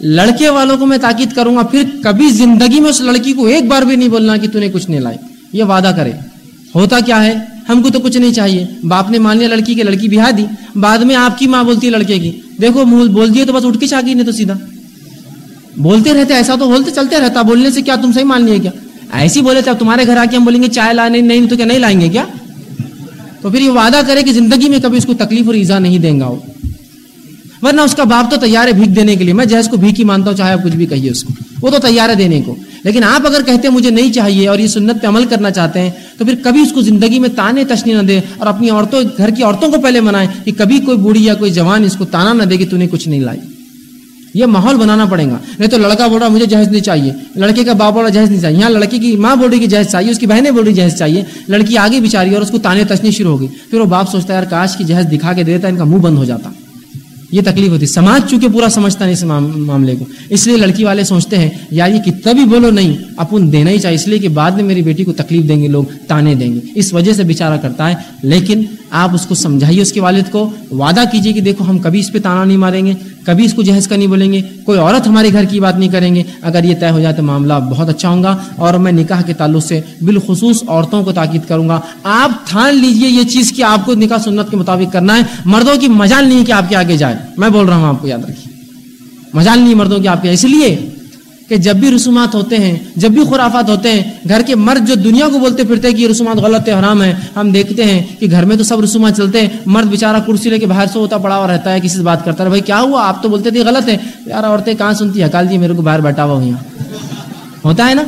لڑکے والوں کو میں تاکید کروں گا، پھر کبھی زندگی میں اس لڑکی کو ایک بار بھی نہیں بولنا کہ تو نے کچھ نہیں لائی۔ یہ وعدہ کرے۔ ہوتا کیا ہے؟ ہم کو تو کچھ نہیں چاہیے۔ باپ نے مان لیا، لڑکی کی لڑکی بہا دی۔ بعد میں آپ کی ماں بولتی ہے لڑکے کی، دیکھو بول دیے تو بس اٹھ کے چاگی نے تو سیدھا۔ بولتے رہتے، ایسا تو بولتے، چلتے رہتا۔ بولنے سے کیا تم صحیح مان لیے کیا؟ ایسی بولے تھے اب تمہارے گھر آ کے ہم بولیں گے، چائے لانے نہیں تو کیا نہیں لائیں گے کیا؟ تو پھر یہ وعدہ کرے کہ زندگی میں کبھی اس کو تکلیف اور ایزا نہیں دیں گا وہ۔ ورنہ اس کا باپ تو تیار ہے بھیک دینے کے لیے، میں جیس کو بھیک ہی مانتا ہوں، چاہے آپ کچھ بھی کہیے اس کو۔ وہ تو تیار ہے دینے کو۔ لیکن آپ اگر کہتے ہیں مجھے نہیں چاہیے اور یہ سنت پہ عمل کرنا چاہتے ہیں، تو پھر کبھی اس کو زندگی میں تانے تشنی نہ دے اور اپنی عورتوں، گھر کی عورتوں کو پہلے منائے کہ کبھی کوئی بوڑھی یا کوئی جوان اس کو تانا نہ دے کہ تو نے کچھ نہیں لائی۔ یہ ماحول بنانا پڑے گا۔ نہیں تو لڑکا بول رہا مجھے جہیز نہیں چاہیے، لڑکے کا باپ بول رہا جہیز نہیں چاہیے۔ یہاں لڑکی کی ماں بول رہی کہ جہیز چاہیے، اس کی بہنیں بول رہی جہیز چاہیے۔ لڑکی آگے بچاری اور اس کو تانے تچنی شروع ہوگی پھر وہ باپ سوچتا ہے، یار کاش کی جہیز دکھا کے دیتا، ان کا منہ بند ہو جاتا۔ یہ تکلیف ہوتی سماج چونکہ پورا سمجھتا نہیں اس معاملے کو۔ اس لیے لڑکی والے سوچتے ہیں، یار یہ کتنا بھی بولو، نہیں، اپن دینا ہی چاہیے۔ اس لیے کہ بعد میں میری بیٹی کو تکلیف دیں گے، لوگ تانے دیں گے۔ اس وجہ سے بیچارہ کرتا ہے۔ لیکن آپ اس کو سمجھائیے اس کے والد کو، وعدہ کیجیے کہ دیکھو ہم کبھی اس پہ تانا نہیں ماریں گے، کبھی اس کو جہیز کا نہیں بولیں گے، کوئی عورت ہمارے گھر کی بات نہیں کریں گے۔ اگر یہ طے ہو جائے تو معاملہ بہت اچھا ہوگا اور میں نکاح کے تعلق سے بالخصوص عورتوں کو تاکید کروں گا۔ آپ تھان لیجیے یہ چیز کہ آپ کو نکاح سنت کے مطابق کرنا ہے۔ مردوں کی مجال نہیں کہ آپ کے آگے جائے میں بول رہا ہوں آپ کو یاد رکھیے۔ مجال نہیں مردوں کی آپ کے، اس لیے کہ جب بھی رسومات ہوتے ہیں، جب بھی خرافات ہوتے ہیں، گھر کے مرد جو دنیا کو بولتے پھرتے ہیں کہ یہ رسومات غلط ہے حرام ہے ہم دیکھتے ہیں کہ گھر میں تو سب رسومات چلتے ہیں، مرد بیچارہ کرسی لے کے باہر سے ہوتا پڑا ہوا رہتا ہے، کسی سے بات کرتا ہے، بھائی کیا ہوا؟ آپ تو بولتے تھے غلط ہے یار، عورتیں کہاں سنتی ہے کال جی میرے کو باہر بیٹھا ہوا ہوں یہاں۔ ہوتا ہے نا؟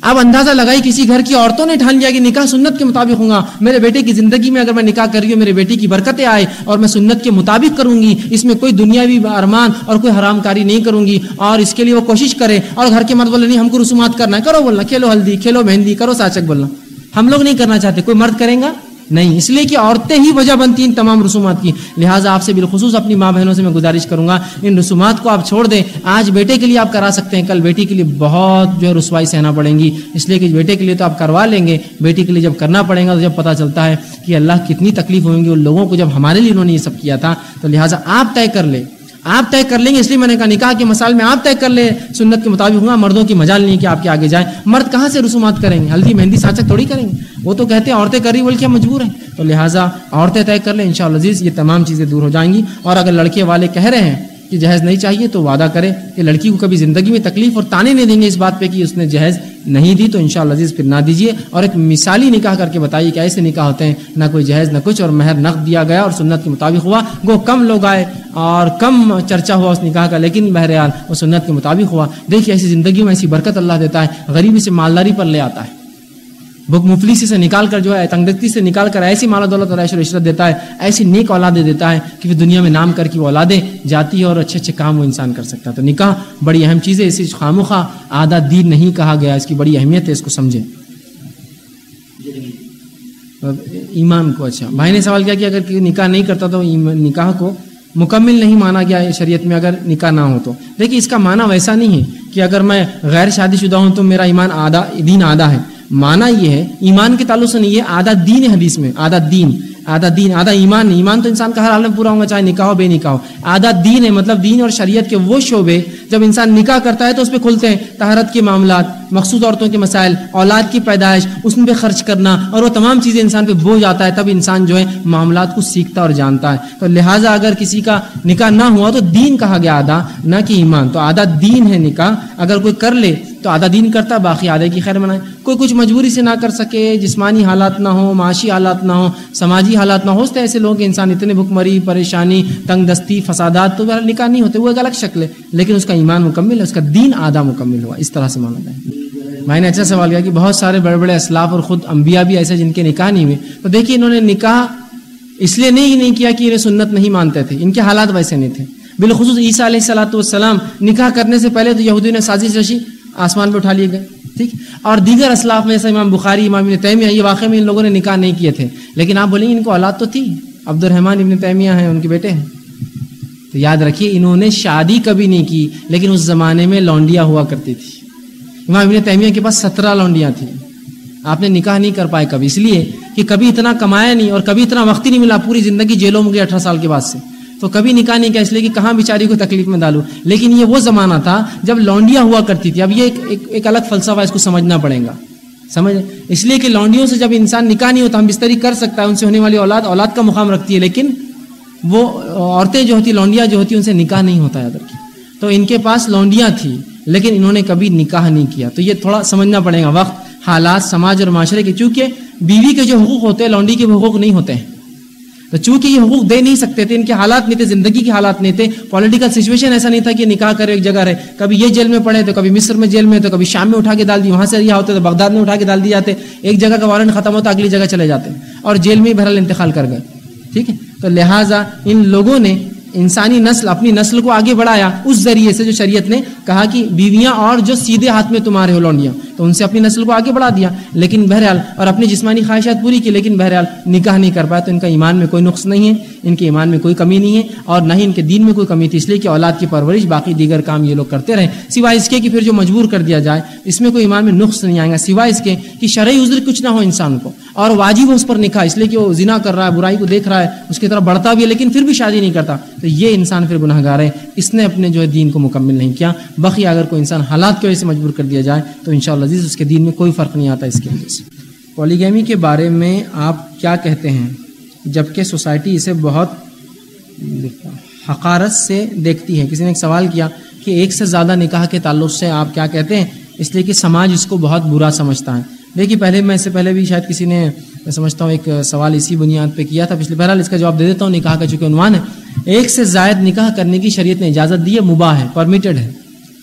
اب اندازہ لگائی کسی گھر کی عورتوں نے ٹھان لیا کہ نکاح سنت کے مطابق ہوں گا۔ میرے بیٹے کی زندگی میں اگر میں نکاح کر رہی ہوں، میرے بیٹے کی برکتیں آئے اور میں سنت کے مطابق کروں گی، اس میں کوئی دنیاوی ارمان اور کوئی حرام کاری نہیں کروں گی۔ اور اس کے لیے وہ کوشش کرے اور گھر کے مرد بولے، نہیں، ہم کو رسومات کرنا ہے۔ کرو بولنا، کھیلو ہلدی، کھیلو مہندی، کرو ساچک بولنا۔ ہم لوگ نہیں کرنا چاہتے، کوئی مرد کریں گا؟ نہیں، اس لیے کہ عورتیں ہی وجہ بنتی ہیں تمام رسومات کی۔ لہٰذا آپ سے بالخصوص اپنی ماں بہنوں سے میں گزارش کروں گا، ان رسومات کو آپ چھوڑ دیں۔ آج بیٹے کے لیے آپ کرا سکتے ہیں، کل بیٹی کے لیے بہت جو ہے رسوائی سہنا پڑیں گی۔ اس لیے کہ بیٹے کے لیے تو آپ کروا لیں گے، بیٹی کے لیے جب کرنا پڑے گا تو جب پتہ چلتا ہے کہ اللہ کتنی تکلیف ہوئیں گی ان لوگوں کو جب ہمارے لیے انہوں نے یہ سب کیا تھا، تو لہٰذا آپ طے کر لیں۔ آپ طے کر لیں گے، اس لیے میں نے کہا، نکاح کے مسائل میں آپ طے کر لیں۔ سنت کے مطابق ہوں، مردوں کی مجال نہیں کہ آپ کے آگے جائیں۔ مرد کہاں سے رسومات کریں گے؟ ہلدی، مہندی سانچک تھوڑی کریں گے۔ وہ تو کہتے ہیں عورتیں کر رہی بول کے مجبور ہیں۔ تو لہٰذا عورتیں طے کر لیں ان شاء اللہ عزیز، یہ تمام چیزیں دور ہو جائیں گی۔ اور اگر لڑکے والے کہہ رہے ہیں کہ جہیز نہیں چاہیے تو وعدہ کرے کہ لڑکی کو کبھی زندگی میں تکلیف اور تانے نہیں دیں گے اس بات پہ کہ اس نے جہیز نہیں دی تو ان شاء اللہ عزیز پھر نہ دیجیے اور ایک مثالی نکاح کر کے بتائیے کہ ایسے نکاح ہوتے ہیں، نہ کوئی جہیز نہ کچھ اور مہر نقد دیا گیا اور سنت کے مطابق ہوا وہ کم لوگ آئے اور کم چرچا ہوا اس نکاح کا، لیکن بہرحال وہ سنت کے مطابق ہوا۔ دیکھیے ایسی زندگی میں ایسی برکت اللہ دیتا ہے، غریبی سے مالداری پر لے آتا ہے۔ بھوک مفلسی سے نکال کر جو ہے، تنگدستی سے نکال کر ایسی مالا دولت اور عیش و عشرت دیتا ہے، ایسی نیک اولادیں دیتا ہے کہ پھر دنیا میں نام کر کے وہ اولادیں جاتی ہے اور اچھے اچھے کام وہ انسان کر سکتا ہے۔ تو نکاح بڑی اہم چیز ہے اسی خاموخواہ آدھا دین نہیں کہا گیا، اس کی بڑی اہمیت ہے، اس کو سمجھیں۔ ایمان کو اچھا۔ بھائی نے سوال کیا کہ اگر نکاح نہیں کرتا تو نکاح کو مکمل نہیں مانا گیا شریعت میں اگر نکاح نہ ہو تو۔ دیکھیے، اس کا معنی ویسا نہیں ہے کہ اگر میں غیر شادی شدہ ہوں تو میرا ایمان آدھا، دین آدھا ہے۔ مانا یہ ہے، ایمان کے تعلق سے نہیں ہے آدھا دین ہے حدیث میں، آدھا دین آدھا دین، آدھا ایمان ایمان تو انسان کا ہر حال میں پورا ہوگا، چاہے نکاح ہو، بے نکاح ہو۔ آدھا دین ہے مطلب دین اور شریعت کے وہ شعبے، جب انسان نکاح کرتا ہے تو اس پہ کھلتے ہیں تہارت کے معاملات، مخصوص عورتوں کے مسائل، اولاد کی پیدائش، اس میں خرچ کرنا، اور وہ تمام چیزیں انسان پہ بوجھ آتا ہے، تب انسان جو ہے معاملات کو سیکھتا اور جانتا ہے۔ تو لہٰذا اگر کسی کا نکاح نہ ہوا تو دین کہا گیا آدھا، نہ کہ ایمان۔ تو آدھا دین ہے نکاح، اگر کوئی کر لے تو آدھا دین کرتا ہے باقی آدھے کی خیر منائے۔ کوئی کچھ مجبوری سے نہ کر سکے، جسمانی حالات نہ ہو معاشی حالات نہ ہو سماجی حالات نہ ہو ایسے لوگ انسان اتنے بھوک مری، پریشانی، تنگ دستی، فسادات، تو نکاح نہیں ہوتے، وہ ایک الگ شکل ہے۔ لیکن اس کا ایمان مکمل ہے، اس کا دین آدھا مکمل ہوا، اس طرح سے مانا جائے۔ میں نے اچھا سوال کیا کہ بہت سارے بڑے بڑے اسلاف اور خود انبیاء بھی ایسے جن کے نکاح نہیں ہوئے۔ تو دیکھیے، انہوں نے نکاح اس لیے نہیں نہیں کیا کہ انہیں سنت نہیں مانتے تھے، ان کے حالات ویسے نہیں تھے۔ بالخصوص عیسیٰ علیہ السلاۃ والسلام نکاح کرنے سے پہلے تو یہودی نے سازش رشی آسمان پہ اٹھا لیے گئے، ٹھیک؟ اور دیگر اسلاف میں جیسے امام بخاری، امام ابن تیمیہ، یہ واقعی میں ان لوگوں نے نکاح نہیں کیے تھے۔ لیکن آپ بولیں گے ان کو اولاد تو تھی عبد الرحمان ابن تیمیہ ہیں، ان کے بیٹے ہیں۔ تو یاد رکھیے، انہوں نے شادی کبھی نہیں کی، لیکن اس زمانے میں لونڈیاں ہوا کرتی تھی۔ امام ابن تیمیہ کے پاس سترہ لونڈیاں تھیں۔ آپ نے نکاح نہیں کر پائے کبھی، اس لیے کہ کبھی اتنا کمایا نہیں اور کبھی اتنا وقت ہی نہیں ملا پوری زندگی جیلوں میں گئی اٹھارہ سال کے بعد سے۔ تو کبھی نکاح نہیں کیا اس لیے کہ کہاں بیچاری کو تکلیف میں ڈالوں لیکن یہ وہ زمانہ تھا جب لونڈیاں ہوا کرتی تھی۔ اب یہ ایک, ایک, ایک الگ فلسفہ اس کو سمجھنا پڑے گا۔ سمجھ؟ اس لیے کہ لونڈیوں سے جب انسان نکاح نہیں ہوتا ہم بستری کر سکتا ہے ان سے ہونے والی اولاد اولاد کا مقام رکھتی ہے لیکن وہ عورتیں جو ہوتی لونڈیاں جو ہوتی ان سے نکاح نہیں ہوتا یاد رکھیے تو ان کے پاس لونڈیاں تھی لیکن انہوں نے کبھی نکاح نہیں کیا۔ تو یہ تھوڑا سمجھنا پڑے گا۔ وقت حالات سماج اور معاشرے کے چونکہ بیوی کے جو حقوق ہوتے ہیں لونڈی کے حقوق نہیں ہوتے ہیں۔ تو چونکہ یہ حقوق دے نہیں سکتے تھے، ان کے حالات نہیں تھے، زندگی کے حالات نہیں تھے پولیٹیکل سچویشن ایسا نہیں تھا کہ نکاح کرے، ایک جگہ رہے۔ کبھی یہ جیل میں پڑے تو کبھی مصر میں جیل میں، تو کبھی شام میں اٹھا کے ڈال دی، وہاں سے رہا ہوتے تو بغداد میں اٹھا کے ڈال دی جاتے۔ ایک جگہ کا وارنٹ ختم ہوتا، اگلی جگہ چلے جاتے۔ اور جیل میں ہی بہرحال انتقال کر گئے۔ ٹھیک ہے؟ تو لہٰذا ان لوگوں نے انسانی نسل اپنی نسل کو آگے بڑھایا۔ اس ذریعے سے جو شریعت نے کہا کہ بیویاں اور جو سیدھے ہاتھ میں تمہارے ہو لونڈیاں، تو ان سے اپنی نسل کو آگے بڑھا دیا۔ لیکن بہرحال، اور اپنی جسمانی خواہشات پوری کی، لیکن بہرحال نکاح نہیں کر پایا، تو ان کا ایمان میں کوئی نقص نہیں ہے، ان کے ایمان میں کوئی کمی نہیں ہے، اور نہ ہی ان کے دین میں کوئی کمی تھی۔ اس لیے کہ اولاد کی پرورش، باقی دیگر کام یہ لوگ کرتے رہے۔ سوائے اس کے کہ پھر جو مجبور کر دیا جائے، اس میں کوئی ایمان میں نقص نہیں آئے گا۔ سوائے اس کے کہ شرعی عذر کچھ نہ ہو انسان کو، اور واجب ہو اس پر نکاح۔ اس لیے کہ وہ زنا کر رہا ہے، برائی کو دیکھ رہا ہے، اس کی طرف بڑھتا بھی ہے، لیکن پھر بھی شادی نہیں کرتا۔ تو یہ انسان پھر گناہ گار ہے۔ اس نے اپنے جو ہے دین کو مکمل نہیں کیا۔ بقی اگر کوئی انسان حالات کی وجہ سے مجبور کر دیا جائے، تو ان شاء اللہ عزیز اس کے دین میں کوئی فرق نہیں آتا اس کی وجہ سے۔ پولیگیمی کے بارے میں آپ کیا کہتے ہیں؟ جبکہ سوسائٹی اسے بہت حقارت سے دیکھتی ہے۔ کسی نے ایک سوال کیا کہ ایک سے زیادہ نکاح کے تعلق سے آپ کیا کہتے ہیں؟ اس لیے کہ سماج اس کو بہت برا سمجھتا ہے۔ دیکھیے، پہلے میں اس سے پہلے بھی شاید کسی نے، میں سمجھتا ہوں، ایک سوال اسی بنیاد پہ کیا تھا۔ پچھلے بہرحال اس کا جواب دے دیتا ہوں، نکاح کا چونکہ عنوان ہے۔ ایک سے زائد نکاح کرنے کی شریعت نے اجازت دی ہے مباح ہے پرمیٹڈ ہے،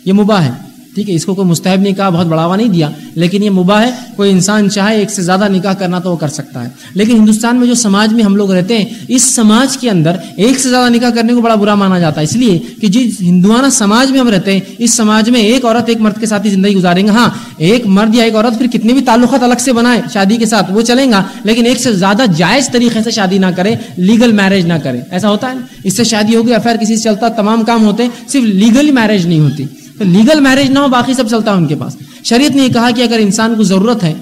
یہ مباح ہے۔ ٹھیک ہے، اس کو کوئی مستحب نہیں کہا، بہت بڑھاوا نہیں دیا، لیکن یہ مباح ہے، کوئی انسان چاہے ایک سے زیادہ نکاح کرنا تو وہ کر سکتا ہے۔ لیکن ہندوستان میں جو سماج میں ہم لوگ رہتے ہیں، اس سماج کے اندر ایک سے زیادہ نکاح کرنے کو بڑا برا مانا جاتا ہے۔ اس لیے کہ جس ہندوانہ سماج میں ہم رہتے ہیں، اس سماج میں ایک عورت ایک مرد کے ساتھ ہی زندگی گزاریں گے۔ ہاں ایک مرد یا ایک عورت پھر کتنے بھی تعلقات الگ سے بنائے شادی کے ساتھ، وہ چلیں گا، لیکن ایک سے زیادہ جائز طریقے سے شادی نہ کرے لیگل میرج نہ کرے ایسا ہوتا ہے اس سے شادی ہوگی افیئر کسی سے چلتا، تمام کام ہوتے ہیں، صرف لیگل میرج نہیں ہوتی۔ لیگل میرج نہ ہو، باقی سب چلتا ہے ان کے پاس۔ شریعت نے یہ کہا کہ اگر انسان کو ضرورت ہے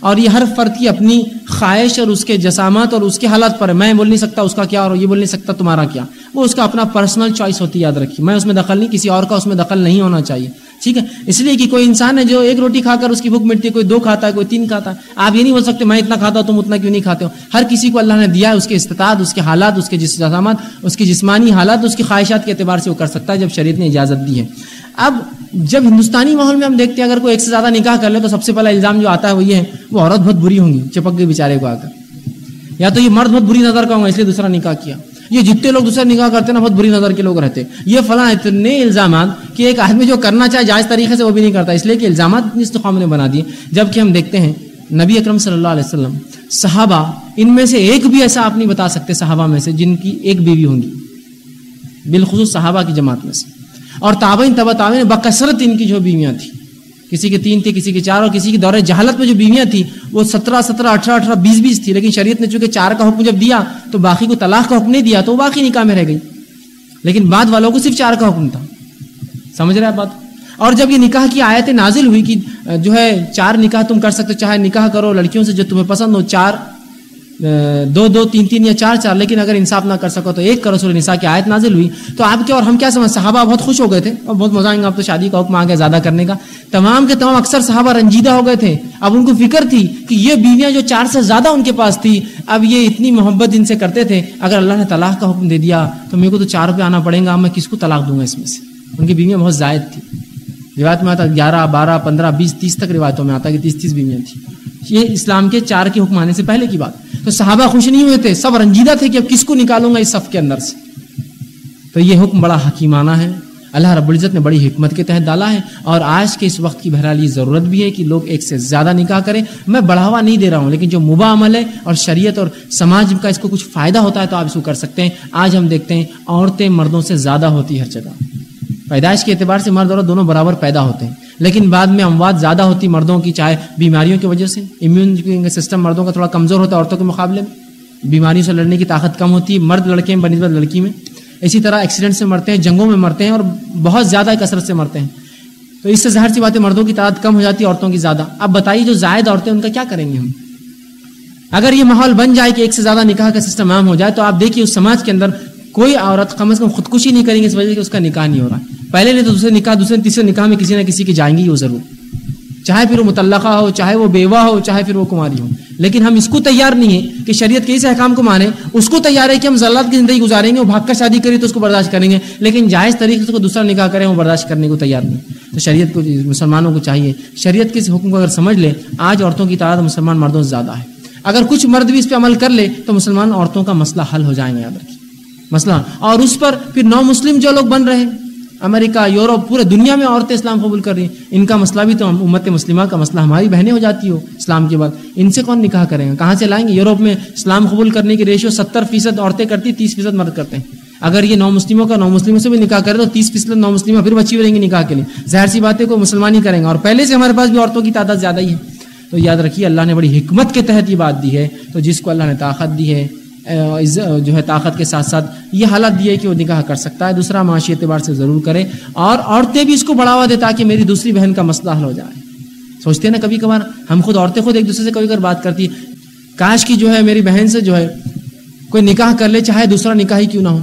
اور یہ ہر فرد کی اپنی خواہش اور اس کے جسامات اور اس کے حالات پر ہے، میں بول نہیں سکتا اس کا کیا اور یہ بول نہیں سکتا تمہارا کیا۔ وہ اس کا اپنا پرسنل چوائس ہوتی ہے، یاد رکھیے۔ میں اس میں دخل نہیں، کسی اور کا اس میں دخل نہیں ہونا چاہیے۔ ٹھیک ہے؟ اس لیے کہ کوئی انسان ہے جو ایک روٹی کھا کر اس کی بھوک مٹتی ہے، کوئی دو کھاتا ہے، کوئی تین کھاتا ہے۔ آپ یہ نہیں بول سکتے، میں اتنا کھاتا ہوں، تم اتنا کیوں نہیں کھاتے ہو؟ ہر کسی کو اللہ نے دیا ہے، اس کے استطاعت، اس کے حالات، اس کے جسامات، اس کی جسمانی حالات، اس کی خواہشات کے اعتبار سے وہ کر سکتا ہے، جب شریعت نے اجازت دی ہے۔ اب جب ہندوستانی ماحول میں ہم دیکھتے ہیں اگر کوئی ایک سے زیادہ نکاح کر لے تو سب سے پہلا الزام جو آتا ہے وہ یہ ہے، وہ عورت بہت بری ہوں گی، چپک گئی بیچارے کو آ کر۔ یا تو یہ مرد بہت بری نظر کا ہوں گا، اس لیے دوسرا نکاح کیا۔ یہ جتنے لوگ دوسرا نکاح کرتے ہیں نا، بہت بری نظر کے لوگ رہتے۔ یہ فلاں اتنے الزامات کہ ایک آدمی جو کرنا چاہے جائز طریقے سے وہ بھی نہیں کرتا۔ اس لیے کہ الزامات اتنی استقام نے بنا دیے۔ جبکہ ہم دیکھتے ہیں، نبی اکرم صلی اللہ علیہ وسلم، صحابہ، ان میں سے ایک بھی ایسا آپ نہیں بتا سکتے، صحابہ میں سے، جن کی ایک بیوی ہوں گی۔ بالخصوص صحابہ کی جماعت میں سے۔ اور تابعین تبا تابعین بکثرت ان کی جو بیویاں تھیں۔ کسی کی تین تھی کسی کی چار اور کسی کی دور جہالت میں جو بیویاں تھیں، وہ سترہ سترہ، اٹھارہ اٹھارہ، بیس بیس تھی لیکن شریعت نے چونکہ چار کا حکم جب دیا، تو باقی کو طلاق کا حکم نہیں دیا، تو وہ باقی نکاح میں رہ گئی۔ لیکن بعد والوں کو صرف چار کا حکم تھا۔ سمجھ رہے بات؟ اور جب یہ نکاح کی آیتیں نازل ہوئی کہ جو ہے چار نکاح تم کر سکتے چاہے نکاح کرو، لڑکیوں سے جو تمہیں پسند ہو، چار دو دو تین تین یا چار چار، لیکن اگر انصاف نہ کر سکو تو ایک کرو سور نساء کی آیت نازل ہوئی۔ تو آپ کے اور ہم کیا سمجھ، صحابہ بہت خوش ہو گئے تھے۔ اور بہت مزہ آئیں گے آپ تو شادی کا حکم آ گیا زیادہ کرنے کا۔ تمام کے تمام اکثر صحابہ رنجیدہ ہو گئے تھے۔ اب ان کو فکر تھی کہ یہ بیویاں جو چار سے زیادہ ان کے پاس تھی، اب یہ اتنی محبت ان سے کرتے تھے۔ اگر اللہ نے طلاق کا حکم دے دیا تو میرے کو تو چار پہ آنا پڑے گا میں کس کو طلاق دوں گا اس میں سے؟ ان کی بیویاں بہت زائد تھی روایت میں آتا گیارہ، بارہ، پندرہ، بیس، تیس تک روایتوں میں آتا کہ تیس تیس بیویاں تھیں یہ اسلام کے چار کے حکم آنے سے پہلے کی بات۔ تو صحابہ خوش نہیں ہوئے تھے، سب رنجیدہ تھے کہ اب کس کو نکالوں گا اس صف کے اندر سے۔ تو یہ حکم بڑا حکیمانہ ہے۔ اللہ رب العزت نے بڑی حکمت کے تحت ڈالا ہے۔ اور آج کے اس وقت کی بہرحال یہ ضرورت بھی ہے کہ لوگ ایک سے زیادہ نکاح کریں۔ میں بڑھاوا نہیں دے رہا ہوں، لیکن جو مباح عمل ہے اور شریعت اور سماج کا اس کو کچھ فائدہ ہوتا ہے تو آپ اس کو کر سکتے ہیں۔ آج ہم دیکھتے ہیں، عورتیں مردوں سے زیادہ ہوتی ہر جگہ۔ پیدائش کے اعتبار سے مرد اور دونوں برابر پیدا ہوتے ہیں۔ لیکن بعد میں اموات زیادہ ہوتی مردوں کی، چاہے بیماریوں کی وجہ سے۔ امیون سسٹم مردوں کا تھوڑا کمزور ہوتا ہے عورتوں کے مقابلے میں۔ بیماریوں سے لڑنے کی طاقت کم ہوتی ہے، مرد لڑکے میں بنسبت لڑکی میں۔ اسی طرح ایکسیڈنٹ سے مرتے ہیں، جنگوں میں مرتے ہیں اور بہت زیادہ کثرت سے مرتے ہیں۔ تو اس سے ظاہر سی بات ہے، مردوں کی تعداد کم ہو جاتی ہے، عورتوں کی زیادہ۔ اب بتائیے، جو زائد عورتیں ان کا کیا کریں گے ہم؟ اگر یہ ماحول بن جائے کہ ایک سے زیادہ نکاح کا سسٹم عام ہو جائے، تو آپ دیکھیے، اس سماج کے اندر کوئی عورت کم از کم خودکشی نہیں کریں گے اس وجہ سے کہ اس کا نکاح نہیں ہو رہا پہلے نہیں تو دوسرے نکاح، دوسرے تیسرے نکاح میں کسی نہ کسی کی جائیں گی وہ ضرور۔ چاہے پھر وہ متعلقہ ہو، چاہے وہ بیوہ ہو، چاہے پھر وہ کماری ہو۔ لیکن ہم اس کو تیار نہیں ہے کہ شریعت کے اس احکام کو مانیں، اس کو تیار ہے کہ ہم ضلعت کی زندگی گزاریں گے، وہ بھاگ کر شادی کریں تو اس کو برداشت کریں گے۔ لیکن جائز طریقے سے دوسرا نکاح کریں، وہ برداشت کرنے کو تیار نہیں۔ تو شریعت کو، مسلمانوں کو چاہیے۔ شریعت کے اس حکم کو اگر سمجھ لے، آج عورتوں کی تعداد مسلمان مردوں سے زیادہ ہے۔ اگر کچھ مرد بھی اس پہ عمل کر لے، تو مسلمان عورتوں کا مسئلہ حل ہو جائیں گے۔ یاد رکھیے۔ مسئلہ۔ اور اس پر پھر نو مسلم جو لوگ بن رہے ہیں، امریکہ، یورپ، پورے دنیا میں عورتیں اسلام قبول کر رہی ہیں۔ ان کا مسئلہ بھی تو امت مسلمہ کا مسئلہ، ہماری بہنیں ہو جاتی ہو اسلام کے بعد۔ ان سے کون نکاح کریں گے کہاں سے لائیں گے؟ یورپ میں اسلام قبول کرنے کی ریشو ستر فیصد عورتیں کرتی، تیس فیصد مرد کرتے ہیں۔ اگر یہ نو مسلموں کا، نو مسلموں سے بھی نکاح کرے تو تیس فیصد نو مسلموں پھر بچی رہیں گی نکاح کے لیے۔ ظاہر سی بات ہے، کوئی مسلمان ہی کریں گے۔ اور پہلے سے ہمارے پاس بھی عورتوں کی تعداد زیادہ ہی ہے۔ تو یاد رکھیے، اللہ نے بڑی حکمت کے تحت یہ بات دی ہے۔ تو جس کو اللہ نے طاقت دی ہے جو ہے طاقت کے ساتھ ساتھ یہ حالت دی ہے کہ وہ نکاح کر سکتا ہے۔ دوسرا معاشی اعتبار سے ضرور کرے اور عورتیں بھی اس کو بڑھاوا دے تاکہ میری دوسری بہن کا مسئلہ حل ہو جائے۔ سوچتے ہیں نا کبھی کبھار ہم خود عورتیں خود ایک دوسرے سے کبھی کبھار بات کرتی ہے کاش کی جو ہے میری بہن سے جو ہے کوئی نکاح کر لے، چاہے دوسرا نکاح ہی کیوں نہ ہو۔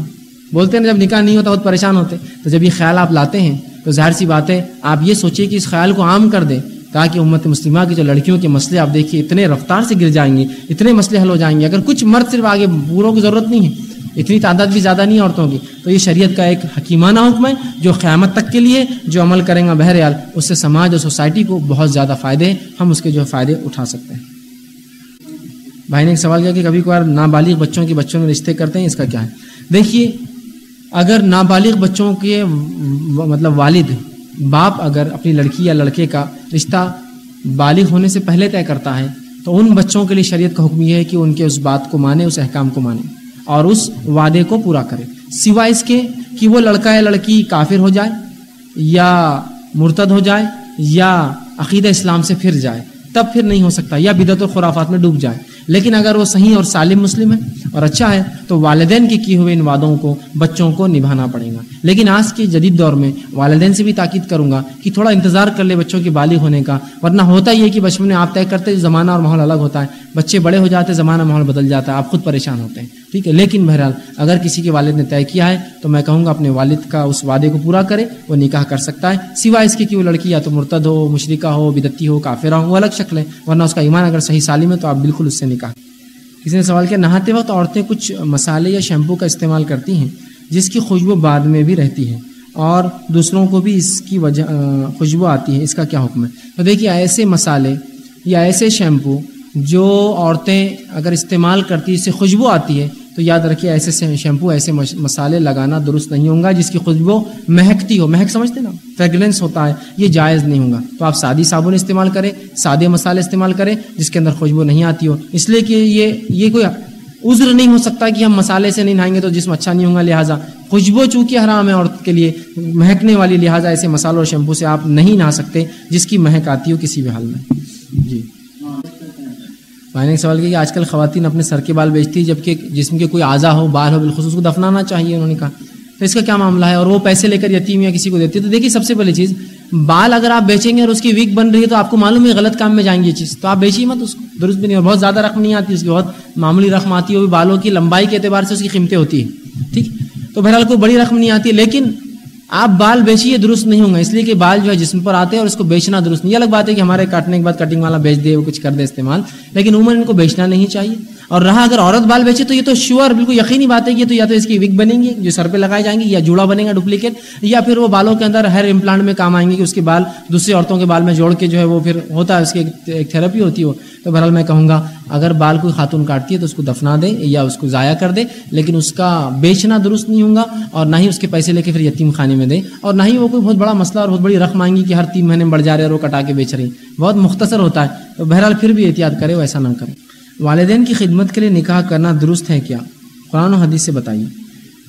بولتے ہیں نا جب نکاح نہیں ہوتا بہت پریشان ہوتے تو جب یہ خیال آپ لاتے ہیں تو ظاہر سی بات ہے، آپ یہ سوچیے کہ اس خیال کو عام کر دیں۔ تاکہ امت مسلمہ کی جو لڑکیوں کے مسئلے آپ دیکھیے، اتنے رفتار سے گر جائیں گے، اتنے مسئلے حل ہو جائیں گے۔ اگر کچھ مرد صرف آگے بوروں کی ضرورت نہیں ہے، اتنی تعداد بھی زیادہ نہیں عورتوں کی، تو یہ شریعت کا ایک حکیمانہ حکم ہے جو قیامت تک کے لیے جو عمل کریں گا۔ بہرحال، اس سے سماج اور سوسائٹی کو بہت زیادہ فائدے ہیں، ہم اس کے جو فائدے اٹھا سکتے ہیں۔ بھائی نے ایک سوال کیا کہ کبھی کبھار نابالغ بچوں کے بچوں میں رشتے کرتے ہیں، اس کا کیا ہے؟ دیکھیے، اگر نابالغ بچوں کے مطلب والد باپ اگر اپنی لڑکی یا لڑکے کا رشتہ بالغ ہونے سے پہلے طے کرتا ہے، تو ان بچوں کے لیے شریعت کا حکم یہ ہے کہ ان کے اس بات کو مانے، اس احکام کو مانے اور اس وعدے کو پورا کرے۔ سوائے اس کے کہ وہ لڑکا یا لڑکی کافر ہو جائے یا مرتد ہو جائے یا عقیدہ اسلام سے پھر جائے، تب پھر نہیں ہو سکتا، یا بدعت و خرافات میں ڈوب جائے۔ لیکن اگر وہ صحیح اور سالم مسلم ہے اور اچھا ہے، تو والدین کے کیے ہوئے ان وعدوں کو، بچوں کو نبھانا پڑے گا۔ لیکن آج کے جدید دور میں والدین سے بھی تاکید کروں گا کہ تھوڑا انتظار کر لے بچوں کے بالغ ہونے کا۔ ورنہ ہوتا ہی ہے کہ بچپن میں آپ طے کرتے زمانہ اور ماحول الگ ہوتا ہے۔ بچے بڑے ہو جاتے زمانہ ماحول بدل جاتا ہے، آپ خود پریشان ہوتے ہیں۔ ٹھیک ہے، لیکن بہرحال اگر کسی کے والد نے طے کیا ہے، تو میں کہوں گا اپنے والد کا اس وعدے کو پورا کرے، وہ نکاح کر سکتا ہے۔ سوائے اس کے کہ وہ لڑکی یا تو مرتد ہو مشرقہ ہو، بدتی ہو، کافرہ ہو، وہ الگ شکل ہے۔ ورنہ اس کا ایمان اگر صحیح سالم ہے، تو آپ بالکل اس سے نہیں نکاح کسی نے سوال کیا، نہاتے وقت عورتیں کچھ مسالے یا شیمپو کا استعمال کرتی ہیں، جس کی خوشبو بعد میں بھی رہتی ہے، اور دوسروں کو بھی اس کی وجہ خوشبو آتی ہے، اس کا کیا حکم ہے؟ تو دیکھیے، ایسے مسالے یا ایسے شیمپو جو عورتیں اگر استعمال کرتی اس سے خوشبو آتی ہے تو یاد رکھیے ایسے شیمپو، ایسے مسالے لگانا درست نہیں ہوگا جس کی خوشبو مہکتی ہو۔ مہک سمجھتے نا؟ فریگرنس ہوتا ہے، یہ جائز نہیں ہوگا تو آپ سادی صابن استعمال کریں، سادے مسالے استعمال کریں، جس کے اندر خوشبو نہیں آتی ہو۔ اس لیے کہ یہ یہ کوئی عذر نہیں ہو سکتا کہ ہم مسالے سے نہیں نہائیں گے تو جسم اچھا نہیں ہوگا لہٰذا خوشبو چونکہ حرام ہے عورت کے لیے مہکنے والی، لہٰذا ایسے مسالوں اور شیمپو سے آپ نہیں نہا سکتے، جس کی مہک آتی ہو کسی بھی حال میں۔ میں نے ایک سوال کیا کہ آج کل خواتین اپنے سر کے بال بیچتی ہیں جبکہ جسم کے کوئی اعضا ہو، بال ہو، بالخصوص کو دفنانا چاہیے انہوں نے کہا۔ تو اس کا کیا معاملہ ہے؟ اور وہ پیسے لے کر یتیم یا کسی کو دیتی ہے تو دیکھیے سب سے پہلی چیز، بال اگر آپ بیچیں گے اور اس کی ویک بن رہی ہے تو آپ کو معلوم ہے غلط کام میں جائیں گے یہ چیز۔ تو آپ بیچیے مت اس کو، درست بھی نہیں، اور بہت زیادہ رقم نہیں آتی، اس کی بہت معمولی رقم آتی ہے، وہ بالوں کی لمبائی کے اعتبار سے اس کی قیمتیں ہوتی ہیں۔ ٹھیک؟ تو بہرحال کوئی بڑی رقم نہیں آتی، لیکن آپ بال بیچیے درست نہیں ہوں گے، اس لیے کہ بال جو ہے جسم پر آتے ہیں اور اس کو بیچنا درست نہیں۔ یہ الگ بات ہے کہ ہمارے کاٹنے کے بعد کٹنگ والا بیچ دے، وہ کچھ کر دے استعمال، لیکن عموماً ان کو بیچنا نہیں چاہیے۔ اور رہا اگر عورت بال بیچے تو یہ تو شیور بالکل یقینی بات ہے کہ تو یا تو اس کی وک بنیں گی، جو سر پہ لگائے جائیں گے، یا جوڑا بنے گا ڈپلیکیٹ یا پھر وہ بالوں کے اندر ہر امپلانٹ میں کام آئیں گے کہ اس کے بال دوسری عورتوں کے بال میں جوڑ کے جو ہے وہ پھر ہوتا ہے، اس کی ایک تھراپی ہوتی ہے تو بہرحال میں کہوں گا، اگر بال کوئی خاتون کاٹتی ہے تو اس کو دفنا دے یا اس کو ضائع کر دے لیکن اس کا بیچنا درست نہیں ہوگا اور نہ ہی اس کے پیسے لے کے پھر یتیم خانے میں دے اور نہ ہی وہ کوئی بہت بڑا مسئلہ اور بہت بڑی رقم آئیں گی کہ ہر تین مہینے بڑھ جا رہے اور وہ کٹا کے بیچ رہی بہت مختصر ہوتا ہے۔ تو بہرحال پھر بھی احتیاط کرے وہ ایسا نہ کرے والدین کی خدمت کے لیے نکاح کرنا درست ہے کیا؟ قرآن و حدیث سے بتائیے۔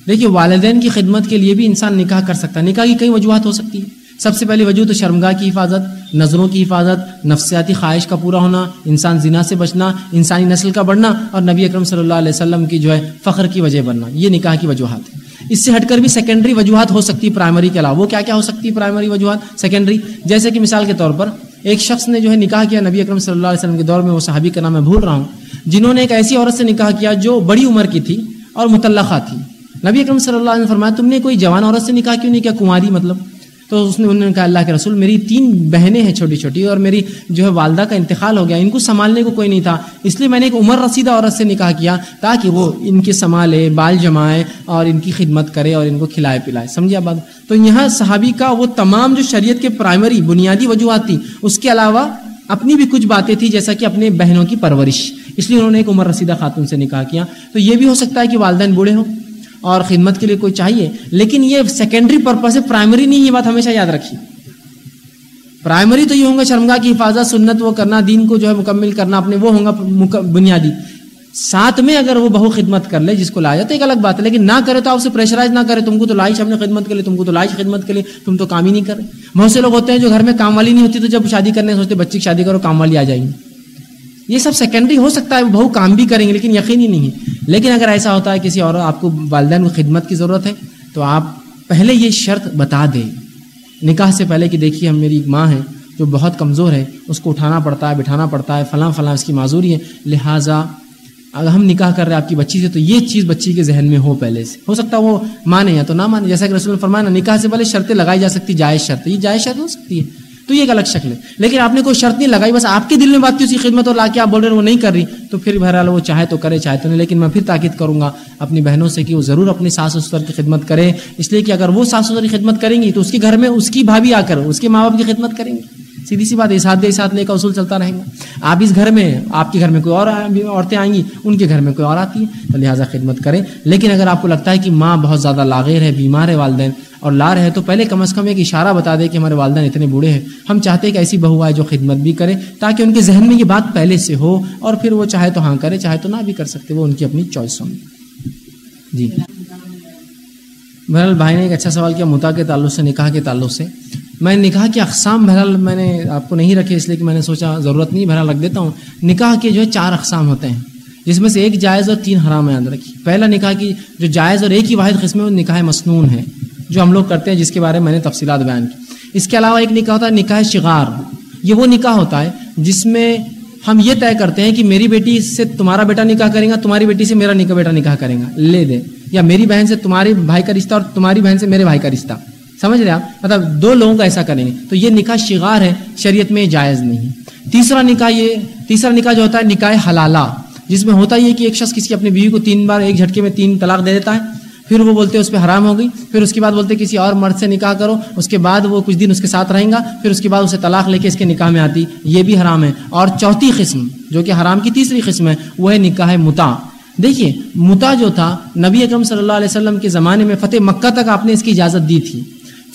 دیکھیے، والدین کی خدمت کے لیے بھی انسان نکاح کر سکتا ہے۔ نکاح کی کئی وجوہات ہو سکتی ہے سب سے پہلی وجہ تو شرمگاہ کی حفاظت، نظروں کی حفاظت، نفسیاتی خواہش کا پورا ہونا، انسان زنا سے بچنا، انسانی نسل کا بڑھنا اور نبی اکرم صلی اللہ علیہ وسلم کی جو ہے فخر کی وجہ بننا۔ یہ نکاح کی وجوہات ہے اس سے ہٹ کر بھی سیکنڈری وجوہات ہو سکتی ہے پرائمری کے علاوہ۔ وہ کیا کیا ہو سکتی ہے پرائمری وجوہات؟ سیکنڈری جیسے کہ مثال کے طور پر ایک شخص نے جو ہے نکاح کیا نبی اکرم صلی اللہ علیہ وسلم کے دور میں، وہ صحابی کا نام میں بھول رہا ہوں۔ جنہوں نے ایک ایسی عورت سے نکاح کیا جو بڑی عمر کی تھی اور متعلقہ تھی۔ نبی اکرم صلی اللہ علیہ وسلم فرمایا، تم نے کوئی جوان عورت سے نکاح کیوں نہیں کیا؟ کماری مطلب۔ تو اس نے انہوں نے کہا، اللہ کے رسول، میری تین بہنیں ہیں چھوٹی چھوٹی اور میری جو ہے والدہ کا انتقال ہو گیا، ان کو سنبھالنے کو کوئی نہیں تھا۔ اس لیے میں نے ایک عمر رسیدہ عورت سے نکاح کیا تاکہ وہ ان کے سنبھالے، بال جمائے اور ان کی خدمت کرے اور ان کو کھلائے پلائے۔ سمجھے بات؟ تو یہاں صحابی کا وہ تمام جو شریعت کے پرائمری بنیادی وجوہات تھی، اس کے علاوہ اپنی بھی کچھ باتیں تھیں، جیسا کہ اپنے بہنوں کی پرورش۔ اس لیے انہوں نے ایک عمر رسیدہ خاتون سے نکاح کیا۔ تو یہ بھی ہو سکتا ہے کہ والدین بوڑھے ہوں۔ اور خدمت کے لیے کوئی چاہیے۔ لیکن یہ سیکنڈری پرپز ہے پرائمری نہیں، یہ بات ہمیشہ یاد رکھیے۔ پرائمری تو یہ ہوں گا شرمگاہ کی حفاظت، سنت وہ کرنا، دین کو جو ہے مکمل کرنا، اپنے وہ ہوں گا بنیادی۔ ساتھ میں اگر وہ بہو خدمت کر لے، جس کو لایا تو ایک الگ بات ہے۔ لیکن نہ کرے تو آپ سے پریشرائز نہ کرے، تم کو تو لائش ہم نے خدمت کے لیے، تم کو تو لائش خدمت کے لیے، تم تو کام ہی نہیں کر رہے بہت سے لوگ ہوتے ہیں جو گھر میں کام والی نہیں ہوتی، تو جب شادی کرنے سوچتے بچی کی شادی کرو، کام والی آ جائیں گی۔ یہ سب سیکنڈری ہو سکتا ہے، وہ بہو کام بھی کریں گے، لیکن یقین ہی نہیں ہے۔ لیکن اگر ایسا ہوتا ہے، کسی اور آپ کو والدین کو خدمت کی ضرورت ہے، تو آپ پہلے یہ شرط بتا دیں۔ نکاح سے پہلے کہ دیکھیے، ہم میری ماں ہے جو بہت کمزور ہے، اس کو اٹھانا پڑتا ہے، بٹھانا پڑتا ہے، فلاں فلاں اس کی معذوری ہے۔ لہٰذا اگر ہم نکاح کر رہے ہیں آپ کی بچی سے، تو یہ چیز بچی کے ذہن میں ہو پہلے سے۔ ہو سکتا ہے وہ مانے یا تو نہ مانے جیسا کہ رسول اللہ فرمایا نکاح سے پہلے شرطیں لگائی جا سکتی، جائز شرط یہ جائز شرط ہو سکتی ہے۔ تو یہ ایک الگ شکل ہے۔ لیکن آپ نے کوئی شرط نہیں لگائی، بس آپ کے دل میں بات کی اسی خدمت اور لا کے آپ بول رہے ہیں، وہ نہیں کر رہی۔ تو پھر بہرحال وہ چاہے تو کرے، چاہے تو نہیں، لیکن میں پھر تاکید کروں گا اپنی بہنوں سے کہ وہ ضرور اپنی ساس سسر کی خدمت کرے اس لیے کہ اگر وہ ساس سسر کی خدمت کریں گی تو اس کے گھر میں اس کی بھابھی آ کر، اس کے ماں باپ کی خدمت کریں گی سیدھی سی بات ساتھ دے ساتھ لے کا اصول چلتا رہے گا۔ آپ اس گھر میں، آپ کے گھر میں کوئی اور عورتیں آئیں گی، ان کے گھر میں کوئی اور آتی ہے، تو لہٰذا خدمت کریں۔ لیکن اگر آپ کو لگتا ہے کہ ماں بہت زیادہ لاغیر ہے، بیمار ہے والدین اور لا رہے تو پہلے کم از کم ایک اشارہ بتا دے کہ ہمارے والدین اتنے بوڑھے ہیں۔ ہم چاہتے ہیں کہ ایسی بہو آئے جو خدمت بھی کرے، تاکہ ان کے ذہن میں یہ بات پہلے سے ہو اور پھر وہ چاہے تو ہاں کرے، چاہے تو نہ بھی کر سکتے، وہ ان کی اپنی چوائس ہوں۔ جی۔ بہرحال بھائی نے ایک اچھا سوال کیا، متا کے تعلق سے، نکاح کے تعلق سے۔ میں نے نکاح کے اقسام بہرحال میں نے آپ کو نہیں رکھے اس لیے کہ میں نے سوچا ضرورت نہیں، بہرحال رکھ دیتا ہوں۔ نکاح کے جو ہے چار اقسام ہوتے ہیں۔ جس میں سے ایک جائز اور تین حرام یاد رکھی پہلا نکاح کی جو جائز اور ایک ہی واحد قسم ہے، وہ نکاح مصنون ہے، جو ہم لوگ کرتے ہیں، جس کے بارے میں نے تفصیلات بیان کی۔ اس کے علاوہ ایک نکاح ہوتا ہے، نکاح شغار۔ یہ وہ نکاح ہوتا ہے جس میں ہم یہ طے کرتے ہیں کہ میری بیٹی سے تمہارا بیٹا نکاح کرے گا، تمہاری بیٹی سے میرا نکاح بیٹا نکاح کرے گا۔ لے دے۔ یا میری بہن سے تمہاری بھائی کا رشتہ اور تمہاری بہن سے میرے بھائی کا رشتہ۔ سمجھ رہے آپ؟ مطلب دو لوگوں کا ایسا کریں گے۔ تو یہ نکاح شغار ہے، شریعت میں جائز نہیں تیسرا نکاح یہ، تیسرا نکاح جو ہوتا ہے، نکاح حلالہ۔ جس میں ہوتا یہ کہ ایک شخص کسی اپنی بیوی کو تین بار ایک جھٹکے میں تین طلاق دے دیتا ہے، پھر وہ بولتے اس پہ حرام ہو گئی، پھر اس کے بعد بولتے کسی اور مرد سے نکاح کرو، اس کے بعد وہ کچھ دن اس کے ساتھ رہیں گا، پھر اس کے بعد اسے طلاق لے کے اس کے نکاح میں آتی۔ یہ بھی حرام ہے۔ اور چوتھی قسم، جو کہ حرام کی تیسری قسم ہے، وہ ہے نکاح متا دیکھیے متا جو تھا، نبی اکرم صلی اللہ علیہ وسلم کے زمانے میں فتح مکہ تک آپ نے اس کی اجازت دی تھی۔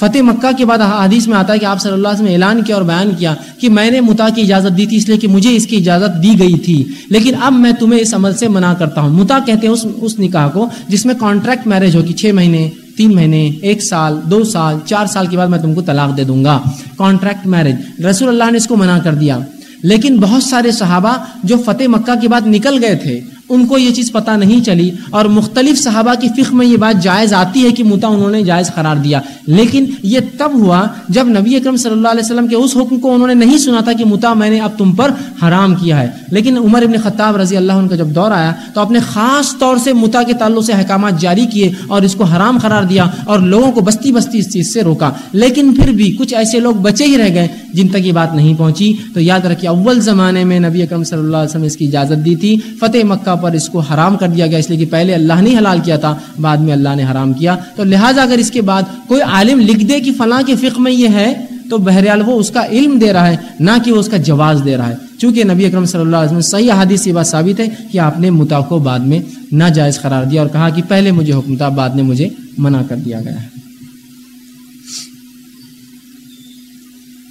فتح مکہ کے بعد حدیث میں آتا ہے کہ آپ صلی اللہ علیہ وسلم نے اعلان کیا اور بیان کیا کہ میں نے متا کی اجازت دی تھی، اس لیے کہ مجھے اس کی اجازت دی گئی تھی۔ لیکن اب میں تمہیں اس عمل سے منع کرتا ہوں۔ متا کہتے ہیں اس اس نکاح کو جس میں کانٹریکٹ میرج ہوگی، چھ مہینے، تین مہینے، ایک سال، دو سال، چار سال کے بعد میں تم کو طلاق دے دوں گا۔ کانٹریکٹ میرج رسول اللہ نے اس کو منع کر دیا۔ لیکن بہت سارے صحابہ جو فتح مکہ کے بعد نکل گئے تھے ان کو یہ چیز پتہ نہیں چلی اور مختلف صحابہ کی فقہ میں یہ بات جائز آتی ہے کہ متا انہوں نے جائز قرار دیا۔ لیکن یہ تب ہوا جب نبی اکرم صلی اللہ علیہ وسلم کے اس حکم کو انہوں نے نہیں سنا تھا کہ متا میں نے اب تم پر حرام کیا ہے۔ لیکن عمر ابن خطاب رضی اللہ عنہ کا جب دور آیا تو اپنے خاص طور سے متا کے تعلق سے احکامات جاری کیے اور اس کو حرام قرار دیا اور لوگوں کو بستی بستی اس چیز سے روکا۔ لیکن پھر بھی کچھ ایسے لوگ بچے ہی رہ گئے جن تک یہ بات نہیں پہنچی۔ تو یاد رکھیے، اول زمانے میں نبی اکرم صلی اللہ علیہ وسلم اس کی اجازت دی تھی۔ فتح مکہ پر اس کو حرام کر دیا گیا، اس لیے کہ پہلے اللہ نے حلال کیا تھا، بعد میں اللہ نے حرام کیا۔ تو لہٰذا اگر اس کے بعد کوئی عالم لکھ دے کہ فلاں کے فقہ میں یہ ہے، تو بہرحال وہ اس کا علم دے رہا ہے، نہ کہ وہ اس کا جواز دے رہا ہے۔ چونکہ نبی اکرم صلی اللہ علیہ وسلم صحیح حادث یہ بات ثابت ہے کہ آپ نے متا کو بعد میں ناجائز قرار دیا اور کہا کہ پہلے مجھے حکم تھا، بعد میں مجھے منع کر دیا گیا ہے۔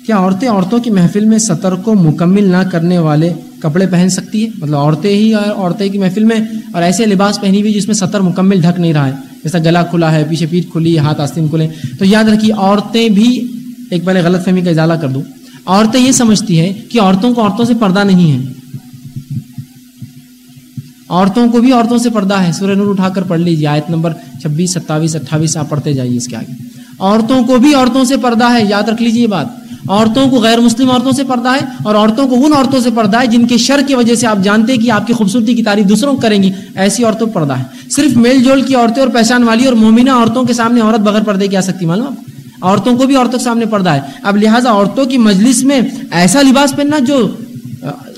کیا عورتیں عورتوں کی محفل میں سطر کو مکمل نہ کرنے والے کپڑے پہن سکتی ہے مطلب عورتیں ہی اور عورتیں کی محفل میں، اور ایسے لباس پہنی ہوئی جس میں سطر مکمل ڈھک نہیں رہا ہے۔ جیسا گلا کھلا ہے، پیچھے پیٹ کھلی، ہاتھ آستین کھلے۔ تو یاد رکھیے، عورتیں بھی ایک پہلے غلط فہمی کا اضالہ کر دوں۔ عورتیں یہ سمجھتی ہے کہ عورتوں کو عورتوں سے پردہ نہیں ہے۔ عورتوں کو بھی عورتوں سے پردہ ہے۔ سورہ نور اٹھا کر پڑھ لیجیے آیت نمبر چھبیس، ستاویس اٹھائیس آپ پڑھتے جائیے اس کے آگے۔ عورتوں کو بھی عورتوں سے پردہ ہے۔ یاد رکھ لیجیے یہ بات۔ عورتوں کو غیر مسلم عورتوں سے پردہ ہے اور عورتوں کو ان عورتوں سے پردہ ہے جن کے شر کی وجہ سے آپ جانتے کہ آپ کی خوبصورتی کی تعریف دوسروں کو کریں گی، ایسی عورتوں کو پردہ ہے۔ صرف میل جول کی عورتیں اور پہچان والی اور مومنہ عورتوں کے سامنے عورت بغیر پردے کی آ سکتی، معلوم آپ عورتوں کو بھی عورتوں کے سامنے پردہ ہے۔ اب لہٰذا عورتوں کی مجلس میں ایسا لباس پہننا جو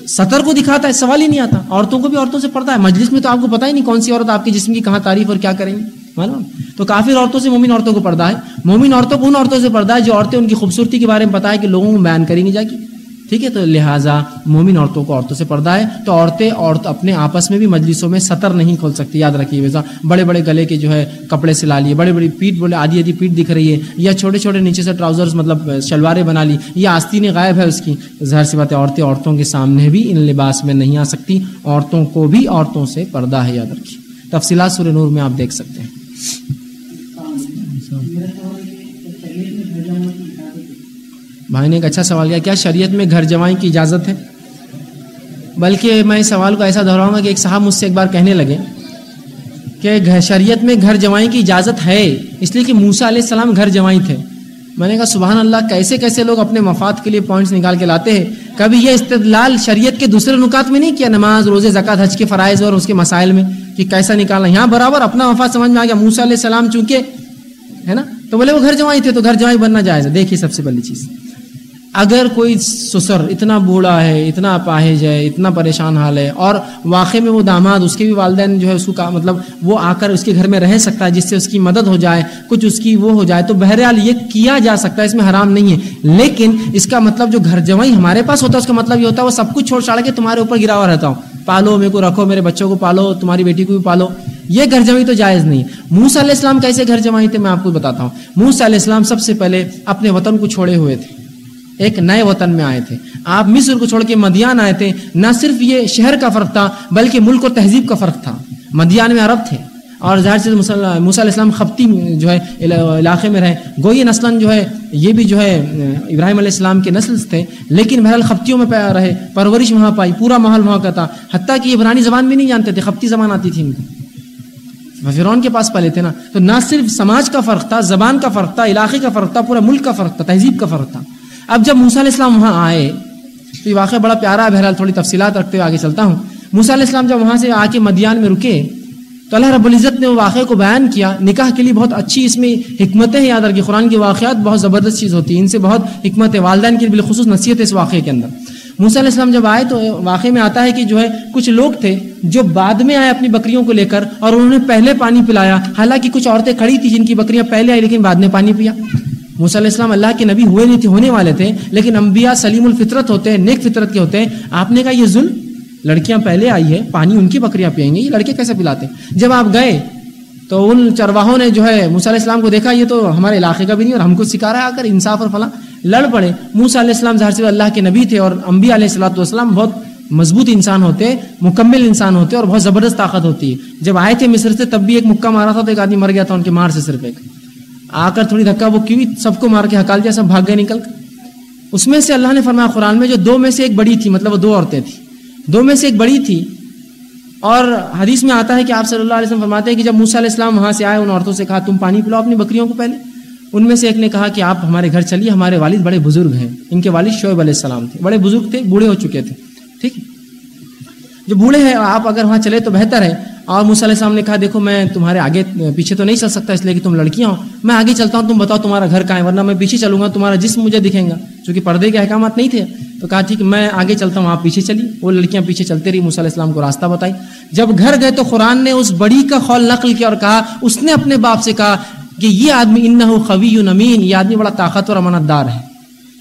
سطر کو دکھاتا ہے، سوال ہی نہیں آتا۔ عورتوں کو بھی عورتوں سے پردہ ہے۔ مجلس میں تو آپ کو پتا ہی نہیں کون سی عورت آپ کے جسم کی کہاں تعریف اور کیا کریں گے معلوم تو کافی عورتوں سے مومن عورتوں کو پردہ ہے۔ مومن عورتوں کو ان عورتوں سے پردہ ہے جو عورتیں ان کی خوبصورتی کے بارے میں پتا ہے کہ لوگوں کو بیان کریں گی جا کے۔ ٹھیک ہے؟ تو لہٰذا مومن عورتوں کو عورتوں سے پردہ ہے۔ تو عورتیں عورت اپنے آپس میں بھی مجلسوں میں سطر نہیں کھول سکتی، یاد رکھیے ویسا۔ بڑے بڑے گلے کے جو ہے کپڑے سے لا لیے، بڑے بڑی پیٹ بولے، آدھی آدھی پیٹ دکھ رہی ہے، یا چھوٹے چھوٹے نیچے سے ٹراؤزرز مطلب شلواریں بنا لی، یا آستینیں غائب ہے اس کی۔ ظاہر سی بات ہے عورتیں عورتوں کے سامنے بھی ان لباس میں نہیں آ سکتی، عورتوں کو بھی عورتوں سے پردہ ہے، یاد رکھیے۔ تفصیلات سورہ نور میں آپ دیکھ سکتے ہیں۔ بھائی نے ایک اچھا سوال کیا کیا شریعت میں گھر جمائی کی اجازت ہے؟ بلکہ میں اس سوال کو ایسا دہراؤں گا کہ ایک صاحب مجھ سے ایک بار کہنے لگے کہ شریعت میں گھر جمائی کی اجازت ہے، اس لیے کہ موسا علیہ السلام گھر جمائی تھے۔ میں نے کہا، سبحان اللہ، کیسے کیسے لوگ اپنے مفاد کے لیے پوائنٹس نکال کے لاتے ہیں؟ کبھی یہ استدلال شریعت کے دوسرے نکات میں نہیں کیا، نماز، روزے زکات حج کے فرائض اور اس کے مسائل میں، کہ کیسا نکالنا یہاں برابر اپنا مفاد سمجھ میں آ گیا۔ موسیٰ علیہ السلام چونکہ، ہے نا؟ تو بولے وہ گھر جمائی تھے، تو گھر جمائی بننا جائز ہے۔ دیکھیے سب سے پہلی چیز۔ اگر کوئی سسر اتنا بوڑھا ہے، اتنا اپاہج ہے، اتنا پریشان حال ہے اور واقع میں وہ داماد، اس کے بھی والدین جو ہے، اس کو کا مطلب وہ آ کر اس کے گھر میں رہ سکتا ہے جس سے اس کی مدد ہو جائے، کچھ اس کی وہ ہو جائے، تو بہرحال یہ کیا جا سکتا ہے، اس میں حرام نہیں ہے۔ لیکن اس کا مطلب جو گھر جمائی ہمارے پاس ہوتا ہے، اس کا مطلب یہ ہوتا ہے، وہ سب کچھ چھوڑ چھاڑ کے تمہارے اوپر گرا ہوا رہتا ہوں۔ پالو، میرے کو رکھو، میرے بچوں کو پالو، تمہاری بیٹی کو بھی پالو۔ یہ گھر جمائی تو جائز نہیں۔ موسا علیہ السلام کیسے گھر جمائی تھے، میں آپ کو بتاتا ہوں۔ موسا علیہ السلام سب سے پہلے اپنے وطن کو چھوڑے ہوئے تھے۔ ایک نئے وطن میں آئے تھے۔ آپ مصر کو چھوڑ کے مدیان آئے تھے۔ نہ صرف یہ شہر کا فرق تھا، بلکہ ملک اور تہذیب کا فرق تھا۔ مدیان میں عرب تھے۔ اور ظاہر سے موسیٰ علیہ السلام خپتی جو ہے علاقے میں رہے۔ گوئی نسلاً جو ہے، یہ بھی جو ہے، ابراہیم علیہ السلام کے نسل تھے۔ لیکن بہرحال خپتیوں میں رہے، پرورش وہاں پائی، پورا ماحول وہاں کا تھا۔ حتیٰ کہ عبرانی زبان بھی نہیں جانتے تھے، خپتی زبان آتی تھی ان کو۔ فرعون کے پاس پہلے تھے نا۔ تو نہ صرف سماج کا فرق تھا، زبان کا فرق تھا، علاقے کا فرق تھا، پورا ملک کا فرق تھا، تہذیب کا فرق تھا۔ اب جب موسیٰ علیہ السلام وہاں آئے، تو یہ واقعہ بڑا پیارا ہے، بہرحال تھوڑی تفصیلات رکھتے ہوئے آگے چلتا ہوں۔ موسیٰ علیہ السلام جب وہاں سے آ کے مدیان میں رکے، تو اللہ رب العزت نے وہ واقعے کو بیان کیا۔ نکاح کے لیے بہت اچھی اس میں حکمتیں ہیں، یاد رکھی قرآن کی واقعات بہت زبردست چیز ہوتی ہے ان سے بہت حکمت ہے والدین کی بالخصوص نصیحت ہے اس واقعے کے اندر۔ موسیٰ علیہ السلام جب آئے، تو واقعے میں آتا ہے کہ جو ہے، کچھ لوگ تھے جو بعد میں آئے اپنی بکریوں کو لے کر اور انہوں نے پہلے پانی پلایا۔ حالانکہ کچھ عورتیں کھڑی تھی جن کی بکریاں پہلے آئی لیکن بعد میں پانی پیا۔ موسیٰ علیہ السلام اللہ کے نبی ہوئے نہیں تھے، ہونے والے تھے، لیکن انبیاء سلیم الفطرت ہوتے ہیں، نیک فطرت کے ہوتے ہیں۔ آپ نے کہا یہ ظلم، لڑکیاں پہلے آئی ہے پانی ان کی بکریاں پئیں گے یہ لڑکے کیسے پلاتے؟ جب آپ گئے تو ان چرواہوں نے جو ہے موسیٰ علیہ السلام کو دیکھا، یہ تو ہمارے علاقے کا بھی نہیں اور ہم کو سکھا رہا ہے آ کر انصاف اور فلاں لڑ پڑے۔ موسیٰ علیہ السلام ظاہر سے اللہ کے نبی تھے اور انبیاء علیہ السلام والسلام بہت مضبوط انسان ہوتے، مکمل انسان ہوتے اور بہت زبردست طاقت ہوتی۔ ہے جب آئے تھے مصر سے، تب بھی ایک مکہ مارا تھا تو ایک آدمی مر گیا تھا، ان کے مار سے صرف ایک۔ آ کر تھوڑی دھکا، وہ کیوں سب کو مار کے ہکال دیا، سب بھاگ گئے نکل کر۔ اس میں سے اللہ نے فرمایا، قرآن میں جو دو میں سے ایک بڑی تھی مطلب وہ دو عورتیں تھیں۔ دو میں سے ایک بڑی تھی۔ اور حدیث میں آتا ہے کہ آپ صلی اللہ علیہ وسلم فرماتے ہیں کہ جب موسیٰ علیہ السلام وہاں سے آئے، ان عورتوں سے کہا، تم پانی پلاؤ اپنی بکریوں کو پہلے۔ ان میں سے ایک نے کہا کہ آپ ہمارے گھر چلیے، ہمارے والد بڑے بزرگ ہیں۔ ان کے والد شعیب علیہ السلام تھے، بڑے بزرگ تھے، بوڑھے ہو چکے تھے۔ جو بوڑھے ہیں، آپ اگر وہاں چلے تو بہتر ہے۔ اور موسیٰ علیہ السلام نے کہا، دیکھو، میں تمہارے آگے پیچھے تو نہیں چل سکتا، اس لیے کہ تم لڑکیاں ہو۔ میں آگے چلتا ہوں، تم بتاؤ تمہارا گھر کہاں ہے، ورنہ میں پیچھے چلوں گا، تمہارا جسم مجھے دکھیں گا۔ چونکہ پردے کے احکامات نہیں تھے۔ تو کہا، ٹھیک، میں آگے چلتا ہوں، آپ پیچھے چلی وہ لڑکیاں پیچھے چلتے رہی، موسیٰ علیہ السلام کو راستہ بتائی۔ جب گھر گئے تو قرآن نے اس بڑی کا خول نقل کیا اور کہا، اس نے اپنے باپ سے کہا کہ یہ آدمی ان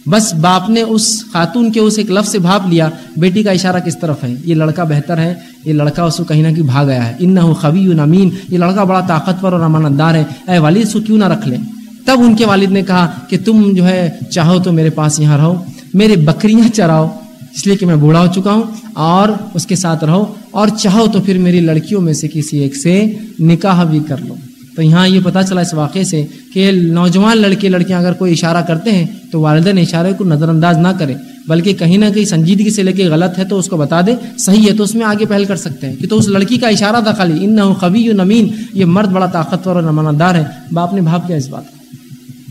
بس باپ نے اس خاتون کے اس ایک لفظ سے بھاپ لیا، بیٹی کا اشارہ کس طرف ہے؟ یہ لڑکا بہتر ہے، یہ لڑکا اس کو کہیں نہ کہیں بھاگ گیا ہے۔ ان نہ خبی نمین یہ لڑکا بڑا طاقتور اور امانت دار ہے۔ اے والد، اس کو کیوں نہ رکھ لیں تب ان کے والد نے کہا کہ تم جو ہے، چاہو تو میرے پاس یہاں رہو، میرے بکریاں چراؤ، اس لیے کہ میں بوڑھا ہو چکا ہوں، اور اس کے ساتھ رہو، اور چاہو تو پھر میری لڑکیوں میں سے کسی ایک سے نکاح بھی کر لو۔ تو یہاں یہ پتہ چلا اس واقعے سے کہ نوجوان لڑکے لڑکیاں اگر کوئی اشارہ کرتے ہیں تو والدین اشارے کو نظر انداز نہ کرے بلکہ کہیں نہ کہیں سنجیدگی سے لے کے غلط ہے تو اس کو بتا دے صحیح ہے تو اس میں آگے پہل کر سکتے ہیں۔ کہ تو اس لڑکی کا اشارہ تھا خالی ان خبی نمین، یہ مرد بڑا طاقتور اور نمانہ دار ہے۔ باپ نے بھاپ کیا اس بات کو۔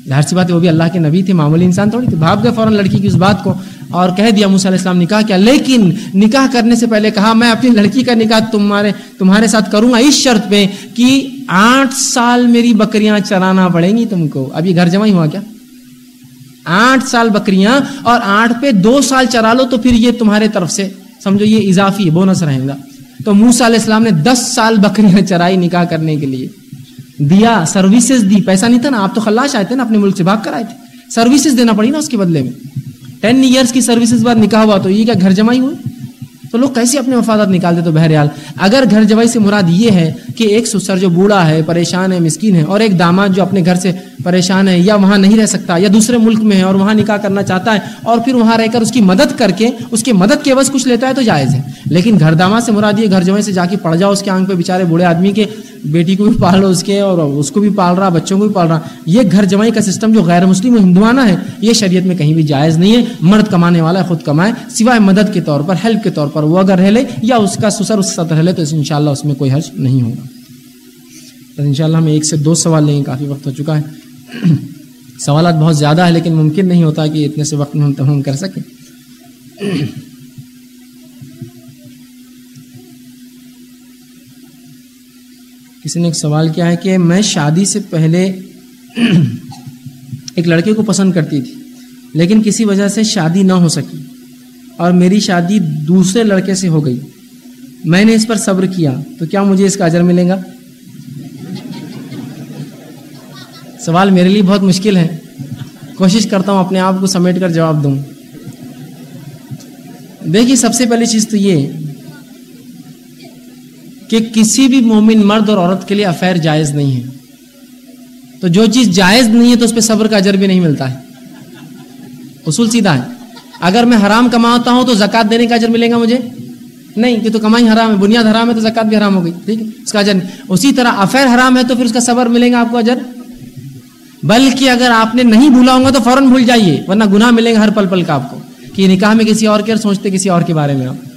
ظاہر سی بات ہے وہ بھی اللہ کے نبی تھے، معمولی انسان تھوڑی تھے بھاگ گئے فوراً لڑکی کی اس بات کو اور کہہ دیا موسیٰ علیہ السلام، نکاح کیا۔ لیکن نکاح کرنے سے پہلے کہا، میں اپنی لڑکی کا نکاح تمہارے تمہارے ساتھ کروں گا اس شرط پہ کہ آٹھ سال میری بکریاں چرانا پڑیں گی تم کو۔ اب یہ گھر جمع ہی ہوا کیا؟ آٹھ سال بکریاں اور آٹھ پہ دو سال چرا لو تو پھر یہ تمہارے طرف سے، سمجھو یہ اضافی بونس رہے گا۔ تو موسا علیہ السلام نے دس سال بکریاں چرائی نکاح کرنے کے لیے۔ دیا، سروسز دی۔ پیسہ نہیں تھا نا؟ آپ تو خلاش آئے تھے نا، اپنے ملک سے بھاگ کر آئے تھے۔ سروسز دینا پڑی نا اس کے بدلے میں۔ ٹین ایئرس کی سروسز بعد نکاح ہوا تو یہ کیا گھر جمائی ہوئی تو لوگ کیسے اپنے مفادات نکالتے تو بہرحال؟ اگر گھر جوائی سے مراد یہ ہے کہ ایک سسر جو بوڑھا ہے، پریشان ہے، مسکین ہے، اور ایک داماد جو اپنے گھر سے پریشان ہے، یا وہاں نہیں رہ سکتا، یا دوسرے ملک میں ہے اور وہاں نکاح کرنا چاہتا ہے، اور پھر وہاں رہ کر اس کی مدد کر کے، اس کی مدد کے عوض کچھ لیتا ہے تو جائز ہے۔ لیکن گھر داماد سے مراد یہ، گھر جوائی سے جا کے پڑ جاؤ، اس کے آنکھ پہ بیچارے بوڑھے آدمی کے بیٹی کو بھی پال لو اس کے اور اس کو بھی پال رہا، بچوں کو بھی پال رہا۔ یہ گھر جمائی کا سسٹم جو غیر مسلم ہندوانہ ہے، یہ شریعت میں کہیں بھی جائز نہیں ہے۔ مرد کمانے والا ہے خود کمائے، سوائے مدد کے طور پر ہیلپ کے طور پر۔ وہ اگر رہ لے یا اس کا سسر اس کے ساتھ رہ لے تو انشاءاللہ اس میں کوئی حرج نہیں ہوگا۔ تو انشاءاللہ ہم ایک سے دو سوال لیں گے کافی وقت ہو چکا ہے۔ سوالات بہت زیادہ ہے لیکن ممکن نہیں ہوتا کہ اتنے سے وقت میں ہم تمام کر سکیں۔ کسی نے ایک سوال کیا ہے کہ میں شادی سے پہلے ایک لڑکے کو پسند کرتی تھی، لیکن کسی وجہ سے شادی نہ ہو سکی اور میری شادی دوسرے لڑکے سے ہو گئی۔ میں نے اس پر صبر کیا، تو کیا مجھے اس کا اجر ملے گا؟ سوال میرے لیے بہت مشکل ہے۔ کوشش کرتا ہوں اپنے آپ کو سمیٹ کر جواب دوں۔ دیکھیے، سب سے پہلی چیز تو یہ کہ کسی بھی مومن مرد اور عورت کے لیے افیر جائز نہیں ہے۔ تو جو چیز جائز نہیں ہے تو اس پہ صبر کا اجر بھی نہیں ملتا ہے۔ اصول سیدھا ہے۔ اگر میں حرام کماتا ہوں تو زکات دینے کا اجر ملے گا مجھے؟ نہیں کہ تو کمائی حرام ہے، بنیاد حرام ہے تو زکات بھی حرام ہو گئی، ٹھیک ہے؟ اس کا اجر نہیں۔ اسی طرح افیر حرام ہے تو پھر اس کا صبر ملے گا آپ کو اجر؟ بلکہ اگر آپ نے نہیں بھولا ہوگا تو فوراً بھول جائیے، ورنہ گناہ ملے گا ہر پل پل کا آپ کو۔ کہ نکاح میں کسی اور کے اور سوچتے کسی اور کے بارے میں آپ۔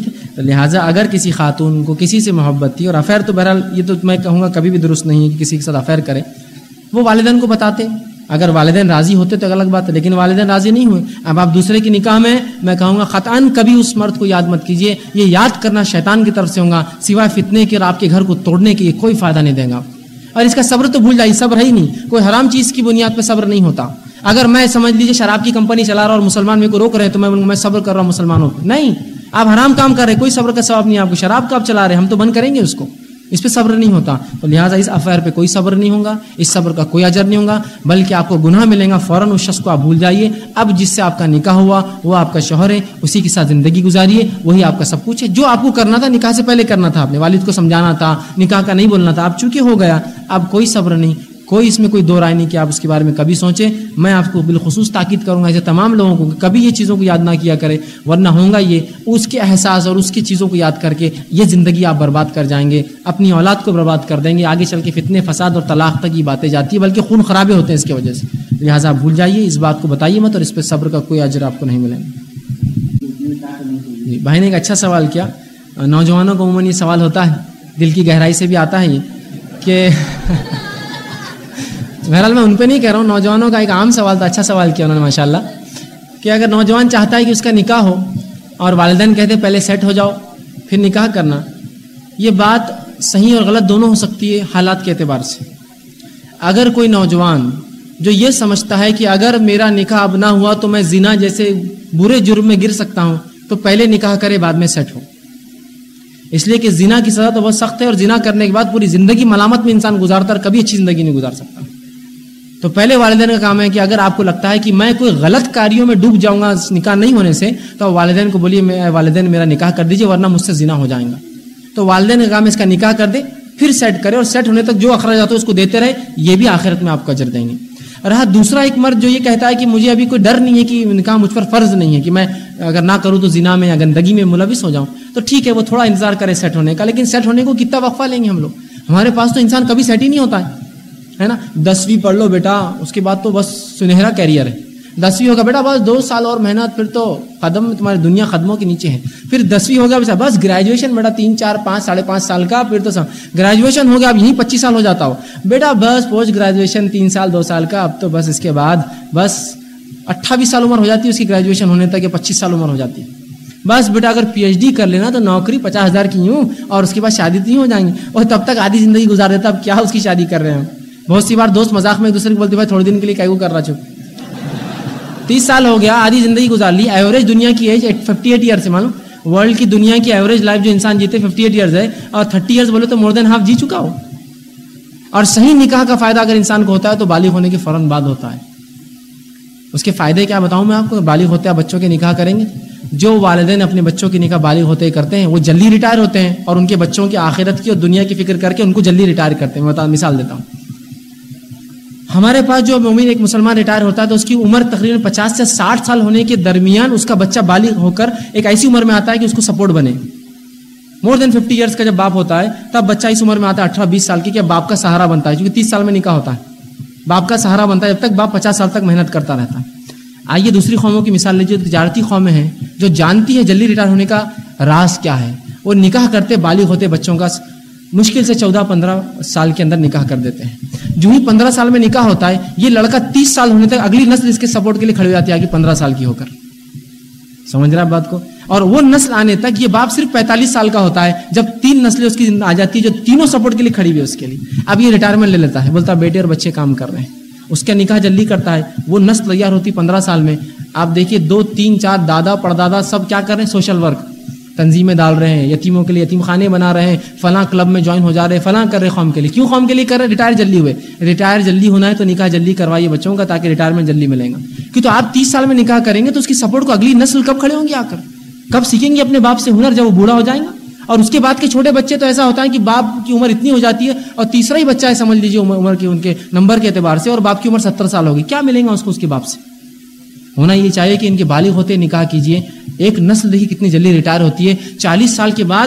ٹھیک ہے؟ لہٰذا اگر کسی خاتون کو کسی سے محبت تھی اور افیر تو بہرحال یہ تو میں کہوں گا کبھی بھی درست نہیں ہے کہ کسی کے ساتھ افیر کرے۔ وہ والدین کو بتاتے اگر والدین راضی ہوتے تو الگ بات ہے، لیکن والدین راضی نہیں ہوئے۔ اب آپ دوسرے کی نکاح میں میں کہوں گا خطان کبھی اس مرد کو یاد مت کیجیے یہ یاد کرنا شیطان کی طرف سے ہوگا سوائے فتنے کے اور آپ کے گھر کو توڑنے کے کوئی فائدہ نہیں دے گا۔ اور اس کا صبر تو بھول جائیے، صبر ہے ہی نہیں۔ کوئی حرام چیز کی بنیاد پہ صبر نہیں ہوتا۔ اگر میں سمجھ لیجیے شراب کی کمپنی چلا رہا اور مسلمان میرے کو روک رہے تو میں میں صبر کر رہا ہوں مسلمانوں پہ۔ نہیں۔ آپ حرام کام کر رہے کوئی صبر کا ثواب نہیں آپ کو شراب کا آپ چلا رہے ہم تو بند کریں گے اس کو۔ اس پہ صبر نہیں ہوتا۔ تو لہٰذا اس افیئر پہ کوئی صبر نہیں ہوگا، اس صبر کا کوئی اجر نہیں ہوگا، بلکہ آپ کو گناہ ملے گا۔ فوراً اس شخص کو آپ بھول جائیے۔ اب جس سے آپ کا نکاح ہوا، وہ آپ کا شوہر ہے، اسی کے ساتھ زندگی گزاریے، وہی آپ کا سب کچھ ہے۔ جو آپ کو کرنا تھا، نکاح سے پہلے کرنا تھا، اپنے والد کو سمجھانا تھا، نکاح کا نہیں بولنا تھا، اب چونکہ ہو گیا، اب کوئی صبر نہیں۔ کوئی اس میں کوئی دو رائے نہیں کہ آپ اس کے بارے میں کبھی سوچیں۔ میں آپ کو بالخصوص تاکید کروں گا ایسے تمام لوگوں کو کہ کبھی یہ چیزوں کو یاد نہ کیا کرے ورنہ ہوں گا یہ اس کے احساس اور اس کی چیزوں کو یاد کر کے یہ زندگی آپ برباد کر جائیں گے، اپنی اولاد کو برباد کر دیں گے، آگے چل کے فتنے، فساد اور طلاق تک یہ باتیں جاتی ہیں، بلکہ خون خرابے ہوتے ہیں اس کی وجہ سے۔ لہٰذا آپ بھول جائیے، اس بات کو بتائیے مت اور اس پہ صبر کا کوئی اجر آپ کو نہیں ملے گا۔ جی بھائی نے ایک اچھا سوال کیا۔ نوجوانوں کو عموماً یہ سوال ہوتا ہے، دل کی گہرائی سے بھی آتا ہے یہ، کہ بہرحال میں ان پہ نہیں کہہ رہا ہوں، نوجوانوں کا ایک عام سوال تھا اچھا سوال کیا انہوں نے ماشاء اللہ کہ اگر نوجوان چاہتا ہے کہ اس کا نکاح ہو اور والدین کہتے پہلے سیٹ ہو جاؤ، پھر نکاح کرنا، یہ بات صحیح اور غلط دونوں ہو سکتی ہے حالات کے اعتبار سے۔ اگر کوئی نوجوان جو یہ سمجھتا ہے کہ اگر میرا نکاح اب نہ ہوا تو میں زنا جیسے برے جرم میں گر سکتا ہوں، تو پہلے نکاح کرے، بعد میں سیٹ ہو۔ اس لیے کہ زنا کی سزا تو بہت سخت ہے اور زنا کرنے کے بعد پوری زندگی ملامت میں انسان گزارتا اور کبھی اچھی زندگی نہیں گزار سکتا۔ تو پہلے والدین کا کام ہے کہ اگر آپ کو لگتا ہے کہ میں کوئی غلط کاریوں میں ڈوب جاؤں گا نکاح نہیں ہونے سے، تو والدین کو بولیے والدین میرا نکاح کر دیجیے ورنہ مجھ سے زنا ہو جائیں گا۔ تو والدین کا کام ہے اس کا نکاح کر دے، پھر سیٹ کرے اور سیٹ ہونے تک جو اخراجات ہو اس کو دیتے رہے، یہ بھی آخرت میں آپ کو اجر دیں گے۔ رہا دوسرا ایک مرد جو یہ کہتا ہے کہ مجھے ابھی کوئی ڈر نہیں ہے کہ نکاح مجھ پر فرض نہیں ہے، کہ میں اگر نہ کروں تو زنا میں یا گندگی میں ملوث ہو جاؤں۔ تو ٹھیک ہے، وہ تھوڑا انتظار کرے سیٹ ہونے کا، لیکن سیٹ ہونے کو کتنا وقفہ لیں گے ہم لوگ؟ ہمارے پاس تو انسان کبھی سیٹ ہی نہیں ہوتا ہے۔ ہے نا؟ دسویں پڑھ لو بیٹا، اس کے بعد تو بس سنہرا کیریئر ہے۔ دسویں ہوگا بیٹا، بس دو سال اور محنت، پھر تو قدم تمہاری دنیا قدموں کے نیچے ہے۔ پھر دسویں ہو گیا بس گریجویشن بیٹا، تین چار پانچ، ساڑھے پانچ سال کا، پھر تو گریجویشن ہو گیا اب یہیں پچیس سال ہو جاتا ہو۔ بیٹا، بس پوسٹ گریجویشن تین سال، دو سال کا، اب تو بس اس کے بعد بس اٹھائیس سال عمر ہو جاتی ہے، اس کی گریجویشن ہونے تک یا پچیس سال عمر ہو جاتی ہے۔ بس بیٹا، اگر پی ایچ ڈی کر لینا تو نوکری پچاس ہزار کی یوں، اور اس کے بعد شادی تو ہو جائیں گی۔ اور تب تک آدھی زندگی گزار دیتا، اب کیا اس کی شادی کر رہے ہیں بہت سی بار دوست مذاق میں ایک دوسرے کو بولتے بھائی، تھوڑے دن کے لیے کیا کر رہا چھپ تیس سال ہو گیا، آدھی زندگی گزار لی۔ ایوریج دنیا کی ایج ففٹی ایٹ ایئر سے معلوم؟ ورلڈ کی دنیا کی ایوریج لائف جو انسان جیتے ففٹی ایٹ ایئرز ہے، اور تھرٹی ایئرز بولے تو مور دین ہاف جی چکا ہو۔ اور صحیح نکاح کا فائدہ اگر انسان کو ہوتا ہے تو بالغ ہونے کے فوراً بعد ہوتا ہے۔ اس کے فائدے کیا بتاؤں میں آپ کو؟ بالغ ہوتے آپ بچوں کے نکاح کریں گے۔ جو والدین اپنے بچوں کی نکاح بالغ ہوتے ہی کرتے ہیں، وہ جلدی ریٹائر ہوتے ہیں اور ان کے بچوں کی آخرت کی اور دنیا کی فکر کر کے ان کو جلدی ریٹائر کرتے ہیں۔ میں مثال دیتا ہوں۔ ہمارے پاس جو مومن ایک مسلمان ریٹائر ہوتا ہے تو اس کی عمر تقریباً پچاس سے ساٹھ سال ہونے کے درمیان اس کا بچہ بالغ ہو کر ایک ایسی عمر میں آتا ہے کہ اس کو سپورٹ بنے۔ مور دین ففٹی ایئرس کا جب باپ ہوتا ہے، تب بچہ اس عمر میں آتا ہے اٹھارہ بیس سال کی کہ باپ کا سہارا بنتا ہے کیونکہ تیس سال میں نکاح ہوتا ہے۔ باپ کا سہارا بنتا ہے جب تک باپ پچاس سال تک محنت کرتا رہتا ہے۔ آئیے دوسری قوموں کی مثال لیجیے، تجارتی قومیں ہیں، جو جانتی ہے جلدی ریٹائر ہونے کا راز کیا ہے۔ وہ نکاح کرتے، بالغ ہوتے بچوں کا مشکل سے چودہ پندرہ سال کے اندر نکاح کر دیتے ہیں۔ جو ہی پندرہ سال میں نکاح ہوتا ہے، یہ لڑکا تیس سال ہونے تک اگلی نسل اس کے سپورٹ کے لیے کھڑی ہو جاتی ہے، آگے پندرہ سال کی ہو کر۔ سمجھ رہا ہے بات کو؟ اور وہ نسل آنے تک یہ باپ صرف پینتالیس سال کا ہوتا ہے، جب تین نسلیں اس کی آ جاتی ہے جو تینوں سپورٹ کے لیے کھڑی ہوئی اس کے لیے۔ اب یہ ریٹائرمنٹ لے لیتا ہے، بولتا ہے، بیٹے اور بچے کام کر رہے ہیں۔ اس کا نکاح جلدی کرتا ہے، وہ نسل تیار ہوتی پندرہ سال میں۔ آپ دیکھیے، دو، تین، چار، دادا، پردادا، سب کیا کر رہے ہیں؟ سوشل ورک تنظیمیں ڈال رہے ہیں، یتیموں کے لیے یتیم خانے بنا رہے ہیں، فلاں کلب میں جوائن ہو جا رہے ہیں، فلاں کر رہے قوم کے لیے۔ کیوں قوم کے لیے کر رہے ریٹائر جلدی ہوئے۔ ریٹائر جلدی ہونا ہے تو نکاح جلدی کروائیے بچوں کا تاکہ ریٹائرمنٹ جلدی ملے گا۔ کیوں تو آپ تیس سال میں نکاح کریں گے تو اس کی سپورٹ کو اگلی نسل کب کھڑے ہوں گے آ کر؟ کب سیکھیں گے اپنے باپ سے ہنر جب وہ بوڑھا ہو جائیں گا اور اس کے بعد کے چھوٹے بچے تو ایسا ہوتا ہے کہ باپ کی عمر اتنی ہو جاتی ہے اور تیسرا ہی بچہ ہے، سمجھ لیجیے عمر کے ان کے نمبر کے اعتبار سے اور باپ کی عمر ستر سال ہوگی۔ کیا ملے گا اس کو اس کے باپ سے؟ ہونا یہ چاہیے کہ ان کے بالغ ہوتے نکاح کیجیے ایک نسل ہی کتنی جلدی ریٹائر ہوتی ہے۔ چالیس سال کے بعد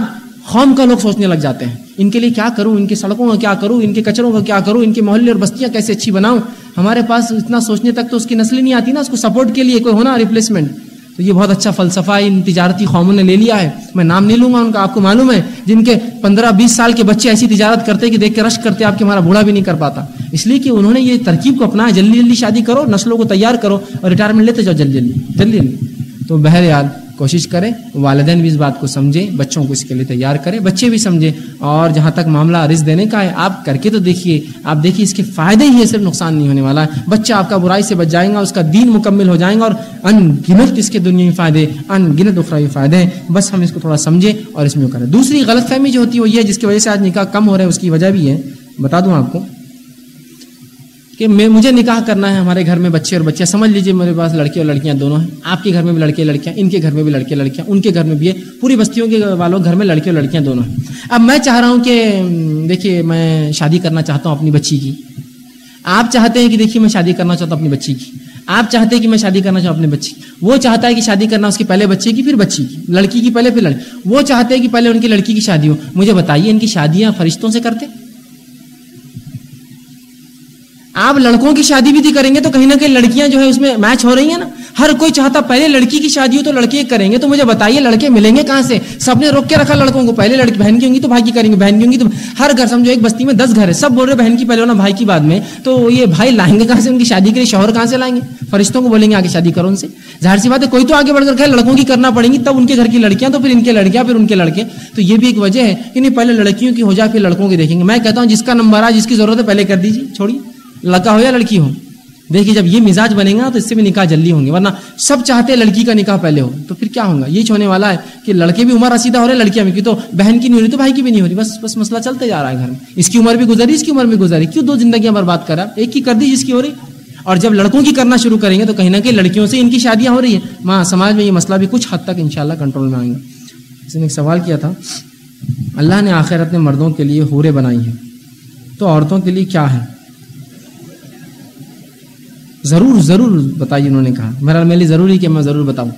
قوم کا لوگ سوچنے لگ جاتے ہیں۔ ان کے لیے کیا کروں؟ ان کی سڑکوں کا کیا کروں؟ ان کے کچروں کا کیا کروں؟ ان کے محلے اور بستیاں کیسے اچھی بناؤں؟ ہمارے پاس اتنا سوچنے تک تو اس کی نسل نہیں آتی نا، اس کو سپورٹ کے لیے کوئی ہونا ریپلیسمنٹ تو یہ بہت اچھا فلسفہ ان تجارتی قوموں نے لے لیا ہے۔ میں نام نہیں لوں گا، ان کا آپ کو معلوم ہے۔ جن کے پندرہ بیس سال کے بچے ایسی تجارت کرتے کہ دیکھ کے رش کرتے آپ کے ہمارا بوڑھا بھی نہیں کر پاتا۔ اس لیے کہ انہوں نے یہ ترکیب کو اپنا جلدی جلدی شادی کرو، نسلوں کو تیار کرو اور ریٹائرمنٹ لیتے جاؤ جلدی جلدی جلدی جلدی۔ تو بہرحال کوشش کریں، والدین بھی اس بات کو سمجھیں، بچوں کو اس کے لیے تیار کریں، بچے بھی سمجھیں، اور جہاں تک معاملہ رزق دینے کا ہے، آپ کر کے تو دیکھیے، آپ دیکھیے اس کے فائدے ہی ہے صرف نقصان نہیں ہونے والا۔ ہے بچہ آپ کا برائی سے بچ جائے گا، اس کا دین مکمل ہو جائیں گا، اور ان گنت اس کے دنیا فائدے ان گنت اخرائی فائدے ہیں۔ بس ہم اس کو تھوڑا سمجھیں اور اس میں کریں۔ دوسری غلط فہمی جو ہوتی ہے، وہ یہ ہے، جس کی وجہ سے آج نکاح کم ہو رہا ہے، اس کی وجہ بھی ہے۔ بتا دوں آپ کو۔ کہ میں مجھے نکاح کرنا ہے ہمارے گھر میں بچے اور بچے۔ سمجھ لیجیے میرے پاس لڑکے اور لڑکیاں دونوں ہیں۔ آپ کے گھر میں بھی لڑکے لڑکیاں، ان کے گھر میں بھی لڑکے لڑکیاں، ان کے گھر میں بھی ہے پوری بستیوں کے والوں گھر میں لڑکے اور لڑکیاں دونوں ہیں۔ اب میں چاہ رہا ہوں کہ دیکھیے، میں شادی کرنا چاہتا ہوں اپنی بچی کی۔ آپ چاہتے ہیں کہ دیکھیے میں شادی کرنا چاہتا ہوں اپنی بچی کی۔ آپ چاہتے ہیں کہ میں شادی کرنا چاہوں اپنے بچی وہ چاہتا ہے کہ شادی کرنا اس کے پہلے بچے کی، پھر بچی کی۔ لڑکی کی پہلے، پھر لڑکی وہ چاہتے ہیں کہ پہلے ان کی لڑکی کی شادی ہو۔ مجھے بتائیے ان کی شادیاں فرشتوں سے کرتے؟ آپ لڑکوں کی شادی بھی کریں گے تو کہیں نہ کہیں لڑکیاں جو ہے اس میں میچ ہو رہی ہیں نا۔ ہر کوئی چاہتا پہلے لڑکی کی شادی ہو تو لڑکے کریں گے۔ تو مجھے بتائیے لڑکے ملیں گے کہاں سے؟ سب نے روک کے رکھا لڑکوں کو۔ پہلے لڑکی بہن کی ہوں گی تو بھائی کی کریں گے، بہن کی ہوں گی تو ہر گھر سمجھو ایک بستی میں دس گھر ہے سب بول رہے بہن کی پہلے ہونا، بھائی کی بعد میں۔ تو یہ بھائی لائیں گے کہاں سے؟ ان کی شادی کے لیے شوہر کہاں سے لائیں گے؟ فرشتوں کو بولیں گے آگے شادی کرو ان سے۔ ظاہر سی بات ہے، کوئی تو آگے بڑھ کر لڑکوں کی کرنا پڑیں گی، تب ان کے گھر کی لڑکیاں، تو پھر ان کے لڑکیاں پھر ان کے لڑکے۔ تو یہ بھی ایک وجہ ہے کہ نہیں، پہلے لڑکیوں کی ہو جائے، پھر لڑکوں کی دیکھیں گے۔ میں کہتا ہوں جس کا نمبر آ، جس کی ضرورت ہے، پہلے کر دیجیے چھوڑیے۔ لڑکا ہو یا لڑکی ہو دیکھیے جب یہ مزاج بنے گا تو اس سے بھی نکاح جلدی ہوں گے، ورنہ سب چاہتے ہیں لڑکی کا نکاح پہلے ہو، تو پھر کیا ہوگا یہ ہونے والا ہے کہ لڑکے بھی عمر رسیدہ ہو رہے ہیں، لڑکیاں بھی کی تو بہن کی نہیں ہو رہی، تو بھائی کی بھی نہیں ہو رہی، بس بس مسئلہ چلتے جا رہا ہے گھر میں۔ اس کی عمر بھی گزری، اس کی عمر بھی گزری، کیوں دو زندگیاں برباد کرا؟ ایک کی کر دی جس کی ہو رہی۔ اور جب لڑکوں کی کرنا شروع کریں گے تو کہیں نہ کہیں لڑکیوں سے ان کی شادیاں ہو رہی ہیں۔ وہاں سماج میں یہ مسئلہ بھی کچھ حد تک انشاءاللہ کنٹرول میں آئیں گا اس نے ایک سوال کیا تھا، اللہ نے آخرت میں مردوں کے لیے ہورے بنائی ہیں، تو عورتوں کے لیے کیا ہے؟ ضرور ضرور بتائیے انہوں نے کہا۔ میرا میرے لیے ضروری کہ میں ضرور بتاؤں۔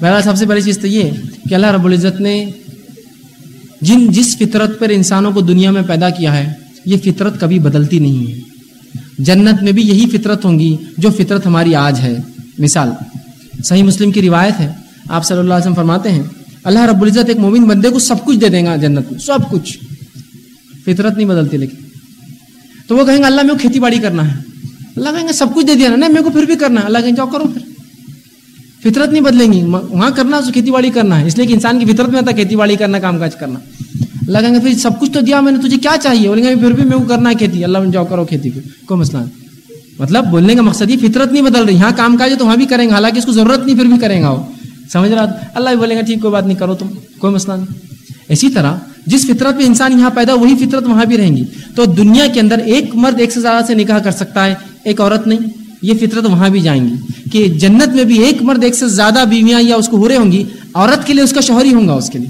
میرا سب سے پہلی چیز تو یہ کہ اللہ رب العزت نے جن، جس فطرت پر انسانوں کو دنیا میں پیدا کیا ہے، یہ فطرت کبھی بدلتی نہیں ہے۔ جنت میں بھی یہی فطرت ہوں گی جو فطرت ہماری آج ہے۔ مثال، صحیح مسلم کی روایت ہے۔ آپ صلی اللہ علیہ وسلم فرماتے ہیں، اللہ رب العزت ایک مومن بندے کو سب کچھ دے دے گا جنت میں، سب کچھ۔ فطرت نہیں بدلتی لیکن۔ تو وہ کہیں گے، اللہ میں کھیتی باڑی کرنا ہے۔ اللہ کہیں گے سب کچھ دے دیا نا۔ نہیں میرے کو پھر بھی کرنا ہے۔ اللہ کہیں جاؤ کرو پھر۔ فطرت نہیں بدلیں گی۔ وہاں کرنا تو کھیتی باڑی کرنا ہے۔ اس لیے کہ انسان کی فطرت میں آتا کھیتی باڑی کرنا، کام کاج کرنا۔ اللہ کہیں گے پھر سب کچھ تو دیا میں نے، تجھے کیا چاہیے؟ بولیں گے، پھر بھی میرے کو کرنا ہے کھیتی۔ اللہ میں جاؤ کرو کھیتی پھر۔ کوئی مسئلہ نہیں۔ مطلب بولنے کا مقصد یہ فطرت نہیں بدل رہی۔ یہاں کام کاج ہے تو وہاں بھی کریں گے۔ حالانکہ اس کو ضرورت نہیں، پھر بھی کریں گا وہ سمجھ رہا؟ اللہ بھی بولیں گا ٹھیک، کوئی بات نہیں، کرو تم۔ کوئی مسئلہ نہیں۔ اسی طرح جس فطرت میں انسان یہاں پیدا، وہی فطرت وہاں بھی رہیں گی۔ تو دنیا کے اندر ایک مرد ایک سے زیادہ سے نکاح کر سکتا ہے۔ ایک عورت نہیں، یہ فطرت وہاں بھی جائیں گی کہ جنت میں بھی ایک مرد ایک سے زیادہ بیویاں یا اس کو ہورے ہوں گی، عورت کے لیے اس کا شوہر ہی ہوں گا اس کے لیے۔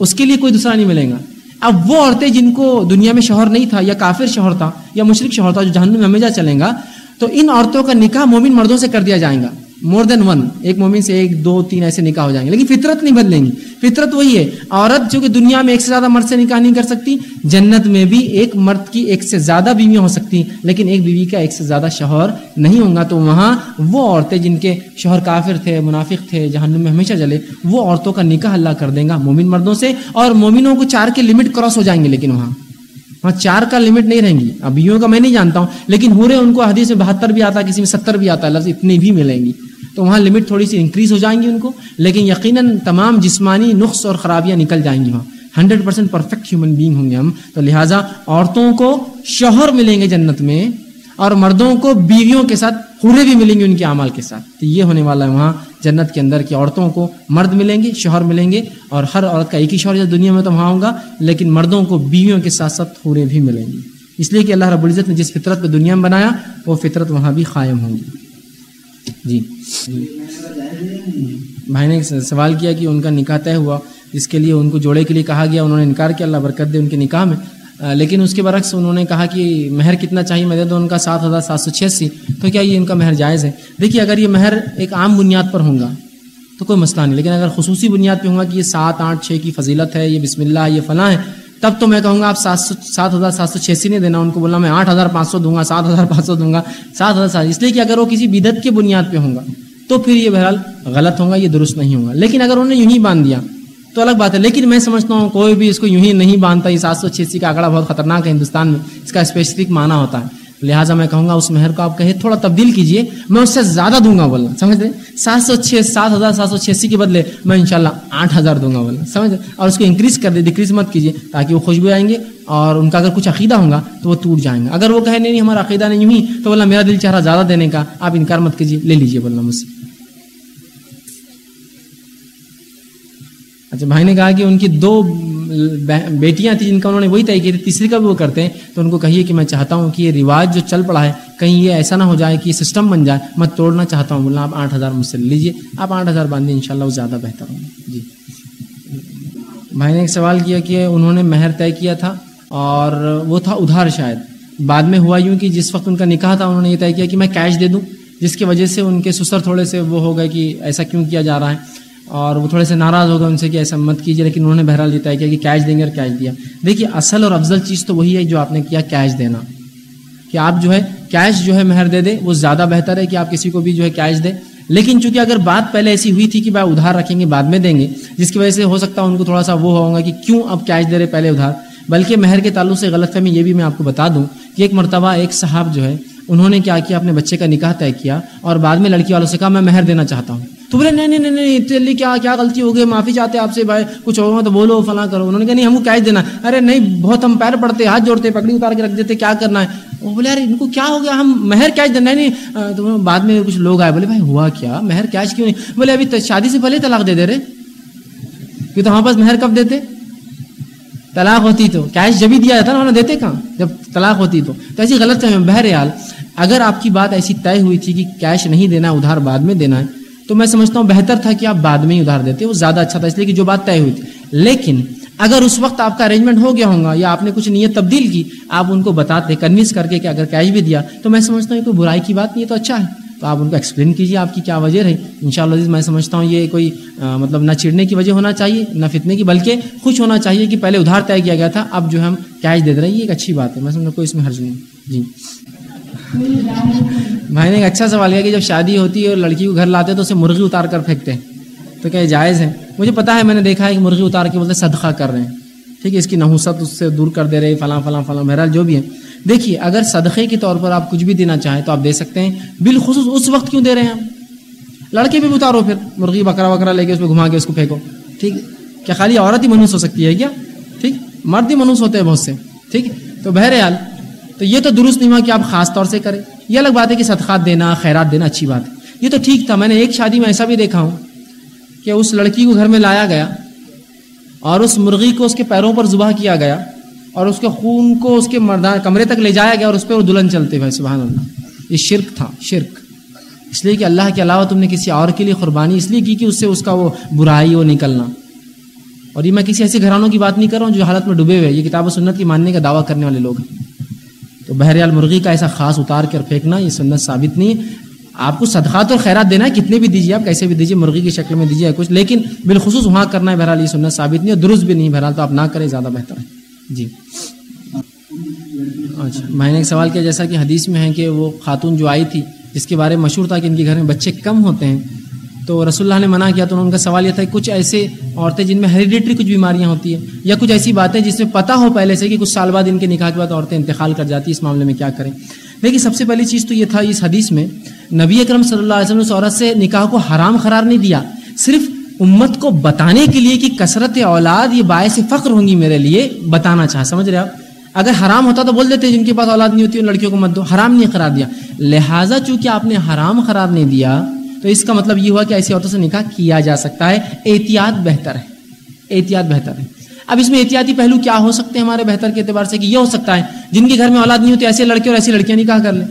اس کے لیے کوئی دوسرا نہیں ملے گا۔ اب وہ عورتیں جن کو دنیا میں شوہر نہیں تھا یا کافر شوہر تھا یا مشرق شوہر تھا جو جہنم میں ہمیشہ چلیں گا، تو ان عورتوں کا نکاح مومن مردوں سے کر دیا جائے گا۔ مور دین ون ایک مومن سے ایک، دو، تین ایسے نکاح ہو جائیں گے۔ لیکن فطرت نہیں بدلیں گی۔ فطرت وہی ہے۔ عورت جو کہ دنیا میں ایک سے زیادہ مرد سے نکاح نہیں کر سکتی، جنت میں بھی ایک مرد کی ایک سے زیادہ بیویاں ہو سکتی لیکن ایک بیوی کا ایک سے زیادہ شوہر نہیں ہوں گا۔ تو وہاں وہ عورتیں جن کے شوہر کافر تھے، منافق تھے، جہنم میں ہمیشہ چلے وہ عورتوں کا نکاح اللہ کر دیں گا مومن مردوں سے۔ اور مومنوں کو چار کے لمٹ کراس ہو جائیں گے لیکن وہاں۔ وہاں چار کا لمٹ نہیں رہیں گی۔ اب بیویوں کا میں نہیں جانتا ہوں، لیکن ہورے ان کو حدیث میں بہتر بھی آتا ہے کسی میں ستر بھی آتا ہے لفظ اتنی بھی ملیں گی۔ تو وہاں لمٹ تھوڑی سی انکریز ہو جائیں گی ان کو، لیکن یقیناً تمام جسمانی نقص اور خرابیاں نکل جائیں گی وہاں۔ Hundred percent perfect human being ہوں گے ہم۔ تو لہٰذا عورتوں کو شوہر ملیں گے جنت میں اور مردوں کو بیویوں کے ساتھ پورے بھی ملیں گے ان کے اعمال کے ساتھ۔ تو یہ ہونے والا ہے وہاں جنت کے اندر کی عورتوں کو مرد ملیں گے، شوہر ملیں گے اور ہر عورت کا ایک ہی شوہر دنیا میں تو وہاں ہوگا لیکن مردوں کو بیویوں کے ساتھ ساتھ پورے بھی ملیں گے۔ اس لیے کہ اللہ رب العزت نے جس فطرت پہ دنیا میں بنایا، وہ فطرت وہاں بھی قائم ہوں گی۔ جی۔ بھائی نے سوال کیا کہ ان کا نکاح طے ہوا، اس کے لیے ان کو جوڑے کے لیے کہا گیا، انہوں نے انکار کیا، اللہ برکت دے ان کے نکاح میں۔ لیکن اس کے برعکس انہوں نے کہا کہ مہر کتنا چاہیے، میں دے دوں ان کا سات ہزار سات سو چھیاسی۔ تو کیا یہ ان کا مہر جائز ہے؟ دیکھیے، اگر یہ مہر ایک عام بنیاد پر ہوں گا تو کوئی مسئلہ نہیں، لیکن اگر خصوصی بنیاد پہ ہوگا کہ یہ سات آٹھ چھ کی فضیلت ہے، یہ بسم اللہ، یہ فلاں ہے تب تو میں کہوں گا آپ سات سو سات ہزار سات سو چھیاسی نہیں دینا، ان کو بولنا میں آٹھ ہزار پانچ سو دوں گا، سات ہزار پانچ سو دوں گا، سات ہزار سات اس لیے کہ اگر وہ کسی بدت کی بنیاد پہ ہوں گا، تو پھر یہ بہرحال غلط ہوگا یہ درست نہیں ہوگا لیکن اگر انہوں نے یوں ہی باندھ دیا، تو الگ بات ہے۔ لیکن میں سمجھتا ہوں، کوئی بھی اس کو یوں ہی نہیں باندھتا، یہ سات سو چھیاسی کا آنکڑا بہت خطرناک ہے ہندوستان میں، اس کا اسپیسیفک معنی ہوتا ہے۔ لہٰذا میں کہوں گا اس مہر کو آپ کہے تھوڑا تبدیل کیجیے، میں اس سے زیادہ دوں گا بولنا، سمجھ رہے؟ سات سو چھ سات ہزار، سات سو چھیاسی کے بدلے میں انشاءاللہ آٹھ ہزار دوں گا بولنا، سمجھ اور اس کو انکریز کر دے ڈکریز مت کیجیے تاکہ وہ خوشبو آئیں گے اور ان کا اگر کچھ عقیدہ ہوگا تو وہ ٹوٹ جائیں گے۔ اگر وہ کہے نہیں ہمارا عقیدہ نہیں ہوئی تو بولنا میرا دل چہرہ زیادہ دینے کا، آپ انکار مت کیجیے لے لیجیے بولنا مجھ سے۔ اچھا بھائی نے کہا کہ ان کی دو بیٹیاں تھیں جن کا انہوں نے وہی طے کیا تھی تیسری کا بھی وہ کرتے ہیں، تو ان کو کہیے کہ میں چاہتا ہوں کہ یہ رواج جو چل پڑا ہے، کہیں یہ ایسا نہ ہو جائے کہ یہ سسٹم بن جائے، میں توڑنا چاہتا ہوں، بولنا آپ آٹھ ہزار مجھ سے لیجیے آپ آٹھ ہزار باندھیے ان شاء اللہ وہ زیادہ بہتر ہوں جی۔ بھائی نے ایک سوال کیا کہ انہوں نے مہر طے کیا تھا اور وہ تھا ادھار شاید۔ بعد میں ہوا یوں کہ جس وقت ان کا نکاح تھا، انہوں نے یہ طے کیا کہ میں کیش دے دوں، جس کی وجہ سے ان کے سسر تھوڑے سے وہ ہو گئے کہ ایسا کیوں کیا جا رہا ہے۔ اور وہ تھوڑے سے ناراض ہو گئے ان سے کہ ایسا مت کیجیے لیکن انہوں نے بہرحال یہ طے کیا کہ کیش دیں گے اور کیش دیا۔ دیکھیے، اصل اور افضل چیز تو وہی ہے جو آپ نے کیا کیش دینا۔ کہ آپ جو ہے کیش جو ہے مہر دے دیں، وہ زیادہ بہتر ہے کہ آپ کسی کو بھی جو ہے کیش دیں۔ لیکن چونکہ اگر بات پہلے ایسی ہوئی تھی کہ بھائی ادھار رکھیں گے، بعد میں دیں گے، جس کی وجہ سے ہو سکتا ہے ان کو تھوڑا سا وہ ہوگا کہ کیوں اب کیش دے رہے پہلے ادھار۔ بلکہ مہر کے تعلق سے غلط فہمی یہ بھی میں آپ کو بتا دوں کہ ایک مرتبہ ایک صاحب جو ہے، انہوں نے کیا کیا، اپنے بچے کا نکاح طے کیا اور بعد میں لڑکی والوں سے کہا، میں مہر دینا چاہتا ہوں۔ تو بولے، نہیں نہیں نہیں چلیے کیا کیا غلطی ہو گئی، معافی چاہتے آپ سے، بھائی، کچھ ہوگا تو بولو، فلاں کرو۔ انہوں نے کہا، نہیں، ہم کو کیش دینا۔ ارے، نہیں، بہت ہم پیر پڑتے ہاتھ جوڑتے پکڑی اتار کے رکھ دیتے، کیا کرنا ہے؟ وہ بولے یار ان کو کیا ہو گیا؟ ہم مہر کیش دینا؟ نہیں تو بعد میں کچھ لوگ آئے، بولے، بھائی، ہوا کیا؟ مہر کیش کیوں نہیں؟ بولے، ابھی شادی سے پہلے طلاق دے دے رہے۔ کہ تو ہمارے پاس مہر کب دیتے؟ طلاق ہوتی تو۔ کیش جب ہی دیا جاتا نا؟ انہوں دیتے کہاں؟ جب طلاق ہوتی تو۔ ایسی غلط ہے بہرحال، اگر آپ کی بات ایسی طے ہوئی تھی کہ کیش نہیں دینا، ادھار بعد میں دینا ہے تو میں سمجھتا ہوں بہتر تھا کہ آپ بعد میں ہی ادھار دیتے، وہ زیادہ اچھا تھا، اس لیے کہ جو بات طے ہوئی تھی۔ لیکن اگر اس وقت آپ کا ارینجمنٹ ہو گیا ہوگا یا آپ نے کچھ نیت تبدیل کی، آپ ان کو بتاتے کنوینس کر کے کہ اگر کیش بھی دیا، تو میں سمجھتا ہوں یہ کوئی برائی کی بات نہیں ہے تو اچھا ہے۔ تو آپ ان کو ایکسپلین کیجیے آپ کی کیا وجہ رہی۔ ان شاء اللہ میں سمجھتا ہوں یہ کوئی مطلب نہ چڑنے کی وجہ ہونا چاہیے، نہ فتنے کی، بلکہ خوش ہونا چاہیے کہ پہلے ادھار طے کیا گیا تھا، اب جو ہم کیش دے رہے ہیں، یہ ایک اچھی بات ہے۔ میں سمجھتا کوئی اس میں حرج نہیں۔ جی۔ بھائی نے ایک اچھا سوال کیا کہ جب شادی ہوتی ہے اور لڑکی کو گھر لاتے تو اسے مرغی اتار کر پھینکتے ہیں۔ تو کیا یہ جائز ہے؟ مجھے پتا ہے، میں نے دیکھا ہے کہ مرغی اتار کے بولتے صدقہ کر رہے ہیں۔ ٹھیک ہے، اس کی نحوست اس سے دور کر دے رہے فلاں فلاں فلاں، بہرحال جو بھی ہے دیکھیے، اگر صدقے کے طور پر آپ کچھ بھی دینا چاہیں تو آپ دے سکتے ہیں۔ بالخصوص اس وقت کیوں دے رہے ہیں لڑکے بھی اتارو پھر۔ مرغی بکرا وکرا لے کے اس پہ گھما کے اس کو پھینکو۔ ٹھیک۔ کیا خالی عورت ہی منوس ہو سکتی ہے کیا؟ ٹھیک۔ مرد ہی منوس ہوتے ہیں بہت سے۔ ٹھیک۔ تو بہرحال تو یہ تو درست نہیں ہوا کہ آپ خاص طور سے کریں۔ یہ الگ بات ہے کہ صدقات دینا، خیرات دینا اچھی بات ہے۔ یہ تو ٹھیک تھا۔ میں نے ایک شادی میں ایسا بھی دیکھا ہوں کہ اس لڑکی کو گھر میں لایا گیا اور اس مرغی کو اس کے پیروں پر ذبح کیا گیا اور اس کے خون کو اس کے مردان کمرے تک لے جایا گیا اور اس پہ وہ دلہن چلتے ہوئے۔ سبحان اللہ۔ یہ شرک تھا، شرک۔ اس لیے کہ اللہ کے علاوہ تم نے کسی اور کے لیے قربانی اس لیے کی کہ اس سے اس کا وہ برائی وہ نکلنا۔ اور یہ میں کسی ایسے گھرانوں کی بات نہیں کر رہا ہوں جو حالت میں ڈوبے ہوئے یہ کتاب و سنت کی ماننے کا دعویٰ کرنے والے لوگ ہیں۔ تو بہرحال مرغی کا ایسا خاص اتار کر پھینکنا یہ سنت ثابت نہیں ہے۔ آپ کو صدقات اور خیرات دینا ہے، کتنے بھی دیجیے آپ کیسے بھی دیجیے مرغی کی شکل میں دیجیے کچھ، لیکن بالخصوص وہاں کرنا ہے، بہرحال یہ سنت ثابت نہیں ہے درست بھی نہیں بہرحال تو آپ نہ کریں، زیادہ بہتر ہے۔ جی۔ اچھا۔ میں نے ایک سوال کیا، جیسا کہ حدیث میں ہے کہ وہ خاتون جو آئی تھی، جس کے بارے میں مشہور تھا کہ ان کے گھر میں بچے کم ہوتے ہیں تو رسول اللہ نے منع کیا تو ان کا سوال یہ تھا کہ کچھ ایسے عورتیں جن میں ہیریڈیٹری کچھ بیماریاں ہوتی ہیں یا کچھ ایسی باتیں جس میں پتہ ہو پہلے سے کہ کچھ سال بعد ان کے نکاح کے بعد عورتیں انتقال کر جاتی ہیں، اس معاملے میں کیا کریں؟ لیکن سب سے پہلی چیز تو یہ تھا اس حدیث میں، نبی اکرم صلی اللہ علیہ وسلم نے اس عورت سے نکاح کو حرام قرار نہیں دیا، صرف امت کو بتانے کے لیے کہ کثرت اولاد یہ باعث فخر ہوں گی میرے لیے، بتانا چاہ سمجھ رہے آپ اگر حرام ہوتا تو بول دیتے جن کے پاس اولاد نہیں ہوتی، ان لڑکیوں کو مت دو، حرام نہیں قرار دیا۔ لہٰذا چونکہ آپ نے حرام قرار نہیں دیا تو اس کا مطلب یہ ہوا کہ ایسی عورتوں سے نکاح کیا جا سکتا ہے۔ احتیاط بہتر ہے۔ احتیاط بہتر ہے۔ اب اس میں احتیاطی پہلو کیا ہو سکتے ہیں ہمارے بہتر کے اعتبار سے کہ یہ ہو سکتا ہے۔ جن کے گھر میں اولاد نہیں ہوتی، ایسے لڑکے اور ایسی لڑکیاں نکاح کر لیں۔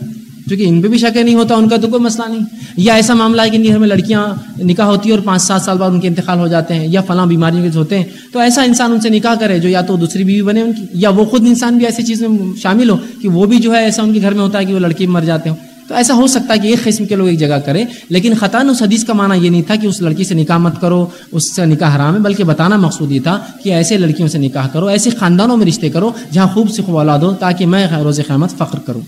کیونکہ ان پہ بھی شک نہیں ہوتا، ان کا تو کوئی مسئلہ نہیں۔ یا ایسا معاملہ ہے کہ ان کے گھر میں لڑکیاں نکاح ہوتی ہے اور پانچ سات سال بعد ان کے انتقال ہو جاتے ہیں یا فلاں بیماریوں کے ہوتے ہیں۔ تو ایسا انسان ان سے نکاح کرے جو یا تو دوسری بیوی بنے ان کی، یا وہ خود انسان بھی ایسی چیز میں شامل ہو کہ وہ بھی جو ہے ایسا ان کے گھر میں ہوتا ہے کہ وہ لڑکی مر جاتے ہوں۔ تو ایسا ہو سکتا ہے کہ ایک قسم کے لوگ ایک جگہ کریں، لیکن خطان اس حدیث کا معنی یہ نہیں تھا کہ اس لڑکی سے نکاح مت کرو، اس سے نکاح حرام ہے، بلکہ بتانا مقصود یہ تھا کہ ایسے لڑکیوں سے نکاح کرو، ایسے خاندانوں میں رشتے کرو جہاں خوب سے خوب اولاد ہو، تاکہ میں روز قیامت فخر کروں۔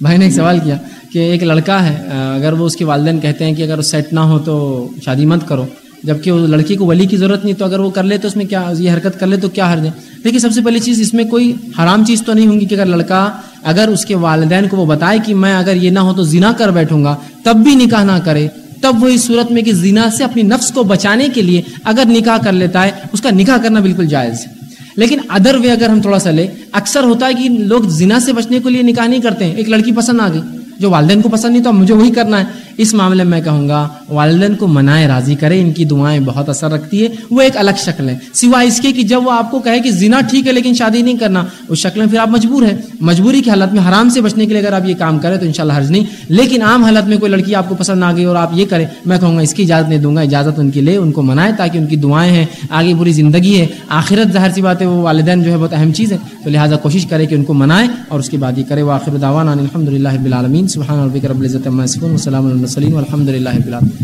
بھائی نے ایک سوال کیا کہ ایک لڑکا ہے، اگر وہ اس کے والدین کہتے ہیں کہ اگر سیٹ نہ ہو تو شادی مت کرو، جبکہ وہ لڑکی کو ولی کی ضرورت نہیں، تو اگر وہ کر لے تو اس میں کیا، یہ حرکت کر لے تو کیا حرج ہے؟ دیکھیے، سب سے پہلی چیز، اس میں کوئی حرام چیز تو نہیں ہوگی کہ اگر لڑکا اگر اس کے والدین کو وہ بتائے کہ میں اگر یہ نہ ہو تو زنا کر بیٹھوں گا، تب بھی نکاح نہ کرے، تب وہ اس صورت میں کہ زنا سے اپنی نفس کو بچانے کے لیے اگر نکاح کر لیتا ہے، اس کا نکاح کرنا بالکل جائز ہے۔ لیکن ادر وے اگر ہم تھوڑا سا لیں، اکثر ہوتا ہے کہ لوگ زنا سے بچنے کے لیے نکاح نہیں کرتے ہیں، ایک لڑکی پسند آ گئی۔ جو والدین کو پسند نہیں تو مجھے وہی کرنا ہے۔ اس معاملے میں کہوں گا، والدین کو منائے راضی کرے ان کی دعائیں بہت اثر رکھتی ہے۔ وہ ایک الگ شکل ہے۔ سوائے اس کے کہ جب وہ آپ کو کہے کہ زنا ٹھیک ہے لیکن شادی نہیں کرنا، اس شکل میں پھر آپ مجبور ہیں۔ مجبوری کی حالت میں حرام سے بچنے کے لیے اگر آپ یہ کام کریں تو انشاءاللہ حرج نہیں۔ لیکن عام حالت میں کوئی لڑکی آپ کو پسند آ گئی اور آپ یہ کریں، میں کہوں گا اس کی اجازت نہیں دوں گا، اجازت ان کے لیے ان کو منائے تاکہ ان کی دعائیں ہیں۔ آگے پوری زندگی ہے۔ آخرت ظاہر سی بات ہے، وہ والدین جو ہے بہت اہم چیز ہے۔ تو لہٰذا کوشش کرے کہ ان کو منائے اور اس کے بعد یہ کرے وہ آخر دعوان الحمد للہ بالعالمین سبحان ربک رب العزت عما یصفون وسلام علی المرسلین والحمد للہ رب العالمین